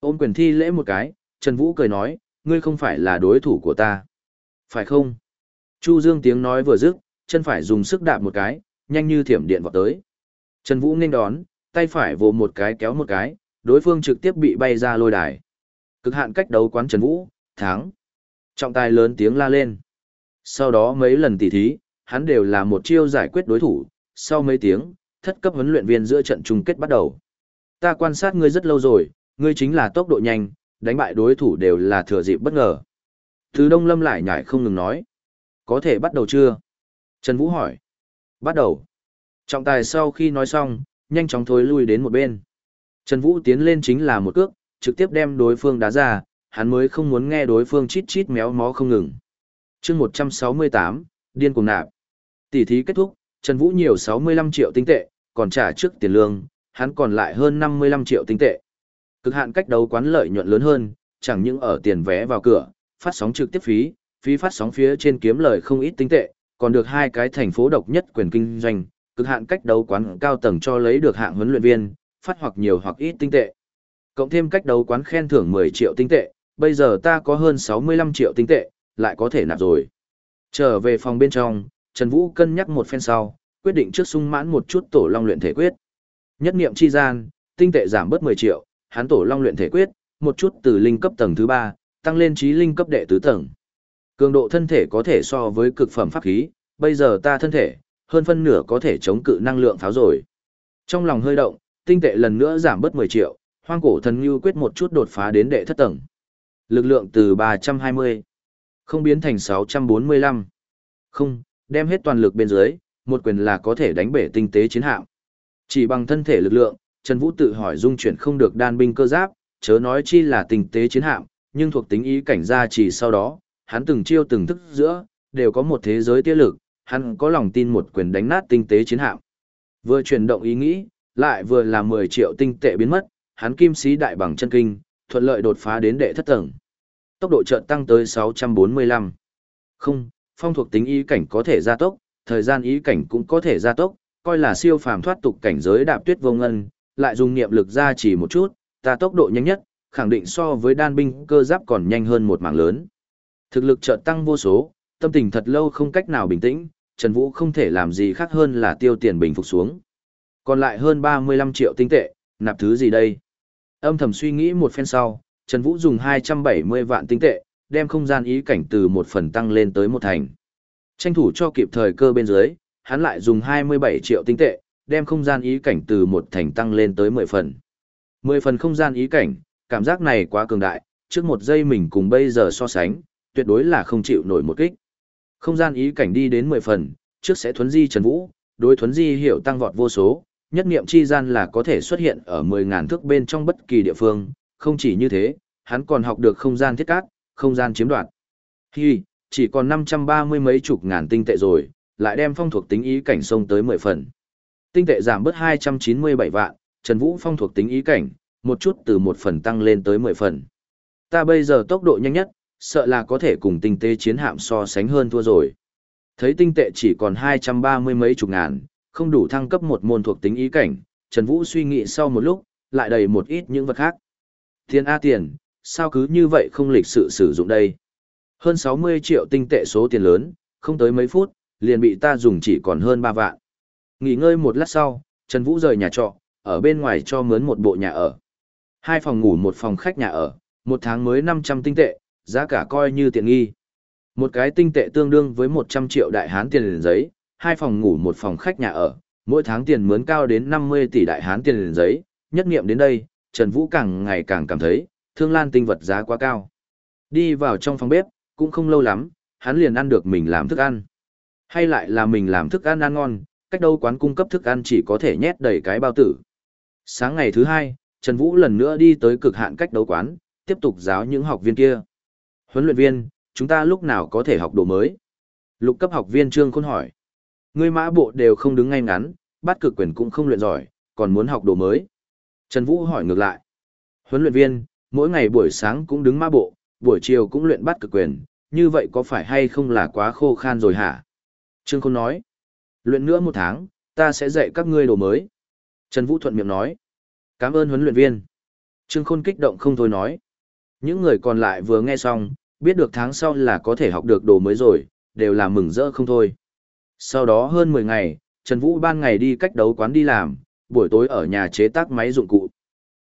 S1: Ôm quyền thi lễ một cái, Trần Vũ cười nói, ngươi không phải là đối thủ của ta. Phải không? Chu Dương tiếng nói vừa dứt, chân phải dùng sức đạp một cái, nhanh như thiểm điện vọt tới. Trần Vũ nên đón, tay phải vồ một cái kéo một cái, đối phương trực tiếp bị bay ra lôi đài. Cực hạn cách đấu quán Trần Vũ, thắng. Trọng tài lớn tiếng la lên. Sau đó mấy lần tỉ thí, hắn đều là một chiêu giải quyết đối thủ, sau mấy tiếng, thất cấp huấn luyện viên giữa trận chung kết bắt đầu. Ta quan sát ngươi rất lâu rồi, ngươi chính là tốc độ nhanh, đánh bại đối thủ đều là thừa dịp bất ngờ. Thứ Đông Lâm lại nhảy không ngừng nói. Có thể bắt đầu chưa? Trần Vũ hỏi. Bắt đầu. Trọng tài sau khi nói xong, nhanh chóng thối lui đến một bên. Trần Vũ tiến lên chính là một cước, trực tiếp đem đối phương đá ra, hắn mới không muốn nghe đối phương chít chít méo mó không ngừng. chương 168, điên cùng nạp. Tỷ thí kết thúc, Trần Vũ nhiều 65 triệu tinh tệ, còn trả trước tiền lương, hắn còn lại hơn 55 triệu tinh tệ. Cực hạn cách đấu quán lợi nhuận lớn hơn, chẳng những ở tiền vé vào cửa, phát sóng trực tiếp phí, phí phát sóng phía trên kiếm lời không ít tinh tệ, còn được hai cái thành phố độc nhất quyền kinh doanh, cực hạn cách đấu quán cao tầng cho lấy được hạng huấn luyện viên, phát hoặc nhiều hoặc ít tinh tệ. Cộng thêm cách đấu quán khen thưởng 10 triệu tinh tệ, bây giờ ta có hơn 65 triệu tinh tệ, lại có thể nạp rồi. Trở về phòng bên trong, Trần Vũ cân nhắc một phen sau, quyết định trước sung mãn một chút tổ long luyện thể quyết. Nhất niệm chi gian, tinh tệ giảm bớt 10 triệu, hắn tổ long luyện thể quyết, một chút từ linh cấp tầng thứ 3, tăng lên trí linh cấp đệ tứ tầng. Cường độ thân thể có thể so với cực phẩm pháp khí, bây giờ ta thân thể, hơn phân nửa có thể chống cự năng lượng pháo rồi. Trong lòng hơi động, tinh tệ lần nữa giảm bớt 10 triệu, hoang cổ thần như quyết một chút đột phá đến đệ thất tầng. Lực lượng từ 320, không biến thành 645. Không, đem hết toàn lực bên dưới, một quyền là có thể đánh bể tinh tế chiến hạm. Chỉ bằng thân thể lực lượng, Trần Vũ tự hỏi dung chuyển không được đan binh cơ giáp, chớ nói chi là tinh tế chiến hạm, nhưng thuộc tính ý cảnh gia chỉ sau đó, hắn từng chiêu từng thức giữa, đều có một thế giới tia lực, hắn có lòng tin một quyền đánh nát tinh tế chiến hạm. Vừa chuyển động ý nghĩ, lại vừa là 10 triệu tinh tệ biến mất, hắn kim sĩ đại bằng chân kinh, thuận lợi đột phá đến đệ thất tầng. Tốc độ chợt tăng tới 645. Không, phong thuộc tính ý cảnh có thể gia tốc, thời gian ý cảnh cũng có thể gia tốc, coi là siêu phàm thoát tục cảnh giới đạp tuyết vô ngân, lại dùng niệm lực ra chỉ một chút, ta tốc độ nhanh nhất, khẳng định so với đan binh cơ giáp còn nhanh hơn một mảng lớn. Thực lực chợt tăng vô số, tâm tình thật lâu không cách nào bình tĩnh, Trần Vũ không thể làm gì khác hơn là tiêu tiền bình phục xuống. Còn lại hơn 35 triệu tinh tệ, nạp thứ gì đây? Âm thầm suy nghĩ một phen sau, Trần Vũ dùng 270 vạn tinh tệ, đem không gian ý cảnh từ một phần tăng lên tới một thành. Tranh thủ cho kịp thời cơ bên dưới, hắn lại dùng 27 triệu tinh tệ, đem không gian ý cảnh từ một thành tăng lên tới 10 phần. 10 phần không gian ý cảnh, cảm giác này quá cường đại, trước một giây mình cùng bây giờ so sánh, tuyệt đối là không chịu nổi một kích. Không gian ý cảnh đi đến 10 phần, trước sẽ thuấn di Trần Vũ, đối thuấn di hiệu tăng vọt vô số, nhất niệm chi gian là có thể xuất hiện ở 10.000 thước bên trong bất kỳ địa phương, không chỉ như thế, hắn còn học được không gian thiết cát, không gian chiếm đoạt. Hi, chỉ còn 530 mấy chục ngàn tinh tệ rồi, lại đem phong thuộc tính ý cảnh sông tới 10 phần. Tinh tệ giảm bớt 297 vạn, Trần Vũ phong thuộc tính ý cảnh, một chút từ một phần tăng lên tới 10 phần. Ta bây giờ tốc độ nhanh nhất, sợ là có thể cùng tinh tế chiến hạm so sánh hơn thua rồi. Thấy tinh tệ chỉ còn 230 mấy chục ngàn, không đủ thăng cấp một môn thuộc tính ý cảnh, Trần Vũ suy nghĩ sau một lúc, lại đầy một ít những vật khác. Tiền A tiền, sao cứ như vậy không lịch sự sử dụng đây? Hơn 60 triệu tinh tệ số tiền lớn, không tới mấy phút, liền bị ta dùng chỉ còn hơn 3 vạn. Nghỉ ngơi một lát sau, Trần Vũ rời nhà trọ, ở bên ngoài cho mướn một bộ nhà ở. Hai phòng ngủ một phòng khách nhà ở, một tháng mới 500 tinh tệ, giá cả coi như tiện nghi. Một cái tinh tệ tương đương với 100 triệu đại hán tiền liền giấy, hai phòng ngủ một phòng khách nhà ở, mỗi tháng tiền mướn cao đến 50 tỷ đại hán tiền liền giấy, nhất nghiệm đến đây, Trần Vũ càng ngày càng cảm thấy, thương lan tinh vật giá quá cao. Đi vào trong phòng bếp, cũng không lâu lắm, hắn liền ăn được mình làm thức ăn. Hay lại là mình làm thức ăn ăn ngon, cách đâu quán cung cấp thức ăn chỉ có thể nhét đầy cái bao tử. Sáng ngày thứ hai, Trần Vũ lần nữa đi tới cực hạn cách đấu quán, tiếp tục giáo những học viên kia. Huấn luyện viên, chúng ta lúc nào có thể học đồ mới? Lục cấp học viên Trương Khôn hỏi. Ngươi mã bộ đều không đứng ngay ngắn, bắt cực quyền cũng không luyện giỏi, còn muốn học đồ mới. Trần Vũ hỏi ngược lại. Huấn luyện viên, mỗi ngày buổi sáng cũng đứng mã bộ, buổi chiều cũng luyện bắt cực quyền, như vậy có phải hay không là quá khô khan rồi hả? Trương Khôn nói. Luyện nữa một tháng, ta sẽ dạy các ngươi đồ mới. Trần Vũ thuận miệng nói. Cảm ơn huấn luyện viên. Trương Khôn kích động không thôi nói. Những người còn lại vừa nghe xong, biết được tháng sau là có thể học được đồ mới rồi, đều là mừng rỡ không thôi. Sau đó hơn 10 ngày, Trần Vũ ban ngày đi cách đấu quán đi làm, buổi tối ở nhà chế tác máy dụng cụ.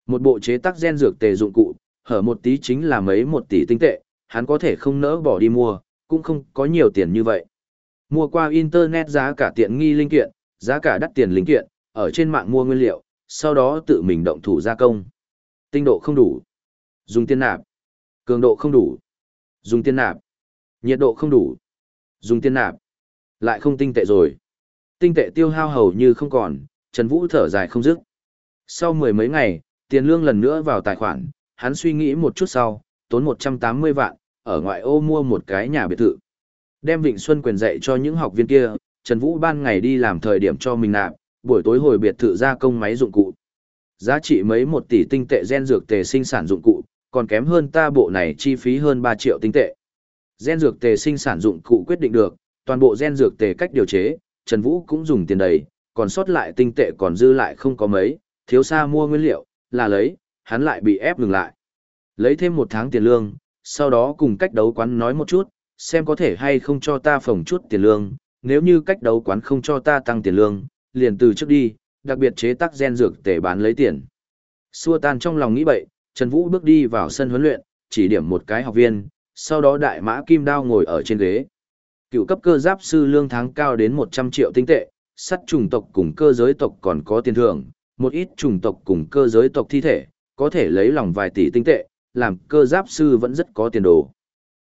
S1: Một bộ chế tác gen dược tề dụng cụ, hở một tí chính là mấy một tỷ tinh tệ, hắn có thể không nỡ bỏ đi mua, cũng không có nhiều tiền như vậy. Mua qua Internet giá cả tiện nghi linh kiện, giá cả đắt tiền linh kiện, ở trên mạng mua nguyên liệu, sau đó tự mình động thủ gia công. Tinh độ không đủ. Dùng tiền nạp. Cường độ không đủ. Dùng tiền nạp. Nhiệt độ không đủ. Dùng tiền nạp. Lại không tinh tệ rồi. Tinh tệ tiêu hao hầu như không còn, Trần Vũ thở dài không dứt. Sau mười mấy ngày, tiền lương lần nữa vào tài khoản, hắn suy nghĩ một chút sau, tốn 180 vạn, ở ngoại ô mua một cái nhà biệt thự. Đem Vịnh Xuân quyền dạy cho những học viên kia, Trần Vũ ban ngày đi làm thời điểm cho mình nạp, buổi tối hồi biệt thự gia công máy dụng cụ. Giá trị mấy một tỷ tinh tệ gen dược tề sinh sản dụng cụ, còn kém hơn ta bộ này chi phí hơn 3 triệu tinh tệ. Gen dược tề sinh sản dụng cụ quyết định được, toàn bộ gen dược tề cách điều chế, Trần Vũ cũng dùng tiền đầy, còn sót lại tinh tệ còn dư lại không có mấy, thiếu xa mua nguyên liệu, là lấy, hắn lại bị ép ngừng lại. Lấy thêm một tháng tiền lương, sau đó cùng cách đấu quán nói một chút, xem có thể hay không cho ta phồng chút tiền lương, nếu như cách đấu quán không cho ta tăng tiền lương, liền từ trước đi, đặc biệt chế tác gen dược tề bán lấy tiền. Xua tan trong lòng nghĩ bậy, Trần Vũ bước đi vào sân huấn luyện, chỉ điểm một cái học viên, sau đó đại mã kim đao ngồi ở trên ghế. Cựu cấp cơ giáp sư lương tháng cao đến 100 triệu tinh tệ, sắt trùng tộc cùng cơ giới tộc còn có tiền thưởng, một ít trùng tộc cùng cơ giới tộc thi thể, có thể lấy lòng vài tỷ tinh tệ, làm cơ giáp sư vẫn rất có tiền đồ.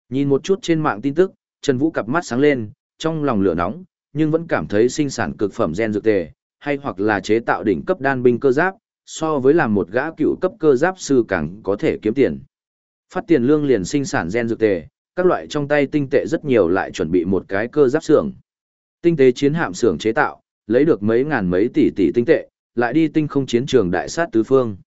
S1: Nhìn một chút trên mạng tin tức, Trần Vũ cặp mắt sáng lên, trong lòng lửa nóng, nhưng vẫn cảm thấy sinh sản cực phẩm gen dược tề, hay hoặc là chế tạo đỉnh cấp đan binh cơ giáp, so với làm một gã cựu cấp cơ giáp sư càng có thể kiếm tiền. Phát tiền lương liền sinh sản gen dược tề, các loại trong tay tinh tệ rất nhiều lại chuẩn bị một cái cơ giáp xưởng. Tinh tế chiến hạm xưởng chế tạo, lấy được mấy ngàn mấy tỷ tỷ tinh tệ, lại đi tinh không chiến trường đại sát tứ phương.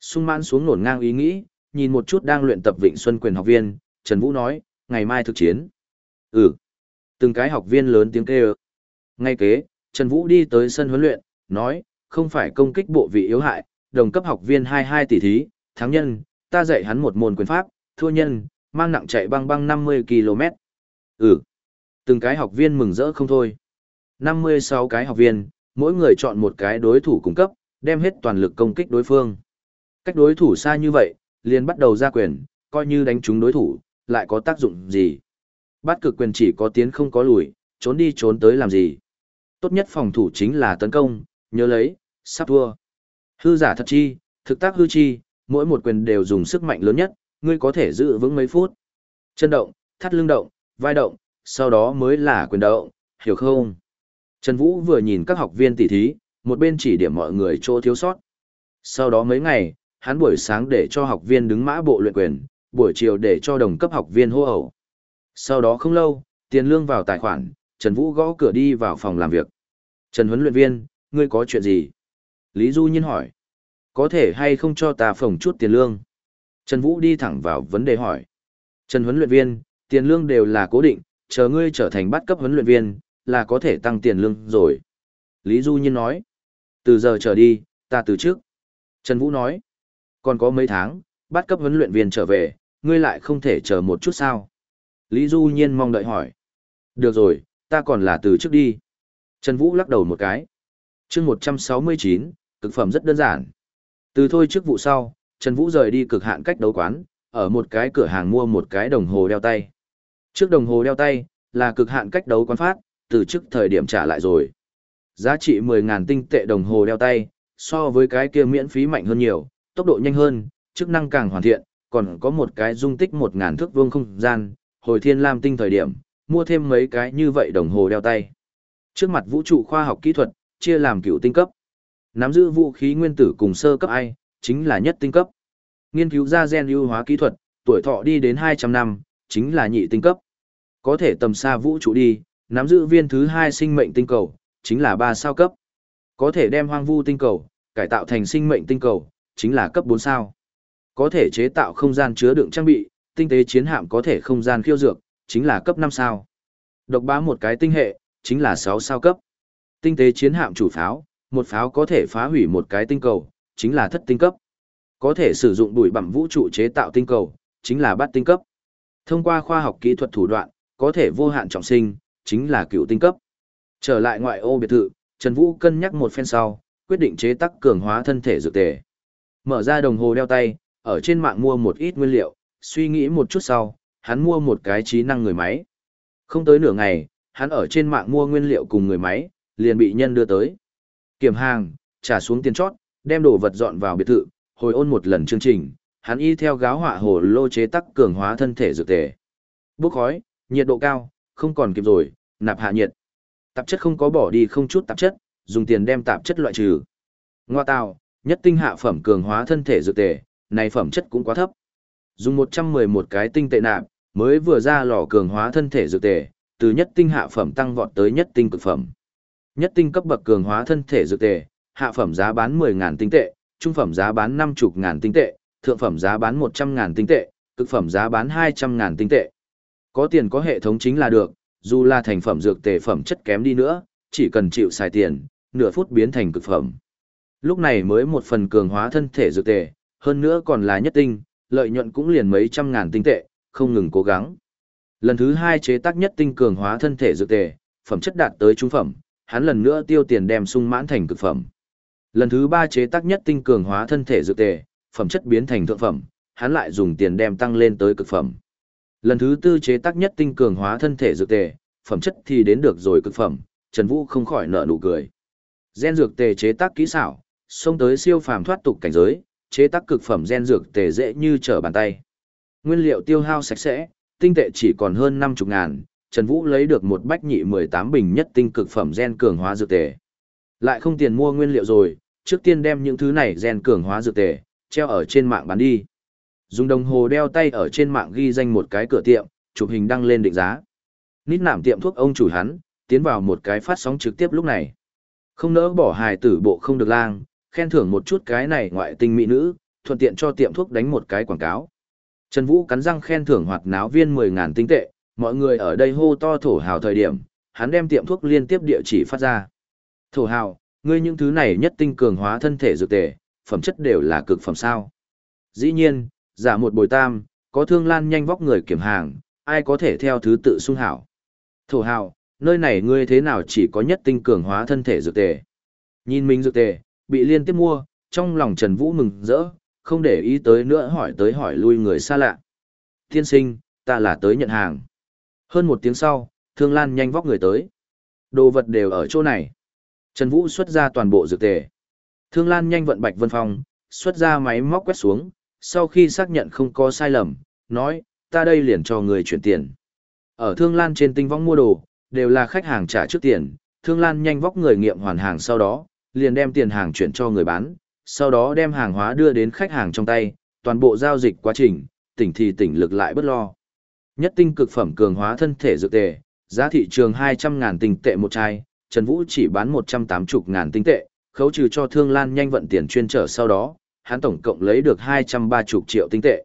S1: Sung mãn xuống nổn ngang ý nghĩ, nhìn một chút đang luyện tập Vịnh Xuân quyền học viên, Trần Vũ nói, ngày mai thực chiến. Ừ. Từng cái học viên lớn tiếng kêu. Ngay kế, Trần Vũ đi tới sân huấn luyện, nói, không phải công kích bộ vị yếu hại, đồng cấp học viên 22 tỷ thí, thắng nhân, ta dạy hắn một môn quyền pháp, thua nhân, mang nặng chạy băng băng 50 km. Ừ. Từng cái học viên mừng rỡ không thôi. 56 cái học viên, mỗi người chọn một cái đối thủ cung cấp, đem hết toàn lực công kích đối phương. Cách đối thủ xa như vậy, liền bắt đầu ra quyền, coi như đánh trúng đối thủ, lại có tác dụng gì. Bắt cực quyền chỉ có tiến không có lùi, trốn đi trốn tới làm gì. Tốt nhất phòng thủ chính là tấn công, nhớ lấy, sắp thua. Hư giả thật chi, thực tác hư chi, mỗi một quyền đều dùng sức mạnh lớn nhất, ngươi có thể giữ vững mấy phút. Chân động, thắt lưng động, vai động, sau đó mới là quyền động, hiểu không? Trần Vũ vừa nhìn các học viên tỉ thí, một bên chỉ điểm mọi người chỗ thiếu sót. Sau đó mấy ngày, hắn buổi sáng để cho học viên đứng mã bộ luyện quyền, buổi chiều để cho đồng cấp học viên hô ẩu. Sau đó không lâu, tiền lương vào tài khoản, Trần Vũ gõ cửa đi vào phòng làm việc. Trần huấn luyện viên, ngươi có chuyện gì? Lý Du Nhiên hỏi. Có thể hay không cho ta phồng chút tiền lương? Trần Vũ đi thẳng vào vấn đề hỏi. Trần huấn luyện viên, tiền lương đều là cố định, chờ ngươi trở thành bắt cấp huấn luyện viên, là có thể tăng tiền lương rồi. Lý Du Nhiên nói. Từ giờ trở đi, ta từ trước. Trần Vũ nói. Còn có mấy tháng, bắt cấp huấn luyện viên trở về, ngươi lại không thể chờ một chút sao? Lý Du Nhiên mong đợi hỏi. Được rồi, ta còn là từ trước đi. Trần Vũ lắc đầu một cái. chương 169, cực phẩm rất đơn giản. Từ thôi trước vụ sau, Trần Vũ rời đi cực hạn cách đấu quán, ở một cái cửa hàng mua một cái đồng hồ đeo tay. Trước đồng hồ đeo tay, là cực hạn cách đấu quán phát, từ trước thời điểm trả lại rồi. Giá trị 10.000 tinh tệ đồng hồ đeo tay, so với cái kia miễn phí mạnh hơn nhiều, tốc độ nhanh hơn, chức năng càng hoàn thiện, còn có một cái dung tích 1.000 thước vuông không gian, hồi thiên lam tinh thời điểm, mua thêm mấy cái như vậy đồng hồ đeo tay. Trước mặt vũ trụ khoa học kỹ thuật, chia làm cựu tinh cấp. Nắm giữ vũ khí nguyên tử cùng sơ cấp ai, chính là nhất tinh cấp. Nghiên cứu ra gen ưu hóa kỹ thuật, tuổi thọ đi đến 200 năm, chính là nhị tinh cấp. Có thể tầm xa vũ trụ đi, nắm giữ viên thứ hai sinh mệnh tinh cầu, chính là ba sao cấp. Có thể đem hoang vu tinh cầu, cải tạo thành sinh mệnh tinh cầu, chính là cấp 4 sao. Có thể chế tạo không gian chứa đựng trang bị, tinh tế chiến hạm có thể không gian khiêu dược, chính là cấp 5 sao. Độc bá một cái tinh hệ, chính là 6 sao cấp. Tinh tế chiến hạm chủ pháo, một pháo có thể phá hủy một cái tinh cầu, chính là thất tinh cấp. Có thể sử dụng bụi bặm vũ trụ chế tạo tinh cầu, chính là bát tinh cấp. Thông qua khoa học kỹ thuật thủ đoạn, có thể vô hạn trọng sinh, chính là cựu tinh cấp. Trở lại ngoại ô biệt thự, Trần Vũ cân nhắc một phen sau, quyết định chế tác cường hóa thân thể dược tề. Mở ra đồng hồ đeo tay, ở trên mạng mua một ít nguyên liệu, suy nghĩ một chút sau, hắn mua một cái trí năng người máy. Không tới nửa ngày, hắn ở trên mạng mua nguyên liệu cùng người máy, liền bị nhân đưa tới. Kiểm hàng, trả xuống tiền chót, đem đồ vật dọn vào biệt thự, hồi ôn một lần chương trình, hắn y theo gáo họa hồ lô chế tắc cường hóa thân thể dược tề. Bốc khói, nhiệt độ cao, không còn kịp rồi, nạp hạ nhiệt. Tạp chất không có bỏ đi không chút tạp chất, dùng tiền đem tạp chất loại trừ. Ngoa tào, nhất tinh hạ phẩm cường hóa thân thể dược tề, này phẩm chất cũng quá thấp. Dùng 111 cái tinh tệ nạp, mới vừa ra lò cường hóa thân thể dược tề, từ nhất tinh hạ phẩm tăng vọt tới nhất tinh cực phẩm. Nhất tinh cấp bậc cường hóa thân thể dược tề, hạ phẩm giá bán 10.000 tinh tệ, trung phẩm giá bán 50.000 tinh tệ, thượng phẩm giá bán 100.000 tinh tệ, cực phẩm giá bán 200.000 tinh tệ. Có tiền có hệ thống chính là được, dù là thành phẩm dược tề phẩm chất kém đi nữa, chỉ cần chịu xài tiền, nửa phút biến thành cực phẩm. Lúc này mới một phần cường hóa thân thể dược tề, hơn nữa còn là nhất tinh, lợi nhuận cũng liền mấy trăm ngàn tinh tệ, không ngừng cố gắng. Lần thứ hai chế tác nhất tinh cường hóa thân thể dược tề, phẩm chất đạt tới trung phẩm, hắn lần nữa tiêu tiền đem sung mãn thành cực phẩm. Lần thứ ba chế tác nhất tinh cường hóa thân thể dược tề, phẩm chất biến thành thượng phẩm, hắn lại dùng tiền đem tăng lên tới cực phẩm. Lần thứ tư chế tác nhất tinh cường hóa thân thể dược tề, phẩm chất thì đến được rồi cực phẩm, Trần Vũ không khỏi nở nụ cười. Gen dược tề chế tác kỹ xảo, xông tới siêu phàm thoát tục cảnh giới, chế tác cực phẩm gen dược tề dễ như trở bàn tay. Nguyên liệu tiêu hao sạch sẽ, tinh tệ chỉ còn hơn 50 ngàn, Trần Vũ lấy được một bách nhị 18 bình nhất tinh cực phẩm gen cường hóa dược tề. Lại không tiền mua nguyên liệu rồi, trước tiên đem những thứ này gen cường hóa dược tề, treo ở trên mạng bán đi. Dùng đồng hồ đeo tay ở trên mạng ghi danh một cái cửa tiệm, chụp hình đăng lên định giá. Nít nảm tiệm thuốc ông chủ hắn, tiến vào một cái phát sóng trực tiếp lúc này. Không nỡ bỏ hài tử bộ không được lang, khen thưởng một chút cái này ngoại tình mỹ nữ, thuận tiện cho tiệm thuốc đánh một cái quảng cáo. Trần Vũ cắn răng khen thưởng hoạt náo viên 10.000 tinh tệ, mọi người ở đây hô to thổ hào thời điểm, hắn đem tiệm thuốc liên tiếp địa chỉ phát ra. Thổ hào, ngươi những thứ này nhất tinh cường hóa thân thể dược tề, phẩm chất đều là cực phẩm sao. Dĩ nhiên, giả một bồi tam, có thương lan nhanh vóc người kiểm hàng, ai có thể theo thứ tự sung hảo. Thổ hào, nơi này ngươi thế nào chỉ có nhất tinh cường hóa thân thể dược tề. Nhìn mình dược tề, bị liên tiếp mua, trong lòng Trần Vũ mừng rỡ, không để ý tới nữa hỏi tới hỏi lui người xa lạ. Tiên sinh, ta là tới nhận hàng. Hơn một tiếng sau, Thương Lan nhanh vóc người tới. Đồ vật đều ở chỗ này. Trần Vũ xuất ra toàn bộ dược tề. Thương Lan nhanh vận Bạch Vân Phong, xuất ra máy móc quét xuống, sau khi xác nhận không có sai lầm, nói, ta đây liền cho người chuyển tiền. Ở Thương Lan trên tinh vong mua đồ, đều là khách hàng trả trước tiền, Thương Lan nhanh vóc người nghiệm hoàn hàng sau đó, liền đem tiền hàng chuyển cho người bán, sau đó đem hàng hóa đưa đến khách hàng trong tay, toàn bộ giao dịch quá trình, tỉnh thì tỉnh lực lại bất lo. Nhất tinh cực phẩm cường hóa thân thể dược tề, giá thị trường 200.000 tinh tệ một chai, Trần Vũ chỉ bán 180.000 tinh tệ, khấu trừ cho Thương Lan nhanh vận tiền chuyên trở sau đó, hắn tổng cộng lấy được 230 triệu tinh tệ.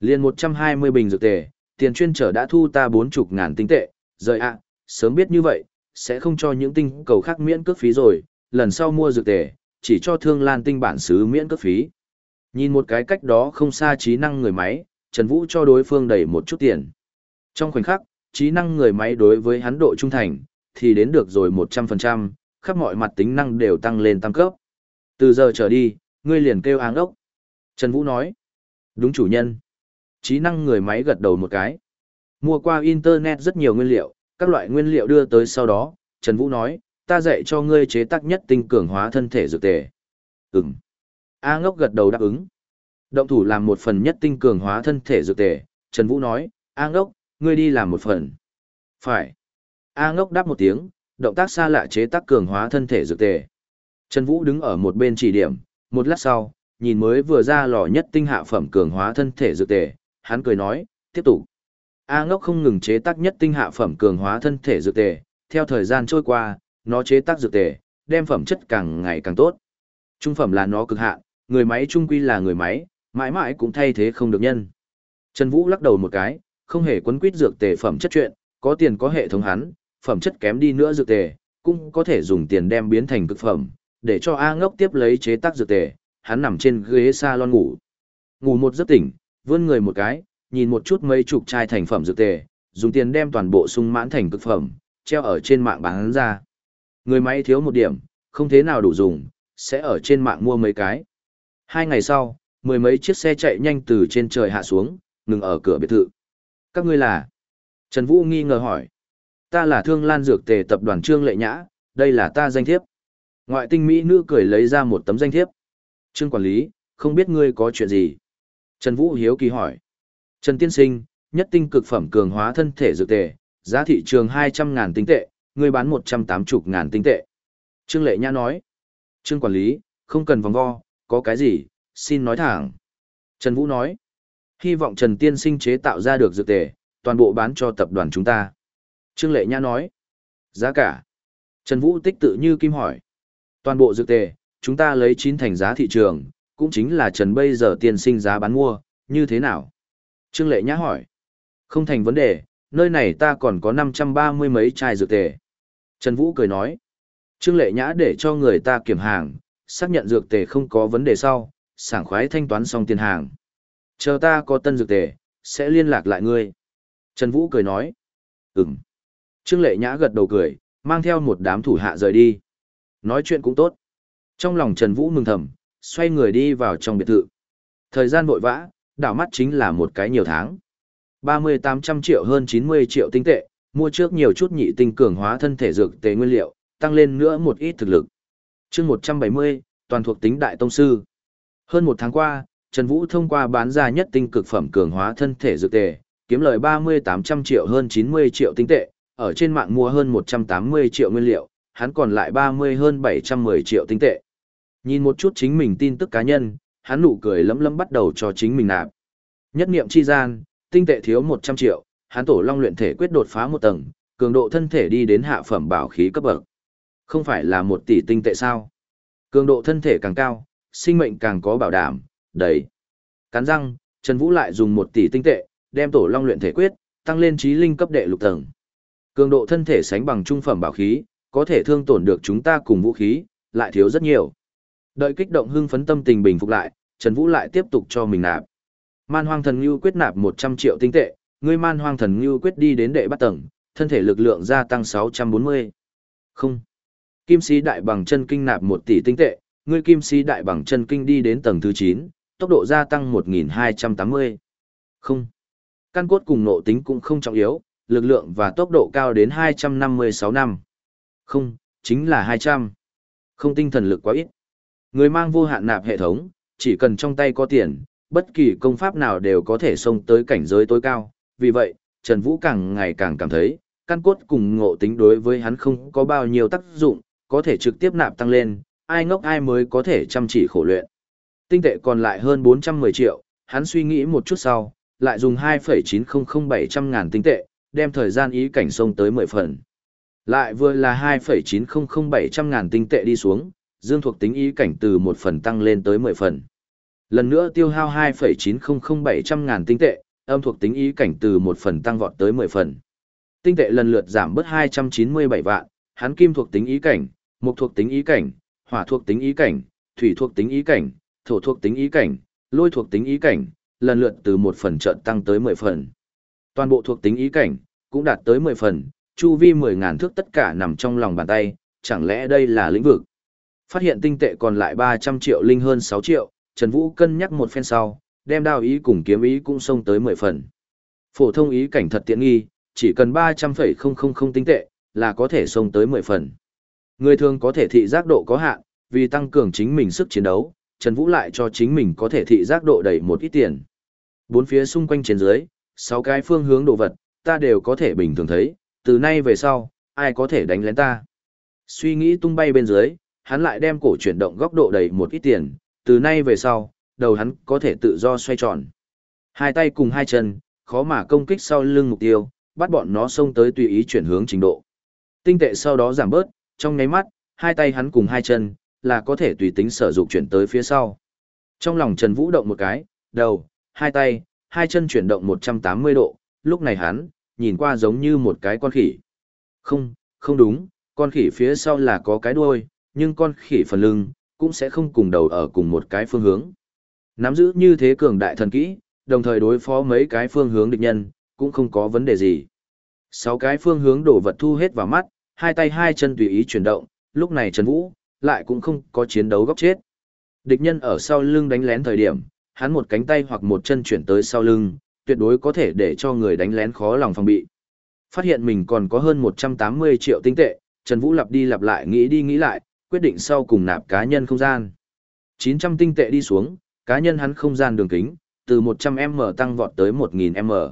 S1: Liên 120 bình dược tề, tiền chuyên trở đã thu ta 40.000 tinh tệ, rời ạ, sớm biết như vậy, sẽ không cho những tinh cầu khác miễn cước phí rồi, lần sau mua dược tề, chỉ cho Thương Lan tinh bản xứ miễn cước phí. Nhìn một cái cách đó không xa trí năng người máy, Trần Vũ cho đối phương đầy một chút tiền. Trong khoảnh khắc, trí năng người máy đối với hắn độ trung thành, thì đến được rồi 100%, khắp mọi mặt tính năng đều tăng lên tăng cấp. Từ giờ trở đi, ngươi liền kêu áng ốc. Trần Vũ nói. Đúng chủ nhân. Trí năng người máy gật đầu một cái. Mua qua Internet rất nhiều nguyên liệu, các loại nguyên liệu đưa tới sau đó, Trần Vũ nói, ta dạy cho ngươi chế tác nhất tinh cường hóa thân thể dược tề. Ừm. A ngốc gật đầu đáp ứng. Động thủ làm một phần nhất tinh cường hóa thân thể dược tề, Trần Vũ nói, A ngốc, ngươi đi làm một phần. Phải. A ngốc đáp một tiếng, động tác xa lạ chế tác cường hóa thân thể dược tề. Trần Vũ đứng ở một bên chỉ điểm, một lát sau, nhìn mới vừa ra lò nhất tinh hạ phẩm cường hóa thân thể dược tề, hắn cười nói, tiếp tục. A ngốc không ngừng chế tác nhất tinh hạ phẩm cường hóa thân thể dược tề, theo thời gian trôi qua, nó chế tác dược tề, đem phẩm chất càng ngày càng tốt. Trung phẩm là nó cực hạn, người máy trung quy là người máy, mãi mãi cũng thay thế không được nhân. Trần Vũ lắc đầu một cái, không hề quấn quýt dược tề phẩm chất chuyện, có tiền có hệ thống hắn, phẩm chất kém đi nữa dược tề, cũng có thể dùng tiền đem biến thành cực phẩm, để cho A ngốc tiếp lấy chế tác dược tề, hắn nằm trên ghế salon ngủ. Ngủ một giấc tỉnh, vươn người một cái, nhìn một chút mấy chục chai thành phẩm dược tề, dùng tiền đem toàn bộ sung mãn thành cực phẩm, treo ở trên mạng bán ra. Người máy thiếu một điểm, không thế nào đủ dùng, sẽ ở trên mạng mua mấy cái. Hai ngày sau, mười mấy chiếc xe chạy nhanh từ trên trời hạ xuống, ngừng ở cửa biệt thự. Các ngươi là? Trần Vũ nghi ngờ hỏi. Ta là Thương Lan Dược Tề tập đoàn Trương Lệ Nhã, đây là ta danh thiếp. Ngoại tinh Mỹ nữ cười lấy ra một tấm danh thiếp. Trương quản lý, không biết ngươi có chuyện gì? Trần Vũ hiếu kỳ hỏi. Trần Tiên Sinh, nhất tinh cực phẩm cường hóa thân thể dược tề, giá thị trường 200.000 tinh tệ, ngươi bán 180.000 tinh tệ. Trương Lệ Nhã nói. Trương quản lý, không cần vòng vo, có cái gì, xin nói thẳng. Trần Vũ nói. Hy vọng Trần Tiên Sinh chế tạo ra được dược tề, toàn bộ bán cho tập đoàn chúng ta. Trương Lệ Nhã nói. Giá cả. Trần Vũ tích tự như kim hỏi. Toàn bộ dược tề, chúng ta lấy chín thành giá thị trường, cũng chính là Trần bây giờ tiên sinh giá bán mua, như thế nào? Trương Lệ Nhã hỏi. Không thành vấn đề, nơi này ta còn có 530 mấy chai dược tề. Trần Vũ cười nói. Trương Lệ Nhã để cho người ta kiểm hàng, xác nhận dược tề không có vấn đề sau, sảng khoái thanh toán xong tiền hàng. Chờ ta có tân dược tề, sẽ liên lạc lại ngươi. Trần Vũ cười nói. Ừm. Trương Lệ Nhã gật đầu cười, mang theo một đám thủ hạ rời đi. Nói chuyện cũng tốt. Trong lòng Trần Vũ mừng thầm, xoay người đi vào trong biệt thự. Thời gian vội vã, đảo mắt chính là một cái nhiều tháng. 30-800 triệu hơn 90 triệu tinh tệ, mua trước nhiều chút nhị tinh cường hóa thân thể dược tế nguyên liệu, tăng lên nữa một ít thực lực. chương 170, toàn thuộc tính đại tông sư. Hơn một tháng qua, Trần Vũ thông qua bán ra nhất tinh cực phẩm cường hóa thân thể dược tề, kiếm lời 30-800 triệu hơn 90 triệu tinh tệ, ở trên mạng mua hơn 180 triệu nguyên liệu, hắn còn lại 30 hơn 710 triệu tinh tệ. Nhìn một chút chính mình tin tức cá nhân, hắn nụ cười lấm lấm bắt đầu cho chính mình nạp. Nhất niệm chi gian, tinh tệ thiếu 100 triệu, hắn tổ long luyện thể quyết đột phá một tầng, cường độ thân thể đi đến hạ phẩm bảo khí cấp bậc. Không phải là một tỷ tinh tệ sao? Cường độ thân thể càng cao, sinh mệnh càng có bảo đảm, đầy. Cắn răng, Trần Vũ lại dùng một tỷ tinh tệ, đem tổ long luyện thể quyết, tăng lên trí linh cấp đệ lục tầng. Cường độ thân thể sánh bằng trung phẩm bảo khí, có thể thương tổn được chúng ta cùng vũ khí, lại thiếu rất nhiều. Đợi kích động hưng phấn tâm tình bình phục lại, Trần Vũ lại tiếp tục cho mình nạp. Man Hoang Thần Nưu quyết nạp 100 triệu tinh tệ, ngươi Man Hoang Thần Nưu quyết đi đến đệ bắt tầng, thân thể lực lượng gia tăng 640. Không. Kim sĩ đại bằng chân kinh nạp 1 tỷ tinh tệ, ngươi kim sĩ đại bằng chân kinh đi đến tầng thứ 9, tốc độ gia tăng 1280. Không. Căn cốt cùng nộ tính cũng không trọng yếu, lực lượng và tốc độ cao đến 256 năm. Không, chính là 200. Không tinh thần lực quá ít. Người mang vô hạn nạp hệ thống, chỉ cần trong tay có tiền, bất kỳ công pháp nào đều có thể xông tới cảnh giới tối cao. Vì vậy, Trần Vũ càng ngày càng cảm thấy, căn cốt cùng ngộ tính đối với hắn không có bao nhiêu tác dụng, có thể trực tiếp nạp tăng lên, ai ngốc ai mới có thể chăm chỉ khổ luyện. Tinh tệ còn lại hơn 410 triệu, hắn suy nghĩ một chút sau, lại dùng 2,900700 ngàn tinh tệ, đem thời gian ý cảnh sông tới 10 phần. Lại vừa là 2,900700 ngàn tinh tệ đi xuống, dương thuộc tính ý cảnh từ 1 phần tăng lên tới 10 phần. Lần nữa tiêu hao 2,900700 ngàn tinh tệ, âm thuộc tính ý cảnh từ 1 phần tăng vọt tới 10 phần. Tinh tệ lần lượt giảm bớt 297 vạn, hắn kim thuộc tính ý cảnh, mục thuộc tính ý cảnh, hỏa thuộc tính ý cảnh, thủy thuộc tính ý cảnh, thổ thuộc tính ý cảnh, lôi thuộc tính ý cảnh, lần lượt từ 1 phần trận tăng tới 10 phần. Toàn bộ thuộc tính ý cảnh, cũng đạt tới 10 phần, chu vi 10.000 thước tất cả nằm trong lòng bàn tay, chẳng lẽ đây là lĩnh vực? Phát hiện tinh tệ còn lại 300 triệu linh hơn 6 triệu, Trần Vũ cân nhắc một phen sau, đem đao ý cùng kiếm ý cũng xông tới 10 phần. Phổ thông ý cảnh thật tiện nghi, chỉ cần 300,000 tinh tệ, là có thể xông tới 10 phần. Người thường có thể thị giác độ có hạn, vì tăng cường chính mình sức chiến đấu, Trần Vũ lại cho chính mình có thể thị giác độ đầy một ít tiền. Bốn phía xung quanh trên dưới, sáu cái phương hướng đồ vật, ta đều có thể bình thường thấy, từ nay về sau, ai có thể đánh lén ta. Suy nghĩ tung bay bên dưới, hắn lại đem cổ chuyển động góc độ đầy một ít tiền, từ nay về sau, đầu hắn có thể tự do xoay tròn. Hai tay cùng hai chân, khó mà công kích sau lưng mục tiêu, bắt bọn nó xông tới tùy ý chuyển hướng trình độ. Tinh tệ sau đó giảm bớt, trong nháy mắt, hai tay hắn cùng hai chân, là có thể tùy tính sử dụng chuyển tới phía sau. Trong lòng Trần Vũ động một cái, đầu, hai tay, hai chân chuyển động 180 độ, lúc này hắn, nhìn qua giống như một cái con khỉ. Không, không đúng, con khỉ phía sau là có cái đuôi, nhưng con khỉ phần lưng, cũng sẽ không cùng đầu ở cùng một cái phương hướng. Nắm giữ như thế cường đại thần kỹ, đồng thời đối phó mấy cái phương hướng địch nhân, cũng không có vấn đề gì. Sáu cái phương hướng đổ vật thu hết vào mắt, hai tay hai chân tùy ý chuyển động, lúc này Trần Vũ, lại cũng không có chiến đấu góc chết. Địch nhân ở sau lưng đánh lén thời điểm, hắn một cánh tay hoặc một chân chuyển tới sau lưng, tuyệt đối có thể để cho người đánh lén khó lòng phòng bị. Phát hiện mình còn có hơn 180 triệu tinh tệ, Trần Vũ lặp đi lặp lại nghĩ đi nghĩ lại, quyết định sau cùng nạp cá nhân không gian. 900 tinh tệ đi xuống, cá nhân hắn không gian đường kính, từ 100m tăng vọt tới 1000m.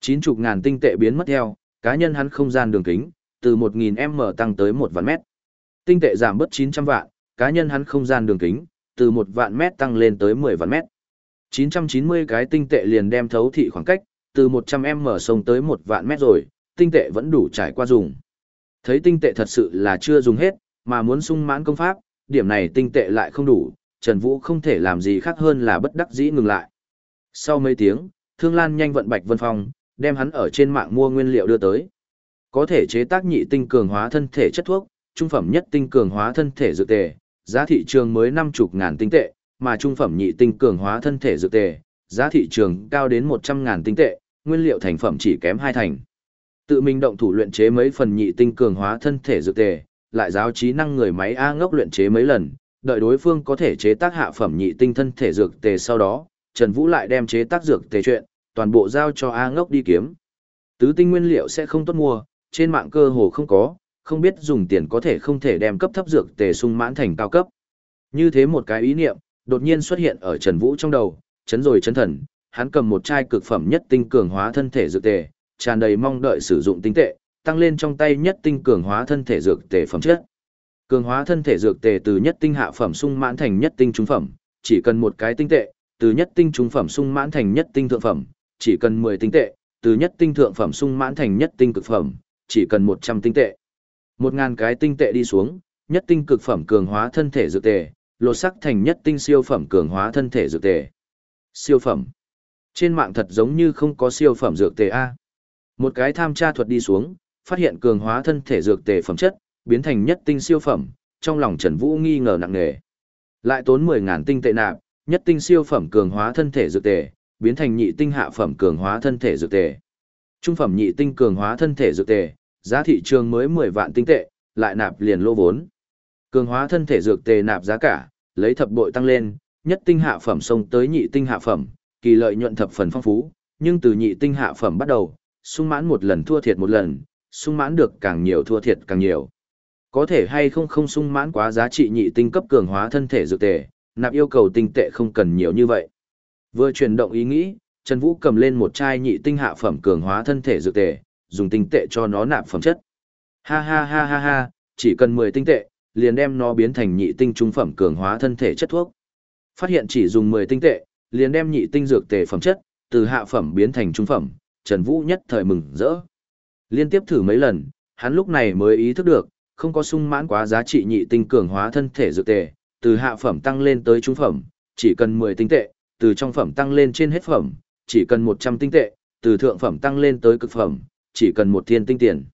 S1: 90 ngàn tinh tệ biến mất theo, cá nhân hắn không gian đường kính, từ 1000m tăng tới 1 vạn mét. Tinh tệ giảm bớt 900 vạn, cá nhân hắn không gian đường kính, từ 1 vạn mét tăng lên tới 10 vạn mét. 990 cái tinh tệ liền đem thấu thị khoảng cách, từ 100m sông tới 1 vạn mét rồi, tinh tệ vẫn đủ trải qua dùng. Thấy tinh tệ thật sự là chưa dùng hết, mà muốn sung mãn công pháp, điểm này tinh tệ lại không đủ, Trần Vũ không thể làm gì khác hơn là bất đắc dĩ ngừng lại. Sau mấy tiếng, Thương Lan nhanh vận Bạch Vân Phong, đem hắn ở trên mạng mua nguyên liệu đưa tới. Có thể chế tác nhị tinh cường hóa thân thể chất thuốc, trung phẩm nhất tinh cường hóa thân thể dược tề, giá thị trường mới năm chục ngàn tinh tệ, mà trung phẩm nhị tinh cường hóa thân thể dược tề, giá thị trường cao đến một trăm ngàn tinh tệ, nguyên liệu thành phẩm chỉ kém hai thành. Tự mình động thủ luyện chế mấy phần nhị tinh cường hóa thân thể dược tề, lại giáo trí năng người máy A ngốc luyện chế mấy lần, đợi đối phương có thể chế tác hạ phẩm nhị tinh thân thể dược tề sau đó, Trần Vũ lại đem chế tác dược tề chuyện, toàn bộ giao cho A ngốc đi kiếm. Tứ tinh nguyên liệu sẽ không tốt mua, trên mạng cơ hồ không có, không biết dùng tiền có thể không thể đem cấp thấp dược tề sung mãn thành cao cấp. Như thế một cái ý niệm, đột nhiên xuất hiện ở Trần Vũ trong đầu, chấn rồi chấn thần, hắn cầm một chai cực phẩm nhất tinh cường hóa thân thể dược tề, tràn đầy mong đợi sử dụng tinh tệ, tăng lên trong tay nhất tinh cường hóa thân thể dược tề phẩm chất. Cường hóa thân thể dược tề từ nhất tinh hạ phẩm sung mãn thành nhất tinh trung phẩm, chỉ cần một cái tinh tệ, từ nhất tinh trung phẩm sung mãn thành nhất tinh thượng phẩm, chỉ cần 10 tinh tệ, từ nhất tinh thượng phẩm sung mãn thành nhất tinh cực phẩm, chỉ cần 100 tinh tệ một ngàn cái tinh tệ đi xuống, nhất tinh cực phẩm cường hóa thân thể dược tề, lột sắc thành nhất tinh siêu phẩm cường hóa thân thể dược tề. Siêu phẩm. Trên mạng thật giống như không có siêu phẩm dược tề a. Một cái tham tra thuật đi xuống, phát hiện cường hóa thân thể dược tề phẩm chất, biến thành nhất tinh siêu phẩm, trong lòng Trần Vũ nghi ngờ nặng nề. Lại tốn mười ngàn tinh tệ nạp, nhất tinh siêu phẩm cường hóa thân thể dược tề, biến thành nhị tinh hạ phẩm cường hóa thân thể dược tề. Trung phẩm nhị tinh cường hóa thân thể dược tề, giá thị trường mới 10 vạn tinh tệ, lại nạp liền lô vốn. Cường hóa thân thể dược tề nạp giá cả, lấy thập bội tăng lên, nhất tinh hạ phẩm xông tới nhị tinh hạ phẩm, kỳ lợi nhuận thập phần phong phú, nhưng từ nhị tinh hạ phẩm bắt đầu, sung mãn một lần thua thiệt một lần, sung mãn được càng nhiều thua thiệt càng nhiều. Có thể hay không không sung mãn quá giá trị nhị tinh cấp cường hóa thân thể dược tề, nạp yêu cầu tinh tệ không cần nhiều như vậy. Vừa chuyển động ý nghĩ, Trần Vũ cầm lên một chai nhị tinh hạ phẩm cường hóa thân thể dược tề, dùng tinh tệ cho nó nạp phẩm chất. Ha ha ha ha ha, chỉ cần 10 tinh tệ, liền đem nó biến thành nhị tinh trung phẩm cường hóa thân thể chất thuốc. Phát hiện chỉ dùng 10 tinh tệ, liền đem nhị tinh dược tề phẩm chất, từ hạ phẩm biến thành trung phẩm, Trần Vũ nhất thời mừng rỡ. Liên tiếp thử mấy lần, hắn lúc này mới ý thức được, không có sung mãn quá giá trị nhị tinh cường hóa thân thể dược tề, từ hạ phẩm tăng lên tới trung phẩm, chỉ cần 10 tinh tệ, từ trong phẩm tăng lên trên hết phẩm, chỉ cần 100 tinh tệ, từ thượng phẩm tăng lên tới cực phẩm, chỉ cần một thiên tinh tiền.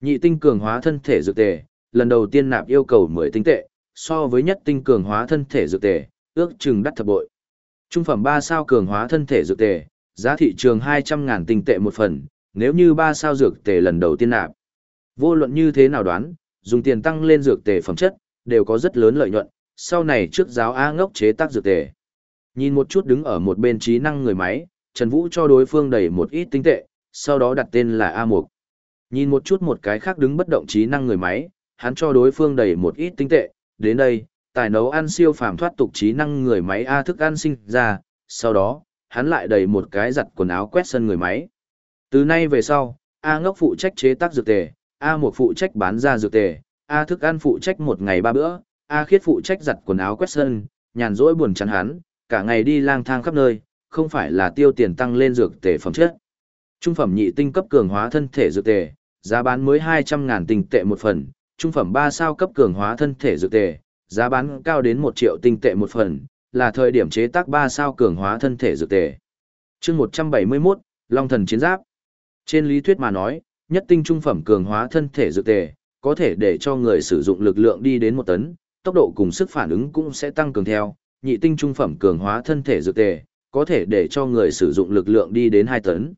S1: Nhị tinh cường hóa thân thể dược tề, lần đầu tiên nạp yêu cầu 10 tinh tệ, so với nhất tinh cường hóa thân thể dược tề, ước chừng đắt thập bội. Trung phẩm 3 sao cường hóa thân thể dược tề, giá thị trường 200.000 tinh tệ một phần, nếu như 3 sao dược tề lần đầu tiên nạp. Vô luận như thế nào đoán, dùng tiền tăng lên dược tề phẩm chất, đều có rất lớn lợi nhuận, sau này trước giáo A ngốc chế tác dược tề. Nhìn một chút đứng ở một bên trí năng người máy, Trần Vũ cho đối phương đầy một ít tinh tệ, sau đó đặt tên là A Mục. Nhìn một chút một cái khác đứng bất động trí năng người máy, hắn cho đối phương đầy một ít tinh tệ, đến đây, tài nấu ăn siêu phàm thoát tục trí năng người máy A thức ăn sinh ra, sau đó, hắn lại đầy một cái giặt quần áo quét sân người máy. Từ nay về sau, A ngốc phụ trách chế tác dược tề, A một phụ trách bán ra dược tề, A thức ăn phụ trách một ngày ba bữa, A khiết phụ trách giặt quần áo quét sân, nhàn rỗi buồn chán hắn, cả ngày đi lang thang khắp nơi, không phải là tiêu tiền tăng lên dược tề phẩm chất. Trung phẩm nhị tinh cấp cường hóa thân thể dược tề, giá bán mới 200.000 tinh tệ một phần, trung phẩm 3 sao cấp cường hóa thân thể dược tề, giá bán cao đến 1 triệu tinh tệ một phần, là thời điểm chế tác 3 sao cường hóa thân thể dược tề. Chương 171, Long thần chiến giáp. Trên lý thuyết mà nói, nhất tinh trung phẩm cường hóa thân thể dược tề, có thể để cho người sử dụng lực lượng đi đến 1 tấn, tốc độ cùng sức phản ứng cũng sẽ tăng cường theo, nhị tinh trung phẩm cường hóa thân thể dược tề, có thể để cho người sử dụng lực lượng đi đến 2 tấn.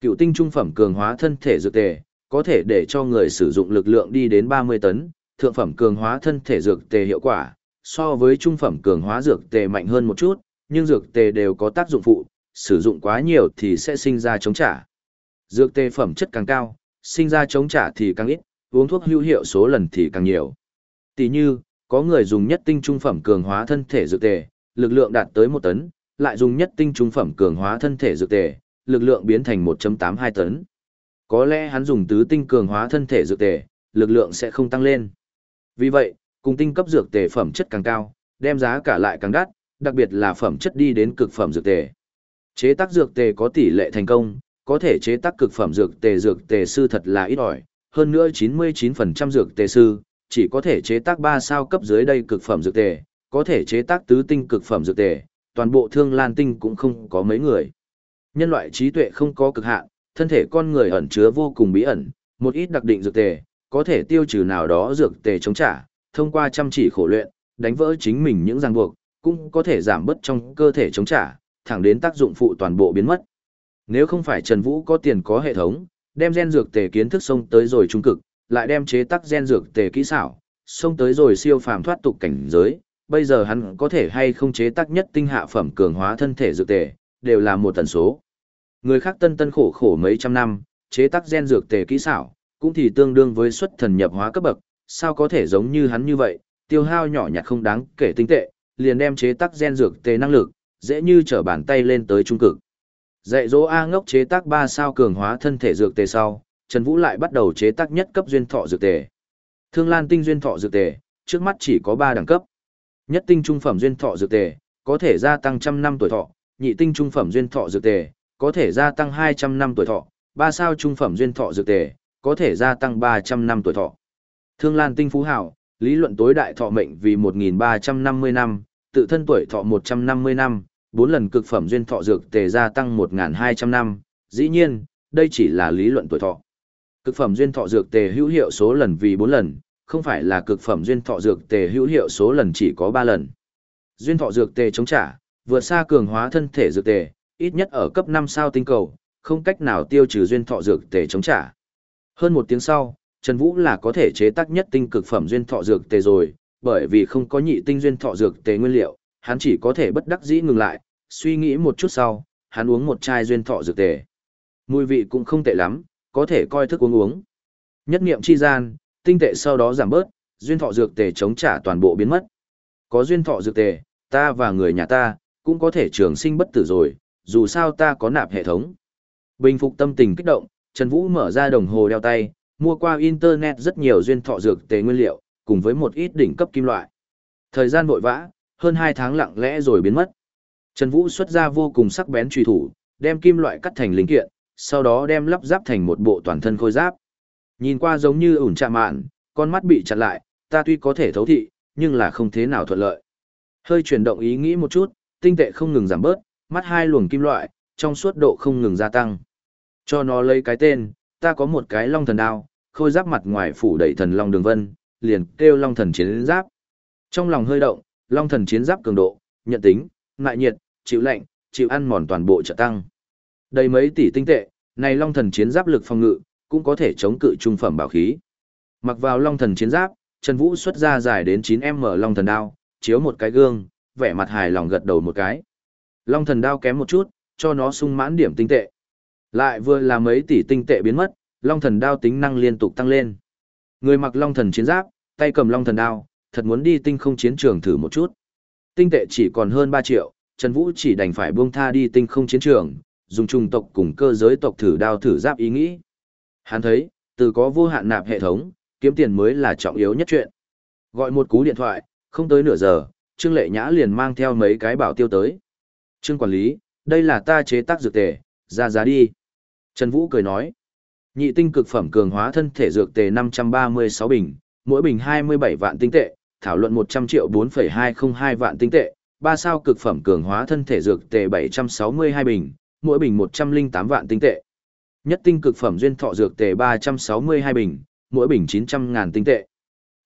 S1: Cựu tinh trung phẩm cường hóa thân thể dược tề, có thể để cho người sử dụng lực lượng đi đến 30 tấn, thượng phẩm cường hóa thân thể dược tề hiệu quả, so với trung phẩm cường hóa dược tề mạnh hơn một chút, nhưng dược tề đều có tác dụng phụ, sử dụng quá nhiều thì sẽ sinh ra chống trả. Dược tề phẩm chất càng cao, sinh ra chống trả thì càng ít, uống thuốc hữu hiệu số lần thì càng nhiều. Tỷ như, có người dùng nhất tinh trung phẩm cường hóa thân thể dược tề, lực lượng đạt tới 1 tấn, lại dùng nhất tinh trung phẩm cường hóa thân thể dược tề, lực lượng biến thành 1.82 tấn. Có lẽ hắn dùng tứ tinh cường hóa thân thể dược tề, lực lượng sẽ không tăng lên. Vì vậy, cùng tinh cấp dược tề phẩm chất càng cao, đem giá cả lại càng đắt, đặc biệt là phẩm chất đi đến cực phẩm dược tề. Chế tác dược tề có tỷ lệ thành công, có thể chế tác cực phẩm dược tề dược tề sư thật là ít ỏi, hơn nữa 99% dược tề sư chỉ có thể chế tác 3 sao cấp dưới đây cực phẩm dược tề, có thể chế tác tứ tinh cực phẩm dược tề, toàn bộ thương lan tinh cũng không có mấy người. Nhân loại trí tuệ không có cực hạn, thân thể con người ẩn chứa vô cùng bí ẩn, một ít đặc định dược tề, có thể tiêu trừ nào đó dược tề chống trả, thông qua chăm chỉ khổ luyện, đánh vỡ chính mình những ràng buộc, cũng có thể giảm bớt trong cơ thể chống trả, thẳng đến tác dụng phụ toàn bộ biến mất. Nếu không phải Trần Vũ có tiền có hệ thống, đem gen dược tề kiến thức xông tới rồi trung cực, lại đem chế tác gen dược tề kỹ xảo, xông tới rồi siêu phàm thoát tục cảnh giới, bây giờ hắn có thể hay không chế tác nhất tinh hạ phẩm cường hóa thân thể dược tề, đều là một tần số. Người khác tân tân khổ khổ mấy trăm năm, chế tác gen dược tề kỹ xảo, cũng thì tương đương với xuất thần nhập hóa cấp bậc, sao có thể giống như hắn như vậy, tiêu hao nhỏ nhặt không đáng kể tinh tệ, liền đem chế tác gen dược tề năng lực, dễ như trở bàn tay lên tới trung cực. Dạy dỗ A ngốc chế tác 3 sao cường hóa thân thể dược tề sau, Trần Vũ lại bắt đầu chế tác nhất cấp duyên thọ dược tề. Thương Lan tinh duyên thọ dược tề, trước mắt chỉ có 3 đẳng cấp. Nhất tinh trung phẩm duyên thọ dược tề, có thể gia tăng trăm năm tuổi thọ, nhị tinh trung phẩm duyên thọ dược tề, có thể gia tăng 200 năm tuổi thọ, ba sao trung phẩm duyên thọ dược tề, có thể gia tăng 300 năm tuổi thọ. Thương Lan Tinh Phú Hảo, lý luận tối đại thọ mệnh vì 1.350 năm, tự thân tuổi thọ 150 năm, 4 lần cực phẩm duyên thọ dược tề gia tăng 1.200 năm, dĩ nhiên, đây chỉ là lý luận tuổi thọ. Cực phẩm duyên thọ dược tề hữu hiệu số lần vì 4 lần, không phải là cực phẩm duyên thọ dược tề hữu hiệu số lần chỉ có 3 lần. Duyên thọ dược tề chống trả, vượt xa cường hóa thân thể dược tề, ít nhất ở cấp 5 sao tinh cầu, không cách nào tiêu trừ duyên thọ dược tề chống trả. Hơn một tiếng sau, Trần Vũ là có thể chế tác nhất tinh cực phẩm duyên thọ dược tề rồi, bởi vì không có nhị tinh duyên thọ dược tề nguyên liệu, hắn chỉ có thể bất đắc dĩ ngừng lại, suy nghĩ một chút sau, hắn uống một chai duyên thọ dược tề. Mùi vị cũng không tệ lắm, có thể coi thức uống uống. Nhất niệm chi gian, tinh tệ sau đó giảm bớt, duyên thọ dược tề chống trả toàn bộ biến mất. Có duyên thọ dược tề, ta và người nhà ta, cũng có thể trường sinh bất tử rồi, dù sao ta có nạp hệ thống. Bình phục tâm tình kích động, Trần Vũ mở ra đồng hồ đeo tay, mua qua internet rất nhiều duyên thọ dược tế nguyên liệu, cùng với một ít đỉnh cấp kim loại. Thời gian vội vã, hơn 2 tháng lặng lẽ rồi biến mất. Trần Vũ xuất ra vô cùng sắc bén truy thủ, đem kim loại cắt thành linh kiện, sau đó đem lắp ráp thành một bộ toàn thân khôi giáp. Nhìn qua giống như ủn chạm mạn, con mắt bị chặn lại, ta tuy có thể thấu thị, nhưng là không thế nào thuận lợi. Hơi chuyển động ý nghĩ một chút, tinh tệ không ngừng giảm bớt, mắt hai luồng kim loại, trong suốt độ không ngừng gia tăng. Cho nó lấy cái tên, ta có một cái long thần đao, khôi giáp mặt ngoài phủ đầy thần long đường vân, liền kêu long thần chiến giáp. Trong lòng hơi động, long thần chiến giáp cường độ, nhận tính, ngại nhiệt, chịu lạnh, chịu ăn mòn toàn bộ trợ tăng. Đầy mấy tỷ tinh tệ, này long thần chiến giáp lực phòng ngự, cũng có thể chống cự trung phẩm bảo khí. Mặc vào long thần chiến giáp, Trần Vũ xuất ra dài đến 9m long thần đao, chiếu một cái gương, vẻ mặt hài lòng gật đầu một cái. Long thần đao kém một chút, cho nó sung mãn điểm tinh tệ. Lại vừa là mấy tỷ tinh tệ biến mất, long thần đao tính năng liên tục tăng lên. Người mặc long thần chiến giáp, tay cầm long thần đao, thật muốn đi tinh không chiến trường thử một chút. Tinh tệ chỉ còn hơn 3 triệu, Trần Vũ chỉ đành phải buông tha đi tinh không chiến trường, dùng trùng tộc cùng cơ giới tộc thử đao thử giáp ý nghĩ. Hắn thấy, từ có vô hạn nạp hệ thống, kiếm tiền mới là trọng yếu nhất chuyện. Gọi một cú điện thoại, không tới nửa giờ, Trương Lệ Nhã liền mang theo mấy cái bảo tiêu tới. Trương quản lý, đây là ta chế tác dược tề, ra giá đi. Trần Vũ cười nói, nhị tinh cực phẩm cường hóa thân thể dược tề 536 bình, mỗi bình 27 vạn tinh tệ, thảo luận 100 triệu 4,202 vạn tinh tệ, ba sao cực phẩm cường hóa thân thể dược tề 762 bình, mỗi bình 108 vạn tinh tệ. Nhất tinh cực phẩm duyên thọ dược tề 362 bình, mỗi bình 900 ngàn tinh tệ.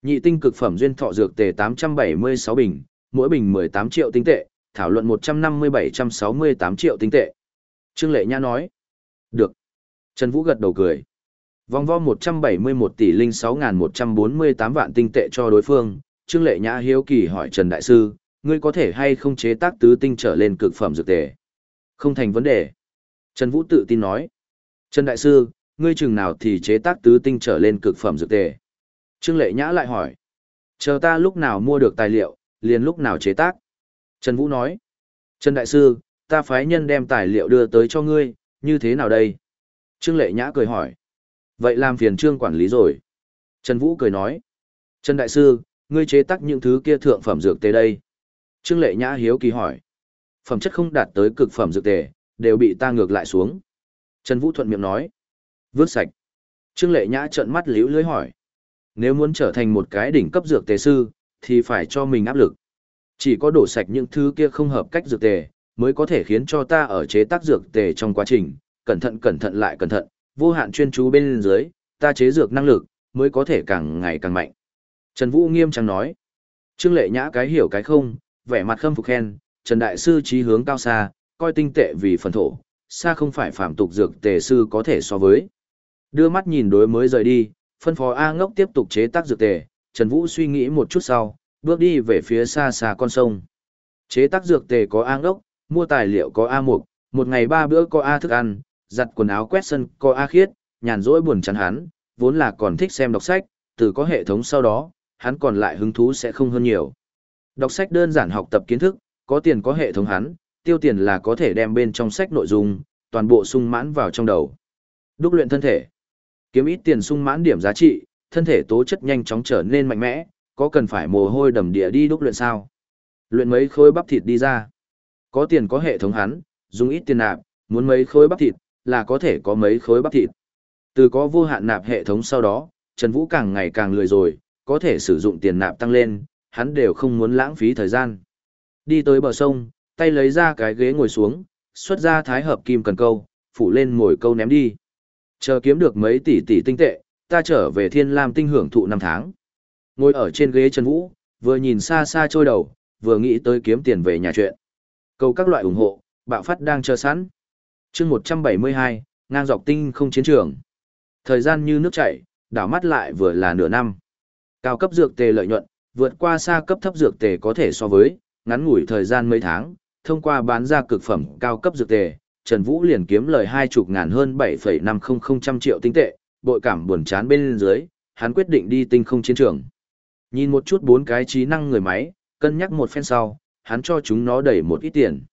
S1: Nhị tinh cực phẩm duyên thọ dược tề 876 bình, mỗi bình 18 triệu tinh tệ, thảo luận 150-768 triệu tinh tệ. Trương Lệ Nhã nói. Được. Trần Vũ gật đầu cười. Vòng vo 171 tỷ linh 6.148 vạn tinh tệ cho đối phương. Trương Lệ Nhã hiếu kỳ hỏi Trần Đại Sư, ngươi có thể hay không chế tác tứ tinh trở lên cực phẩm dược tề? Không thành vấn đề. Trần Vũ tự tin nói. Trần Đại Sư, ngươi chừng nào thì chế tác tứ tinh trở lên cực phẩm dược tề? Trương Lệ Nhã lại hỏi. Chờ ta lúc nào mua được tài liệu, liền lúc nào chế tác. Trần Vũ nói. Trần Đại Sư, ta phái nhân đem tài liệu đưa tới cho ngươi, như thế nào đây? Trương Lệ Nhã cười hỏi. Vậy làm phiền trương quản lý rồi. Trần Vũ cười nói. Trần Đại Sư, ngươi chế tác những thứ kia thượng phẩm dược tề đây. Trương Lệ Nhã hiếu kỳ hỏi. Phẩm chất không đạt tới cực phẩm dược tề, đều bị ta ngược lại xuống. Trần Vũ thuận miệng nói. Vước sạch. Trương Lệ Nhã trợn mắt liễu lưới hỏi. Nếu muốn trở thành một cái đỉnh cấp dược tề sư, thì phải cho mình áp lực. Chỉ có đổ sạch những thứ kia không hợp cách dược tề, mới có thể khiến cho ta ở chế tác dược tề trong quá trình, cẩn thận cẩn thận lại cẩn thận, vô hạn chuyên chú bên dưới, ta chế dược năng lực, mới có thể càng ngày càng mạnh. Trần Vũ nghiêm trang nói. Trương Lệ Nhã cái hiểu cái không, vẻ mặt khâm phục khen, Trần Đại Sư trí hướng cao xa, coi tinh tệ vì phần thổ, xa không phải phạm tục dược tề sư có thể so với. Đưa mắt nhìn đối mới rời đi, phân phó A ngốc tiếp tục chế tác dược tề, Trần Vũ suy nghĩ một chút sau, bước đi về phía xa xa con sông. Chế tác dược tề có A ngốc, mua tài liệu có A mục, một ngày ba bữa có A thức ăn, giặt quần áo quét sân có A khiết, nhàn rỗi buồn chán hắn, vốn là còn thích xem đọc sách, từ có hệ thống sau đó, hắn còn lại hứng thú sẽ không hơn nhiều. Đọc sách đơn giản học tập kiến thức, có tiền có hệ thống hắn, tiêu tiền là có thể đem bên trong sách nội dung, toàn bộ sung mãn vào trong đầu. Đúc luyện thân thể. Kiếm ít tiền sung mãn điểm giá trị, thân thể tố chất nhanh chóng trở nên mạnh mẽ, có cần phải mồ hôi đầm địa đi đúc luyện sao? Luyện mấy khối bắp thịt đi ra. Có tiền có hệ thống hắn, dùng ít tiền nạp, muốn mấy khối bắp thịt, là có thể có mấy khối bắp thịt. Từ có vô hạn nạp hệ thống sau đó, Trần Vũ càng ngày càng lười rồi, có thể sử dụng tiền nạp tăng lên, hắn đều không muốn lãng phí thời gian. Đi tới bờ sông, tay lấy ra cái ghế ngồi xuống, xuất ra thái hợp kim cần câu, phủ lên mồi câu ném đi. Chờ kiếm được mấy tỷ tỷ tinh tệ, ta trở về thiên lam tinh hưởng thụ năm tháng. Ngồi ở trên ghế Trần Vũ, vừa nhìn xa xa trôi đầu, vừa nghĩ tới kiếm tiền về nhà chuyện. Cầu các loại ủng hộ, bạo phát đang chờ sẵn. chương 172, ngang dọc tinh không chiến trường. Thời gian như nước chảy, đảo mắt lại vừa là nửa năm. Cao cấp dược tề lợi nhuận, vượt qua xa cấp thấp dược tề có thể so với, ngắn ngủi thời gian mấy tháng, thông qua bán ra cực phẩm cao cấp dược tề, Trần Vũ liền kiếm lời hai chục ngàn hơn 7,500 triệu tinh tệ, bội cảm buồn chán bên dưới, hắn quyết định đi tinh không chiến trường. Nhìn một chút bốn cái trí năng người máy, cân nhắc một phen sau, hắn cho chúng nó đẩy một ít tiền.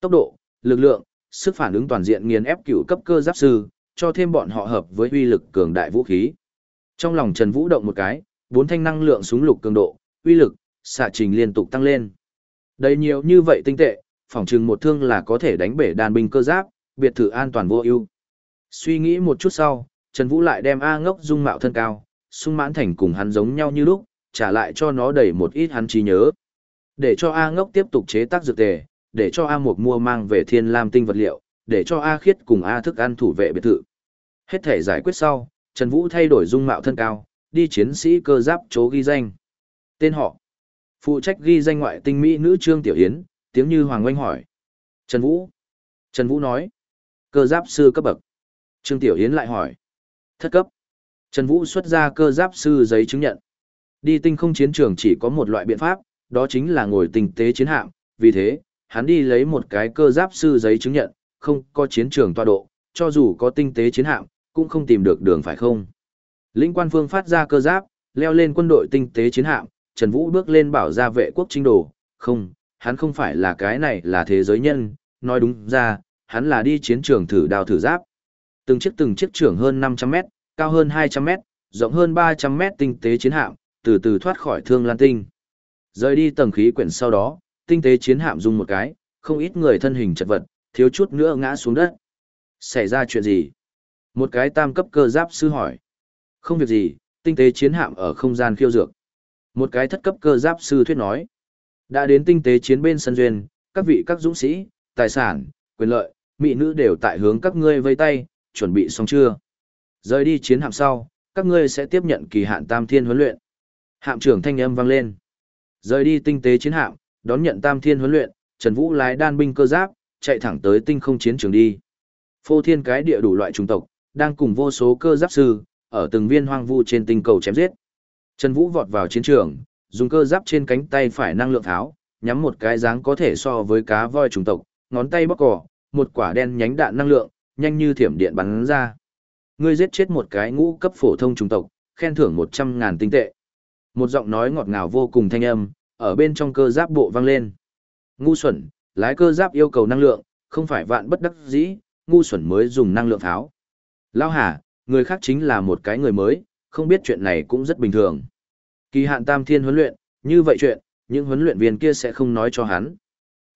S1: Tốc độ, lực lượng, sức phản ứng toàn diện nghiền ép cựu cấp cơ giáp sư, cho thêm bọn họ hợp với uy lực cường đại vũ khí. Trong lòng Trần Vũ động một cái, bốn thanh năng lượng súng lục cường độ, uy lực, xạ trình liên tục tăng lên. Đầy nhiều như vậy tinh tệ, phòng trừng một thương là có thể đánh bể đàn binh cơ giáp, biệt thự an toàn vô ưu. Suy nghĩ một chút sau, Trần Vũ lại đem A ngốc dung mạo thân cao, sung mãn thành cùng hắn giống nhau như lúc, trả lại cho nó đầy một ít hắn trí nhớ. Để cho A ngốc tiếp tục chế tác dược tề, để cho A Mục mua mang về thiên lam tinh vật liệu, để cho A khiết cùng A thức ăn thủ vệ biệt thự. Hết thể giải quyết sau, Trần Vũ thay đổi dung mạo thân cao, đi chiến sĩ cơ giáp chố ghi danh. Tên họ. Phụ trách ghi danh ngoại tinh Mỹ nữ Trương Tiểu yến, tiếng như Hoàng Oanh hỏi. Trần Vũ. Trần Vũ nói. Cơ giáp sư cấp bậc. Trương Tiểu Yến lại hỏi. Thất cấp. Trần Vũ xuất ra cơ giáp sư giấy chứng nhận. Đi tinh không chiến trường chỉ có một loại biện pháp, đó chính là ngồi tinh tế chiến hạm, vì thế, hắn đi lấy một cái cơ giáp sư giấy chứng nhận, không có chiến trường tọa độ, cho dù có tinh tế chiến hạm, cũng không tìm được đường phải không. Lĩnh quan phương phát ra cơ giáp, leo lên quân đội tinh tế chiến hạm, Trần Vũ bước lên bảo gia vệ quốc chính đồ, không, hắn không phải là cái này là thế giới nhân, nói đúng ra, hắn là đi chiến trường thử đào thử giáp. Từng chiếc từng chiếc trưởng hơn 500 mét, cao hơn 200 mét, rộng hơn 300 mét tinh tế chiến hạm, từ từ thoát khỏi thương lan tinh. Rời đi tầng khí quyển sau đó, tinh tế chiến hạm dùng một cái, không ít người thân hình chật vật, thiếu chút nữa ngã xuống đất. Xảy ra chuyện gì? Một cái tam cấp cơ giáp sư hỏi. Không việc gì, tinh tế chiến hạm ở không gian khiêu dược. Một cái thất cấp cơ giáp sư thuyết nói. Đã đến tinh tế chiến bên sân duyên, các vị các dũng sĩ, tài sản, quyền lợi, mỹ nữ đều tại hướng các ngươi vây tay, chuẩn bị xong chưa? Rời đi chiến hạm sau, các ngươi sẽ tiếp nhận kỳ hạn tam thiên huấn luyện. Hạm trưởng thanh âm vang lên. Rời đi tinh tế chiến hạm, đón nhận tam thiên huấn luyện, Trần Vũ lái đan binh cơ giáp, chạy thẳng tới tinh không chiến trường đi. Phô thiên cái địa đủ loại chủng tộc, đang cùng vô số cơ giáp sư, ở từng viên hoang vu trên tinh cầu chém giết. Trần Vũ vọt vào chiến trường, dùng cơ giáp trên cánh tay phải năng lượng tháo, nhắm một cái dáng có thể so với cá voi chủng tộc, ngón tay bóc cỏ, một quả đen nhánh đạn năng lượng, nhanh như thiểm điện bắn ra. Ngươi giết chết một cái ngũ cấp phổ thông trung tộc, khen thưởng 100.000 tinh tệ. Một giọng nói ngọt ngào vô cùng thanh âm, ở bên trong cơ giáp bộ vang lên. Ngu xuẩn, lái cơ giáp yêu cầu năng lượng, không phải vạn bất đắc dĩ, ngu xuẩn mới dùng năng lượng tháo. Lao hả, người khác chính là một cái người mới, không biết chuyện này cũng rất bình thường. Kỳ hạn tam thiên huấn luyện, như vậy chuyện, những huấn luyện viên kia sẽ không nói cho hắn.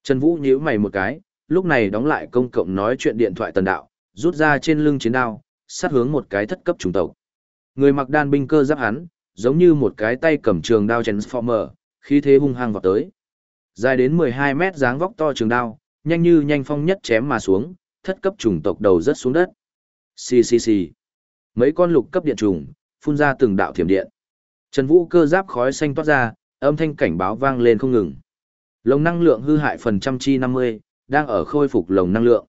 S1: Trần Vũ nhíu mày một cái, lúc này đóng lại công cộng nói chuyện điện thoại tần đạo, rút ra trên lưng chiến đao, sát hướng một cái thất cấp trùng tộc. Người mặc đan binh cơ giáp hắn, giống như một cái tay cầm trường đao Transformer, khí thế hung hăng vào tới. Dài đến 12 mét dáng vóc to trường đao, nhanh như nhanh phong nhất chém mà xuống, thất cấp trùng tộc đầu rất xuống đất. Xì xì xì. Mấy con lục cấp điện trùng, phun ra từng đạo thiểm điện. Trần Vũ cơ giáp khói xanh toát ra, âm thanh cảnh báo vang lên không ngừng. Lồng năng lượng hư hại phần trăm chi 50, đang ở khôi phục lồng năng lượng.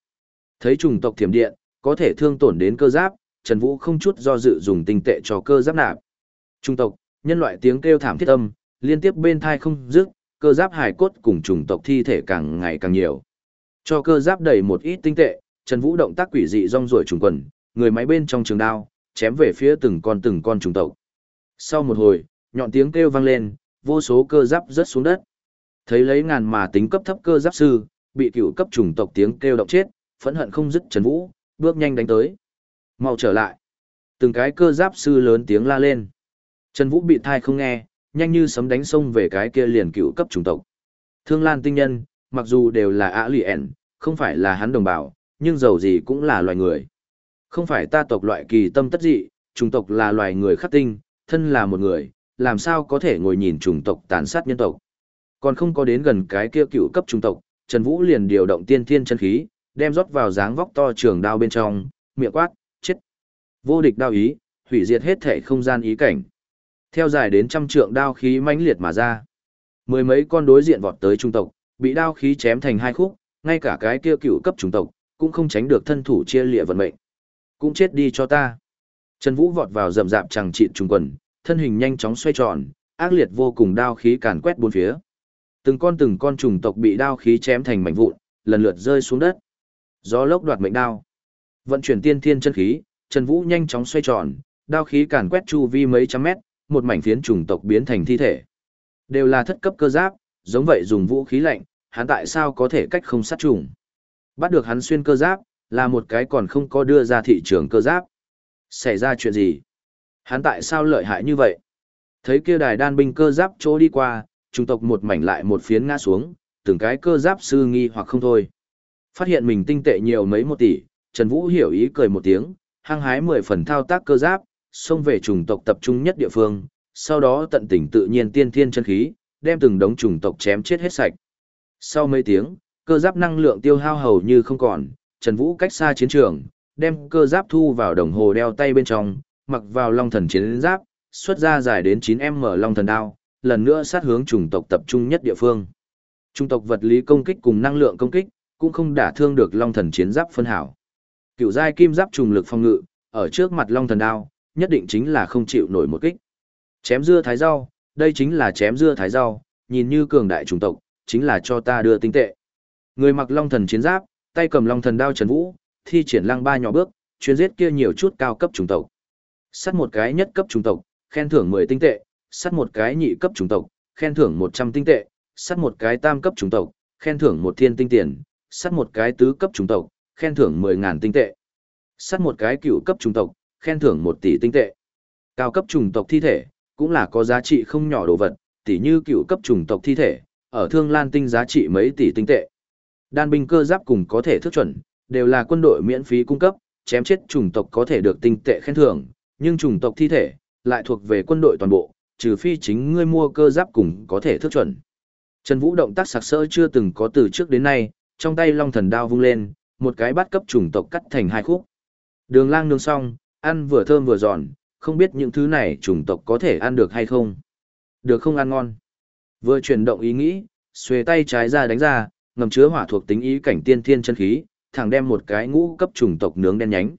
S1: Thấy trùng tộc thiểm điện, có thể thương tổn đến cơ giáp, Trần Vũ không chút do dự dùng tinh tệ cho cơ giáp nạp. Trung tộc, nhân loại tiếng kêu thảm thiết âm, liên tiếp bên thai không dứt, cơ giáp hài cốt cùng chủng tộc thi thể càng ngày càng nhiều. Cho cơ giáp đầy một ít tinh tệ, Trần Vũ động tác quỷ dị rong ruổi trùng quần, người máy bên trong trường đao, chém về phía từng con từng con trùng tộc. Sau một hồi, nhọn tiếng kêu vang lên, vô số cơ giáp rớt xuống đất. Thấy lấy ngàn mà tính cấp thấp cơ giáp sư, bị cựu cấp trùng tộc tiếng kêu động chết, phẫn hận không dứt Trần Vũ, bước nhanh đánh tới. Mau trở lại. Từng cái cơ giáp sư lớn tiếng la lên. Trần Vũ bị thai không nghe, nhanh như sấm đánh sông về cái kia liền cựu cấp chủng tộc. Thương Lan tinh nhân, mặc dù đều là ạ lì ẻn, không phải là hắn đồng bào, nhưng dầu gì cũng là loài người. Không phải ta tộc loại kỳ tâm tất dị, chủng tộc là loài người khắc tinh, thân là một người, làm sao có thể ngồi nhìn chủng tộc tàn sát nhân tộc. Còn không có đến gần cái kia cựu cấp chủng tộc, Trần Vũ liền điều động tiên thiên chân khí, đem rót vào dáng vóc to trường đao bên trong, miệng quát, chết. Vô địch đao ý, hủy diệt hết thể không gian ý cảnh. Theo dài đến trăm trượng đao khí mãnh liệt mà ra. Mười mấy con đối diện vọt tới trung tộc, bị đao khí chém thành hai khúc, ngay cả cái kia cựu cấp trung tộc, cũng không tránh được thân thủ chia lịa vận mệnh. Cũng chết đi cho ta. Trần Vũ vọt vào rầm rạp chẳng trị trung quần, thân hình nhanh chóng xoay tròn, ác liệt vô cùng đao khí càn quét bốn phía. Từng con từng con trùng tộc bị đao khí chém thành mảnh vụn, lần lượt rơi xuống đất. Gió lốc đoạt mệnh đao. Vận chuyển tiên thiên chân khí, Trần Vũ nhanh chóng xoay tròn, đao khí càn quét chu vi mấy trăm mét, một mảnh phiến trùng tộc biến thành thi thể. Đều là thất cấp cơ giáp, giống vậy dùng vũ khí lạnh, hắn tại sao có thể cách không sát trùng. Bắt được hắn xuyên cơ giáp, là một cái còn không có đưa ra thị trường cơ giáp. Xảy ra chuyện gì? Hắn tại sao lợi hại như vậy? Thấy kia đài đan binh cơ giáp chỗ đi qua, trùng tộc một mảnh lại một phiến ngã xuống, từng cái cơ giáp sư nghi hoặc không thôi. Phát hiện mình tinh tệ nhiều mấy một tỷ, Trần Vũ hiểu ý cười một tiếng, hăng hái mười phần thao tác cơ giáp, xông về chủng tộc tập trung nhất địa phương, sau đó tận tình tự nhiên tiên thiên chân khí, đem từng đống chủng tộc chém chết hết sạch. Sau mấy tiếng, cơ giáp năng lượng tiêu hao hầu như không còn, Trần Vũ cách xa chiến trường, đem cơ giáp thu vào đồng hồ đeo tay bên trong, mặc vào long thần chiến giáp, xuất ra dài đến 9m long thần đao, lần nữa sát hướng chủng tộc tập trung nhất địa phương. Trung tộc vật lý công kích cùng năng lượng công kích, cũng không đả thương được long thần chiến giáp phân hảo. Cựu giai kim giáp trùng lực phòng ngự, ở trước mặt long thần đao, nhất định chính là không chịu nổi một kích. Chém dưa thái rau, đây chính là chém dưa thái rau, nhìn như cường đại chủng tộc, chính là cho ta đưa tinh tệ. Người mặc long thần chiến giáp, tay cầm long thần đao trần vũ, thi triển lăng ba nhỏ bước, chuyên giết kia nhiều chút cao cấp chủng tộc. Sát một cái nhất cấp chủng tộc, khen thưởng 10 tinh tệ, sát một cái nhị cấp chủng tộc, khen thưởng 100 tinh tệ, sát một cái tam cấp chủng tộc, khen thưởng một thiên tinh tiền, sát một cái tứ cấp chủng tộc, khen thưởng 10.000 tinh tệ. Sát một cái cựu cấp chủng tộc, khen thưởng 1 tỷ tinh tệ. Cao cấp chủng tộc thi thể, cũng là có giá trị không nhỏ đồ vật, tỷ như cựu cấp chủng tộc thi thể, ở Thương Lan Tinh giá trị mấy tỷ tinh tệ. Đan binh cơ giáp cùng có thể thức chuẩn, đều là quân đội miễn phí cung cấp, chém chết chủng tộc có thể được tinh tệ khen thưởng, nhưng chủng tộc thi thể lại thuộc về quân đội toàn bộ, trừ phi chính ngươi mua cơ giáp cùng có thể thức chuẩn. Trần Vũ động tác sặc sỡ chưa từng có từ trước đến nay, trong tay Long Thần đao vung lên, một cái bát cấp chủng tộc cắt thành hai khúc. Đường Lang nướng xong, ăn vừa thơm vừa giòn, không biết những thứ này chủng tộc có thể ăn được hay không. Được không ăn ngon. Vừa chuyển động ý nghĩ, xuề tay trái ra đánh ra, ngầm chứa hỏa thuộc tính ý cảnh tiên thiên chân khí, thẳng đem một cái ngũ cấp chủng tộc nướng đen nhánh.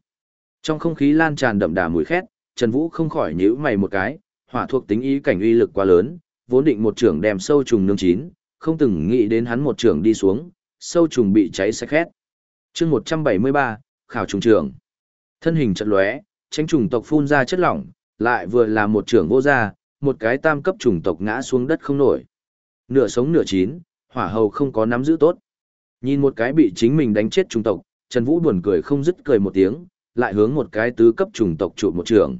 S1: Trong không khí lan tràn đậm đà mùi khét, Trần Vũ không khỏi nhíu mày một cái, hỏa thuộc tính ý cảnh uy lực quá lớn, vốn định một trưởng đem sâu trùng nướng chín, không từng nghĩ đến hắn một trưởng đi xuống, sâu trùng bị cháy sạch khét. Chương 173, khảo trùng trưởng. Thân hình chợt lóe, tránh trùng tộc phun ra chất lỏng, lại vừa là một trưởng vô ra, một cái tam cấp trùng tộc ngã xuống đất không nổi. Nửa sống nửa chín, hỏa hầu không có nắm giữ tốt. Nhìn một cái bị chính mình đánh chết trùng tộc, Trần Vũ buồn cười không dứt cười một tiếng, lại hướng một cái tứ cấp trùng tộc trụ một trường.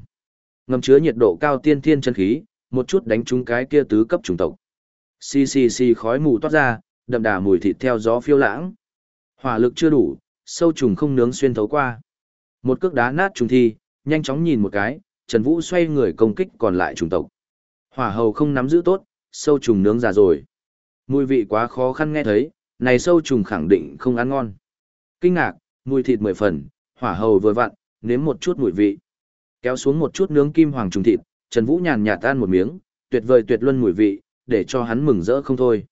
S1: Ngầm chứa nhiệt độ cao tiên thiên chân khí, một chút đánh trúng cái kia tứ cấp trùng tộc. Xì xì xì khói mù toát ra, đậm đà mùi thịt theo gió phiêu lãng. Hỏa lực chưa đủ, sâu trùng không nướng xuyên thấu qua. Một cước đá nát trùng thi, nhanh chóng nhìn một cái, Trần Vũ xoay người công kích còn lại trùng tộc. Hỏa hầu không nắm giữ tốt, sâu trùng nướng già rồi. Mùi vị quá khó khăn nghe thấy, này sâu trùng khẳng định không ăn ngon. Kinh ngạc, mùi thịt mười phần, hỏa hầu vừa vặn, nếm một chút mùi vị. Kéo xuống một chút nướng kim hoàng trùng thịt, Trần Vũ nhàn nhạt tan một miếng, tuyệt vời tuyệt luân mùi vị, để cho hắn mừng rỡ không thôi.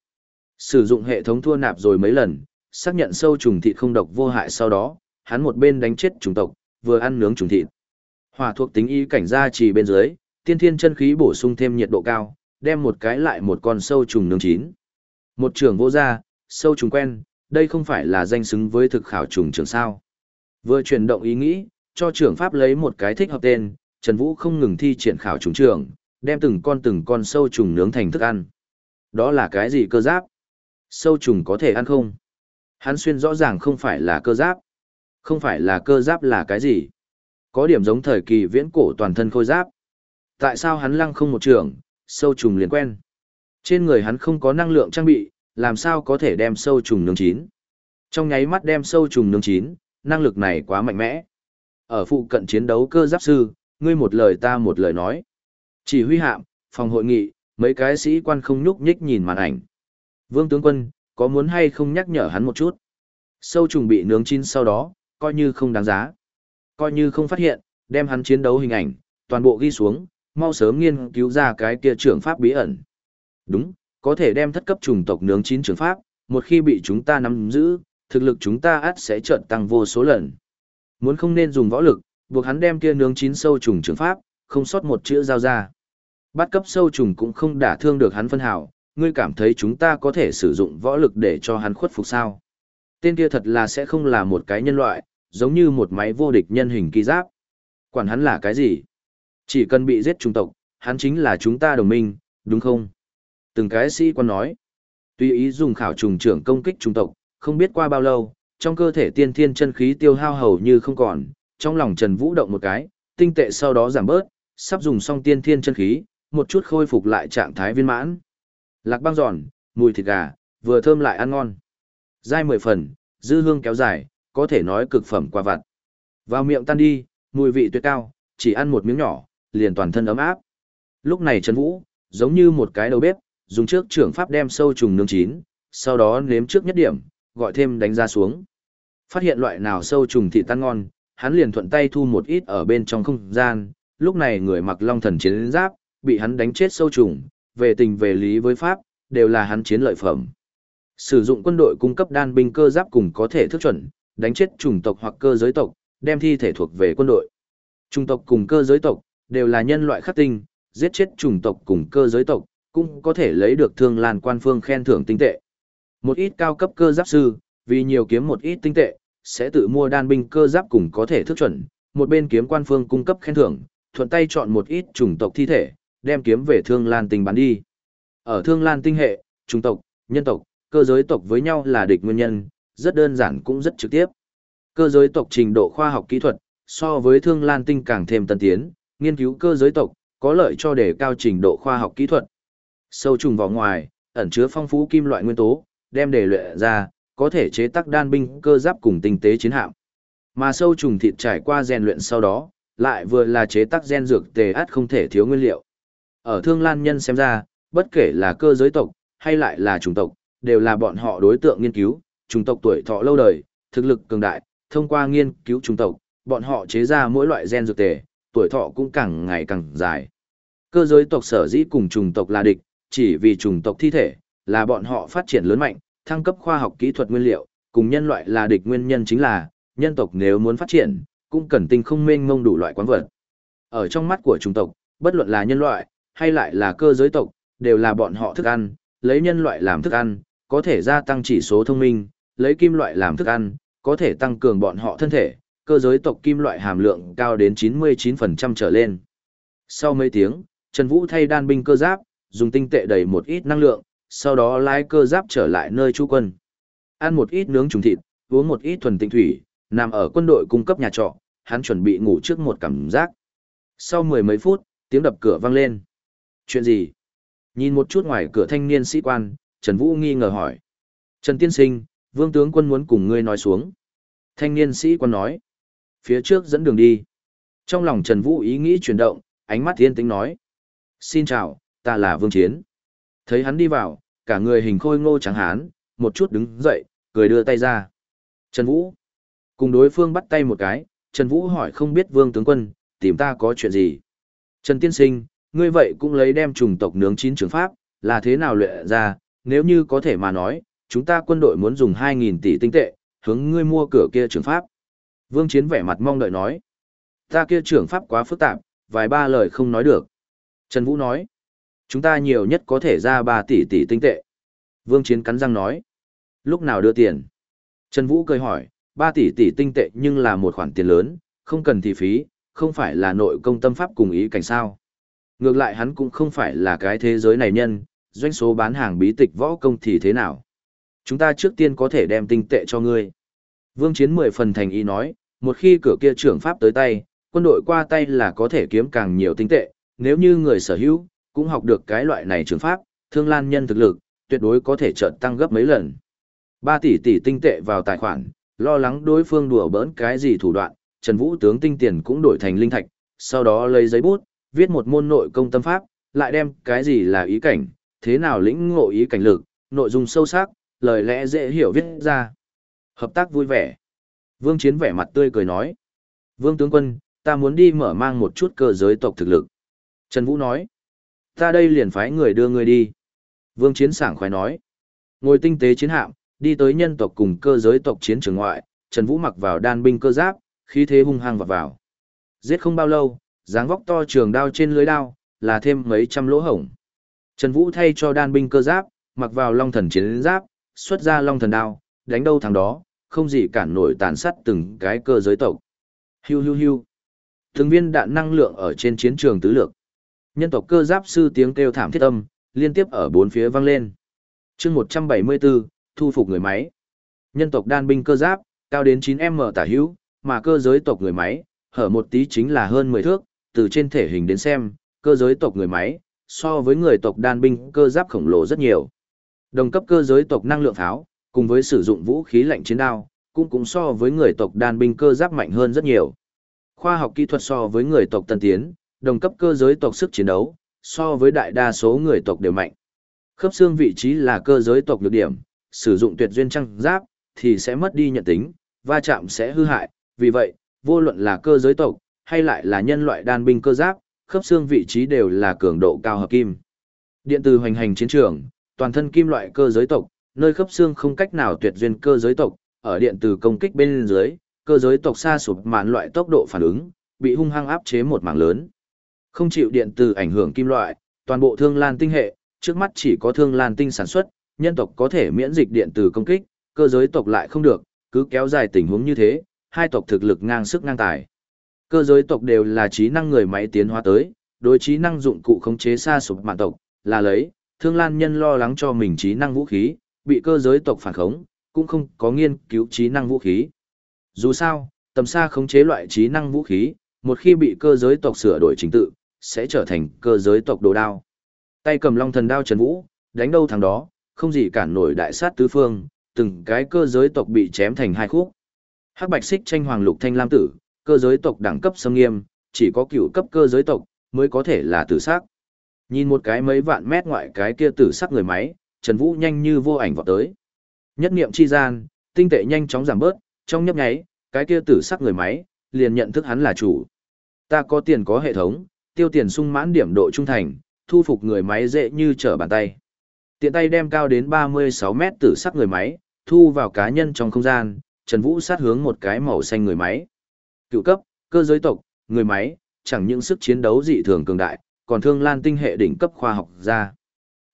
S1: Sử dụng hệ thống thua nạp rồi mấy lần, xác nhận sâu trùng thịt không độc vô hại sau đó, hắn một bên đánh chết trùng tộc, vừa ăn nướng trùng thịt. Hỏa thuộc tính y cảnh gia trì bên dưới, tiên thiên chân khí bổ sung thêm nhiệt độ cao, đem một cái lại một con sâu trùng nướng chín. Một trưởng vô gia, sâu trùng quen, đây không phải là danh xứng với thực khảo trùng trưởng sao. Vừa chuyển động ý nghĩ, cho trưởng pháp lấy một cái thích hợp tên, Trần Vũ không ngừng thi triển khảo trùng trưởng, đem từng con từng con sâu trùng nướng thành thức ăn. Đó là cái gì cơ giáp? Sâu trùng có thể ăn không? Hắn xuyên rõ ràng không phải là cơ giáp. Không phải là cơ giáp là cái gì? Có điểm giống thời kỳ viễn cổ toàn thân khôi giáp. Tại sao hắn lăng không một trường, sâu trùng liền quen? Trên người hắn không có năng lượng trang bị, làm sao có thể đem sâu trùng nướng chín? Trong nháy mắt đem sâu trùng nướng chín, năng lực này quá mạnh mẽ. Ở phụ cận chiến đấu cơ giáp sư, ngươi một lời ta một lời nói. Chỉ huy hạm, phòng hội nghị, mấy cái sĩ quan không nhúc nhích nhìn màn ảnh. Vương tướng quân, có muốn hay không nhắc nhở hắn một chút? Sâu trùng bị nướng chín sau đó, coi như không đáng giá. Coi như không phát hiện, đem hắn chiến đấu hình ảnh, toàn bộ ghi xuống, mau sớm nghiên cứu ra cái kia trưởng pháp bí ẩn. Đúng, có thể đem thất cấp trùng tộc nướng chín trưởng pháp, một khi bị chúng ta nắm giữ, thực lực chúng ta ắt sẽ chợt tăng vô số lần. Muốn không nên dùng võ lực, buộc hắn đem kia nướng chín sâu trùng trưởng pháp, không sót một chữ giao ra. Bắt cấp sâu trùng cũng không đả thương được hắn phân hảo, ngươi cảm thấy chúng ta có thể sử dụng võ lực để cho hắn khuất phục sao. Tên kia thật là sẽ không là một cái nhân loại, giống như một máy vô địch nhân hình kỳ giáp. Quản hắn là cái gì? Chỉ cần bị giết trung tộc, hắn chính là chúng ta đồng minh, đúng không? Từng cái sĩ quan nói. Tuy ý dùng khảo trùng trưởng công kích trung tộc, không biết qua bao lâu, trong cơ thể tiên thiên chân khí tiêu hao hầu như không còn, trong lòng Trần Vũ động một cái, tinh tệ sau đó giảm bớt, sắp dùng xong tiên thiên chân khí, một chút khôi phục lại trạng thái viên mãn. Lạc băng giòn, mùi thịt gà, vừa thơm lại ăn ngon. Dai mười phần, dư hương kéo dài, có thể nói cực phẩm qua vặt. Vào miệng tan đi, mùi vị tuyệt cao, chỉ ăn một miếng nhỏ, liền toàn thân ấm áp. Lúc này Trần Vũ, giống như một cái đầu bếp, dùng trước trưởng pháp đem sâu trùng nướng chín, sau đó nếm trước nhất điểm, gọi thêm đánh ra xuống. Phát hiện loại nào sâu trùng thịt tan ngon, hắn liền thuận tay thu một ít ở bên trong không gian, lúc này người mặc long thần chiến giáp, bị hắn đánh chết sâu trùng, về tình về lý với pháp, đều là hắn chiến lợi phẩm. Sử dụng quân đội cung cấp đan binh cơ giáp cùng có thể thức chuẩn, đánh chết chủng tộc hoặc cơ giới tộc, đem thi thể thuộc về quân đội. Chủng tộc cùng cơ giới tộc đều là nhân loại khắc tinh, giết chết chủng tộc cùng cơ giới tộc, cũng có thể lấy được thương lan quan phương khen thưởng tinh tệ. Một ít cao cấp cơ giáp sư, vì nhiều kiếm một ít tinh tệ, sẽ tự mua đan binh cơ giáp cùng có thể thức chuẩn, một bên kiếm quan phương cung cấp khen thưởng, thuận tay chọn một ít chủng tộc thi thể, đem kiếm về thương lan tinh bán đi. Ở thương lan tinh hệ, Trung tộc, nhân tộc, cơ giới tộc với nhau là địch nguyên nhân, rất đơn giản cũng rất trực tiếp. Cơ giới tộc trình độ khoa học kỹ thuật, so với thương lan tinh càng thêm tân tiến, nghiên cứu cơ giới tộc, có lợi cho đề cao trình độ khoa học kỹ thuật. Sâu trùng vào ngoài, ẩn chứa phong phú kim loại nguyên tố, đem để luyện ra, có thể chế tác đan binh cơ giáp cùng tinh tế chiến hạm. Mà sâu trùng thịt trải qua rèn luyện sau đó, lại vừa là chế tác gen dược tề át không thể thiếu nguyên liệu. Ở thương lan nhân xem ra, bất kể là cơ giới tộc, hay lại là chủng tộc, đều là bọn họ đối tượng nghiên cứu, chủng tộc tuổi thọ lâu đời, thực lực cường đại, thông qua nghiên cứu chủng tộc, bọn họ chế ra mỗi loại gen dược tề, tuổi thọ cũng càng ngày càng dài. Cơ giới tộc sở dĩ cùng chủng tộc là địch, chỉ vì chủng tộc thi thể, là bọn họ phát triển lớn mạnh, thăng cấp khoa học kỹ thuật nguyên liệu, cùng nhân loại là địch nguyên nhân chính là, nhân tộc nếu muốn phát triển, cũng cần tinh không mênh mông đủ loại quán vật. Ở trong mắt của chủng tộc, bất luận là nhân loại, hay lại là cơ giới tộc, đều là bọn họ thức ăn, lấy nhân loại làm thức ăn, có thể gia tăng chỉ số thông minh, lấy kim loại làm thức ăn, có thể tăng cường bọn họ thân thể, cơ giới tộc kim loại hàm lượng cao đến 99% trở lên. Sau mấy tiếng, Trần Vũ thay đan binh cơ giáp, dùng tinh tệ đầy một ít năng lượng, sau đó lái cơ giáp trở lại nơi trú quân. Ăn một ít nướng trùng thịt, uống một ít thuần tinh thủy, nằm ở quân đội cung cấp nhà trọ, hắn chuẩn bị ngủ trước một cảm giác. Sau mười mấy phút, tiếng đập cửa vang lên. Chuyện gì? Nhìn một chút ngoài cửa thanh niên sĩ quan, Trần Vũ nghi ngờ hỏi. Trần Tiên Sinh, vương tướng quân muốn cùng ngươi nói xuống. Thanh niên sĩ quan nói. Phía trước dẫn đường đi. Trong lòng Trần Vũ ý nghĩ chuyển động, ánh mắt thiên tính nói. Xin chào, ta là Vương Chiến. Thấy hắn đi vào, cả người hình khôi ngô trắng hán, một chút đứng dậy, cười đưa tay ra. Trần Vũ. Cùng đối phương bắt tay một cái, Trần Vũ hỏi không biết Vương tướng quân, tìm ta có chuyện gì. Trần Tiên Sinh, ngươi vậy cũng lấy đem trùng tộc nướng chín trường pháp, là thế nào luyện ra, nếu như có thể mà nói, chúng ta quân đội muốn dùng 2.000 tỷ tinh tệ, hướng ngươi mua cửa kia trường pháp. Vương Chiến vẻ mặt mong đợi nói, ta kia trường pháp quá phức tạp, vài ba lời không nói được. Trần Vũ nói, chúng ta nhiều nhất có thể ra 3 tỷ tỷ tinh tệ. Vương Chiến cắn răng nói, lúc nào đưa tiền? Trần Vũ cười hỏi, 3 tỷ tỷ tinh tệ nhưng là một khoản tiền lớn, không cần thì phí, không phải là nội công tâm pháp cùng ý cảnh sao. Ngược lại hắn cũng không phải là cái thế giới này nhân, doanh số bán hàng bí tịch võ công thì thế nào. Chúng ta trước tiên có thể đem tinh tệ cho ngươi. Vương Chiến mười phần thành ý nói, một khi cửa kia trưởng pháp tới tay, quân đội qua tay là có thể kiếm càng nhiều tinh tệ, nếu như người sở hữu, cũng học được cái loại này trường pháp, thương lan nhân thực lực, tuyệt đối có thể chợt tăng gấp mấy lần. 3 tỷ tỷ tinh tệ vào tài khoản, Lo lắng đối phương đùa bỡn cái gì thủ đoạn, Trần Vũ tướng tinh tiền cũng đổi thành linh thạch, sau đó lấy giấy bút, viết một môn nội công tâm pháp, lại đem cái gì là ý cảnh, thế nào lĩnh ngộ ý cảnh lực, nội dung sâu sắc, lời lẽ dễ hiểu viết ra. Hợp tác vui vẻ. Vương Chiến vẻ mặt tươi cười nói. Vương tướng quân, ta muốn đi mở mang một chút cơ giới tộc thực lực. Trần Vũ nói. Ta đây liền phái người đưa người đi. Vương Chiến sảng khoái nói. Ngồi tinh tế chiến hạm, đi tới nhân tộc cùng cơ giới tộc chiến trường ngoại, Trần Vũ mặc vào đan binh cơ giáp, khí thế hung hăng vào vào. Giết không bao lâu, dáng vóc to trường đao trên lưới đao, là thêm mấy trăm lỗ hổng. Trần Vũ thay cho đan binh cơ giáp, mặc vào long thần chiến giáp, xuất ra long thần đao, đánh đâu thằng đó, không gì cản nổi tàn sát từng cái cơ giới tộc. Hiu hiu hiu. Từng viên đạn năng lượng ở trên chiến trường tứ lược. Nhân tộc cơ giáp sư tiếng kêu thảm thiết âm, liên tiếp ở bốn phía vang lên. chương 174, thu phục người máy. Nhân tộc đan binh cơ giáp, cao đến 9M tả hữu, mà cơ giới tộc người máy, hở một tí chính là hơn 10 thước, từ trên thể hình đến xem, cơ giới tộc người máy, so với người tộc đan binh cơ giáp khổng lồ rất nhiều. Đồng cấp cơ giới tộc năng lượng pháo, cùng với sử dụng vũ khí lạnh chiến đao, cũng cũng so với người tộc đan binh cơ giáp mạnh hơn rất nhiều. Khoa học kỹ thuật so với người tộc tân tiến, đồng cấp cơ giới tộc sức chiến đấu, so với đại đa số người tộc đều mạnh. Khớp xương vị trí là cơ giới tộc nhược điểm, sử dụng tuyệt duyên trăng giáp, thì sẽ mất đi nhận tính, va chạm sẽ hư hại, vì vậy, vô luận là cơ giới tộc, hay lại là nhân loại đan binh cơ giáp, khớp xương vị trí đều là cường độ cao hợp kim. Điện từ hoành hành chiến trường, toàn thân kim loại cơ giới tộc, nơi khớp xương không cách nào tuyệt duyên cơ giới tộc, ở điện từ công kích bên dưới, cơ giới tộc xa sụp màn loại tốc độ phản ứng, bị hung hăng áp chế một mảng lớn. Không chịu điện từ ảnh hưởng kim loại, toàn bộ thương lan tinh hệ, trước mắt chỉ có thương lan tinh sản xuất, nhân tộc có thể miễn dịch điện từ công kích, cơ giới tộc lại không được, cứ kéo dài tình huống như thế, hai tộc thực lực ngang sức ngang tài. Cơ giới tộc đều là trí năng người máy tiến hóa tới, đối trí năng dụng cụ khống chế xa sụp mạng tộc, là lấy, thương lan nhân lo lắng cho mình trí năng vũ khí, bị cơ giới tộc phản khống, cũng không có nghiên cứu trí năng vũ khí. Dù sao, tầm xa khống chế loại trí năng vũ khí, một khi bị cơ giới tộc sửa đổi chính tự, sẽ trở thành cơ giới tộc đồ đao. Tay cầm long thần đao Trần Vũ, đánh đâu thằng đó, không gì cản nổi đại sát tứ phương, từng cái cơ giới tộc bị chém thành hai khúc. Hắc bạch xích tranh hoàng lục thanh lam tử, cơ giới tộc đẳng cấp xâm nghiêm, chỉ có cựu cấp cơ giới tộc mới có thể là tử sắc. Nhìn một cái mấy vạn mét ngoại cái kia tử sắc người máy, Trần Vũ nhanh như vô ảnh vọt tới. Nhất niệm chi gian, tinh tệ nhanh chóng giảm bớt, trong nhấp nháy, cái kia tử sắc người máy liền nhận thức hắn là chủ. Ta có tiền có hệ thống, tiêu tiền sung mãn điểm độ trung thành, thu phục người máy dễ như trở bàn tay. Tiện tay đem cao đến 36 mét tử sắc người máy, thu vào cá nhân trong không gian, Trần Vũ sát hướng một cái màu xanh người máy. Cựu cấp, cơ giới tộc, người máy, chẳng những sức chiến đấu dị thường cường đại, còn thương lan tinh hệ đỉnh cấp khoa học ra.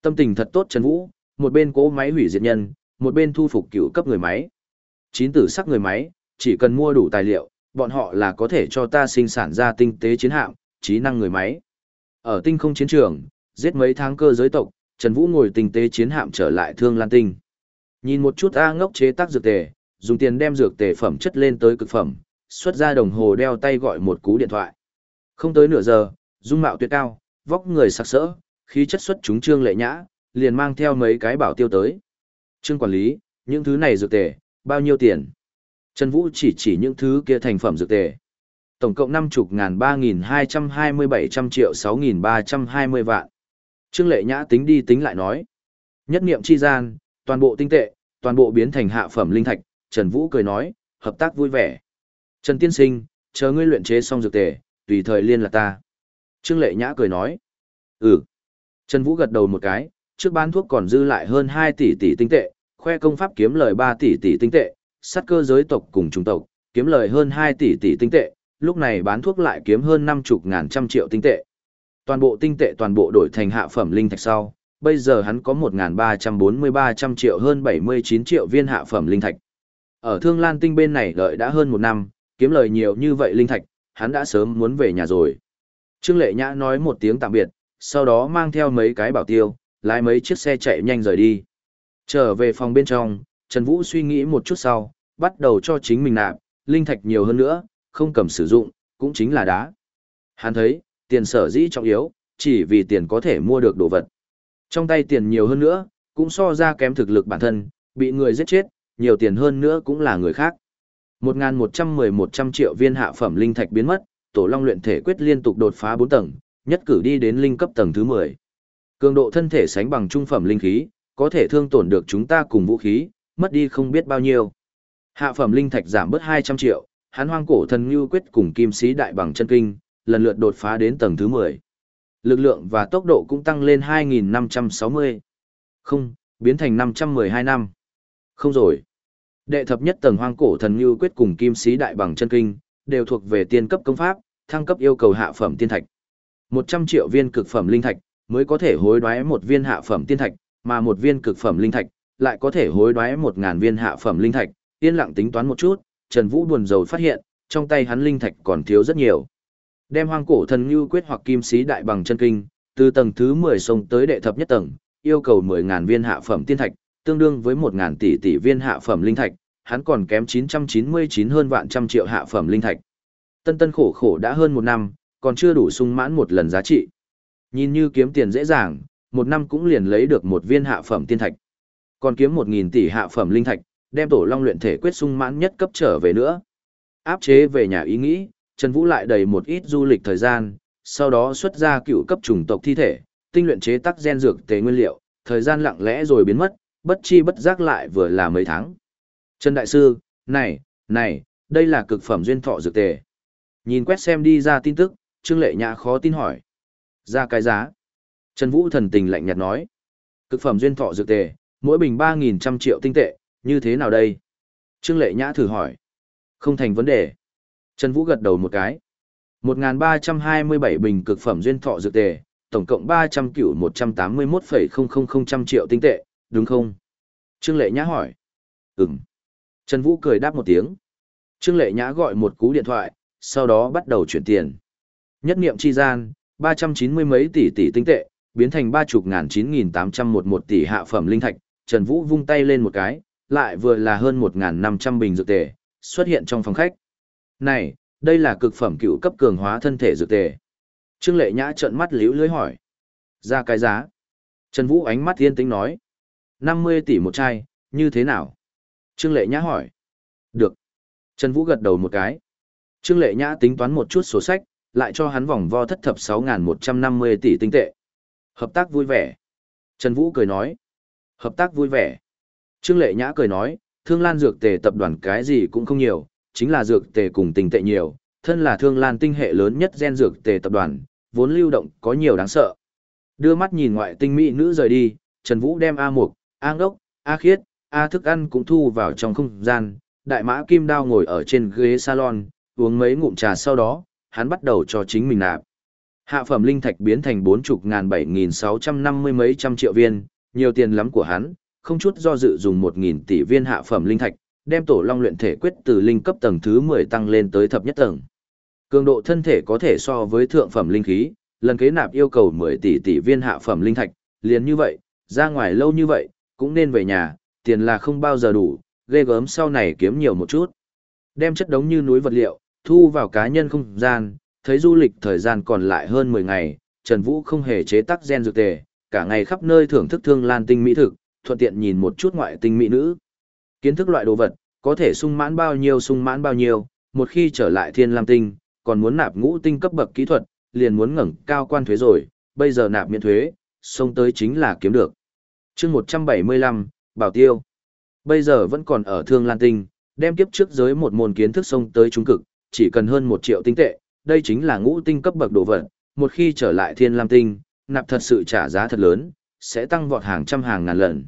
S1: Tâm tình thật tốt Trần Vũ, một bên cố máy hủy diệt nhân, một bên thu phục cựu cấp người máy. Chín tử sắc người máy, chỉ cần mua đủ tài liệu, bọn họ là có thể cho ta sinh sản ra tinh tế chiến hạm, trí năng người máy. Ở tinh không chiến trường, giết mấy tháng cơ giới tộc, Trần Vũ ngồi tinh tế chiến hạm trở lại Thương Lan Tinh. Nhìn một chút A ngốc chế tác dược tề, dùng tiền đem dược tề phẩm chất lên tới cực phẩm, xuất ra đồng hồ đeo tay gọi một cú điện thoại. Không tới nửa giờ, dung mạo tuyệt cao, vóc người sặc sỡ, khí chất xuất chúng trương lệ nhã, liền mang theo mấy cái bảo tiêu tới. Trương quản lý, những thứ này dược tề, bao nhiêu tiền? Trần Vũ chỉ chỉ những thứ kia thành phẩm dược tề. Tổng cộng năm chục ngàn ba nghìn hai trăm hai mươi bảy trăm triệu sáu nghìn ba trăm hai mươi vạn. Trương Lệ Nhã tính đi tính lại nói. Nhất niệm chi gian, toàn bộ tinh tệ, toàn bộ biến thành hạ phẩm linh thạch, Trần Vũ cười nói, hợp tác vui vẻ. Trần Tiên Sinh, chờ ngươi luyện chế xong dược tề, tùy thời liên lạc ta. Trương Lệ Nhã cười nói. Ừ. Trần Vũ gật đầu một cái, trước bán thuốc còn dư lại hơn 2 tỷ tỷ tinh tệ, khoe công pháp kiếm lời 3 tỷ tỷ tinh tệ, sát cơ giới tộc cùng trung tộc, kiếm lời hơn 2 tỷ tỷ tinh tệ, lúc này bán thuốc lại kiếm hơn 50 ngàn trăm triệu tinh tệ. Toàn bộ tinh tệ toàn bộ đổi thành hạ phẩm linh thạch sau, bây giờ hắn có 1.343 trăm triệu hơn 79 triệu viên hạ phẩm linh thạch. Ở Thương Lan Tinh bên này đợi đã hơn một năm, kiếm lời nhiều như vậy linh thạch, hắn đã sớm muốn về nhà rồi. Trương Lệ Nhã nói một tiếng tạm biệt, sau đó mang theo mấy cái bảo tiêu, lái mấy chiếc xe chạy nhanh rời đi. Trở về phòng bên trong, Trần Vũ suy nghĩ một chút sau, bắt đầu cho chính mình nạp, linh thạch nhiều hơn nữa, không cầm sử dụng, cũng chính là đá. Hắn thấy, tiền sở dĩ trọng yếu, chỉ vì tiền có thể mua được đồ vật. Trong tay tiền nhiều hơn nữa, cũng so ra kém thực lực bản thân, bị người giết chết, nhiều tiền hơn nữa cũng là người khác. 1.110-100 triệu viên hạ phẩm linh thạch biến mất, tổ long luyện thể quyết liên tục đột phá 4 tầng, nhất cử đi đến linh cấp tầng thứ 10. Cường độ thân thể sánh bằng trung phẩm linh khí, có thể thương tổn được chúng ta cùng vũ khí, mất đi không biết bao nhiêu. Hạ phẩm linh thạch giảm bớt 200 triệu, hắn hoang cổ thần như quyết cùng kim sĩ đại bằng chân kinh, lần lượt đột phá đến tầng thứ 10. Lực lượng và tốc độ cũng tăng lên 2.560. Không, biến thành 512 năm. Không rồi. Đệ thập nhất tầng hoang cổ thần như quyết cùng kim sĩ đại bằng chân kinh, đều thuộc về tiên cấp công pháp, thăng cấp yêu cầu hạ phẩm tiên thạch. 100 triệu viên cực phẩm linh thạch, mới có thể hối đoái một viên hạ phẩm tiên thạch, mà một viên cực phẩm linh thạch, lại có thể hối đoái một ngàn viên hạ phẩm linh thạch, yên lặng tính toán một chút, Trần Vũ buồn rầu phát hiện, trong tay hắn linh thạch còn thiếu rất nhiều. Đem hoang cổ thần như quyết hoặc kim sĩ đại bằng chân kinh, từ tầng thứ 10 sông tới đệ thập nhất tầng, yêu cầu mười ngàn viên hạ phẩm tiên thạch, tương đương với 1.000 tỷ tỷ viên hạ phẩm linh thạch, hắn còn kém 999 hơn vạn trăm triệu hạ phẩm linh thạch. Tân tân khổ khổ đã hơn một năm, còn chưa đủ sung mãn một lần giá trị. Nhìn như kiếm tiền dễ dàng, một năm cũng liền lấy được một viên hạ phẩm tiên thạch. Còn kiếm 1.000 tỷ hạ phẩm linh thạch, đem tổ long luyện thể quyết sung mãn nhất cấp trở về nữa. Áp chế về nhà ý nghĩ, Trần Vũ lại đầy một ít du lịch thời gian, sau đó xuất ra cựu cấp chủng tộc thi thể, tinh luyện chế tác gen dược tế nguyên liệu, thời gian lặng lẽ rồi biến mất, bất chi bất giác lại vừa là mấy tháng. Trần Đại Sư, này, này, đây là cực phẩm duyên thọ dược tề. Nhìn quét xem đi ra tin tức, Trương Lệ Nhã khó tin hỏi. Ra cái giá. Trần Vũ thần tình lạnh nhạt nói. Cực phẩm duyên thọ dược tề, mỗi bình 3.000 triệu tinh tệ, như thế nào đây? Trương Lệ Nhã thử hỏi. Không thành vấn đề. Trần Vũ gật đầu một cái. 1.327 bình cực phẩm duyên thọ dược tề, tổng cộng 300 cửu 181,000 triệu tinh tệ, đúng không? Trương Lệ Nhã hỏi. Ừm. Trần Vũ cười đáp một tiếng. Trương Lệ Nhã gọi một cú điện thoại, sau đó bắt đầu chuyển tiền. Nhất niệm chi gian, 390 mấy tỷ tỷ tinh tệ, biến thành ba chục ngàn chín nghìn tám trăm một một tỷ hạ phẩm linh thạch, Trần Vũ vung tay lên một cái, lại vừa là hơn một ngàn năm trăm bình dược tề, xuất hiện trong phòng khách. Này, đây là cực phẩm cựu cấp cường hóa thân thể dược tề. Trương Lệ Nhã trợn mắt liễu lưới hỏi. Ra cái giá. Trần Vũ ánh mắt yên tĩnh nói. 50 tỷ một chai, như thế nào? Trương Lệ Nhã hỏi. Được. Trần Vũ gật đầu một cái. Trương Lệ Nhã tính toán một chút sổ sách, lại cho hắn vòng vo thất thập 6.150 tỷ tinh tệ. Hợp tác vui vẻ. Trần Vũ cười nói. Hợp tác vui vẻ. Trương Lệ Nhã cười nói, Thương Lan Dược Tề tập đoàn cái gì cũng không nhiều, chính là dược tề cùng tinh tệ nhiều, thân là Thương Lan tinh hệ lớn nhất gen dược tề tập đoàn, vốn lưu động có nhiều đáng sợ. Đưa mắt nhìn ngoại tinh mỹ nữ rời đi, Trần Vũ đem A Mục, A Ngốc, A Khiết, A thức ăn cũng thu vào trong không gian, đại mã kim đao ngồi ở trên ghế salon, uống mấy ngụm trà sau đó, hắn bắt đầu cho chính mình nạp. Hạ phẩm linh thạch biến thành bốn chục ngàn bảy nghìn sáu trăm năm mươi mấy trăm triệu viên, nhiều tiền lắm của hắn, không chút do dự dùng một nghìn tỷ viên hạ phẩm linh thạch, đem tổ long luyện thể quyết từ linh cấp tầng thứ mười tăng lên tới thập nhất tầng. Cường độ thân thể có thể so với thượng phẩm linh khí, lần kế nạp yêu cầu mười tỷ tỷ viên hạ phẩm linh thạch, liền như vậy, ra ngoài lâu như vậy, cũng nên về nhà, tiền là không bao giờ đủ, ghê gớm sau này kiếm nhiều một chút. Đem chất đống như núi vật liệu, thu vào cá nhân không gian, thấy du lịch thời gian còn lại hơn 10 ngày, Trần Vũ không hề chế tác gen dược tề, cả ngày khắp nơi thưởng thức thương lan tinh mỹ thực, thuận tiện nhìn một chút ngoại tinh mỹ nữ. Kiến thức loại đồ vật, có thể sung mãn bao nhiêu sung mãn bao nhiêu, một khi trở lại thiên lam tinh, còn muốn nạp ngũ tinh cấp bậc kỹ thuật, liền muốn ngẩng cao quan thuế rồi, bây giờ nạp miễn thuế, xông tới chính là kiếm được chương 175, Bảo Tiêu. Bây giờ vẫn còn ở Thương Lan Tinh, đem kiếp trước giới một môn kiến thức sông tới trung cực, chỉ cần hơn một triệu tinh tệ, đây chính là ngũ tinh cấp bậc đồ vật, một khi trở lại Thiên Lam Tinh, nạp thật sự trả giá thật lớn, sẽ tăng vọt hàng trăm hàng ngàn lần.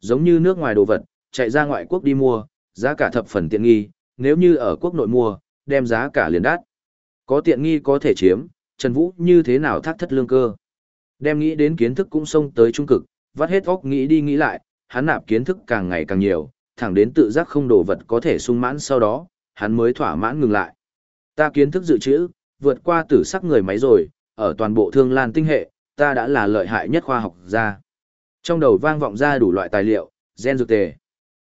S1: Giống như nước ngoài đồ vật, chạy ra ngoại quốc đi mua, giá cả thập phần tiện nghi, nếu như ở quốc nội mua, đem giá cả liền đắt. Có tiện nghi có thể chiếm, Trần Vũ như thế nào thác thất lương cơ. Đem nghĩ đến kiến thức cũng xông tới trung cực, vắt hết óc nghĩ đi nghĩ lại, hắn nạp kiến thức càng ngày càng nhiều, thẳng đến tự giác không đồ vật có thể sung mãn sau đó, hắn mới thỏa mãn ngừng lại. Ta kiến thức dự trữ, vượt qua tử sắc người máy rồi, ở toàn bộ thương lan tinh hệ, ta đã là lợi hại nhất khoa học gia. Trong đầu vang vọng ra đủ loại tài liệu, gen dược tề.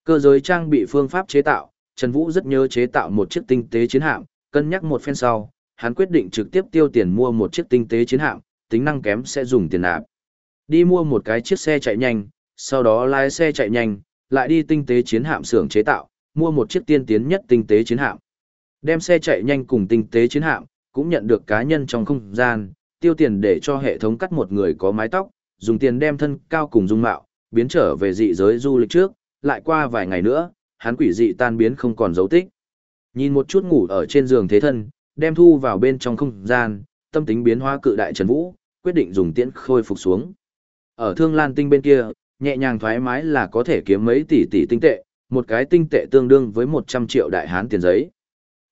S1: Cơ giới trang bị phương pháp chế tạo, Trần Vũ rất nhớ chế tạo một chiếc tinh tế chiến hạm, cân nhắc một phen sau, hắn quyết định trực tiếp tiêu tiền mua một chiếc tinh tế chiến hạm, tính năng kém sẽ dùng tiền nạp. Đi mua một cái chiếc xe chạy nhanh, sau đó lái xe chạy nhanh, lại đi tinh tế chiến hạm xưởng chế tạo, mua một chiếc tiên tiến nhất tinh tế chiến hạm. Đem xe chạy nhanh cùng tinh tế chiến hạm, cũng nhận được cá nhân trong không gian, tiêu tiền để cho hệ thống cắt một người có mái tóc, dùng tiền đem thân cao cùng dung mạo, biến trở về dị giới du lịch trước, lại qua vài ngày nữa, hắn quỷ dị tan biến không còn dấu tích. Nhìn một chút ngủ ở trên giường thế thân, đem thu vào bên trong không gian, tâm tính biến hóa cự đại Trần Vũ, quyết định dùng tiễn khôi phục xuống. Ở Thương Lan Tinh bên kia, nhẹ nhàng thoải mái là có thể kiếm mấy tỷ tỷ tinh tệ, một cái tinh tệ tương đương với 100 triệu đại hán tiền giấy.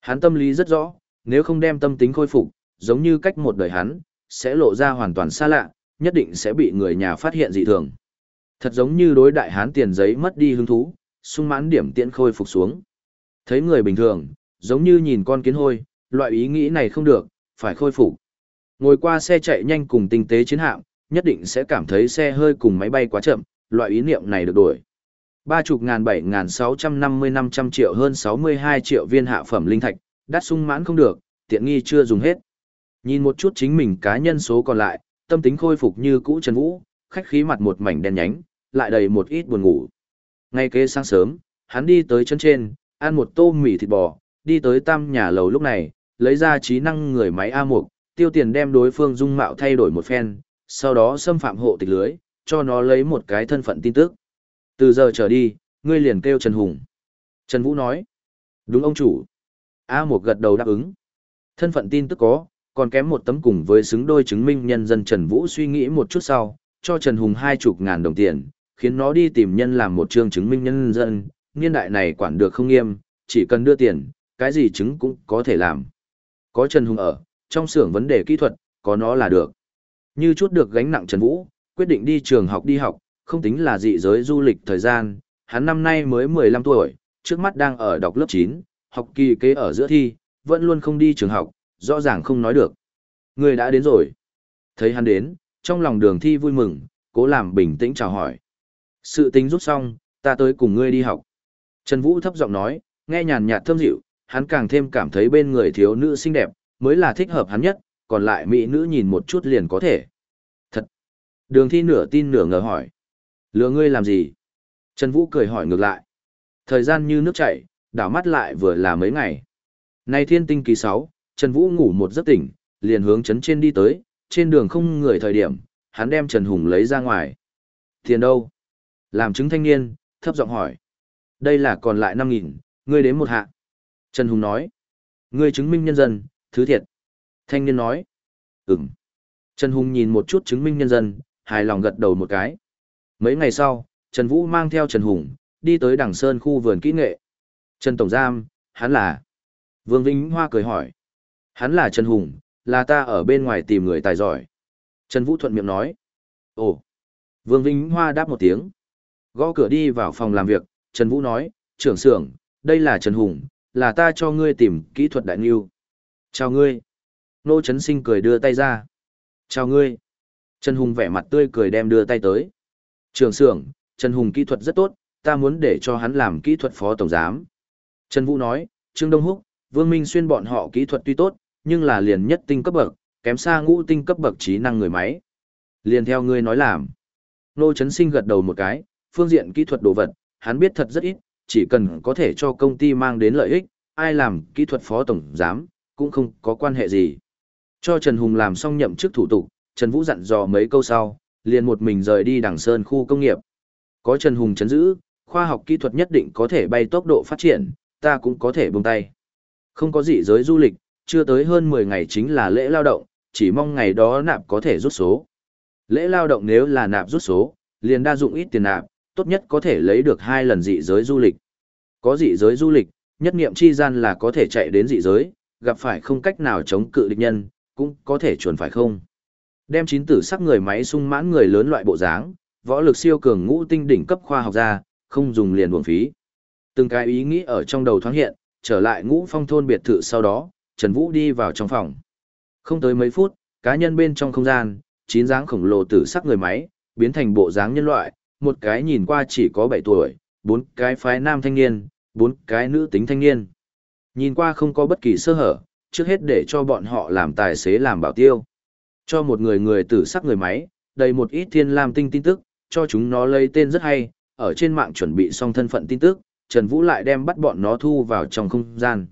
S1: Hắn tâm lý rất rõ, nếu không đem tâm tính khôi phục, giống như cách một đời hắn, sẽ lộ ra hoàn toàn xa lạ, nhất định sẽ bị người nhà phát hiện dị thường. Thật giống như đối đại hán tiền giấy mất đi hứng thú, sung mãn điểm tiễn khôi phục xuống. Thấy người bình thường, giống như nhìn con kiến hôi, loại ý nghĩ này không được, phải khôi phục. Ngồi qua xe chạy nhanh cùng tinh tế chiến hạm, nhất định sẽ cảm thấy xe hơi cùng máy bay quá chậm, loại ý niệm này được đổi. Ba chục ngàn bảy ngàn sáu trăm năm mươi năm trăm triệu hơn sáu mươi hai triệu viên hạ phẩm linh thạch, đắt sung mãn không được, tiện nghi chưa dùng hết. Nhìn một chút chính mình cá nhân số còn lại, tâm tính khôi phục như cũ Trần Vũ, khách khí mặt một mảnh đen nhánh, lại đầy một ít buồn ngủ. Ngay kế sáng sớm, hắn đi tới chân trên, ăn một tô mì thịt bò, đi tới tam nhà lầu lúc này, lấy ra trí năng người máy A1, tiêu tiền đem đối phương dung mạo thay đổi một phen, sau đó xâm phạm hộ tịch lưới, cho nó lấy một cái thân phận tin tức. Từ giờ trở đi, ngươi liền kêu Trần Hùng. Trần Vũ nói. Đúng ông chủ. A một gật đầu đáp ứng. Thân phận tin tức có, còn kém một tấm cùng với xứng đôi chứng minh nhân dân Trần Vũ suy nghĩ một chút sau, cho Trần Hùng hai chục ngàn đồng tiền, khiến nó đi tìm nhân làm một chương chứng minh nhân dân, niên đại này quản được không nghiêm, chỉ cần đưa tiền, cái gì chứng cũng có thể làm. Có Trần Hùng ở, trong xưởng vấn đề kỹ thuật, có nó là được. Như chút được gánh nặng Trần Vũ, quyết định đi trường học đi học, không tính là dị giới du lịch thời gian, hắn năm nay mới 15 tuổi, trước mắt đang ở đọc lớp 9, học kỳ kế ở giữa thi, vẫn luôn không đi trường học, rõ ràng không nói được. Người đã đến rồi. Thấy hắn đến, trong lòng đường thi vui mừng, cố làm bình tĩnh chào hỏi. Sự tính rút xong, ta tới cùng ngươi đi học. Trần Vũ thấp giọng nói, nghe nhàn nhạt thơm dịu, hắn càng thêm cảm thấy bên người thiếu nữ xinh đẹp, mới là thích hợp hắn nhất, còn lại mỹ nữ nhìn một chút liền có thể. Thật. Đường thi nửa tin nửa ngờ hỏi. Lừa ngươi làm gì? Trần Vũ cười hỏi ngược lại. Thời gian như nước chảy, đảo mắt lại vừa là mấy ngày. Nay thiên tinh kỳ 6, Trần Vũ ngủ một giấc tỉnh, liền hướng chấn trên đi tới, trên đường không người thời điểm, hắn đem Trần Hùng lấy ra ngoài. Tiền đâu? Làm chứng thanh niên, thấp giọng hỏi. Đây là còn lại 5.000, ngươi đến một hạ. Trần Hùng nói. Ngươi chứng minh nhân dân, thứ thiệt. Thanh niên nói. Ừm. Trần Hùng nhìn một chút chứng minh nhân dân, hài lòng gật đầu một cái. Mấy ngày sau, Trần Vũ mang theo Trần Hùng, đi tới đằng sơn khu vườn kỹ nghệ. Trần Tổng Giam, hắn là. Vương Vĩnh Hoa cười hỏi. Hắn là Trần Hùng, là ta ở bên ngoài tìm người tài giỏi. Trần Vũ thuận miệng nói. Ồ. Vương Vĩnh Hoa đáp một tiếng. Gõ cửa đi vào phòng làm việc, Trần Vũ nói, trưởng xưởng, đây là Trần Hùng, là ta cho ngươi tìm kỹ thuật đại nghiêu. Chào ngươi. Nô Trấn Sinh cười đưa tay ra. Chào ngươi. Trần Hùng vẻ mặt tươi cười đem đưa tay tới. Trường xưởng, Trần Hùng kỹ thuật rất tốt, ta muốn để cho hắn làm kỹ thuật phó tổng giám. Trần Vũ nói, Trương Đông Húc, Vương Minh Xuyên bọn họ kỹ thuật tuy tốt, nhưng là liền nhất tinh cấp bậc, kém xa ngũ tinh cấp bậc trí năng người máy. Liền theo ngươi nói làm. Nô Trấn Sinh gật đầu một cái, phương diện kỹ thuật đồ vật, hắn biết thật rất ít, chỉ cần có thể cho công ty mang đến lợi ích, ai làm kỹ thuật phó tổng giám, cũng không có quan hệ gì. Cho Trần Hùng làm xong nhậm chức thủ tục, Trần Vũ dặn dò mấy câu sau, liền một mình rời đi đằng sơn khu công nghiệp. Có Trần Hùng chấn giữ, khoa học kỹ thuật nhất định có thể bay tốc độ phát triển, ta cũng có thể buông tay. Không có gì giới du lịch, chưa tới hơn 10 ngày chính là lễ lao động, chỉ mong ngày đó nạp có thể rút số. Lễ lao động nếu là nạp rút số, liền đa dụng ít tiền nạp, tốt nhất có thể lấy được hai lần dị giới du lịch. Có dị giới du lịch, nhất niệm chi gian là có thể chạy đến dị giới, gặp phải không cách nào chống cự địch nhân, cũng có thể chuẩn phải không. Đem chín tử sắc người máy sung mãn người lớn loại bộ dáng, võ lực siêu cường ngũ tinh đỉnh cấp khoa học ra, không dùng liền buồn phí. Từng cái ý nghĩ ở trong đầu thoáng hiện, trở lại ngũ phong thôn biệt thự sau đó, Trần Vũ đi vào trong phòng. Không tới mấy phút, cá nhân bên trong không gian, chín dáng khổng lồ tử sắc người máy, biến thành bộ dáng nhân loại, một cái nhìn qua chỉ có 7 tuổi, bốn cái phái nam thanh niên, bốn cái nữ tính thanh niên. Nhìn qua không có bất kỳ sơ hở, trước hết để cho bọn họ làm tài xế làm bảo tiêu. Cho một người người tử sắc người máy, đầy một ít thiên lam tinh tin tức, cho chúng nó lấy tên rất hay, ở trên mạng chuẩn bị xong thân phận tin tức, Trần Vũ lại đem bắt bọn nó thu vào trong không gian.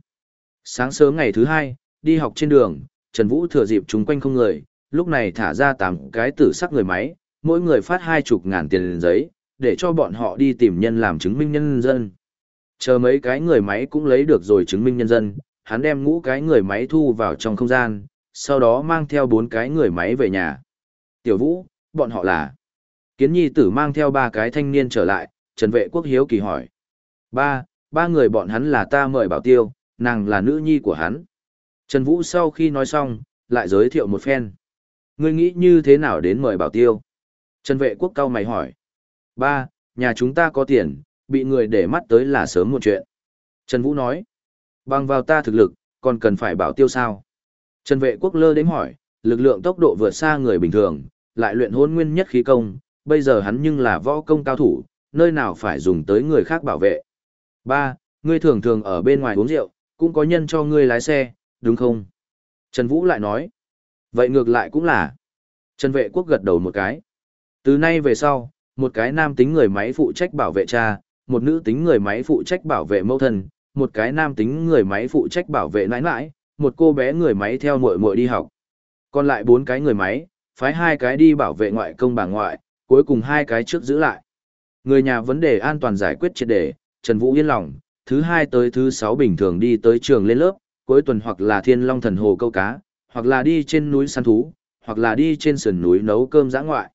S1: Sáng sớm ngày thứ hai, đi học trên đường, Trần Vũ thừa dịp chúng quanh không người, lúc này thả ra tám cái tử sắc người máy, mỗi người phát hai chục ngàn tiền giấy, để cho bọn họ đi tìm nhân làm chứng minh nhân dân. Chờ mấy cái người máy cũng lấy được rồi chứng minh nhân dân, hắn đem ngũ cái người máy thu vào trong không gian, sau đó mang theo bốn cái người máy về nhà. Tiểu Vũ, bọn họ là... Kiến nhi tử mang theo ba cái thanh niên trở lại, Trần Vệ Quốc hiếu kỳ hỏi. Ba, ba người bọn hắn là ta mời bảo tiêu, nàng là nữ nhi của hắn. Trần Vũ sau khi nói xong, lại giới thiệu một phen. Ngươi nghĩ như thế nào đến mời bảo tiêu? Trần Vệ Quốc cao mày hỏi. Ba, nhà chúng ta có tiền, bị người để mắt tới là sớm một chuyện. Trần Vũ nói. Bằng vào ta thực lực, còn cần phải bảo tiêu sao? Trần Vệ Quốc lơ đến hỏi, lực lượng tốc độ vượt xa người bình thường, lại luyện hôn nguyên nhất khí công, bây giờ hắn nhưng là võ công cao thủ, nơi nào phải dùng tới người khác bảo vệ. Ba, ngươi thường thường ở bên ngoài uống rượu, cũng có nhân cho ngươi lái xe, đúng không? Trần Vũ lại nói. Vậy ngược lại cũng là. Trần Vệ Quốc gật đầu một cái. Từ nay về sau, một cái nam tính người máy phụ trách bảo vệ cha, một nữ tính người máy phụ trách bảo vệ mẫu thân, một cái nam tính người máy phụ trách bảo vệ nãi nãi, một cô bé người máy theo muội muội đi học. Còn lại bốn cái người máy, phái hai cái đi bảo vệ ngoại công bà ngoại, cuối cùng hai cái trước giữ lại. Người nhà vấn đề an toàn giải quyết triệt đề, Trần Vũ yên lòng, thứ hai tới thứ sáu bình thường đi tới trường lên lớp, cuối tuần hoặc là thiên long thần hồ câu cá, hoặc là đi trên núi săn thú, hoặc là đi trên sườn núi nấu cơm giã ngoại.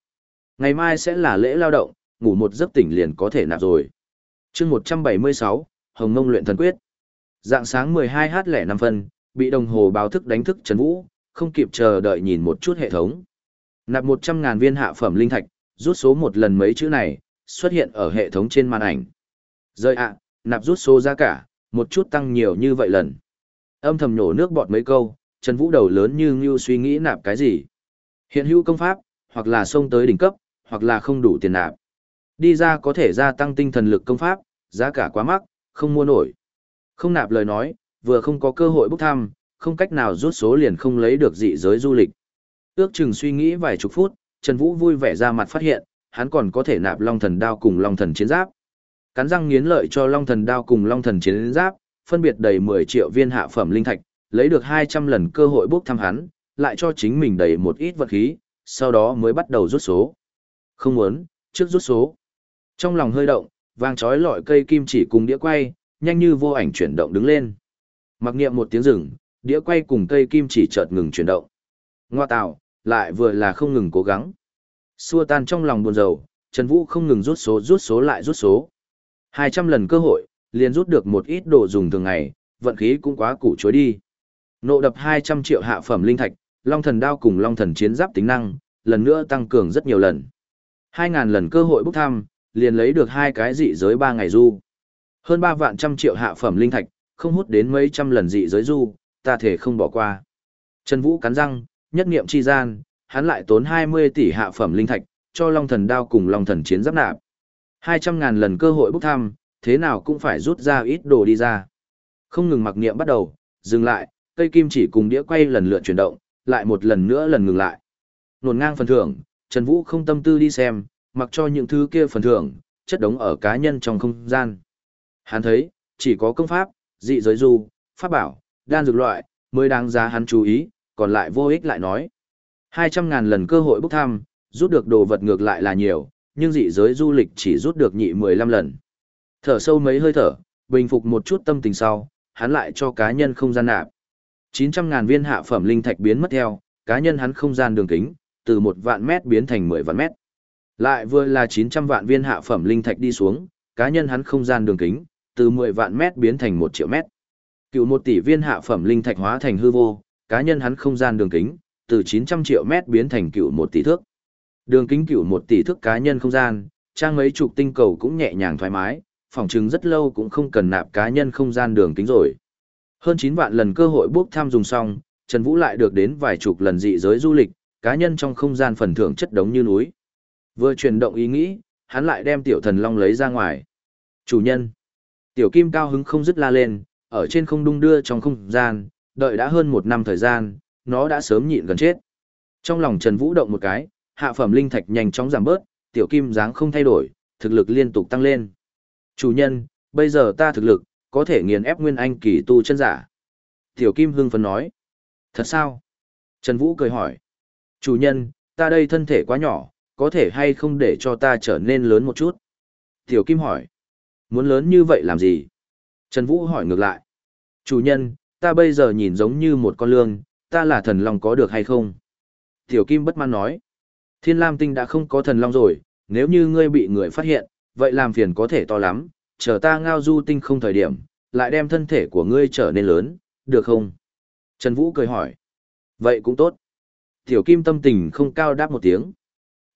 S1: Ngày mai sẽ là lễ lao động, ngủ một giấc tỉnh liền có thể nạp rồi. chương 176, Hồng Ngông luyện thần quyết. Dạng sáng 12h lẻ 5 phân, bị đồng hồ báo thức đánh thức Trần Vũ, không kịp chờ đợi nhìn một chút hệ thống. Nạp 100.000 viên hạ phẩm linh thạch, rút số một lần mấy chữ này, xuất hiện ở hệ thống trên màn ảnh. Rơi ạ, nạp rút số giá cả, một chút tăng nhiều như vậy lần. Âm thầm nổ nước bọt mấy câu, Trần Vũ đầu lớn như như suy nghĩ nạp cái gì. Hiện hữu công pháp, hoặc là xông tới đỉnh cấp, hoặc là không đủ tiền nạp. Đi ra có thể gia tăng tinh thần lực công pháp, giá cả quá mắc, không mua nổi. Không nạp lời nói, vừa không có cơ hội bốc thăm, không cách nào rút số liền không lấy được dị giới du lịch. Ước chừng suy nghĩ vài chục phút, Trần Vũ vui vẻ ra mặt phát hiện, hắn còn có thể nạp Long Thần Đao cùng Long Thần Chiến Giáp. Cắn răng nghiến lợi cho Long Thần Đao cùng Long Thần Chiến Giáp, phân biệt đầy 10 triệu viên hạ phẩm linh thạch, lấy được 200 lần cơ hội bốc thăm hắn, lại cho chính mình đầy một ít vật khí, sau đó mới bắt đầu rút số. Không muốn, trước rút số. Trong lòng hơi động, vàng chói lọi cây kim chỉ cùng đĩa quay, nhanh như vô ảnh chuyển động đứng lên. Mặc niệm một tiếng rừng, đĩa quay cùng cây kim chỉ chợt ngừng chuyển động. Ngoa tạo, lại vừa là không ngừng cố gắng. Xua tan trong lòng buồn rầu, Trần Vũ không ngừng rút số rút số lại rút số. 200 lần cơ hội, liền rút được một ít đồ dùng thường ngày, vận khí cũng quá củ chối đi. Nộ đập 200 triệu hạ phẩm linh thạch, Long thần đao cùng Long thần chiến giáp tính năng, lần nữa tăng cường rất nhiều lần. 2.000 lần cơ hội bốc thăm, liền lấy được hai cái dị giới ba ngày du. Hơn ba vạn trăm triệu hạ phẩm linh thạch, không hút đến mấy trăm lần dị giới du, ta thể không bỏ qua. Trần Vũ cắn răng, nhất niệm chi gian, hắn lại tốn 20 tỷ hạ phẩm linh thạch, cho Long thần đao cùng Long thần chiến giáp nạp. 200.000 lần cơ hội bốc thăm, thế nào cũng phải rút ra ít đồ đi ra. Không ngừng mặc niệm bắt đầu, dừng lại, cây kim chỉ cùng đĩa quay lần lượt chuyển động, lại một lần nữa lần ngừng lại. Nổn ngang phần thưởng, Trần Vũ không tâm tư đi xem, mặc cho những thứ kia phần thưởng, chất đống ở cá nhân trong không gian. Hắn thấy, chỉ có công pháp, dị giới du, pháp bảo, đan dược loại, mới đáng giá hắn chú ý, còn lại vô ích lại nói. 200.000 lần cơ hội bốc thăm, rút được đồ vật ngược lại là nhiều, nhưng dị giới du lịch chỉ rút được nhị 15 lần. Thở sâu mấy hơi thở, bình phục một chút tâm tình sau, hắn lại cho cá nhân không gian nạp. 900.000 viên hạ phẩm linh thạch biến mất theo, cá nhân hắn không gian đường kính, từ 1 vạn mét biến thành 10 vạn mét. Lại vừa là 900 vạn viên hạ phẩm linh thạch đi xuống, cá nhân hắn không gian đường kính, từ 10 vạn mét biến thành 1 triệu mét. Cựu 1 tỷ viên hạ phẩm linh thạch hóa thành hư vô, cá nhân hắn không gian đường kính, từ 900 triệu mét biến thành cựu 1 tỷ thước. Đường kính cựu 1 tỷ thước cá nhân không gian, trang mấy chục tinh cầu cũng nhẹ nhàng thoải mái, phòng trừng rất lâu cũng không cần nạp cá nhân không gian đường kính rồi. Hơn 9 vạn lần cơ hội bước tham dùng xong, Trần Vũ lại được đến vài chục lần dị giới du lịch, cá nhân trong không gian phần thưởng chất đống như núi. Vừa chuyển động ý nghĩ, hắn lại đem tiểu thần long lấy ra ngoài. Chủ nhân. Tiểu kim cao hứng không dứt la lên, ở trên không đung đưa trong không gian, đợi đã hơn một năm thời gian, nó đã sớm nhịn gần chết. Trong lòng Trần Vũ động một cái, hạ phẩm linh thạch nhanh chóng giảm bớt, tiểu kim dáng không thay đổi, thực lực liên tục tăng lên. Chủ nhân, bây giờ ta thực lực, có thể nghiền ép nguyên anh kỳ tu chân giả. Tiểu Kim hưng phấn nói. Thật sao? Trần Vũ cười hỏi. Chủ nhân, ta đây thân thể quá nhỏ, có thể hay không để cho ta trở nên lớn một chút? Tiểu Kim hỏi. Muốn lớn như vậy làm gì? Trần Vũ hỏi ngược lại. Chủ nhân, ta bây giờ nhìn giống như một con lương, ta là thần long có được hay không? Tiểu Kim bất mãn nói. Thiên Lam Tinh đã không có thần long rồi, nếu như ngươi bị người phát hiện, vậy làm phiền có thể to lắm, chờ ta ngao du tinh không thời điểm, lại đem thân thể của ngươi trở nên lớn, được không? Trần Vũ cười hỏi. Vậy cũng tốt. Tiểu Kim tâm tình không cao đáp một tiếng.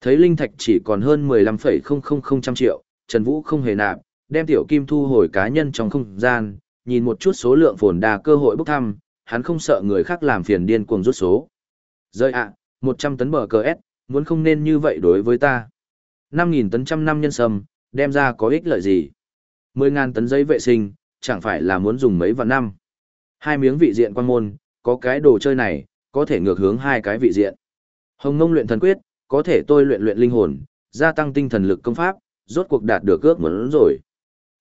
S1: Thấy Linh Thạch chỉ còn hơn 15,000 triệu, Trần Vũ không hề nạp, đem Tiểu Kim thu hồi cá nhân trong không gian, nhìn một chút số lượng phồn đa cơ hội bốc thăm, hắn không sợ người khác làm phiền điên cuồng rút số. Rơi ạ, à, 100 tấn bờ cờ S, muốn không nên như vậy đối với ta. 5.000 tấn trăm năm nhân sâm, đem ra có ích lợi gì? 10.000 tấn giấy vệ sinh, chẳng phải là muốn dùng mấy vạn năm. Hai miếng vị diện quan môn, có cái đồ chơi này, có thể ngược hướng hai cái vị diện. Hồng ngông luyện thần quyết, có thể tôi luyện luyện linh hồn, gia tăng tinh thần lực công pháp, rốt cuộc đạt được ước muốn rồi.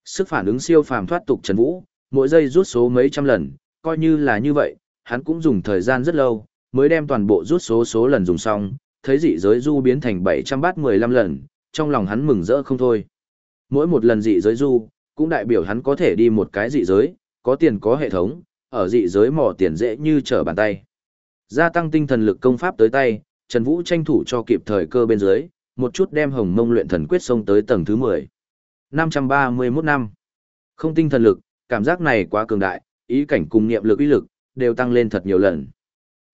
S1: Sức phản ứng siêu phàm thoát tục Trần Vũ, mỗi giây rút số mấy trăm lần, coi như là như vậy, hắn cũng dùng thời gian rất lâu, mới đem toàn bộ rút số số lần dùng xong, thấy dị giới du biến thành 700 bát 15 lần, trong lòng hắn mừng rỡ không thôi. Mỗi một lần dị giới du, cũng đại biểu hắn có thể đi một cái dị giới, có tiền có hệ thống, ở dị giới mò tiền dễ như trở bàn tay. Gia tăng tinh thần lực công pháp tới tay, Trần Vũ tranh thủ cho kịp thời cơ bên dưới, một chút đem hồng mông luyện thần quyết xông tới tầng thứ 10. 531 năm. Không tinh thần lực, cảm giác này quá cường đại, ý cảnh cùng niệm lực uy lực, đều tăng lên thật nhiều lần.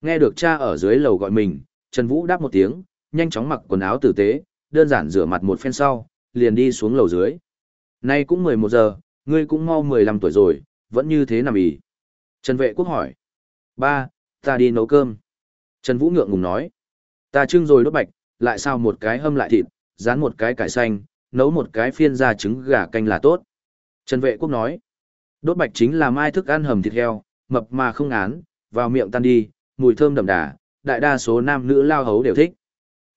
S1: Nghe được cha ở dưới lầu gọi mình, Trần Vũ đáp một tiếng, nhanh chóng mặc quần áo tử tế, đơn giản rửa mặt một phen sau, liền đi xuống lầu dưới. Nay cũng 11 giờ, ngươi cũng mau 15 tuổi rồi, vẫn như thế nằm ỉ. Trần Vệ Quốc hỏi. Ba, ta đi nấu cơm. Trần Vũ ngượng ngùng nói. Ta trưng rồi đốt bạch, lại sao một cái hâm lại thịt, dán một cái cải xanh, nấu một cái phiên ra trứng gà canh là tốt. Trần Vệ Quốc nói. Đốt bạch chính là mai thức ăn hầm thịt heo, mập mà không án, vào miệng tan đi, mùi thơm đậm đà, đại đa số nam nữ lao hấu đều thích.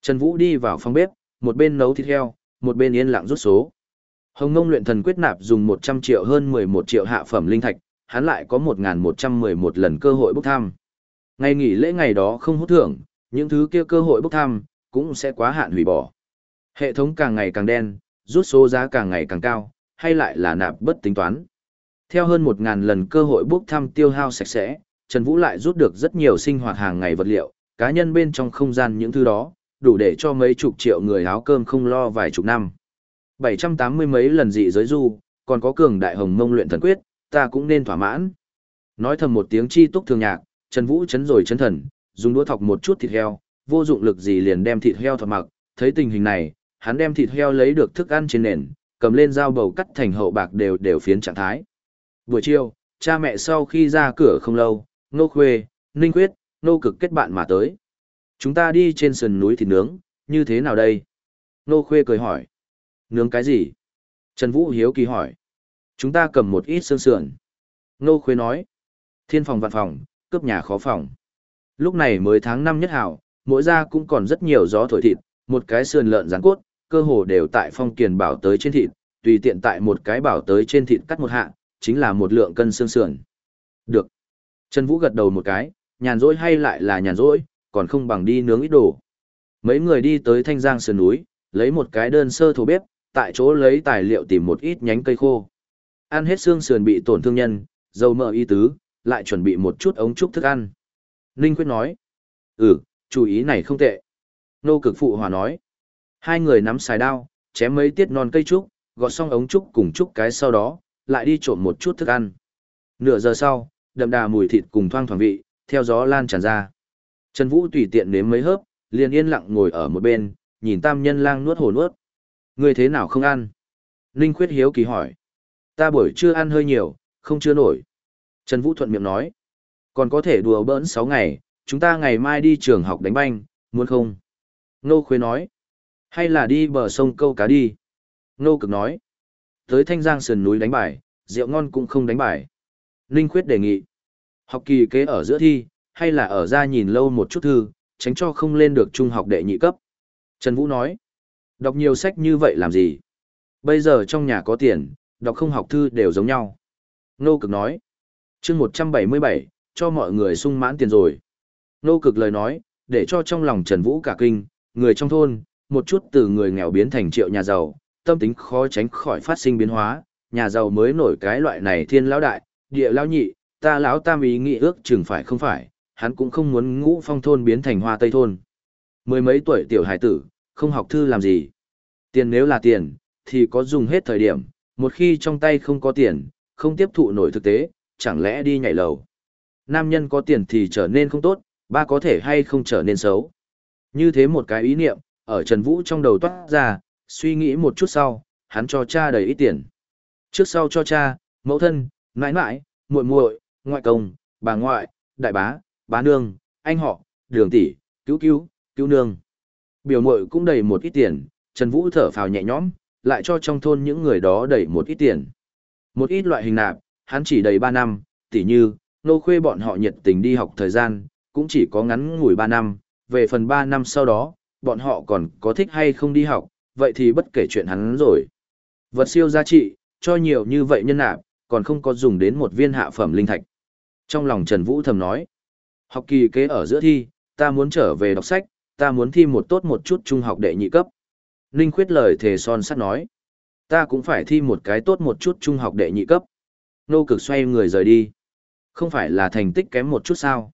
S1: Trần Vũ đi vào phòng bếp, một bên nấu thịt heo, một bên yên lặng rút số. Hồng Ngông luyện thần quyết nạp dùng 100 triệu hơn 11 triệu hạ phẩm linh thạch, hắn lại có 1111 lần cơ hội bốc thăm. Ngày nghỉ lễ ngày đó không hút thưởng, những thứ kia cơ hội bốc thăm cũng sẽ quá hạn hủy bỏ. Hệ thống càng ngày càng đen, rút số giá càng ngày càng cao, hay lại là nạp bất tính toán. Theo hơn 1000 lần cơ hội bốc thăm tiêu hao sạch sẽ, Trần Vũ lại rút được rất nhiều sinh hoạt hàng ngày vật liệu, cá nhân bên trong không gian những thứ đó, đủ để cho mấy chục triệu người áo cơm không lo vài chục năm. 780 mấy lần dị giới du, còn có cường đại hồng mông luyện thần quyết, ta cũng nên thỏa mãn. Nói thầm một tiếng chi túc thường nhạc, Trần Vũ chấn rồi chấn thần, dùng đũa thọc một chút thịt heo, vô dụng lực gì liền đem thịt heo thọc mặc, thấy tình hình này, hắn đem thịt heo lấy được thức ăn trên nền, cầm lên dao bầu cắt thành hậu bạc đều đều phiến trạng thái. Buổi chiều, cha mẹ sau khi ra cửa không lâu, Nô Khuê, Ninh Quyết, Nô Cực kết bạn mà tới. Chúng ta đi trên sườn núi thịt nướng, như thế nào đây? Nô Khuê cười hỏi. Nướng cái gì? Trần Vũ hiếu kỳ hỏi. Chúng ta cầm một ít xương sườn. Nô Khuê nói. Thiên phòng vạn phòng, cướp nhà khó phòng. Lúc này mới tháng năm nhất hảo, mỗi ra cũng còn rất nhiều gió thổi thịt, một cái sườn lợn rán cốt, cơ hồ đều tại phong kiền bảo tới trên thịt, tùy tiện tại một cái bảo tới trên thịt cắt một hạ, chính là một lượng cân xương sườn. Được. Trần Vũ gật đầu một cái, nhàn rỗi hay lại là nhàn rỗi, còn không bằng đi nướng ít đồ. Mấy người đi tới thanh giang sườn núi, lấy một cái đơn sơ thổ bếp, tại chỗ lấy tài liệu tìm một ít nhánh cây khô. Ăn hết xương sườn bị tổn thương nhân, dầu mỡ y tứ, lại chuẩn bị một chút ống trúc thức ăn. Ninh Quyết nói, ừ, chủ ý này không tệ. Nô cực phụ hòa nói, hai người nắm xài đao, chém mấy tiết non cây trúc, gọt xong ống trúc cùng trúc cái sau đó, lại đi trộm một chút thức ăn. Nửa giờ sau, đậm đà mùi thịt cùng thoang thoảng vị, theo gió lan tràn ra. Trần Vũ tùy tiện nếm mấy hớp, liền yên lặng ngồi ở một bên, nhìn tam nhân lang nuốt hồ nuốt. Người thế nào không ăn? Ninh Khuyết hiếu kỳ hỏi. Ta buổi trưa ăn hơi nhiều, không chưa nổi. Trần Vũ thuận miệng nói. Còn có thể đùa bỡn 6 ngày, chúng ta ngày mai đi trường học đánh banh, muốn không? Nô Khuế nói. Hay là đi bờ sông câu cá đi? Nô Cực nói. Tới Thanh Giang sườn núi đánh bài, rượu ngon cũng không đánh bài. Ninh Khuyết đề nghị. Học kỳ kế ở giữa thi, hay là ở ra nhìn lâu một chút thư, tránh cho không lên được trung học đệ nhị cấp. Trần Vũ nói. Đọc nhiều sách như vậy làm gì? Bây giờ trong nhà có tiền, đọc không học thư đều giống nhau. Nô cực nói. chương 177, cho mọi người sung mãn tiền rồi. Nô cực lời nói, để cho trong lòng Trần Vũ cả kinh, người trong thôn, một chút từ người nghèo biến thành triệu nhà giàu, tâm tính khó tránh khỏi phát sinh biến hóa, nhà giàu mới nổi cái loại này thiên lão đại, địa lão nhị, ta lão tam ý nghĩ ước chừng phải không phải, hắn cũng không muốn ngũ phong thôn biến thành hoa tây thôn. Mười mấy tuổi tiểu hải tử, không học thư làm gì. Tiền nếu là tiền, thì có dùng hết thời điểm, một khi trong tay không có tiền, không tiếp thụ nổi thực tế, chẳng lẽ đi nhảy lầu. Nam nhân có tiền thì trở nên không tốt, ba có thể hay không trở nên xấu. Như thế một cái ý niệm, ở Trần Vũ trong đầu toát ra, suy nghĩ một chút sau, hắn cho cha đầy ít tiền. Trước sau cho cha, mẫu thân, nãi nãi, muội muội, ngoại công, bà ngoại, đại bá, bá nương, anh họ, đường tỷ, cứu cứu, cứu nương. Biểu muội cũng đầy một ít tiền, Trần Vũ thở phào nhẹ nhõm, lại cho trong thôn những người đó đầy một ít tiền. Một ít loại hình nạp, hắn chỉ đầy 3 năm, tỉ như, nô khuê bọn họ nhiệt tình đi học thời gian, cũng chỉ có ngắn ngủi 3 năm, về phần 3 năm sau đó, bọn họ còn có thích hay không đi học, vậy thì bất kể chuyện hắn rồi. Vật siêu giá trị, cho nhiều như vậy nhân nạp, còn không có dùng đến một viên hạ phẩm linh thạch. Trong lòng Trần Vũ thầm nói, học kỳ kế ở giữa thi, ta muốn trở về đọc sách, ta muốn thi một tốt một chút trung học đệ nhị cấp. Ninh khuyết lời thề son sắt nói, ta cũng phải thi một cái tốt một chút trung học đệ nhị cấp. Nô cực xoay người rời đi. Không phải là thành tích kém một chút sao.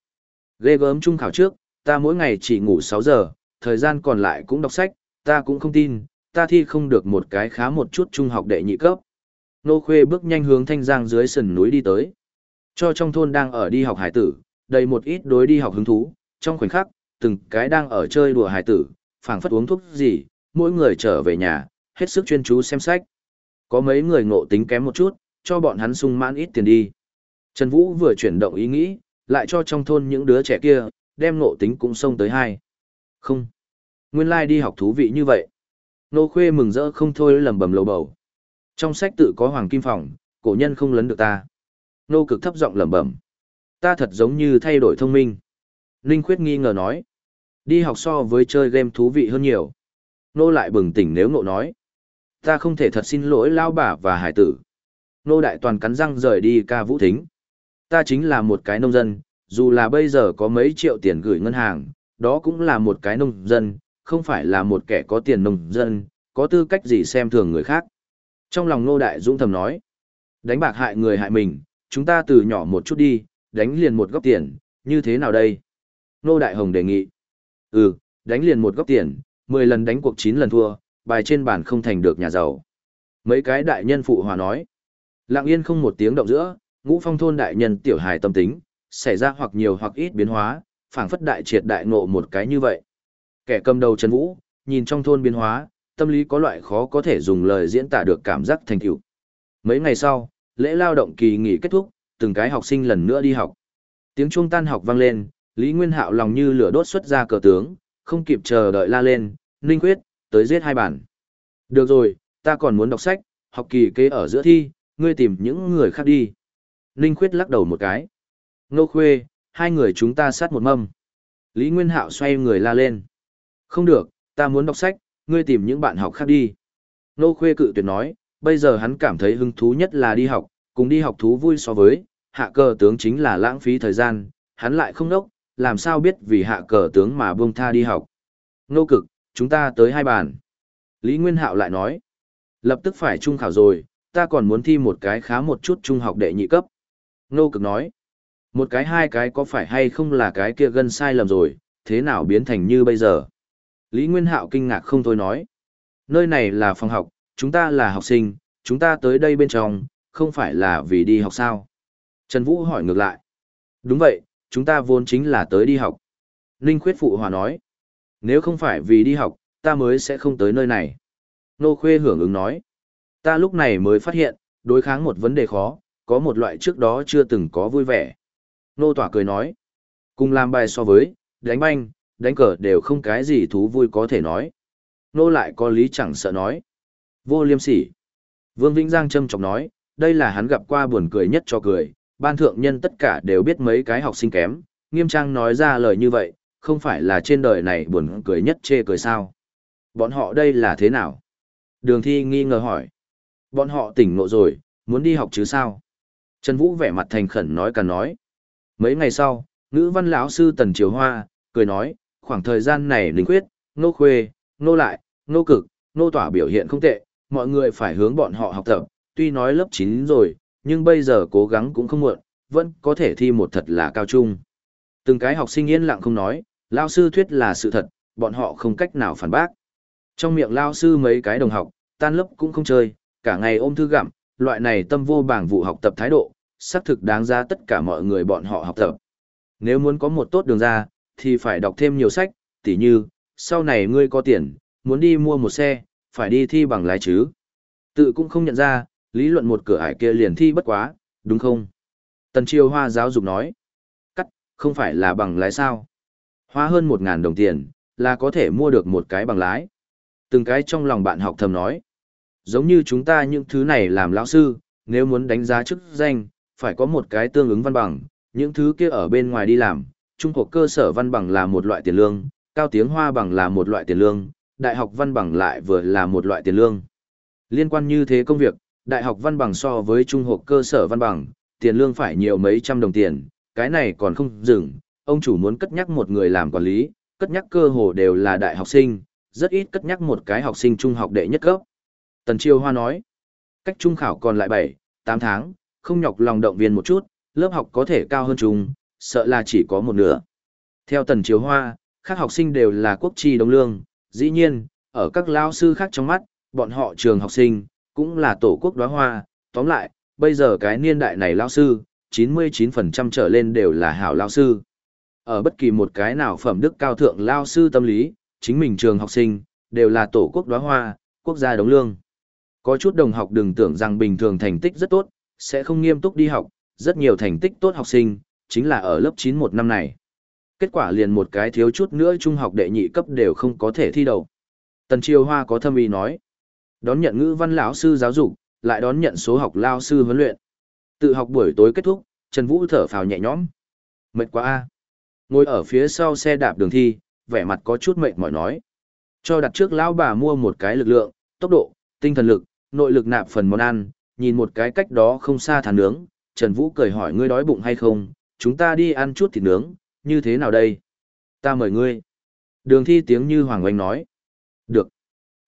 S1: Ghê gớm trung khảo trước, ta mỗi ngày chỉ ngủ 6 giờ, thời gian còn lại cũng đọc sách, ta cũng không tin, ta thi không được một cái khá một chút trung học đệ nhị cấp. Nô Khuê bước nhanh hướng thanh giang dưới sườn núi đi tới. Cho trong thôn đang ở đi học hải tử, đầy một ít đối đi học hứng thú, trong khoảnh khắc, từng cái đang ở chơi đùa hải tử, phảng phất uống thuốc gì, mỗi người trở về nhà, hết sức chuyên chú xem sách. Có mấy người ngộ tính kém một chút, cho bọn hắn sung mãn ít tiền đi. Trần Vũ vừa chuyển động ý nghĩ, lại cho trong thôn những đứa trẻ kia, đem ngộ tính cũng xông tới hai. Không. Nguyên lai like đi học thú vị như vậy. Nô Khuê mừng rỡ không thôi lầm bầm lầu bầu. Trong sách tự có Hoàng Kim Phòng, cổ nhân không lấn được ta. Nô cực thấp giọng lẩm bẩm. Ta thật giống như thay đổi thông minh. Ninh Khuyết nghi ngờ nói. Đi học so với chơi game thú vị hơn nhiều. Nô lại bừng tỉnh nếu ngộ nói. Ta không thể thật xin lỗi lao bà và hải tử. Nô đại toàn cắn răng rời đi ca vũ thính. Ta chính là một cái nông dân, dù là bây giờ có mấy triệu tiền gửi ngân hàng, đó cũng là một cái nông dân, không phải là một kẻ có tiền nông dân, có tư cách gì xem thường người khác. Trong lòng Nô Đại Dũng thầm nói, đánh bạc hại người hại mình, chúng ta từ nhỏ một chút đi, đánh liền một góc tiền, như thế nào đây? Nô Đại Hồng đề nghị, ừ, đánh liền một góc tiền, 10 lần đánh cuộc 9 lần thua, bài trên bàn không thành được nhà giàu. Mấy cái đại nhân phụ hòa nói, lặng yên không một tiếng động giữa, ngũ phong thôn đại nhân tiểu hài tâm tính, xảy ra hoặc nhiều hoặc ít biến hóa, phảng phất đại triệt đại ngộ một cái như vậy. Kẻ cầm đầu Trần Vũ, nhìn trong thôn biến hóa, tâm lý có loại khó có thể dùng lời diễn tả được cảm giác thành tựu. Mấy ngày sau, lễ lao động kỳ nghỉ kết thúc, từng cái học sinh lần nữa đi học. Tiếng chuông tan học vang lên, Lý Nguyên Hạo lòng như lửa đốt xuất ra cờ tướng, không kịp chờ đợi la lên, "Ninh Quyết, tới giết hai bản." "Được rồi, ta còn muốn đọc sách, học kỳ kế ở giữa thi, ngươi tìm những người khác đi." Ninh Quyết lắc đầu một cái. "Ngô Khuê, hai người chúng ta sát một mâm." Lý Nguyên Hạo xoay người la lên. "Không được, ta muốn đọc sách, ngươi tìm những bạn học khác đi. Nô Khuê cự tuyệt nói, bây giờ hắn cảm thấy hứng thú nhất là đi học, cùng đi học thú vui so với, hạ cờ tướng chính là lãng phí thời gian, hắn lại không nốc, làm sao biết vì hạ cờ tướng mà buông tha đi học. Nô cực, chúng ta tới hai bàn. Lý Nguyên Hạo lại nói, lập tức phải trung khảo rồi, ta còn muốn thi một cái khá một chút trung học đệ nhị cấp. Nô cực nói, một cái hai cái có phải hay không là cái kia gân sai lầm rồi, thế nào biến thành như bây giờ. Lý Nguyên Hạo kinh ngạc không thôi nói. Nơi này là phòng học, chúng ta là học sinh, chúng ta tới đây bên trong, không phải là vì đi học sao? Trần Vũ hỏi ngược lại. Đúng vậy, chúng ta vốn chính là tới đi học. Ninh Khuyết Phụ Hòa nói. Nếu không phải vì đi học, ta mới sẽ không tới nơi này. Nô Khuê hưởng ứng nói. Ta lúc này mới phát hiện, đối kháng một vấn đề khó, có một loại trước đó chưa từng có vui vẻ. Nô Tỏa cười nói. Cùng làm bài so với, đánh banh, đánh cờ đều không cái gì thú vui có thể nói. Nô lại có lý chẳng sợ nói. Vô liêm sỉ. Vương Vĩnh Giang châm chọc nói, đây là hắn gặp qua buồn cười nhất cho cười, ban thượng nhân tất cả đều biết mấy cái học sinh kém, nghiêm trang nói ra lời như vậy, không phải là trên đời này buồn cười nhất chê cười sao. Bọn họ đây là thế nào? Đường thi nghi ngờ hỏi. Bọn họ tỉnh ngộ rồi, muốn đi học chứ sao? Trần Vũ vẻ mặt thành khẩn nói cả nói. Mấy ngày sau, ngữ văn lão sư Tần Triều Hoa, cười nói, khoảng thời gian này linh quyết, nô khuê, nô lại, nô cực, nô tỏa biểu hiện không tệ, mọi người phải hướng bọn họ học tập, tuy nói lớp 9 rồi, nhưng bây giờ cố gắng cũng không muộn, vẫn có thể thi một thật là cao trung. Từng cái học sinh yên lặng không nói, lao sư thuyết là sự thật, bọn họ không cách nào phản bác. Trong miệng lao sư mấy cái đồng học, tan lớp cũng không chơi, cả ngày ôm thư gặm, loại này tâm vô bảng vụ học tập thái độ, xác thực đáng ra tất cả mọi người bọn họ học tập. Nếu muốn có một tốt đường ra, thì phải đọc thêm nhiều sách, tỉ như, sau này ngươi có tiền, muốn đi mua một xe, phải đi thi bằng lái chứ. Tự cũng không nhận ra, lý luận một cửa ải kia liền thi bất quá, đúng không? Tần Triều Hoa giáo dục nói, cắt, không phải là bằng lái sao. Hoa hơn một ngàn đồng tiền, là có thể mua được một cái bằng lái. Từng cái trong lòng bạn học thầm nói, giống như chúng ta những thứ này làm lão sư, nếu muốn đánh giá chức danh, phải có một cái tương ứng văn bằng, những thứ kia ở bên ngoài đi làm, trung học cơ sở văn bằng là một loại tiền lương, cao tiếng hoa bằng là một loại tiền lương, đại học văn bằng lại vừa là một loại tiền lương. Liên quan như thế công việc, đại học văn bằng so với trung học cơ sở văn bằng, tiền lương phải nhiều mấy trăm đồng tiền, cái này còn không dừng, ông chủ muốn cất nhắc một người làm quản lý, cất nhắc cơ hồ đều là đại học sinh, rất ít cất nhắc một cái học sinh trung học đệ nhất cấp. Tần Chiêu Hoa nói, cách trung khảo còn lại 7, 8 tháng, không nhọc lòng động viên một chút, lớp học có thể cao hơn chúng, sợ là chỉ có một nửa. Theo Tần Chiêu Hoa, các học sinh đều là quốc tri đồng lương, dĩ nhiên, ở các lao sư khác trong mắt, bọn họ trường học sinh, cũng là tổ quốc đóa hoa, tóm lại, bây giờ cái niên đại này lao sư, 99% trở lên đều là hảo lao sư. Ở bất kỳ một cái nào phẩm đức cao thượng lao sư tâm lý, chính mình trường học sinh, đều là tổ quốc đóa hoa, quốc gia đống lương. Có chút đồng học đừng tưởng rằng bình thường thành tích rất tốt, sẽ không nghiêm túc đi học, rất nhiều thành tích tốt học sinh, chính là ở lớp 9 một năm này. Kết quả liền một cái thiếu chút nữa trung học đệ nhị cấp đều không có thể thi đầu. Tần Triều Hoa có thâm ý nói, đón nhận ngữ văn lão sư giáo dục, lại đón nhận số học lao sư huấn luyện. Tự học buổi tối kết thúc, Trần Vũ thở phào nhẹ nhõm. Mệt quá a. Ngồi ở phía sau xe đạp đường thi, vẻ mặt có chút mệt mỏi nói. Cho đặt trước lão bà mua một cái lực lượng, tốc độ, tinh thần lực, nội lực nạp phần món ăn, nhìn một cái cách đó không xa thàn nướng, Trần Vũ cười hỏi ngươi đói bụng hay không, chúng ta đi ăn chút thịt nướng, như thế nào đây? Ta mời ngươi. Đường thi tiếng như Hoàng Oanh nói. Được.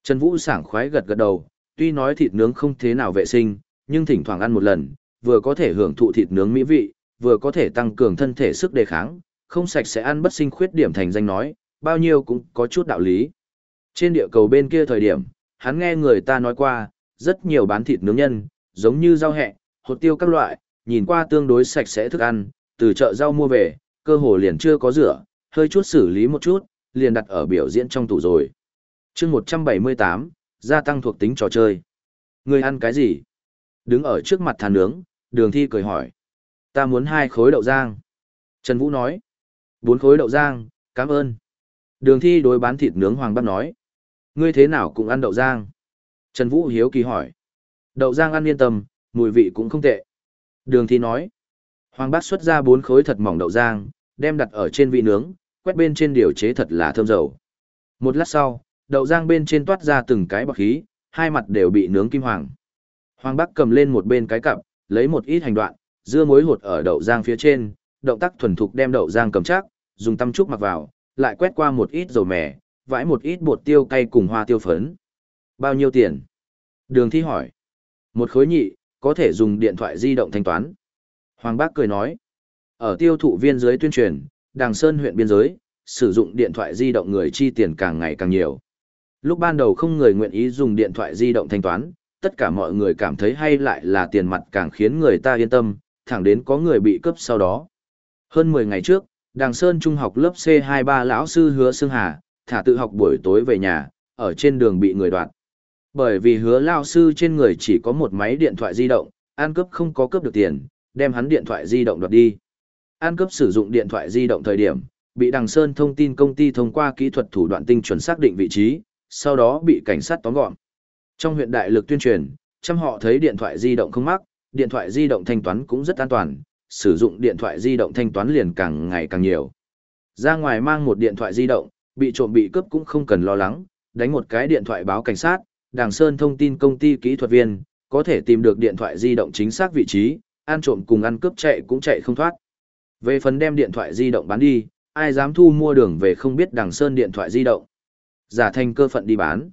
S1: Trần Vũ sảng khoái gật gật đầu, tuy nói thịt nướng không thế nào vệ sinh, nhưng thỉnh thoảng ăn một lần, vừa có thể hưởng thụ thịt nướng mỹ vị, vừa có thể tăng cường thân thể sức đề kháng, không sạch sẽ ăn bất sinh khuyết điểm thành danh nói, bao nhiêu cũng có chút đạo lý. Trên địa cầu bên kia thời điểm, hắn nghe người ta nói qua, rất nhiều bán thịt nướng nhân, giống như rau hẹ, hột tiêu các loại, nhìn qua tương đối sạch sẽ thức ăn, từ chợ rau mua về, cơ hồ liền chưa có rửa, hơi chút xử lý một chút, liền đặt ở biểu diễn trong tủ rồi. chương 178, gia tăng thuộc tính trò chơi. Người ăn cái gì? Đứng ở trước mặt thàn nướng, đường thi cười hỏi. Ta muốn hai khối đậu rang. Trần Vũ nói. Bốn khối đậu rang, cảm ơn. Đường thi đối bán thịt nướng Hoàng bắt nói. Ngươi thế nào cũng ăn đậu rang. Trần Vũ hiếu kỳ hỏi. Đậu giang ăn yên tâm, mùi vị cũng không tệ. Đường thi nói. Hoàng Bác xuất ra bốn khối thật mỏng đậu giang, đem đặt ở trên vị nướng, quét bên trên điều chế thật là thơm dầu. Một lát sau, đậu giang bên trên toát ra từng cái bọc khí, hai mặt đều bị nướng kim hoàng. Hoàng Bác cầm lên một bên cái cặp, lấy một ít hành đoạn, dưa muối hột ở đậu giang phía trên, động tác thuần thục đem đậu giang cầm chắc, dùng tăm trúc mặc vào, lại quét qua một ít dầu mè, vãi một ít bột tiêu cay cùng hoa tiêu phấn. Bao nhiêu tiền? Đường thi hỏi. Một khối nhị, có thể dùng điện thoại di động thanh toán. Hoàng Bác cười nói. Ở tiêu thụ viên giới tuyên truyền, Đàng Sơn huyện biên giới, sử dụng điện thoại di động người chi tiền càng ngày càng nhiều. Lúc ban đầu không người nguyện ý dùng điện thoại di động thanh toán, tất cả mọi người cảm thấy hay lại là tiền mặt càng khiến người ta yên tâm, thẳng đến có người bị cướp sau đó. Hơn 10 ngày trước, Đàng Sơn Trung học lớp C23 lão sư hứa Sương Hà, thả tự học buổi tối về nhà, ở trên đường bị người đoạt. Bởi vì hứa lao sư trên người chỉ có một máy điện thoại di động, an cướp không có cướp được tiền, đem hắn điện thoại di động đoạt đi. An cướp sử dụng điện thoại di động thời điểm, bị Đằng Sơn thông tin công ty thông qua kỹ thuật thủ đoạn tinh chuẩn xác định vị trí, sau đó bị cảnh sát tóm gọn. Trong huyện đại lực tuyên truyền, trăm họ thấy điện thoại di động không mắc, điện thoại di động thanh toán cũng rất an toàn, sử dụng điện thoại di động thanh toán liền càng ngày càng nhiều. Ra ngoài mang một điện thoại di động, bị trộm bị cướp cũng không cần lo lắng, đánh một cái điện thoại báo cảnh sát, Đàng Sơn thông tin công ty kỹ thuật viên, Có thể tìm được điện thoại di động chính xác vị trí, ăn trộm cùng ăn cướp chạy cũng chạy không thoát. Về phần đem điện thoại di động bán đi, ai dám thu mua đường về không biết Đàng sơn điện thoại di động. Giả thành cơ phận đi bán.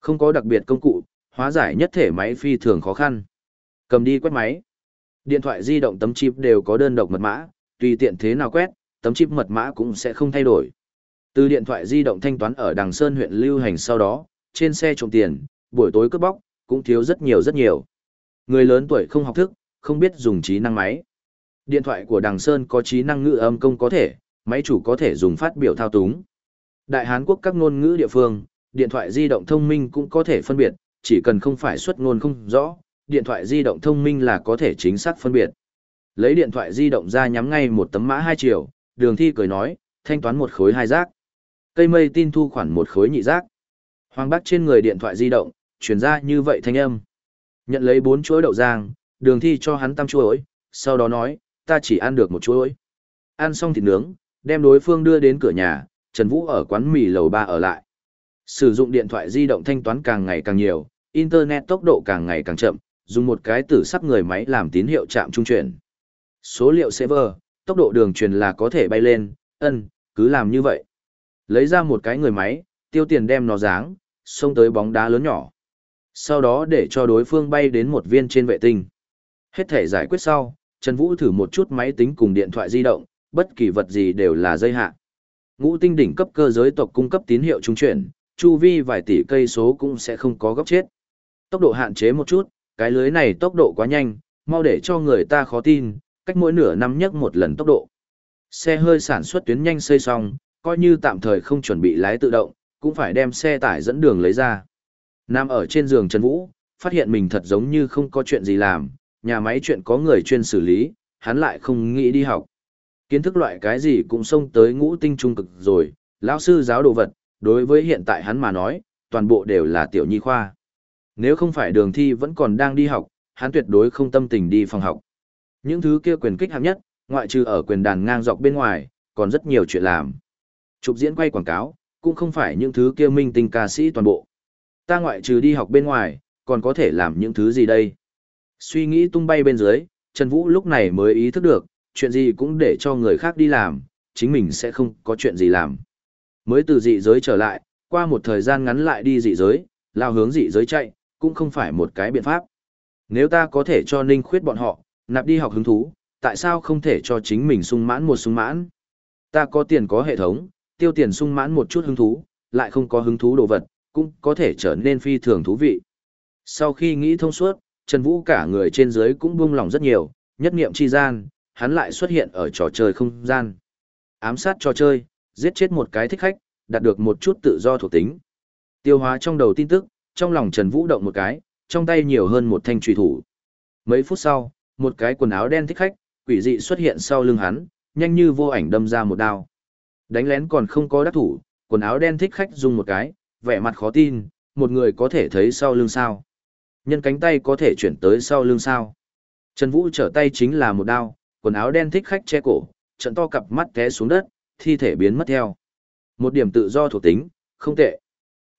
S1: Không có đặc biệt công cụ, hóa giải nhất thể máy phi thường khó khăn. Cầm đi quét máy. Điện thoại di động tấm chip đều có đơn độc mật mã, tùy tiện thế nào quét, tấm chip mật mã cũng sẽ không thay đổi. Từ điện thoại di động thanh toán ở Đằng Sơn huyện lưu hành sau đó, trên xe trộm tiền, buổi tối cướp bóc, cũng thiếu rất nhiều rất nhiều. Người lớn tuổi không học thức, không biết dùng trí năng máy. Điện thoại của Đằng Sơn có trí năng ngữ âm công có thể, máy chủ có thể dùng phát biểu thao túng. Đại Hán quốc các ngôn ngữ địa phương, điện thoại di động thông minh cũng có thể phân biệt, chỉ cần không phải xuất ngôn không rõ, điện thoại di động thông minh là có thể chính xác phân biệt. Lấy điện thoại di động ra nhắm ngay một tấm mã hai triệu, đường thi cười nói, thanh toán một khối hai rác. Cây mây tin thu khoản một khối nhị rác. Hoàng Bắc trên người điện thoại di động, chuyển ra như vậy thanh âm. Nhận lấy bốn chuỗi đậu giang, đường thi cho hắn tam chuỗi, sau đó nói, ta chỉ ăn được một chuỗi. Ăn xong thịt nướng, đem đối phương đưa đến cửa nhà, Trần Vũ ở quán mì lầu ba ở lại. Sử dụng điện thoại di động thanh toán càng ngày càng nhiều, Internet tốc độ càng ngày càng chậm, dùng một cái tử sắp người máy làm tín hiệu chạm trung chuyển. Số liệu server, tốc độ đường truyền là có thể bay lên, ân, cứ làm như vậy. Lấy ra một cái người máy, tiêu tiền đem nó dáng, xông tới bóng đá lớn nhỏ. Sau đó để cho đối phương bay đến một viên trên vệ tinh. Hết thể giải quyết sau, Trần Vũ thử một chút máy tính cùng điện thoại di động, bất kỳ vật gì đều là dây hạn. Ngũ tinh đỉnh cấp cơ giới tộc cung cấp tín hiệu trung chuyển, chu vi vài tỷ cây số cũng sẽ không có góc chết. Tốc độ hạn chế một chút, cái lưới này tốc độ quá nhanh, mau để cho người ta khó tin, cách mỗi nửa năm nhất một lần tốc độ. Xe hơi sản xuất tuyến nhanh xây xong, coi như tạm thời không chuẩn bị lái tự động, cũng phải đem xe tải dẫn đường lấy ra. Nam ở trên giường Trần Vũ, phát hiện mình thật giống như không có chuyện gì làm, nhà máy chuyện có người chuyên xử lý, hắn lại không nghĩ đi học. Kiến thức loại cái gì cũng xông tới ngũ tinh trung cực rồi, lão sư giáo đồ vật, đối với hiện tại hắn mà nói, toàn bộ đều là tiểu nhi khoa. Nếu không phải đường thi vẫn còn đang đi học, hắn tuyệt đối không tâm tình đi phòng học. Những thứ kia quyền kích hạng nhất, ngoại trừ ở quyền đàn ngang dọc bên ngoài, còn rất nhiều chuyện làm. Chụp diễn quay quảng cáo, cũng không phải những thứ kia minh tinh ca sĩ toàn bộ. Ta ngoại trừ đi học bên ngoài, còn có thể làm những thứ gì đây? Suy nghĩ tung bay bên dưới, Trần Vũ lúc này mới ý thức được, chuyện gì cũng để cho người khác đi làm, chính mình sẽ không có chuyện gì làm. Mới từ dị giới trở lại, qua một thời gian ngắn lại đi dị giới, lao hướng dị giới chạy, cũng không phải một cái biện pháp. Nếu ta có thể cho Ninh khuyết bọn họ, nạp đi học hứng thú, tại sao không thể cho chính mình sung mãn một sung mãn? Ta có tiền có hệ thống, tiêu tiền sung mãn một chút hứng thú, lại không có hứng thú đồ vật, cũng có thể trở nên phi thường thú vị. Sau khi nghĩ thông suốt, Trần Vũ cả người trên dưới cũng buông lòng rất nhiều, nhất niệm chi gian, hắn lại xuất hiện ở trò chơi không gian. Ám sát trò chơi, giết chết một cái thích khách, đạt được một chút tự do thuộc tính. Tiêu hóa trong đầu tin tức, trong lòng Trần Vũ động một cái, trong tay nhiều hơn một thanh trùy thủ. Mấy phút sau, một cái quần áo đen thích khách, quỷ dị xuất hiện sau lưng hắn, nhanh như vô ảnh đâm ra một đao. Đánh lén còn không có đắc thủ, quần áo đen thích khách dùng một cái, vẻ mặt khó tin, một người có thể thấy sau lưng sao. Nhân cánh tay có thể chuyển tới sau lưng sao. Trần Vũ trở tay chính là một đao, quần áo đen thích khách che cổ, trận to cặp mắt té xuống đất, thi thể biến mất theo. Một điểm tự do thuộc tính, không tệ.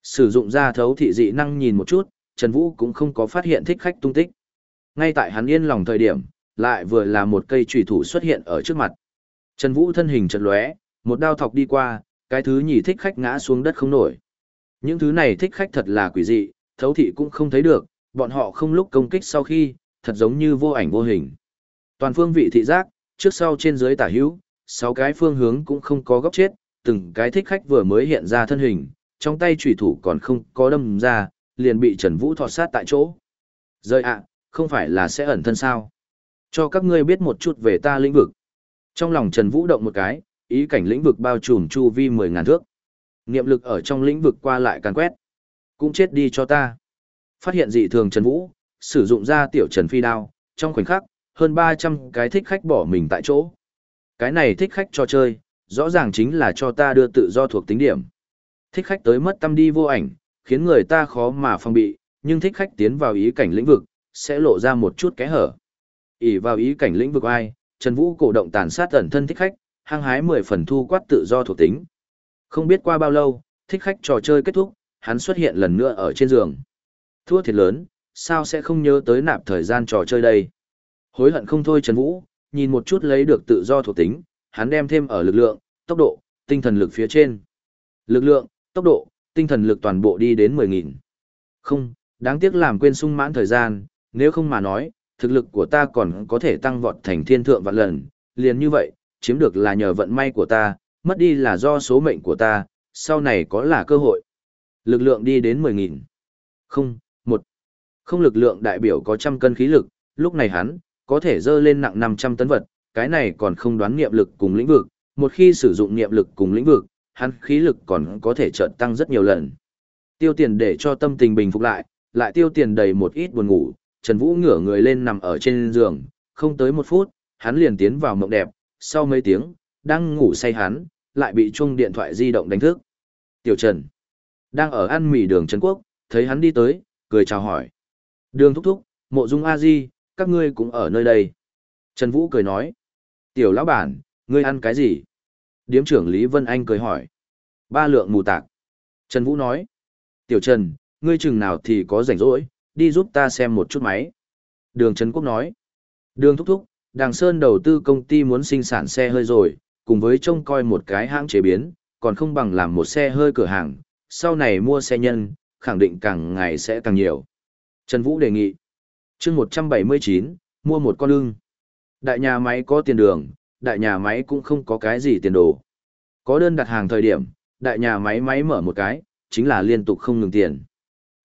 S1: Sử dụng ra thấu thị dị năng nhìn một chút, Trần Vũ cũng không có phát hiện thích khách tung tích. Ngay tại hắn yên lòng thời điểm, lại vừa là một cây trùy thủ xuất hiện ở trước mặt. Trần Vũ thân hình chật lóe, một đao thọc đi qua, cái thứ nhì thích khách ngã xuống đất không nổi. Những thứ này thích khách thật là quỷ dị, thấu thị cũng không thấy được, bọn họ không lúc công kích sau khi, thật giống như vô ảnh vô hình. Toàn phương vị thị giác, trước sau trên dưới tả hữu, sáu cái phương hướng cũng không có góc chết, từng cái thích khách vừa mới hiện ra thân hình, trong tay chủy thủ còn không có đâm ra, liền bị Trần Vũ thọt sát tại chỗ. Rơi ạ, không phải là sẽ ẩn thân sao? Cho các ngươi biết một chút về ta lĩnh vực. Trong lòng Trần Vũ động một cái, ý cảnh lĩnh vực bao trùm chu vi 10.000 thước. Niệm lực ở trong lĩnh vực qua lại càn quét. Cũng chết đi cho ta. Phát hiện dị thường Trần Vũ, sử dụng ra tiểu Trần Phi đao, trong khoảnh khắc, hơn 300 cái thích khách bỏ mình tại chỗ. Cái này thích khách cho chơi, rõ ràng chính là cho ta đưa tự do thuộc tính điểm. Thích khách tới mất tâm đi vô ảnh, khiến người ta khó mà phòng bị, nhưng thích khách tiến vào ý cảnh lĩnh vực, sẽ lộ ra một chút kẽ hở. ỉ vào ý cảnh lĩnh vực ai, Trần Vũ cổ động tàn sát ẩn thân thích khách, hăng hái 10 phần thu quát tự do thuộc tính. Không biết qua bao lâu, thích khách trò chơi kết thúc, hắn xuất hiện lần nữa ở trên giường. Thua thiệt lớn, sao sẽ không nhớ tới nạp thời gian trò chơi đây. Hối hận không thôi Trần Vũ, nhìn một chút lấy được tự do thuộc tính, hắn đem thêm ở lực lượng, tốc độ, tinh thần lực phía trên. Lực lượng, tốc độ, tinh thần lực toàn bộ đi đến 10.000. Không, đáng tiếc làm quên sung mãn thời gian, nếu không mà nói, thực lực của ta còn có thể tăng vọt thành thiên thượng vạn lần, liền như vậy, chiếm được là nhờ vận may của ta, mất đi là do số mệnh của ta, sau này có là cơ hội. Lực lượng đi đến 10.000. Không, một. Không lực lượng đại biểu có trăm cân khí lực, lúc này hắn, có thể dơ lên nặng 500 tấn vật, cái này còn không đoán niệm lực cùng lĩnh vực, một khi sử dụng niệm lực cùng lĩnh vực, hắn khí lực còn có thể chợt tăng rất nhiều lần. Tiêu tiền để cho tâm tình bình phục lại, lại tiêu tiền đầy một ít buồn ngủ, Trần Vũ ngửa người lên nằm ở trên giường, không tới một phút, hắn liền tiến vào mộng đẹp, sau mấy tiếng, đang ngủ say hắn, lại bị chuông điện thoại di động đánh thức. Tiểu Trần, đang ở ăn mì đường Trần Quốc, thấy hắn đi tới, cười chào hỏi. Đường thúc thúc, mộ dung a di, các ngươi cũng ở nơi đây. Trần Vũ cười nói. Tiểu lão bản, ngươi ăn cái gì? Điếm trưởng Lý Vân Anh cười hỏi. Ba lượng mù tạc. Trần Vũ nói. Tiểu Trần, ngươi chừng nào thì có rảnh rỗi, đi giúp ta xem một chút máy. Đường Trần Quốc nói. Đường thúc thúc, Đàng Sơn đầu tư công ty muốn sinh sản xe hơi rồi, cùng với trông coi một cái hãng chế biến, còn không bằng làm một xe hơi cửa hàng, sau này mua xe nhân, khẳng định càng ngày sẽ càng nhiều. Trần Vũ đề nghị. chương 179, mua một con ưng. Đại nhà máy có tiền đường, đại nhà máy cũng không có cái gì tiền đồ. Có đơn đặt hàng thời điểm, đại nhà máy máy mở một cái, chính là liên tục không ngừng tiền.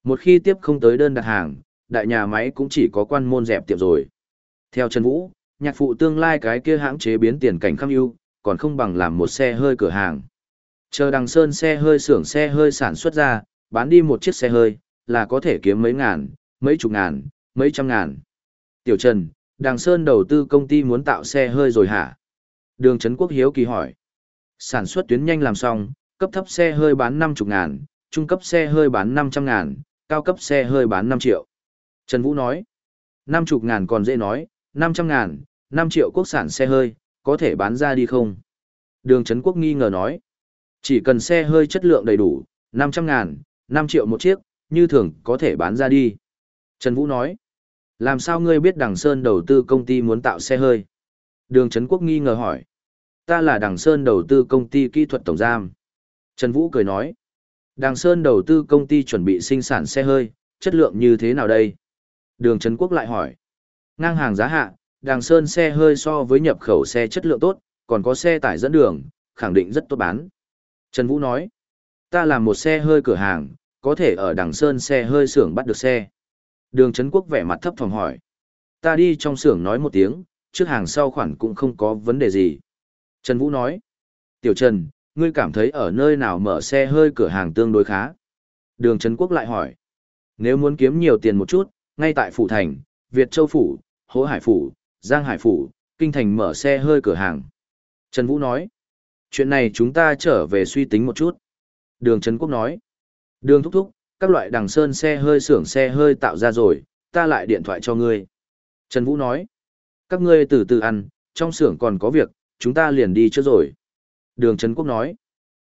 S1: Một khi tiếp không tới đơn đặt hàng, đại nhà máy cũng chỉ có quan môn dẹp tiệm rồi. Theo Trần Vũ, nhạc phụ tương lai cái kia hãng chế biến tiền cảnh khăm ưu, còn không bằng làm một xe hơi cửa hàng. Chờ đằng sơn xe hơi xưởng xe hơi sản xuất ra, bán đi một chiếc xe hơi, là có thể kiếm mấy ngàn, mấy chục ngàn, mấy trăm ngàn. Tiểu Trần, đằng sơn đầu tư công ty muốn tạo xe hơi rồi hả? Đường Trấn Quốc Hiếu kỳ hỏi. Sản xuất tuyến nhanh làm xong, cấp thấp xe hơi bán 50 ngàn, trung cấp xe hơi bán 500 ngàn, cao cấp xe hơi bán 5 triệu. Trần Vũ nói. 50 ngàn còn dễ nói, 500 ngàn, 5 triệu quốc sản xe hơi, có thể bán ra đi không? Đường Trấn Quốc nghi ngờ nói. Chỉ cần xe hơi chất lượng đầy đủ, 500 ngàn, 5 triệu một chiếc, như thường có thể bán ra đi. Trần Vũ nói. Làm sao ngươi biết Đằng Sơn đầu tư công ty muốn tạo xe hơi? Đường Trấn Quốc nghi ngờ hỏi. Ta là Đằng Sơn đầu tư công ty kỹ thuật tổng giam. Trần Vũ cười nói. Đằng Sơn đầu tư công ty chuẩn bị sinh sản xe hơi, chất lượng như thế nào đây? Đường Trấn Quốc lại hỏi. Ngang hàng giá hạ, Đàng Sơn xe hơi so với nhập khẩu xe chất lượng tốt, còn có xe tải dẫn đường, khẳng định rất tốt bán. Trần Vũ nói. Ta làm một xe hơi cửa hàng, có thể ở Đàng Sơn xe hơi xưởng bắt được xe. Đường Trấn Quốc vẻ mặt thấp phòng hỏi. Ta đi trong xưởng nói một tiếng, trước hàng sau khoản cũng không có vấn đề gì. Trần Vũ nói. Tiểu Trần, ngươi cảm thấy ở nơi nào mở xe hơi cửa hàng tương đối khá? Đường Trấn Quốc lại hỏi. Nếu muốn kiếm nhiều tiền một chút, ngay tại Phủ Thành, Việt Châu Phủ, Hỗ Hải Phủ, Giang Hải Phủ, Kinh Thành mở xe hơi cửa hàng. Trần Vũ nói. Chuyện này chúng ta trở về suy tính một chút. Đường Trấn Quốc nói. Đường thúc thúc, các loại đằng sơn xe hơi xưởng xe hơi tạo ra rồi, ta lại điện thoại cho ngươi. Trần Vũ nói. Các ngươi từ từ ăn, trong xưởng còn có việc, chúng ta liền đi trước rồi. Đường Trấn Quốc nói.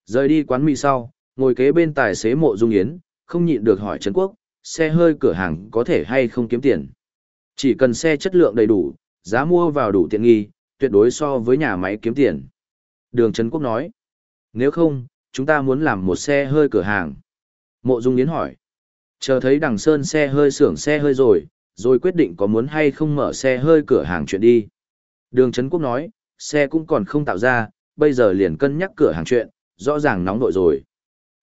S1: Rời đi quán mì sau, ngồi kế bên tài xế mộ dung yến, không nhịn được hỏi Trấn Quốc, xe hơi cửa hàng có thể hay không kiếm tiền. Chỉ cần xe chất lượng đầy đủ, giá mua vào đủ tiện nghi, tuyệt đối so với nhà máy kiếm tiền. Đường Trấn Quốc nói. Nếu không, chúng ta muốn làm một xe hơi cửa hàng. Mộ Dung Yến hỏi. Chờ thấy đằng sơn xe hơi xưởng xe hơi rồi, rồi quyết định có muốn hay không mở xe hơi cửa hàng chuyện đi. Đường Trấn Quốc nói, xe cũng còn không tạo ra, bây giờ liền cân nhắc cửa hàng chuyện, rõ ràng nóng nội rồi.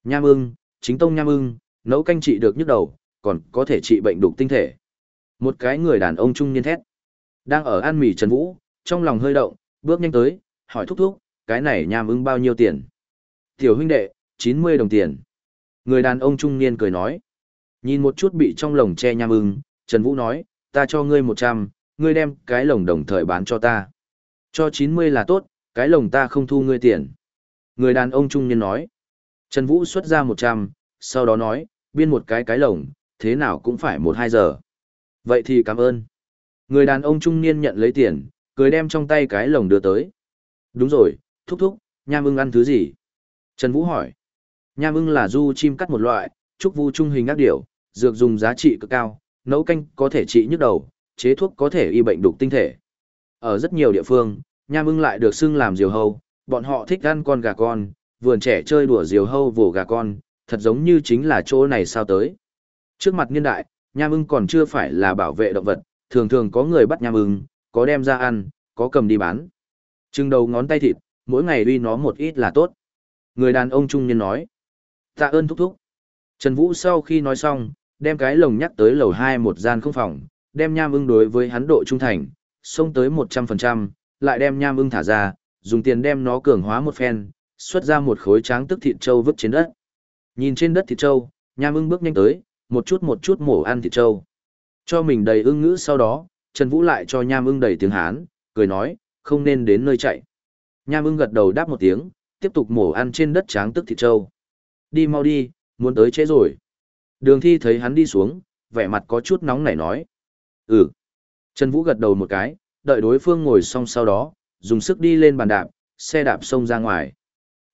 S1: Nham ưng, chính tông nham ưng, nấu canh trị được nhức đầu, còn có thể trị bệnh đục tinh thể. Một cái người đàn ông trung niên thét. Đang ở ăn mì Trần Vũ, trong lòng hơi động, bước nhanh tới, hỏi thúc thúc, cái này nham ưng bao nhiêu tiền? Tiểu huynh đệ, 90 đồng tiền. Người đàn ông trung niên cười nói. Nhìn một chút bị trong lồng che nham ưng, Trần Vũ nói, ta cho ngươi 100, ngươi đem cái lồng đồng thời bán cho ta. Cho 90 là tốt, cái lồng ta không thu ngươi tiền. Người đàn ông trung niên nói. Trần Vũ xuất ra 100, sau đó nói, biên một cái cái lồng, thế nào cũng phải 1-2 giờ. Vậy thì cảm ơn. Người đàn ông trung niên nhận lấy tiền, cười đem trong tay cái lồng đưa tới. Đúng rồi, thúc thúc, nham ưng ăn thứ gì? Trần Vũ hỏi. Nham ưng là du chim cắt một loại, trúc vu trung hình ác điểu, dược dùng giá trị cực cao, nấu canh có thể trị nhức đầu, chế thuốc có thể y bệnh đục tinh thể. Ở rất nhiều địa phương, nham ưng lại được xưng làm diều hâu, bọn họ thích ăn con gà con, vườn trẻ chơi đùa diều hâu vồ gà con, thật giống như chính là chỗ này sao tới. Trước mặt niên đại, nham ưng còn chưa phải là bảo vệ động vật, thường thường có người bắt nham ưng, có đem ra ăn, có cầm đi bán. Trưng đầu ngón tay thịt, mỗi ngày uy nó một ít là tốt. Người đàn ông trung niên nói. Tạ ơn thúc thúc. Trần Vũ sau khi nói xong, đem cái lồng nhắc tới lầu hai một gian không phòng, đem nham ưng đối với hắn độ trung thành, xông tới 100%, lại đem nham ưng thả ra, dùng tiền đem nó cường hóa một phen, xuất ra một khối tráng tức thịt trâu vứt trên đất. Nhìn trên đất thịt trâu, nham ưng bước nhanh tới, một chút một chút mổ ăn thịt trâu. Cho mình đầy ưng ngữ sau đó, Trần Vũ lại cho nham ưng đầy tiếng Hán, cười nói, không nên đến nơi chạy. Nham ưng gật đầu đáp một tiếng, tiếp tục mổ ăn trên đất tráng tức thịt trâu. Đi mau đi, muốn tới trễ rồi. Đường thi thấy hắn đi xuống, vẻ mặt có chút nóng nảy nói. Ừ. Trần Vũ gật đầu một cái, đợi đối phương ngồi xong sau đó, dùng sức đi lên bàn đạp, xe đạp xông ra ngoài.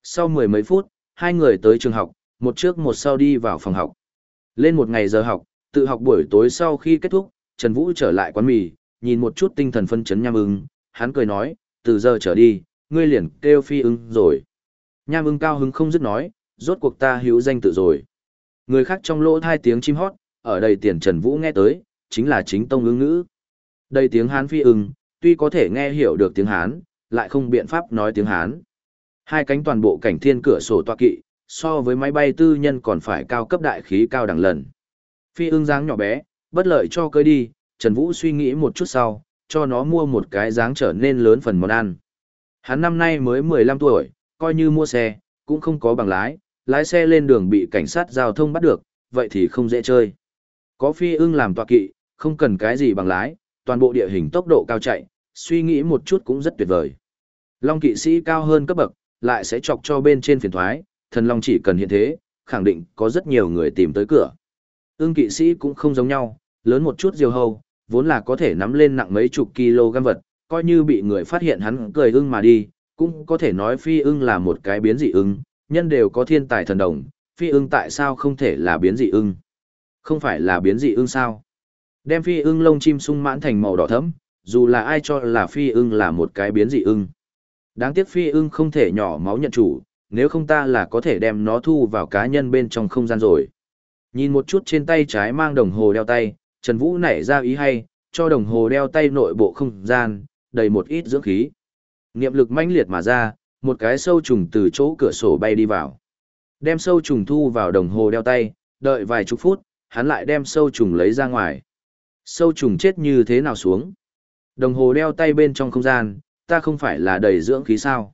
S1: Sau mười mấy phút, hai người tới trường học, một trước một sau đi vào phòng học. Lên một ngày giờ học, tự học buổi tối sau khi kết thúc, Trần Vũ trở lại quán mì, nhìn một chút tinh thần phân chấn nham ưng, hắn cười nói, từ giờ trở đi, ngươi liền kêu phi ưng rồi. Nham ưng cao hứng không dứt nói, rốt cuộc ta hữu danh tự rồi. Người khác trong lỗ hai tiếng chim hót, ở đây tiền Trần Vũ nghe tới, chính là chính tông ưng ngữ. Đây tiếng Hán phi ưng, tuy có thể nghe hiểu được tiếng Hán, lại không biện pháp nói tiếng Hán. Hai cánh toàn bộ cảnh thiên cửa sổ tọa kỵ, so với máy bay tư nhân còn phải cao cấp đại khí cao đẳng lần. Phi ưng dáng nhỏ bé, bất lợi cho cơi đi, Trần Vũ suy nghĩ một chút sau, cho nó mua một cái dáng trở nên lớn phần món ăn. Hắn năm nay mới 15 tuổi, coi như mua xe, cũng không có bằng lái, lái xe lên đường bị cảnh sát giao thông bắt được, vậy thì không dễ chơi. Có phi ưng làm tọa kỵ, không cần cái gì bằng lái, toàn bộ địa hình tốc độ cao chạy, suy nghĩ một chút cũng rất tuyệt vời. Long kỵ sĩ cao hơn cấp bậc, lại sẽ chọc cho bên trên phiền thoái, thần long chỉ cần hiện thế, khẳng định có rất nhiều người tìm tới cửa. Ưng kỵ sĩ cũng không giống nhau, lớn một chút diều hâu, vốn là có thể nắm lên nặng mấy chục kg vật, coi như bị người phát hiện hắn cười ưng mà đi, cũng có thể nói phi ưng là một cái biến dị ưng, nhân đều có thiên tài thần đồng, phi ưng tại sao không thể là biến dị ưng? Không phải là biến dị ưng sao? Đem phi ưng lông chim sung mãn thành màu đỏ thẫm, dù là ai cho là phi ưng là một cái biến dị ưng. Đáng tiếc phi ưng không thể nhỏ máu nhận chủ, nếu không ta là có thể đem nó thu vào cá nhân bên trong không gian rồi. Nhìn một chút trên tay trái mang đồng hồ đeo tay, Trần Vũ nảy ra ý hay, cho đồng hồ đeo tay nội bộ không gian, đầy một ít dưỡng khí. Niệm lực mãnh liệt mà ra, một cái sâu trùng từ chỗ cửa sổ bay đi vào. Đem sâu trùng thu vào đồng hồ đeo tay, đợi vài chục phút, hắn lại đem sâu trùng lấy ra ngoài. Sâu trùng chết như thế nào xuống? Đồng hồ đeo tay bên trong không gian, ta không phải là đầy dưỡng khí sao?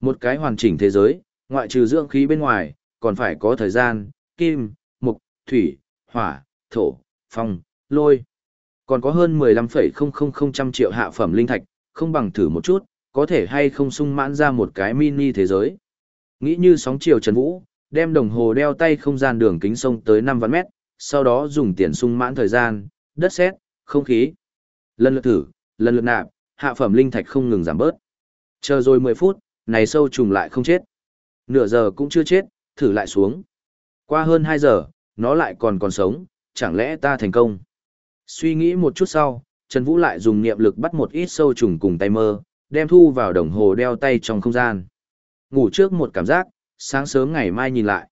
S1: Một cái hoàn chỉnh thế giới, ngoại trừ dưỡng khí bên ngoài, còn phải có thời gian, kim, mục, thủy, hỏa, thổ, phong, lôi. Còn có hơn 15,000 triệu hạ phẩm linh thạch, không bằng thử một chút, có thể hay không sung mãn ra một cái mini thế giới. Nghĩ như sóng chiều Trần Vũ, đem đồng hồ đeo tay không gian đường kính sông tới 5 vạn mét, sau đó dùng tiền sung mãn thời gian, đất sét, không khí. Lần lượt thử, lần lượt nạp, hạ phẩm linh thạch không ngừng giảm bớt. Chờ rồi 10 phút, này sâu trùng lại không chết. Nửa giờ cũng chưa chết, thử lại xuống. Qua hơn 2 giờ, nó lại còn còn sống, chẳng lẽ ta thành công. Suy nghĩ một chút sau, Trần Vũ lại dùng niệm lực bắt một ít sâu trùng cùng tay mơ, đem thu vào đồng hồ đeo tay trong không gian. Ngủ trước một cảm giác, sáng sớm ngày mai nhìn lại.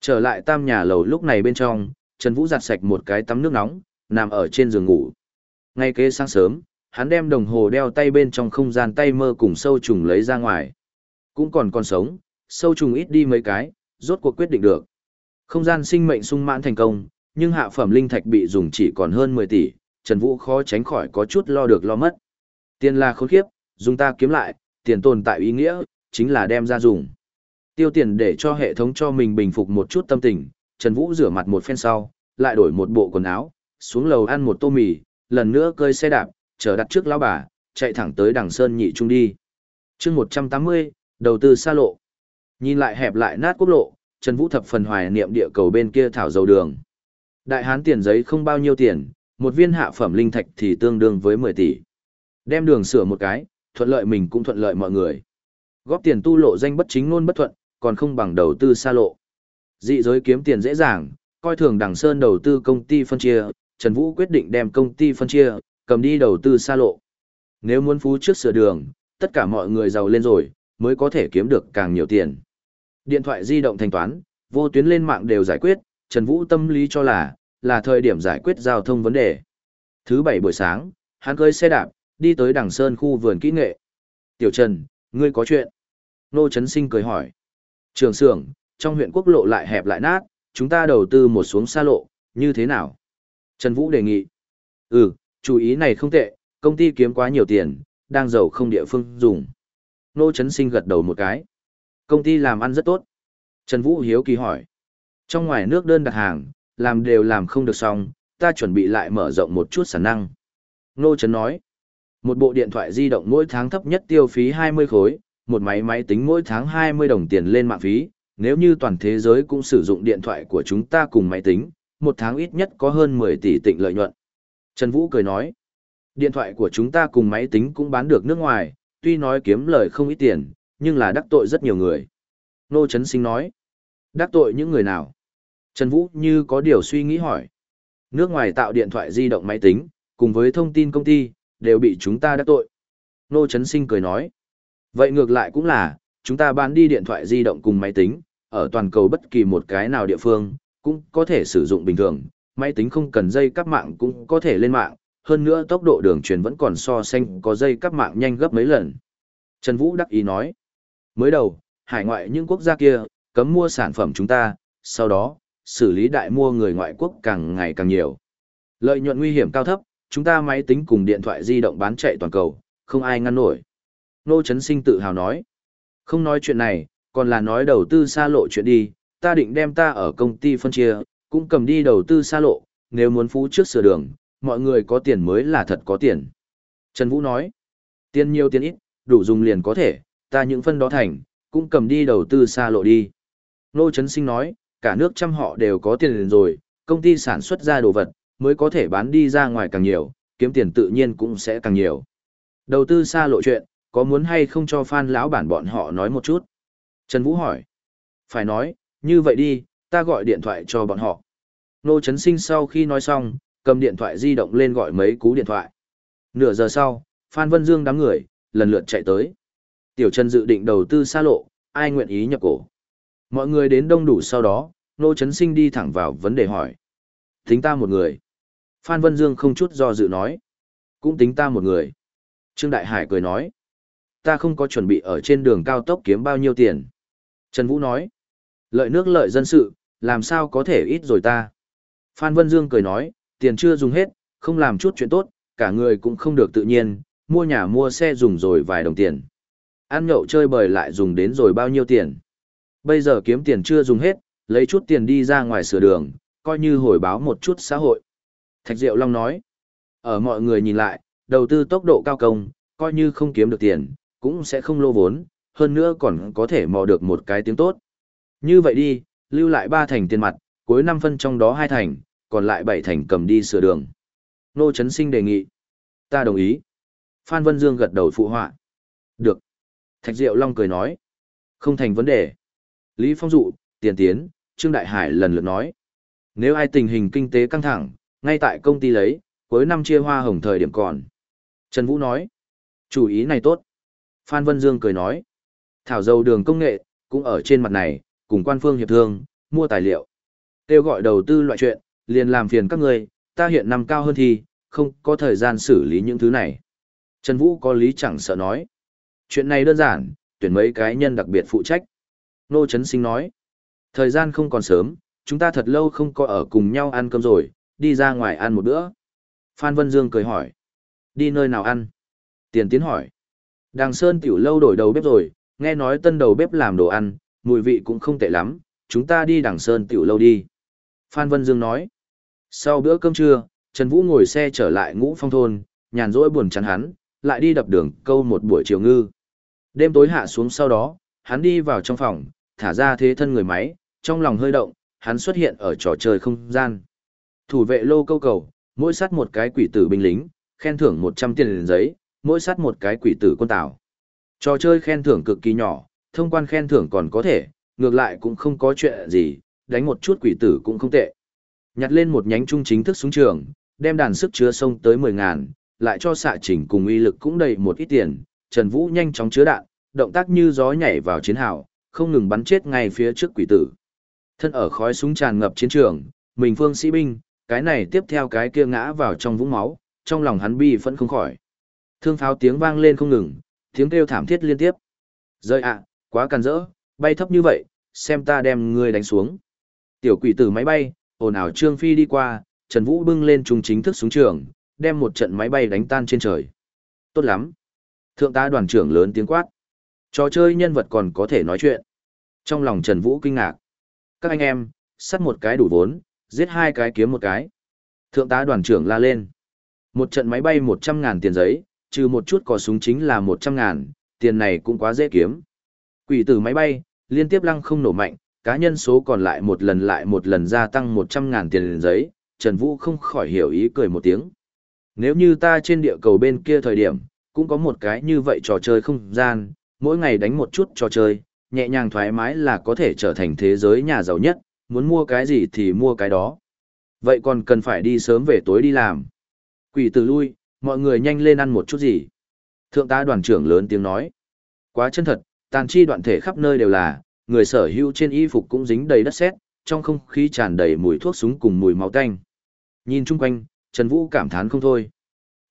S1: Trở lại tam nhà lầu lúc này bên trong, Trần Vũ giặt sạch một cái tắm nước nóng, nằm ở trên giường ngủ. Ngay kế sáng sớm, hắn đem đồng hồ đeo tay bên trong không gian tay mơ cùng sâu trùng lấy ra ngoài. Cũng còn còn sống, sâu trùng ít đi mấy cái, rốt cuộc quyết định được. Không gian sinh mệnh sung mãn thành công, nhưng hạ phẩm linh thạch bị dùng chỉ còn hơn 10 tỷ, Trần Vũ khó tránh khỏi có chút lo được lo mất. Tiền là khốn kiếp, dùng ta kiếm lại, tiền tồn tại ý nghĩa, chính là đem ra dùng. Tiêu tiền để cho hệ thống cho mình bình phục một chút tâm tình, Trần Vũ rửa mặt một phen sau, lại đổi một bộ quần áo, xuống lầu ăn một tô mì, lần nữa cơi xe đạp, chờ đặt trước lão bà, chạy thẳng tới đằng Sơn nhị trung đi. chương 180, đầu tư xa lộ. Nhìn lại hẹp lại nát quốc lộ, Trần Vũ thập phần hoài niệm địa cầu bên kia thảo dầu đường. Đại hán tiền giấy không bao nhiêu tiền, một viên hạ phẩm linh thạch thì tương đương với 10 tỷ. Đem đường sửa một cái, thuận lợi mình cũng thuận lợi mọi người. Góp tiền tu lộ danh bất chính luôn bất thuận, còn không bằng đầu tư xa lộ. Dị giới kiếm tiền dễ dàng, coi thường đằng sơn đầu tư công ty phân chia, Trần Vũ quyết định đem công ty phân chia, cầm đi đầu tư xa lộ. Nếu muốn phú trước sửa đường, tất cả mọi người giàu lên rồi, mới có thể kiếm được càng nhiều tiền. Điện thoại di động thanh toán, vô tuyến lên mạng đều giải quyết, Trần Vũ tâm lý cho là, là thời điểm giải quyết giao thông vấn đề. Thứ bảy buổi sáng, hắn cưỡi xe đạp, đi tới đằng sơn khu vườn kỹ nghệ. Tiểu Trần, ngươi có chuyện? Nô Trấn Sinh cười hỏi. Trường xưởng, trong huyện quốc lộ lại hẹp lại nát, chúng ta đầu tư một xuống xa lộ, như thế nào? Trần Vũ đề nghị. Ừ, chú ý này không tệ, công ty kiếm quá nhiều tiền, đang giàu không địa phương dùng. Nô Trấn Sinh gật đầu một cái. Công ty làm ăn rất tốt. Trần Vũ hiếu kỳ hỏi. Trong ngoài nước đơn đặt hàng, làm đều làm không được xong, ta chuẩn bị lại mở rộng một chút sản năng. Nô Trấn nói. Một bộ điện thoại di động mỗi tháng thấp nhất tiêu phí 20 khối, một máy máy tính mỗi tháng 20 đồng tiền lên mạng phí, nếu như toàn thế giới cũng sử dụng điện thoại của chúng ta cùng máy tính, một tháng ít nhất có hơn 10 tỷ tịnh lợi nhuận. Trần Vũ cười nói, điện thoại của chúng ta cùng máy tính cũng bán được nước ngoài, tuy nói kiếm lời không ít tiền, nhưng là đắc tội rất nhiều người. Nô Trấn Sinh nói, đắc tội những người nào? Trần Vũ như có điều suy nghĩ hỏi. Nước ngoài tạo điện thoại di động máy tính, cùng với thông tin công ty, đều bị chúng ta đắc tội. Nô Trấn Sinh cười nói, vậy ngược lại cũng là, chúng ta bán đi điện thoại di động cùng máy tính, ở toàn cầu bất kỳ một cái nào địa phương, cũng có thể sử dụng bình thường, máy tính không cần dây cắp mạng cũng có thể lên mạng, hơn nữa tốc độ đường truyền vẫn còn so sánh có dây cắp mạng nhanh gấp mấy lần. Trần Vũ đắc ý nói, mới đầu, hải ngoại những quốc gia kia, cấm mua sản phẩm chúng ta, sau đó, xử lý đại mua người ngoại quốc càng ngày càng nhiều. Lợi nhuận nguy hiểm cao thấp, chúng ta máy tính cùng điện thoại di động bán chạy toàn cầu, không ai ngăn nổi. Nô Trấn Sinh tự hào nói, không nói chuyện này, còn là nói đầu tư xa lộ chuyện đi, ta định đem ta ở công ty phân chia, cũng cầm đi đầu tư xa lộ, nếu muốn phú trước sửa đường, mọi người có tiền mới là thật có tiền. Trần Vũ nói, tiền nhiều tiền ít, đủ dùng liền có thể, ta những phân đó thành, cũng cầm đi đầu tư xa lộ đi. Nô Trấn Sinh nói, cả nước trăm họ đều có tiền liền rồi, công ty sản xuất ra đồ vật, mới có thể bán đi ra ngoài càng nhiều, kiếm tiền tự nhiên cũng sẽ càng nhiều. Đầu tư xa lộ chuyện, có muốn hay không cho Phan lão bản bọn họ nói một chút? Trần Vũ hỏi. Phải nói, như vậy đi, ta gọi điện thoại cho bọn họ. Nô Trấn Sinh sau khi nói xong, cầm điện thoại di động lên gọi mấy cú điện thoại. Nửa giờ sau, Phan Vân Dương đám người, lần lượt chạy tới. Tiểu Trần dự định đầu tư xa lộ, ai nguyện ý nhập cổ. Mọi người đến đông đủ sau đó, Nô Trấn Sinh đi thẳng vào vấn đề hỏi. Tính ta một người. Phan Vân Dương không chút do dự nói. Cũng tính ta một người. Trương Đại Hải cười nói. Ta không có chuẩn bị ở trên đường cao tốc kiếm bao nhiêu tiền. Trần Vũ nói. Lợi nước lợi dân sự, làm sao có thể ít rồi ta. Phan Vân Dương cười nói, tiền chưa dùng hết, không làm chút chuyện tốt, cả người cũng không được tự nhiên, mua nhà mua xe dùng rồi vài đồng tiền. Ăn nhậu chơi bời lại dùng đến rồi bao nhiêu tiền. Bây giờ kiếm tiền chưa dùng hết, lấy chút tiền đi ra ngoài sửa đường, coi như hồi báo một chút xã hội. Thạch Diệu Long nói, ở mọi người nhìn lại, đầu tư tốc độ cao công, coi như không kiếm được tiền, cũng sẽ không lô vốn, hơn nữa còn có thể mò được một cái tiếng tốt. Như vậy đi, lưu lại ba thành tiền mặt, cuối năm phân trong đó hai thành, còn lại bảy thành cầm đi sửa đường. Nô Trấn Sinh đề nghị. Ta đồng ý. Phan Vân Dương gật đầu phụ họa. Được. Thạch Diệu Long cười nói. Không thành vấn đề. Lý Phong Dụ, Tiền Tiến, Trương Đại Hải lần lượt nói. Nếu ai tình hình kinh tế căng thẳng, ngay tại công ty lấy, cuối năm chia hoa hồng thời điểm còn. Trần Vũ nói. Chủ ý này tốt. Phan Vân Dương cười nói. Thảo dầu đường công nghệ, cũng ở trên mặt này, cùng quan phương hiệp thương, mua tài liệu. Kêu gọi đầu tư loại chuyện, liền làm phiền các người, ta hiện năm cao hơn thì, không có thời gian xử lý những thứ này. Trần Vũ có lý chẳng sợ nói. Chuyện này đơn giản, tuyển mấy cái nhân đặc biệt phụ trách. Nô Trấn Sinh nói. Thời gian không còn sớm, chúng ta thật lâu không có ở cùng nhau ăn cơm rồi, đi ra ngoài ăn một bữa. Phan Vân Dương cười hỏi. Đi nơi nào ăn? Tiền Tiến hỏi. Đàng Sơn tiểu lâu đổi đầu bếp rồi, nghe nói tân đầu bếp làm đồ ăn, mùi vị cũng không tệ lắm, chúng ta đi Đàng Sơn tiểu lâu đi. Phan Vân Dương nói. Sau bữa cơm trưa, Trần Vũ ngồi xe trở lại ngũ phong thôn, nhàn rỗi buồn chán hắn, lại đi đập đường câu một buổi chiều ngư. Đêm tối hạ xuống sau đó, hắn đi vào trong phòng, thả ra thế thân người máy, trong lòng hơi động, hắn xuất hiện ở trò chơi không gian. Thủ vệ lô câu cầu, mỗi sát một cái quỷ tử binh lính, khen thưởng 100 tiền liền giấy, mỗi sát một cái quỷ tử quân tảo. Trò chơi khen thưởng cực kỳ nhỏ, thông quan khen thưởng còn có thể, ngược lại cũng không có chuyện gì, đánh một chút quỷ tử cũng không tệ. Nhặt lên một nhánh trung chính thức súng trường, đem đàn sức chứa sông tới 10 ngàn, lại cho xạ chỉnh cùng uy lực cũng đầy một ít tiền, Trần Vũ nhanh chóng chứa đạn, động tác như gió nhảy vào chiến hào, không ngừng bắn chết ngay phía trước quỷ tử. Thân ở khói súng tràn ngập chiến trường, mình phương sĩ binh, cái này tiếp theo cái kia ngã vào trong vũng máu, trong lòng hắn bi vẫn không khỏi. Thương pháo tiếng vang lên không ngừng, tiếng kêu thảm thiết liên tiếp. Rơi ạ, quá càn rỡ, bay thấp như vậy, xem ta đem ngươi đánh xuống. Tiểu quỷ tử máy bay, ồn ào Trương Phi đi qua, Trần Vũ bưng lên trung chính thức xuống trường, đem một trận máy bay đánh tan trên trời. Tốt lắm. Thượng tá đoàn trưởng lớn tiếng quát. Trò chơi nhân vật còn có thể nói chuyện. Trong lòng Trần Vũ kinh ngạc. Các anh em, sắt một cái đủ vốn, giết hai cái kiếm một cái. Thượng tá đoàn trưởng la lên. Một trận máy bay 100 ngàn tiền giấy, trừ một chút có súng chính là 100 ngàn, tiền này cũng quá dễ kiếm. Quỷ tử máy bay, liên tiếp lăng không nổ mạnh, cá nhân số còn lại một lần lại một lần gia tăng 100 ngàn tiền liền giấy, Trần Vũ không khỏi hiểu ý cười một tiếng. Nếu như ta trên địa cầu bên kia thời điểm, cũng có một cái như vậy trò chơi không gian, mỗi ngày đánh một chút trò chơi, nhẹ nhàng thoải mái là có thể trở thành thế giới nhà giàu nhất, muốn mua cái gì thì mua cái đó. Vậy còn cần phải đi sớm về tối đi làm. Quỷ tử lui, mọi người nhanh lên ăn một chút gì. Thượng tá đoàn trưởng lớn tiếng nói. Quá chân thật, tàn chi đoạn thể khắp nơi đều là, người sở hữu trên y phục cũng dính đầy đất sét, trong không khí tràn đầy mùi thuốc súng cùng mùi máu tanh. Nhìn chung quanh, Trần Vũ cảm thán không thôi.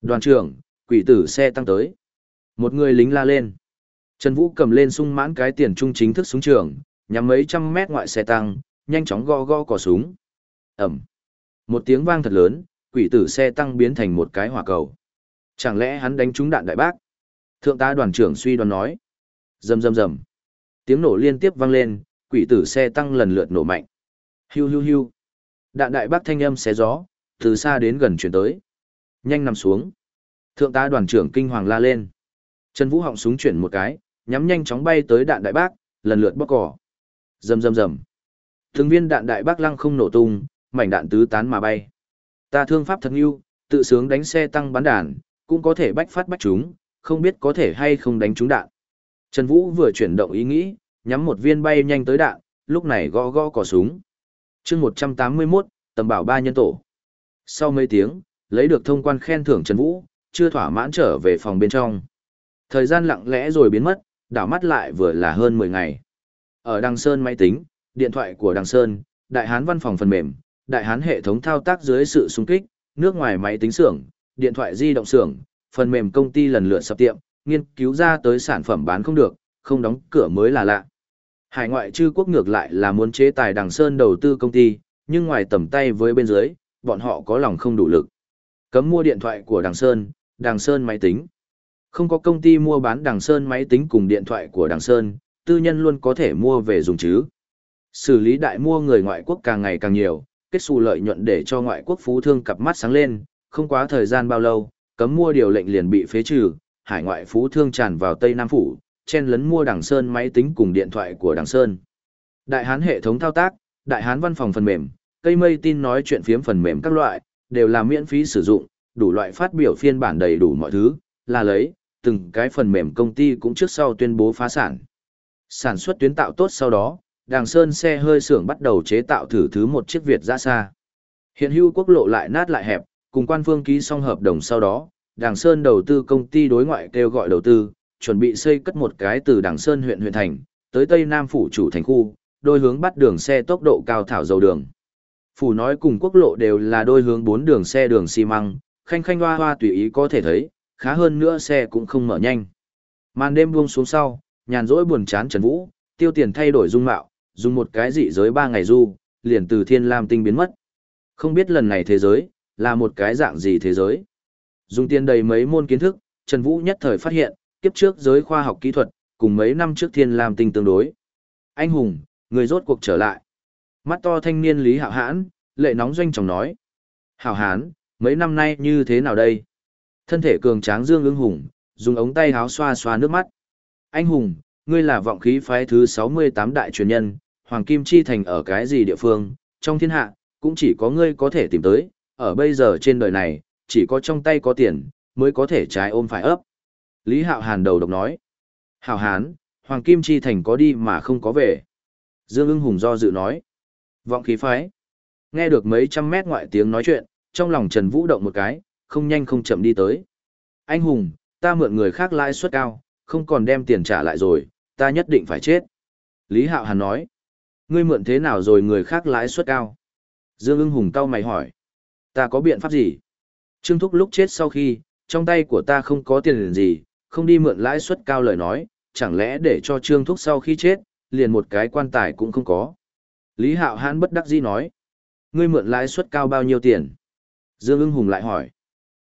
S1: Đoàn trưởng, quỷ tử xe tăng tới. Một người lính la lên. Trần Vũ cầm lên sung mãn cái tiền trung chính thức súng trường, nhắm mấy trăm mét ngoại xe tăng, nhanh chóng go go cò súng. Ẩm. Một tiếng vang thật lớn, quỷ tử xe tăng biến thành một cái hỏa cầu. Chẳng lẽ hắn đánh trúng đạn đại bác? Thượng tá đoàn trưởng suy đoán nói. Rầm rầm rầm. Tiếng nổ liên tiếp vang lên, quỷ tử xe tăng lần lượt nổ mạnh. Hiu hiu hiu. Đạn đại bác thanh âm xé gió, từ xa đến gần chuyển tới. Nhanh nằm xuống. Thượng tá đoàn trưởng kinh hoàng la lên. Trần Vũ họng súng chuyển một cái, nhắm nhanh chóng bay tới đạn đại bác, lần lượt bóc cỏ. Rầm rầm rầm. Thường viên đạn đại bác lăng không nổ tung, mảnh đạn tứ tán mà bay. Ta thương pháp thật yêu, tự sướng đánh xe tăng bắn đạn, cũng có thể bách phát bách chúng, không biết có thể hay không đánh trúng đạn. Trần Vũ vừa chuyển động ý nghĩ, nhắm một viên bay nhanh tới đạn, lúc này gõ gõ cò súng. chương 181, tầm bảo ba nhân tổ. Sau mấy tiếng, lấy được thông quan khen thưởng Trần Vũ, chưa thỏa mãn trở về phòng bên trong. Thời gian lặng lẽ rồi biến mất, đảo mắt lại vừa là hơn 10 ngày. Ở Đăng Sơn máy tính, điện thoại của Đăng Sơn, Đại Hán văn phòng phần mềm, Đại Hán hệ thống thao tác dưới sự xung kích, nước ngoài máy tính xưởng, điện thoại di động xưởng, phần mềm công ty lần lượt sập tiệm, nghiên cứu ra tới sản phẩm bán không được, không đóng cửa mới là lạ. Hải ngoại chư quốc ngược lại là muốn chế tài Đằng Sơn đầu tư công ty, nhưng ngoài tầm tay với bên dưới, bọn họ có lòng không đủ lực. Cấm mua điện thoại của Đằng Sơn, Đằng Sơn máy tính. Không có công ty mua bán Đằng Sơn máy tính cùng điện thoại của Đằng Sơn, tư nhân luôn có thể mua về dùng chứ. Xử lý đại mua người ngoại quốc càng ngày càng nhiều, kết xù lợi nhuận để cho ngoại quốc phú thương cặp mắt sáng lên, không quá thời gian bao lâu, cấm mua điều lệnh liền bị phế trừ, hải ngoại phú thương tràn vào Tây Nam Phủ, chen lấn mua Đằng Sơn máy tính cùng điện thoại của Đằng Sơn. Đại Hán hệ thống thao tác, Đại Hán văn phòng phần mềm, cây mây tin nói chuyện phiếm phần mềm các loại, đều là miễn phí sử dụng, đủ loại phát biểu phiên bản đầy đủ mọi thứ, là lấy, từng cái phần mềm công ty cũng trước sau tuyên bố phá sản. Sản xuất tuyến tạo tốt sau đó, Đàng Sơn xe hơi xưởng bắt đầu chế tạo thử thứ một chiếc Việt ra xa. Hiện hữu quốc lộ lại nát lại hẹp, cùng quan phương ký xong hợp đồng sau đó, Đàng Sơn đầu tư công ty đối ngoại kêu gọi đầu tư, chuẩn bị xây cất một cái từ Đàng Sơn huyện huyện thành, tới Tây Nam phủ chủ thành khu, đôi hướng bắt đường xe tốc độ cao thảo dầu đường. Phủ nói cùng quốc lộ đều là đôi hướng bốn đường xe đường xi măng, khanh khanh hoa hoa tùy ý có thể thấy, khá hơn nữa xe cũng không mở nhanh. Màn đêm buông xuống sau, nhàn rỗi buồn chán Trần Vũ, tiêu tiền thay đổi dung mạo, dùng một cái dị giới ba ngày du, liền từ thiên lam tinh biến mất. Không biết lần này thế giới, là một cái dạng gì thế giới. Dùng tiền đầy mấy môn kiến thức, Trần Vũ nhất thời phát hiện, kiếp trước giới khoa học kỹ thuật, cùng mấy năm trước thiên làm tinh tương đối. Anh hùng, người rốt cuộc trở lại. Mắt to thanh niên Lý Hạo Hãn, lệ nóng doanh chồng nói. Hảo Hán, mấy năm nay như thế nào đây? Thân thể cường tráng Dương ưng hùng, dùng ống tay háo xoa xoa nước mắt. Anh hùng, ngươi là vọng khí phái thứ 68 đại truyền nhân, Hoàng Kim Chi Thành ở cái gì địa phương, trong thiên hạ, cũng chỉ có ngươi có thể tìm tới, ở bây giờ trên đời này, chỉ có trong tay có tiền, mới có thể trái ôm phải ấp. Lý Hạo Hàn đầu độc nói. Hảo Hán, Hoàng Kim Chi Thành có đi mà không có về. Dương ưng hùng do dự nói. Vọng khí phái. Nghe được mấy trăm mét ngoại tiếng nói chuyện, trong lòng Trần Vũ động một cái, không nhanh không chậm đi tới. Anh hùng, ta mượn người khác lãi suất cao, không còn đem tiền trả lại rồi, ta nhất định phải chết. Lý Hạo Hàn nói, ngươi mượn thế nào rồi người khác lãi suất cao? Dương ưng hùng cau mày hỏi, ta có biện pháp gì? Trương Thúc lúc chết sau khi, trong tay của ta không có tiền gì, không đi mượn lãi suất cao lời nói, chẳng lẽ để cho Trương Thúc sau khi chết, liền một cái quan tài cũng không có. Lý Hạo Hãn bất đắc dĩ nói, ngươi mượn lãi suất cao bao nhiêu tiền? Dương ưng hùng lại hỏi,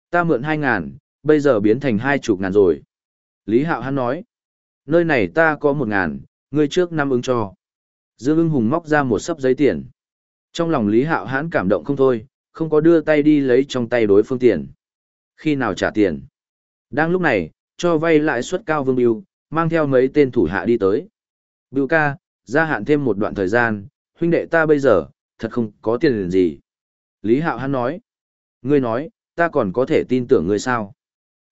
S1: ta mượn hai ngàn, bây giờ biến thành hai chục ngàn rồi. Lý Hạo Hãn nói, nơi này ta có một ngàn, ngươi trước năm ứng cho. Dương ưng hùng móc ra một sấp giấy tiền. Trong lòng Lý Hạo Hãn cảm động không thôi, không có đưa tay đi lấy trong tay đối phương tiền. Khi nào trả tiền? Đang lúc này, cho vay lãi suất cao Vương bưu mang theo mấy tên thủ hạ đi tới. bưu ca, gia hạn thêm một đoạn thời gian, huynh đệ ta bây giờ, thật không có tiền gì. Lý Hạo hắn nói. Ngươi nói, ta còn có thể tin tưởng ngươi sao?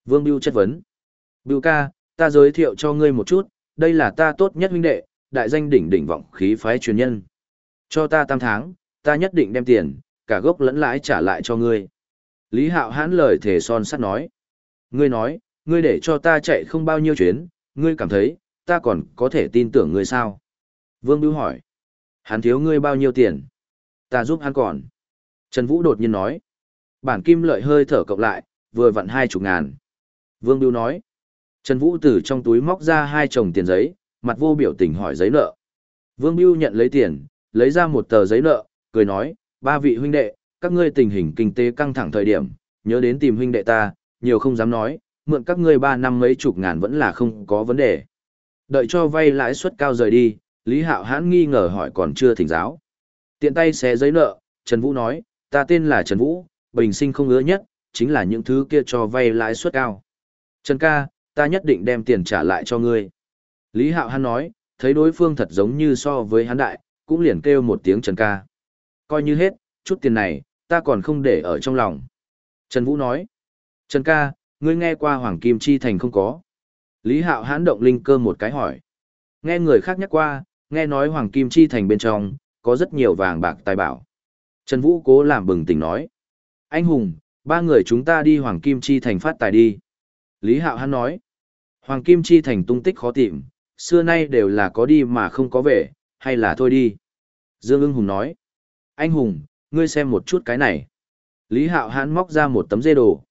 S1: Vương bưu chất vấn. bưu ca, ta giới thiệu cho ngươi một chút, đây là ta tốt nhất huynh đệ, đại danh đỉnh đỉnh vọng khí phái truyền nhân. Cho ta tam tháng, ta nhất định đem tiền, cả gốc lẫn lãi trả lại cho ngươi. Lý Hạo hãn lời thể son sắt nói. Ngươi nói, ngươi để cho ta chạy không bao nhiêu chuyến, ngươi cảm thấy, ta còn có thể tin tưởng ngươi sao? Vương Bưu hỏi. Hắn thiếu ngươi bao nhiêu tiền? Ta giúp hắn còn. Trần Vũ đột nhiên nói. Bản kim lợi hơi thở cộng lại, vừa vặn hai chục ngàn. Vương Bưu nói. Trần Vũ từ trong túi móc ra hai chồng tiền giấy, mặt vô biểu tình hỏi giấy nợ. Vương Bưu nhận lấy tiền, lấy ra một tờ giấy nợ, cười nói, ba vị huynh đệ, các ngươi tình hình kinh tế căng thẳng thời điểm, nhớ đến tìm huynh đệ ta, nhiều không dám nói, mượn các ngươi ba năm mấy chục ngàn vẫn là không có vấn đề. Đợi cho vay lãi suất cao rời đi, Lý Hạo hãn nghi ngờ hỏi còn chưa thỉnh giáo. Tiện tay xé giấy nợ, Trần Vũ nói, ta tên là Trần Vũ, bình sinh không ứa nhất, chính là những thứ kia cho vay lãi suất cao. Trần ca, ta nhất định đem tiền trả lại cho ngươi. Lý Hạo Hán nói, thấy đối phương thật giống như so với hắn đại, cũng liền kêu một tiếng Trần ca. Coi như hết, chút tiền này, ta còn không để ở trong lòng. Trần Vũ nói, Trần ca, ngươi nghe qua Hoàng Kim Chi Thành không có. Lý Hạo hãn động linh cơ một cái hỏi. Nghe người khác nhắc qua, nghe nói Hoàng Kim Chi Thành bên trong, có rất nhiều vàng bạc tài bảo. Trần Vũ cố làm bừng tỉnh nói. Anh Hùng, ba người chúng ta đi Hoàng Kim Chi Thành phát tài đi. Lý Hạo hãn nói. Hoàng Kim Chi Thành tung tích khó tìm, xưa nay đều là có đi mà không có về, hay là thôi đi. Dương ưng hùng nói. Anh Hùng, ngươi xem một chút cái này. Lý Hạo Hán móc ra một tấm dê đồ.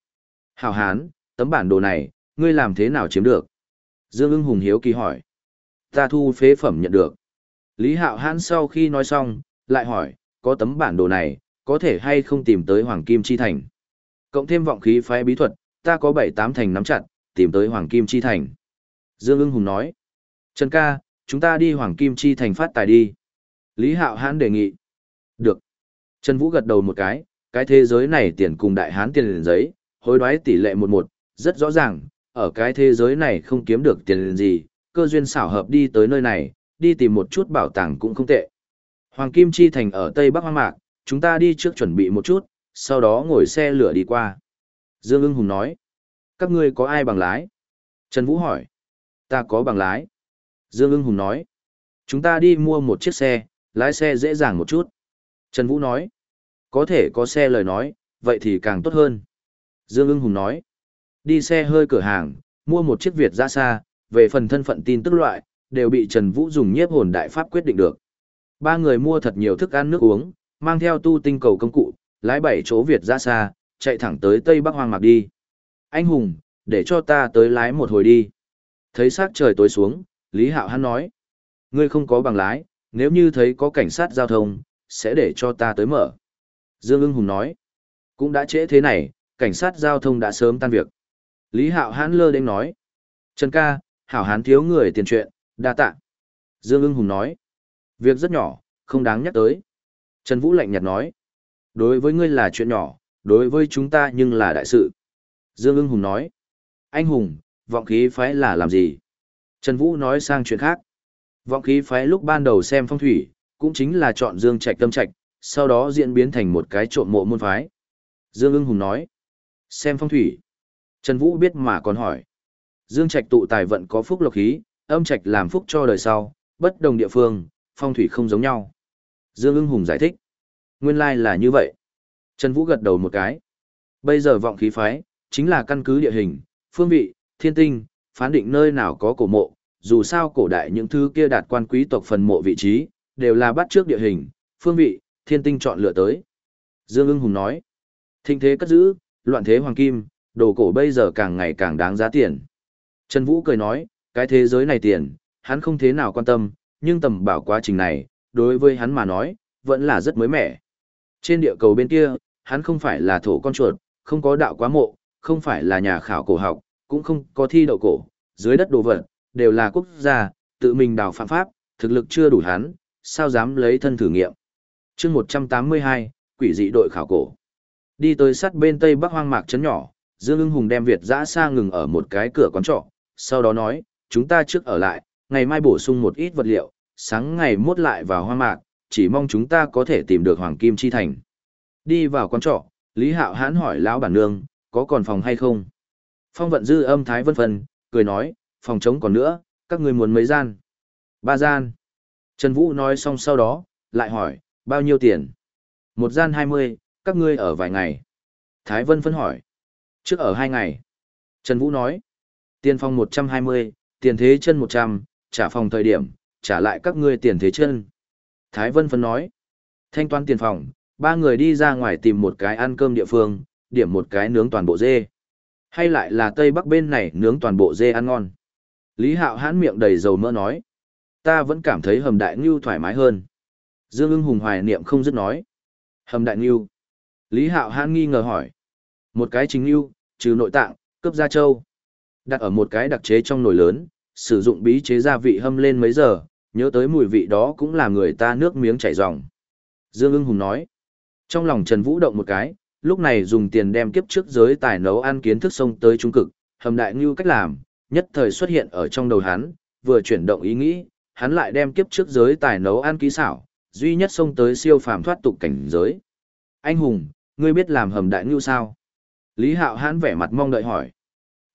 S1: Hảo Hán, tấm bản đồ này, ngươi làm thế nào chiếm được? Dương ưng hùng hiếu kỳ hỏi. Ta thu phế phẩm nhận được. Lý Hạo Hán sau khi nói xong, lại hỏi, có tấm bản đồ này, có thể hay không tìm tới Hoàng Kim Chi Thành? Cộng thêm vọng khí phái bí thuật, ta có bảy tám thành nắm chặt, tìm tới Hoàng Kim Chi Thành. Dương ưng hùng nói. Trần ca, chúng ta đi Hoàng Kim Chi Thành phát tài đi. Lý Hạo Hán đề nghị. Trần Vũ gật đầu một cái, cái thế giới này tiền cùng đại hán tiền liền giấy, hối đoái tỷ lệ một một, rất rõ ràng, ở cái thế giới này không kiếm được tiền liền gì, cơ duyên xảo hợp đi tới nơi này, đi tìm một chút bảo tàng cũng không tệ. Hoàng Kim Chi Thành ở Tây Bắc Hoang Mạc, chúng ta đi trước chuẩn bị một chút, sau đó ngồi xe lửa đi qua. Dương ưng hùng nói, các ngươi có ai bằng lái? Trần Vũ hỏi, ta có bằng lái. Dương ưng hùng nói, chúng ta đi mua một chiếc xe, lái xe dễ dàng một chút. Trần Vũ nói, có thể có xe lời nói, vậy thì càng tốt hơn. Dương ưng hùng nói, đi xe hơi cửa hàng, mua một chiếc Việt ra xa, về phần thân phận tin tức loại, đều bị Trần Vũ dùng nhiếp hồn đại pháp quyết định được. Ba người mua thật nhiều thức ăn nước uống, mang theo tu tinh cầu công cụ, lái bảy chỗ Việt ra xa, chạy thẳng tới Tây Bắc Hoang Mạc đi. Anh Hùng, để cho ta tới lái một hồi đi. Thấy sắc trời tối xuống, Lý Hạo hắn nói. Ngươi không có bằng lái, nếu như thấy có cảnh sát giao thông, sẽ để cho ta tới mở. Dương ưng hùng nói, cũng đã trễ thế này, cảnh sát giao thông đã sớm tan việc. Lý Hạo hãn lơ đến nói, Trần ca, hảo hán thiếu người tiền chuyện, đa tạ. Dương ưng hùng nói, việc rất nhỏ, không đáng nhắc tới. Trần Vũ lạnh nhạt nói, đối với ngươi là chuyện nhỏ, đối với chúng ta nhưng là đại sự. Dương ưng hùng nói, anh hùng, vọng khí phái là làm gì? Trần Vũ nói sang chuyện khác. Vọng khí phái lúc ban đầu xem phong thủy, cũng chính là chọn Dương Trạch tâm trạch, sau đó diễn biến thành một cái trộm mộ môn phái. Dương ưng hùng nói, xem phong thủy. Trần Vũ biết mà còn hỏi. Dương Trạch tụ tài vận có phúc lộc khí, âm trạch làm phúc cho đời sau, bất đồng địa phương, phong thủy không giống nhau. Dương ưng hùng giải thích. Nguyên lai là như vậy. Trần Vũ gật đầu một cái. Bây giờ vọng khí phái, chính là căn cứ địa hình, phương vị, thiên tinh, phán định nơi nào có cổ mộ, dù sao cổ đại những thứ kia đạt quan quý tộc phần mộ vị trí, đều là bắt trước địa hình, phương vị, thiên tinh chọn lựa tới. Dương ưng hùng nói, thịnh thế cất giữ, loạn thế hoàng kim, đồ cổ bây giờ càng ngày càng đáng giá tiền. Trần Vũ cười nói, cái thế giới này tiền, hắn không thế nào quan tâm, nhưng tầm bảo quá trình này, đối với hắn mà nói, vẫn là rất mới mẻ. Trên địa cầu bên kia, hắn không phải là thổ con chuột, không có đạo quá mộ, không phải là nhà khảo cổ học, cũng không có thi đậu cổ, dưới đất đồ vật, đều là quốc gia, tự mình đào phạm pháp, thực lực chưa đủ hắn, sao dám lấy thân thử nghiệm chương 182, quỷ dị đội khảo cổ. Đi tới sát bên tây bắc hoang mạc trấn nhỏ, Dương ưng hùng đem Việt giã xa ngừng ở một cái cửa quán trọ, sau đó nói, chúng ta trước ở lại, ngày mai bổ sung một ít vật liệu, sáng ngày mốt lại vào hoang mạc, chỉ mong chúng ta có thể tìm được Hoàng Kim Chi Thành. Đi vào quán trọ, Lý Hạo hãn hỏi lão bản nương, có còn phòng hay không? Phong vận dư âm thái vân phân cười nói, phòng trống còn nữa, các người muốn mấy gian? Ba gian. Trần Vũ nói xong sau đó, lại hỏi, bao nhiêu tiền? Một gian hai mươi, các ngươi ở vài ngày. Thái Vân phân hỏi. Trước ở hai ngày. Trần Vũ nói. Tiền phòng một trăm hai mươi, tiền thế chân một trăm, trả phòng thời điểm, trả lại các ngươi tiền thế chân. Thái Vân phân nói. Thanh toán tiền phòng, ba người đi ra ngoài tìm một cái ăn cơm địa phương, điểm một cái nướng toàn bộ dê. Hay lại là Tây Bắc bên này nướng toàn bộ dê ăn ngon. Lý Hạo hãn miệng đầy dầu mỡ nói. Ta vẫn cảm thấy hầm đại ngưu thoải mái hơn. Dương ưng hùng hoài niệm không dứt nói. Hầm đại nghiêu. Lý Hạo hãn nghi ngờ hỏi. Một cái chính nghiêu, trừ nội tạng, cướp gia châu. Đặt ở một cái đặc chế trong nồi lớn, sử dụng bí chế gia vị hâm lên mấy giờ, nhớ tới mùi vị đó cũng là người ta nước miếng chảy ròng. Dương ưng hùng nói. Trong lòng Trần Vũ động một cái, lúc này dùng tiền đem kiếp trước giới tài nấu ăn kiến thức sông tới trung cực, hầm đại ngưu cách làm, nhất thời xuất hiện ở trong đầu hắn, vừa chuyển động ý nghĩ, hắn lại đem kiếp trước giới tài nấu ăn kỹ xảo, duy nhất xông tới siêu phàm thoát tục cảnh giới. Anh hùng, ngươi biết làm hầm đại ngưu sao? Lý Hạo hãn vẻ mặt mong đợi hỏi.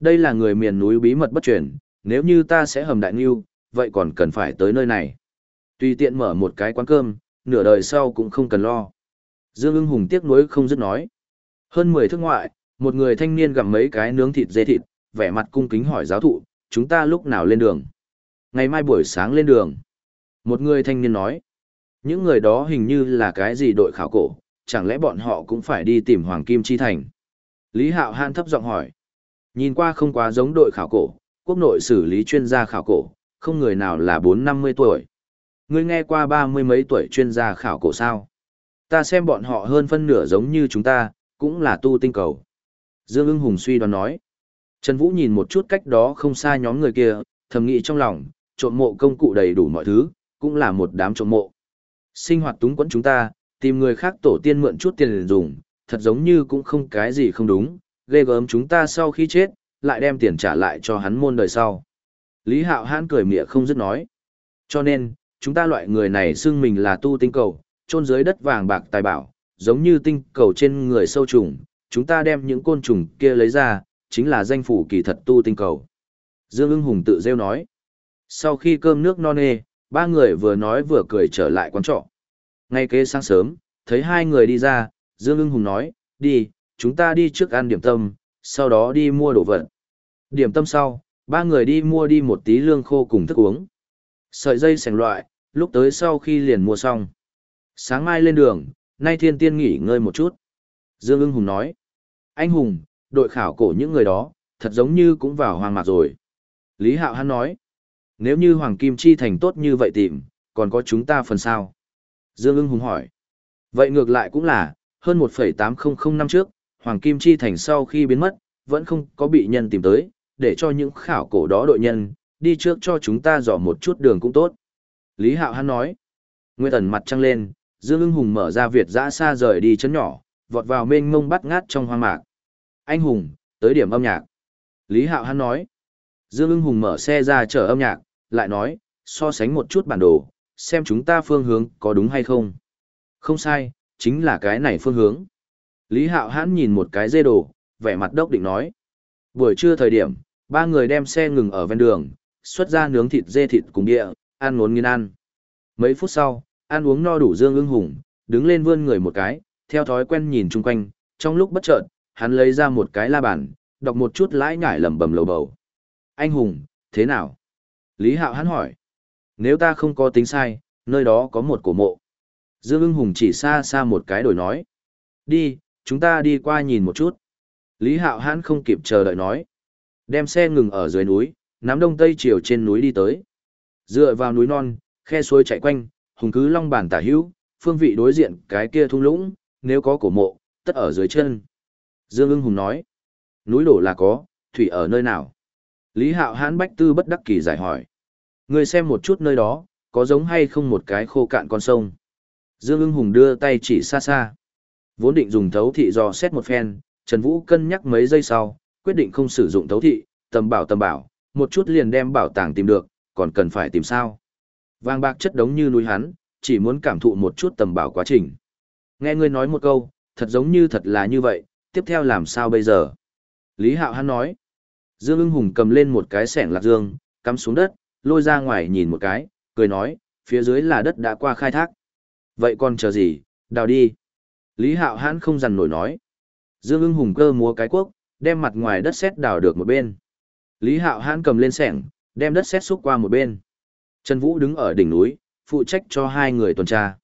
S1: Đây là người miền núi bí mật bất truyền, nếu như ta sẽ hầm đại ngưu, vậy còn cần phải tới nơi này. Tùy tiện mở một cái quán cơm, nửa đời sau cũng không cần lo. Dương ưng hùng tiếc nuối không dứt nói. Hơn 10 thước ngoại, một người thanh niên gặm mấy cái nướng thịt dê thịt, vẻ mặt cung kính hỏi giáo thụ, chúng ta lúc nào lên đường? Ngày mai buổi sáng lên đường. Một người thanh niên nói, những người đó hình như là cái gì đội khảo cổ, chẳng lẽ bọn họ cũng phải đi tìm Hoàng Kim Chi Thành? Lý Hạo Han thấp giọng hỏi, nhìn qua không quá giống đội khảo cổ, quốc nội xử lý chuyên gia khảo cổ, không người nào là bốn năm mươi tuổi. Ngươi nghe qua ba mươi mấy tuổi chuyên gia khảo cổ sao? Ta xem bọn họ hơn phân nửa giống như chúng ta, cũng là tu tinh cầu. Dương ưng hùng suy đoán nói. Trần Vũ nhìn một chút cách đó không xa nhóm người kia, thầm nghĩ trong lòng, trộm mộ công cụ đầy đủ mọi thứ, cũng là một đám trộm mộ. Sinh hoạt túng quẫn chúng ta, tìm người khác tổ tiên mượn chút tiền dùng, thật giống như cũng không cái gì không đúng, ghê gớm chúng ta sau khi chết, lại đem tiền trả lại cho hắn môn đời sau. Lý Hạo Hãn cười mỉa không dứt nói. Cho nên, chúng ta loại người này xưng mình là tu tinh cầu, chôn dưới đất vàng bạc tài bảo, giống như tinh cầu trên người sâu trùng, chúng ta đem những côn trùng kia lấy ra, chính là danh phủ kỳ thật tu tinh cầu. Dương ưng hùng tự rêu nói. Sau khi cơm nước no nê, ba người vừa nói vừa cười trở lại quán trọ. Ngay kế sáng sớm, thấy hai người đi ra, Dương ưng hùng nói, đi, chúng ta đi trước ăn điểm tâm, sau đó đi mua đồ vật. Điểm tâm sau, ba người đi mua đi một tí lương khô cùng thức uống. Sợi dây sành loại, lúc tới sau khi liền mua xong. Sáng mai lên đường, nay thiên tiên nghỉ ngơi một chút. Dương ưng hùng nói, anh hùng, đội khảo cổ những người đó, thật giống như cũng vào hoàng mạc rồi. Lý Hạo hắn nói, nếu như Hoàng Kim Chi thành tốt như vậy tìm, còn có chúng ta phần sao? Dương ưng hùng hỏi, vậy ngược lại cũng là, hơn 1,800 năm trước, Hoàng Kim Chi thành sau khi biến mất, vẫn không có bị nhân tìm tới, để cho những khảo cổ đó đội nhân, đi trước cho chúng ta dò một chút đường cũng tốt. Lý Hạo hắn nói, Nguyên Tần mặt trăng lên, Dương ưng hùng mở ra Việt dã xa rời đi chấn nhỏ, vọt vào mênh mông bắt ngát trong hoang mạc. Anh hùng, tới điểm âm nhạc. Lý Hạo hắn nói, Dương ưng hùng mở xe ra chở âm nhạc, lại nói, so sánh một chút bản đồ, xem chúng ta phương hướng có đúng hay không. Không sai, chính là cái này phương hướng. Lý Hạo hãn nhìn một cái dê đồ, vẻ mặt đốc định nói. Buổi trưa thời điểm, ba người đem xe ngừng ở ven đường, xuất ra nướng thịt dê thịt cùng địa, ăn ngốn nghiên ăn. Mấy phút sau, ăn uống no đủ Dương ưng hùng, đứng lên vươn người một cái, theo thói quen nhìn chung quanh, trong lúc bất chợt, hắn lấy ra một cái la bàn, đọc một chút lãi ngải lẩm bẩm lầu bầu. Anh hùng, thế nào? Lý Hạo hắn hỏi. Nếu ta không có tính sai, nơi đó có một cổ mộ. Dương ưng hùng chỉ xa xa một cái đổi nói. Đi, chúng ta đi qua nhìn một chút. Lý Hạo hắn không kịp chờ đợi nói. Đem xe ngừng ở dưới núi, nắm đông tây chiều trên núi đi tới. Dựa vào núi non, khe suối chạy quanh, hùng cứ long bản tả hữu, phương vị đối diện cái kia thung lũng, nếu có cổ mộ, tất ở dưới chân. Dương ưng hùng nói. Núi đổ là có, thủy ở nơi nào? Lý Hạo hán bách tư bất đắc kỳ giải hỏi. Ngươi xem một chút nơi đó, có giống hay không một cái khô cạn con sông. Dương ưng hùng đưa tay chỉ xa xa. Vốn định dùng thấu thị dò xét một phen, Trần Vũ cân nhắc mấy giây sau, quyết định không sử dụng thấu thị, tầm bảo tầm bảo, một chút liền đem bảo tàng tìm được, còn cần phải tìm sao. Vàng bạc chất đống như núi hắn, chỉ muốn cảm thụ một chút tầm bảo quá trình. Nghe ngươi nói một câu, thật giống như thật là như vậy, tiếp theo làm sao bây giờ? Lý Hạo hắn nói. Dương ưng hùng cầm lên một cái sẻng lạc dương, cắm xuống đất, lôi ra ngoài nhìn một cái, cười nói, phía dưới là đất đã qua khai thác. Vậy còn chờ gì, đào đi. Lý Hạo hãn không dằn nổi nói. Dương ưng hùng cơ múa cái quốc, đem mặt ngoài đất sét đào được một bên. Lý Hạo hãn cầm lên sẻng, đem đất sét xúc qua một bên. Trần Vũ đứng ở đỉnh núi, phụ trách cho hai người tuần tra.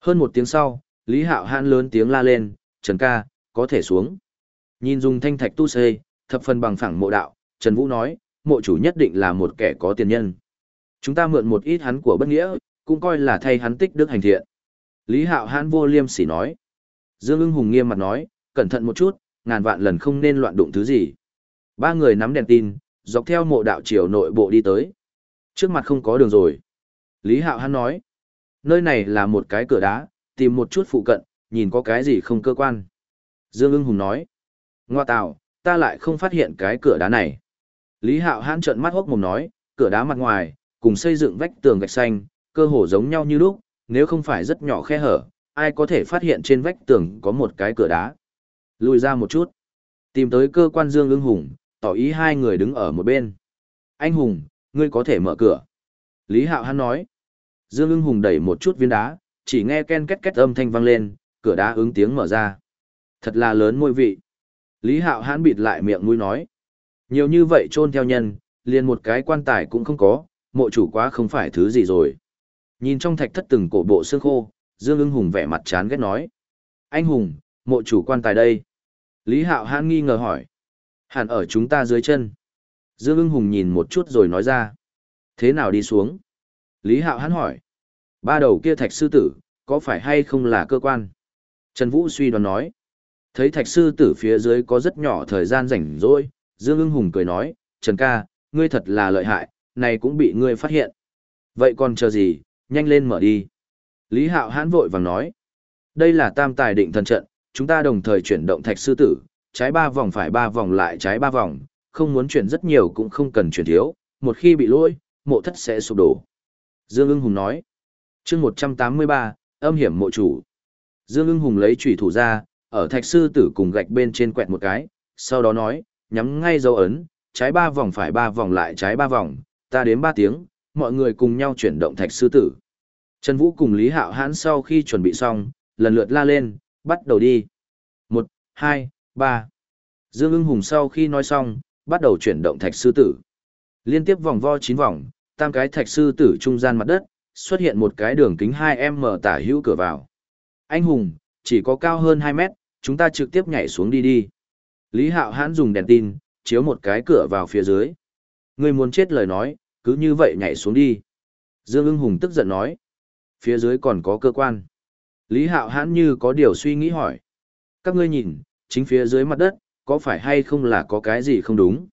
S1: Hơn một tiếng sau, Lý Hạo hãn lớn tiếng la lên, Trần ca, có thể xuống. Nhìn dùng thanh thạch tu xê, thập phần bằng phẳng mộ đạo, Trần Vũ nói, mộ chủ nhất định là một kẻ có tiền nhân. Chúng ta mượn một ít hắn của bất nghĩa, cũng coi là thay hắn tích đức hành thiện. Lý Hạo hãn vô liêm sỉ nói. Dương ưng hùng nghiêm mặt nói, cẩn thận một chút, ngàn vạn lần không nên loạn đụng thứ gì. Ba người nắm đèn tin, dọc theo mộ đạo chiều nội bộ đi tới. Trước mặt không có đường rồi. Lý Hạo Hán nói, nơi này là một cái cửa đá, tìm một chút phụ cận, nhìn có cái gì không cơ quan. Dương ưng hùng nói, ngoa tạo, ta lại không phát hiện cái cửa đá này. Lý Hạo hãn trợn mắt hốc mồm nói, cửa đá mặt ngoài, cùng xây dựng vách tường gạch xanh, cơ hồ giống nhau như lúc, nếu không phải rất nhỏ khe hở, ai có thể phát hiện trên vách tường có một cái cửa đá. Lùi ra một chút. Tìm tới cơ quan Dương ưng hùng, tỏ ý hai người đứng ở một bên. Anh Hùng, ngươi có thể mở cửa. Lý Hạo hãn nói. Dương ưng hùng đẩy một chút viên đá, chỉ nghe ken két két âm thanh vang lên, cửa đá ứng tiếng mở ra. Thật là lớn môi vị. Lý Hạo hãn bịt lại miệng mũi nói. Nhiều như vậy chôn theo nhân, liền một cái quan tài cũng không có, mộ chủ quá không phải thứ gì rồi. Nhìn trong thạch thất từng cổ bộ xương khô, Dương ưng hùng vẻ mặt chán ghét nói. Anh Hùng, mộ chủ quan tài đây. Lý Hạo hãn nghi ngờ hỏi. Hẳn ở chúng ta dưới chân. Dương ưng hùng nhìn một chút rồi nói ra. Thế nào đi xuống? Lý Hạo hãn hỏi. Ba đầu kia thạch sư tử, có phải hay không là cơ quan? Trần Vũ suy đoán nói. Thấy thạch sư tử phía dưới có rất nhỏ thời gian rảnh rỗi, Dương ưng hùng cười nói, Trần ca, ngươi thật là lợi hại, này cũng bị ngươi phát hiện. Vậy còn chờ gì, nhanh lên mở đi. Lý Hạo hãn vội vàng nói. Đây là tam tài định thần trận, chúng ta đồng thời chuyển động thạch sư tử, trái ba vòng phải ba vòng lại trái ba vòng, không muốn chuyển rất nhiều cũng không cần chuyển thiếu, một khi bị lỗi, mộ thất sẽ sụp đổ. Dương ưng hùng nói. chương 183, âm hiểm mộ chủ. Dương ưng hùng lấy chủy thủ ra, ở thạch sư tử cùng gạch bên trên quẹt một cái, sau đó nói, nhắm ngay dấu ấn, trái ba vòng phải ba vòng lại trái ba vòng, ta đếm ba tiếng, mọi người cùng nhau chuyển động thạch sư tử. Trần Vũ cùng Lý Hạo Hãn sau khi chuẩn bị xong, lần lượt la lên, bắt đầu đi. Một, hai, ba. Dương ưng hùng sau khi nói xong, bắt đầu chuyển động thạch sư tử. Liên tiếp vòng vo chín vòng, tam cái thạch sư tử trung gian mặt đất, xuất hiện một cái đường kính 2M tả hữu cửa vào. Anh hùng, chỉ có cao hơn 2 mét, chúng ta trực tiếp nhảy xuống đi đi. Lý Hạo Hãn dùng đèn tin, chiếu một cái cửa vào phía dưới. Ngươi muốn chết lời nói, cứ như vậy nhảy xuống đi. Dương ưng hùng tức giận nói. Phía dưới còn có cơ quan. Lý Hạo Hãn như có điều suy nghĩ hỏi. Các ngươi nhìn, chính phía dưới mặt đất, có phải hay không là có cái gì không đúng?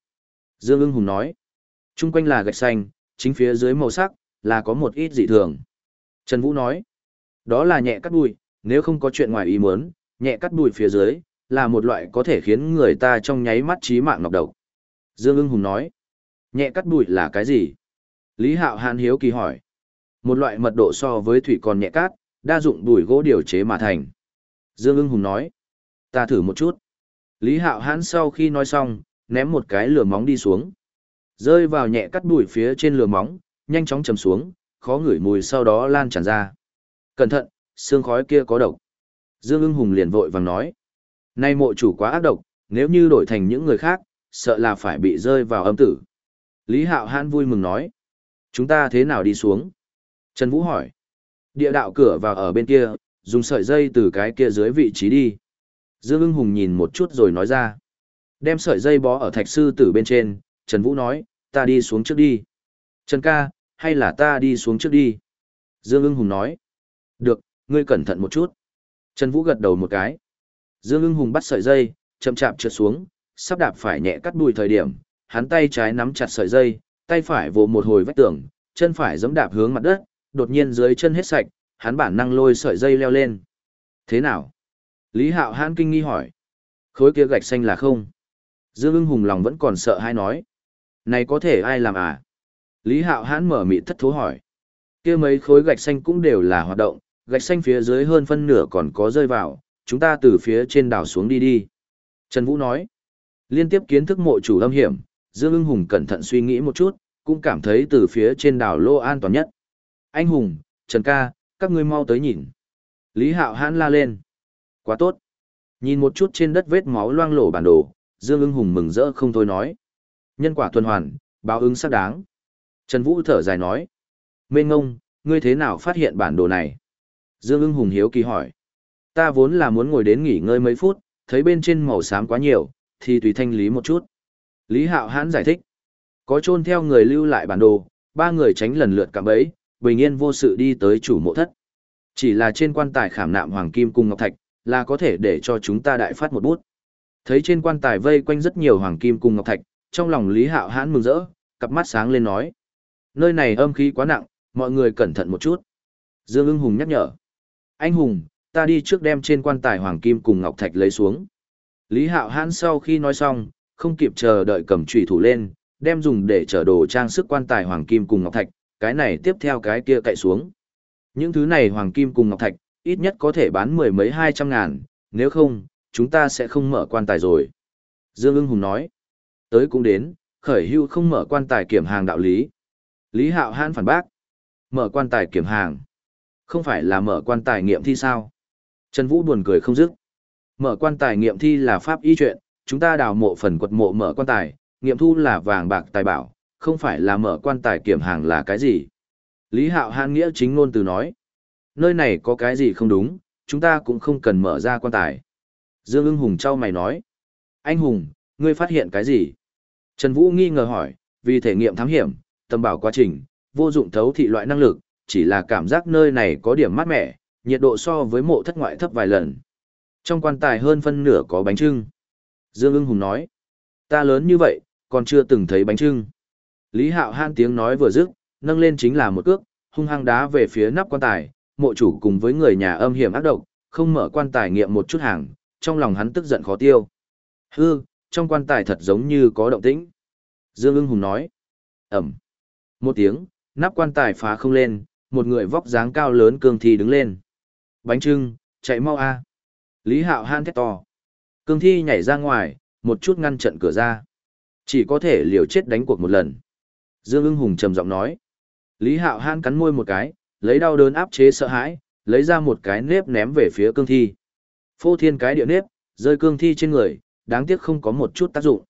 S1: Dương ưng hùng nói. Trung quanh là gạch xanh, chính phía dưới màu sắc, là có một ít dị thường. Trần Vũ nói. Đó là nhẹ cắt bụi, nếu không có chuyện ngoài ý muốn, nhẹ cắt bụi phía dưới, là một loại có thể khiến người ta trong nháy mắt trí mạng ngọc độc. Dương ưng hùng nói. Nhẹ cắt bụi là cái gì? Lý Hạo Hàn Hiếu kỳ hỏi. Một loại mật độ so với thủy còn nhẹ cát, đa dụng bùi gỗ điều chế mà thành. Dương ưng hùng nói. Ta thử một chút. Lý Hạo Hãn sau khi nói xong, ném một cái lửa móng đi xuống. Rơi vào nhẹ cắt bụi phía trên lửa móng, nhanh chóng chầm xuống, khó ngửi mùi sau đó lan tràn ra. Cẩn thận, xương khói kia có độc. Dương ưng hùng liền vội vàng nói. Nay mộ chủ quá ác độc, nếu như đổi thành những người khác, sợ là phải bị rơi vào âm tử. Lý Hạo Hãn vui mừng nói. Chúng ta thế nào đi xuống? Trần Vũ hỏi. Địa đạo cửa vào ở bên kia, dùng sợi dây từ cái kia dưới vị trí đi. Dương ưng hùng nhìn một chút rồi nói ra. Đem sợi dây bó ở thạch sư tử bên trên, Trần Vũ nói, ta đi xuống trước đi. Trần ca, hay là ta đi xuống trước đi? Dương ưng hùng nói. Được, ngươi cẩn thận một chút. Trần Vũ gật đầu một cái. Dương ưng hùng bắt sợi dây, chậm chạp trượt xuống, sắp đạp phải nhẹ cắt đùi thời điểm, hắn tay trái nắm chặt sợi dây, tay phải vồ một hồi vách tường, chân phải giẫm đạp hướng mặt đất, đột nhiên dưới chân hết sạch, hắn bản năng lôi sợi dây leo lên. Thế nào? Lý Hạo Hãn kinh nghi hỏi. Khối kia gạch xanh là không? Dương ưng hùng lòng vẫn còn sợ hay nói. Này có thể ai làm à? Lý Hạo Hãn mở mịt thất thố hỏi. kia mấy khối gạch xanh cũng đều là hoạt động, gạch xanh phía dưới hơn phân nửa còn có rơi vào, chúng ta từ phía trên đảo xuống đi đi. Trần Vũ nói. Liên tiếp kiến thức mộ chủ âm hiểm, Dương ưng hùng cẩn thận suy nghĩ một chút, cũng cảm thấy từ phía trên đảo lô an toàn nhất. Anh hùng, Trần ca, các ngươi mau tới nhìn. Lý Hạo Hãn la lên. Quá tốt. Nhìn một chút trên đất vết máu loang lổ bản đồ, Dương ưng hùng mừng rỡ không thôi nói. Nhân quả tuần hoàn, báo ứng xác đáng. Trần Vũ thở dài nói. Mê ngông, ngươi thế nào phát hiện bản đồ này? Dương ưng hùng hiếu kỳ hỏi. Ta vốn là muốn ngồi đến nghỉ ngơi mấy phút, thấy bên trên màu xám quá nhiều, thì tùy thanh lý một chút. Lý Hạo Hãn giải thích. Có chôn theo người lưu lại bản đồ, ba người tránh lần lượt cạm bẫy, bình yên vô sự đi tới chủ mộ thất. Chỉ là trên quan tài khảm nạm hoàng kim cùng ngọc thạch, là có thể để cho chúng ta đại phát một bút. Thấy trên quan tài vây quanh rất nhiều hoàng kim cùng ngọc thạch, trong lòng Lý Hạo Hãn mừng rỡ, cặp mắt sáng lên nói. Nơi này âm khí quá nặng, mọi người cẩn thận một chút. Dương ưng hùng nhắc nhở. Anh hùng, ta đi trước đem trên quan tài hoàng kim cùng ngọc thạch lấy xuống. Lý Hạo Hãn sau khi nói xong, không kịp chờ đợi cầm chủy thủ lên, đem dùng để chở đồ trang sức quan tài hoàng kim cùng ngọc thạch, cái này tiếp theo cái kia cậy xuống. Những thứ này hoàng kim cùng ngọc thạch, ít nhất có thể bán mười mấy hai trăm ngàn, nếu không, chúng ta sẽ không mở quan tài rồi. Dương ưng hùng nói, tới cũng đến, khởi hưu không mở quan tài kiểm hàng đạo lý. Lý Hạo Hãn phản bác, mở quan tài kiểm hàng, không phải là mở quan tài nghiệm thi sao? Trần Vũ buồn cười không dứt. Mở quan tài nghiệm thi là pháp y chuyện, chúng ta đào mộ phần quật mộ mở quan tài, nghiệm thu là vàng bạc tài bảo, không phải là mở quan tài kiểm hàng là cái gì. Lý Hạo Hãn nghĩa chính ngôn từ nói, nơi này có cái gì không đúng, chúng ta cũng không cần mở ra quan tài. Dương ưng hùng trao mày nói, anh hùng, ngươi phát hiện cái gì? Trần Vũ nghi ngờ hỏi, vì thể nghiệm thám hiểm, tầm bảo quá trình, vô dụng thấu thị loại năng lực, chỉ là cảm giác nơi này có điểm mát mẻ, nhiệt độ so với mộ thất ngoại thấp vài lần. Trong quan tài hơn phân nửa có bánh trưng. Dương ưng hùng nói, ta lớn như vậy, còn chưa từng thấy bánh trưng. Lý Hạo han tiếng nói vừa dứt, nâng lên chính là một cước, hung hăng đá về phía nắp quan tài, mộ chủ cùng với người nhà âm hiểm ác độc, không mở quan tài nghiệm một chút hàng, trong lòng hắn tức giận khó tiêu. Hư, trong quan tài thật giống như có động tĩnh. Dương ưng hùng nói. Ẩm. Một tiếng, nắp quan tài phá không lên, một người vóc dáng cao lớn cương thi đứng lên. Bánh trưng, chạy mau a. Lý Hạo han thét to. Cương thi nhảy ra ngoài, một chút ngăn trận cửa ra. Chỉ có thể liều chết đánh cuộc một lần. Dương ưng hùng trầm giọng nói. Lý Hạo han cắn môi một cái, lấy đau đớn áp chế sợ hãi, lấy ra một cái nếp ném về phía cương thi. Phô thiên cái địa nếp, rơi cương thi trên người, đáng tiếc không có một chút tác dụng.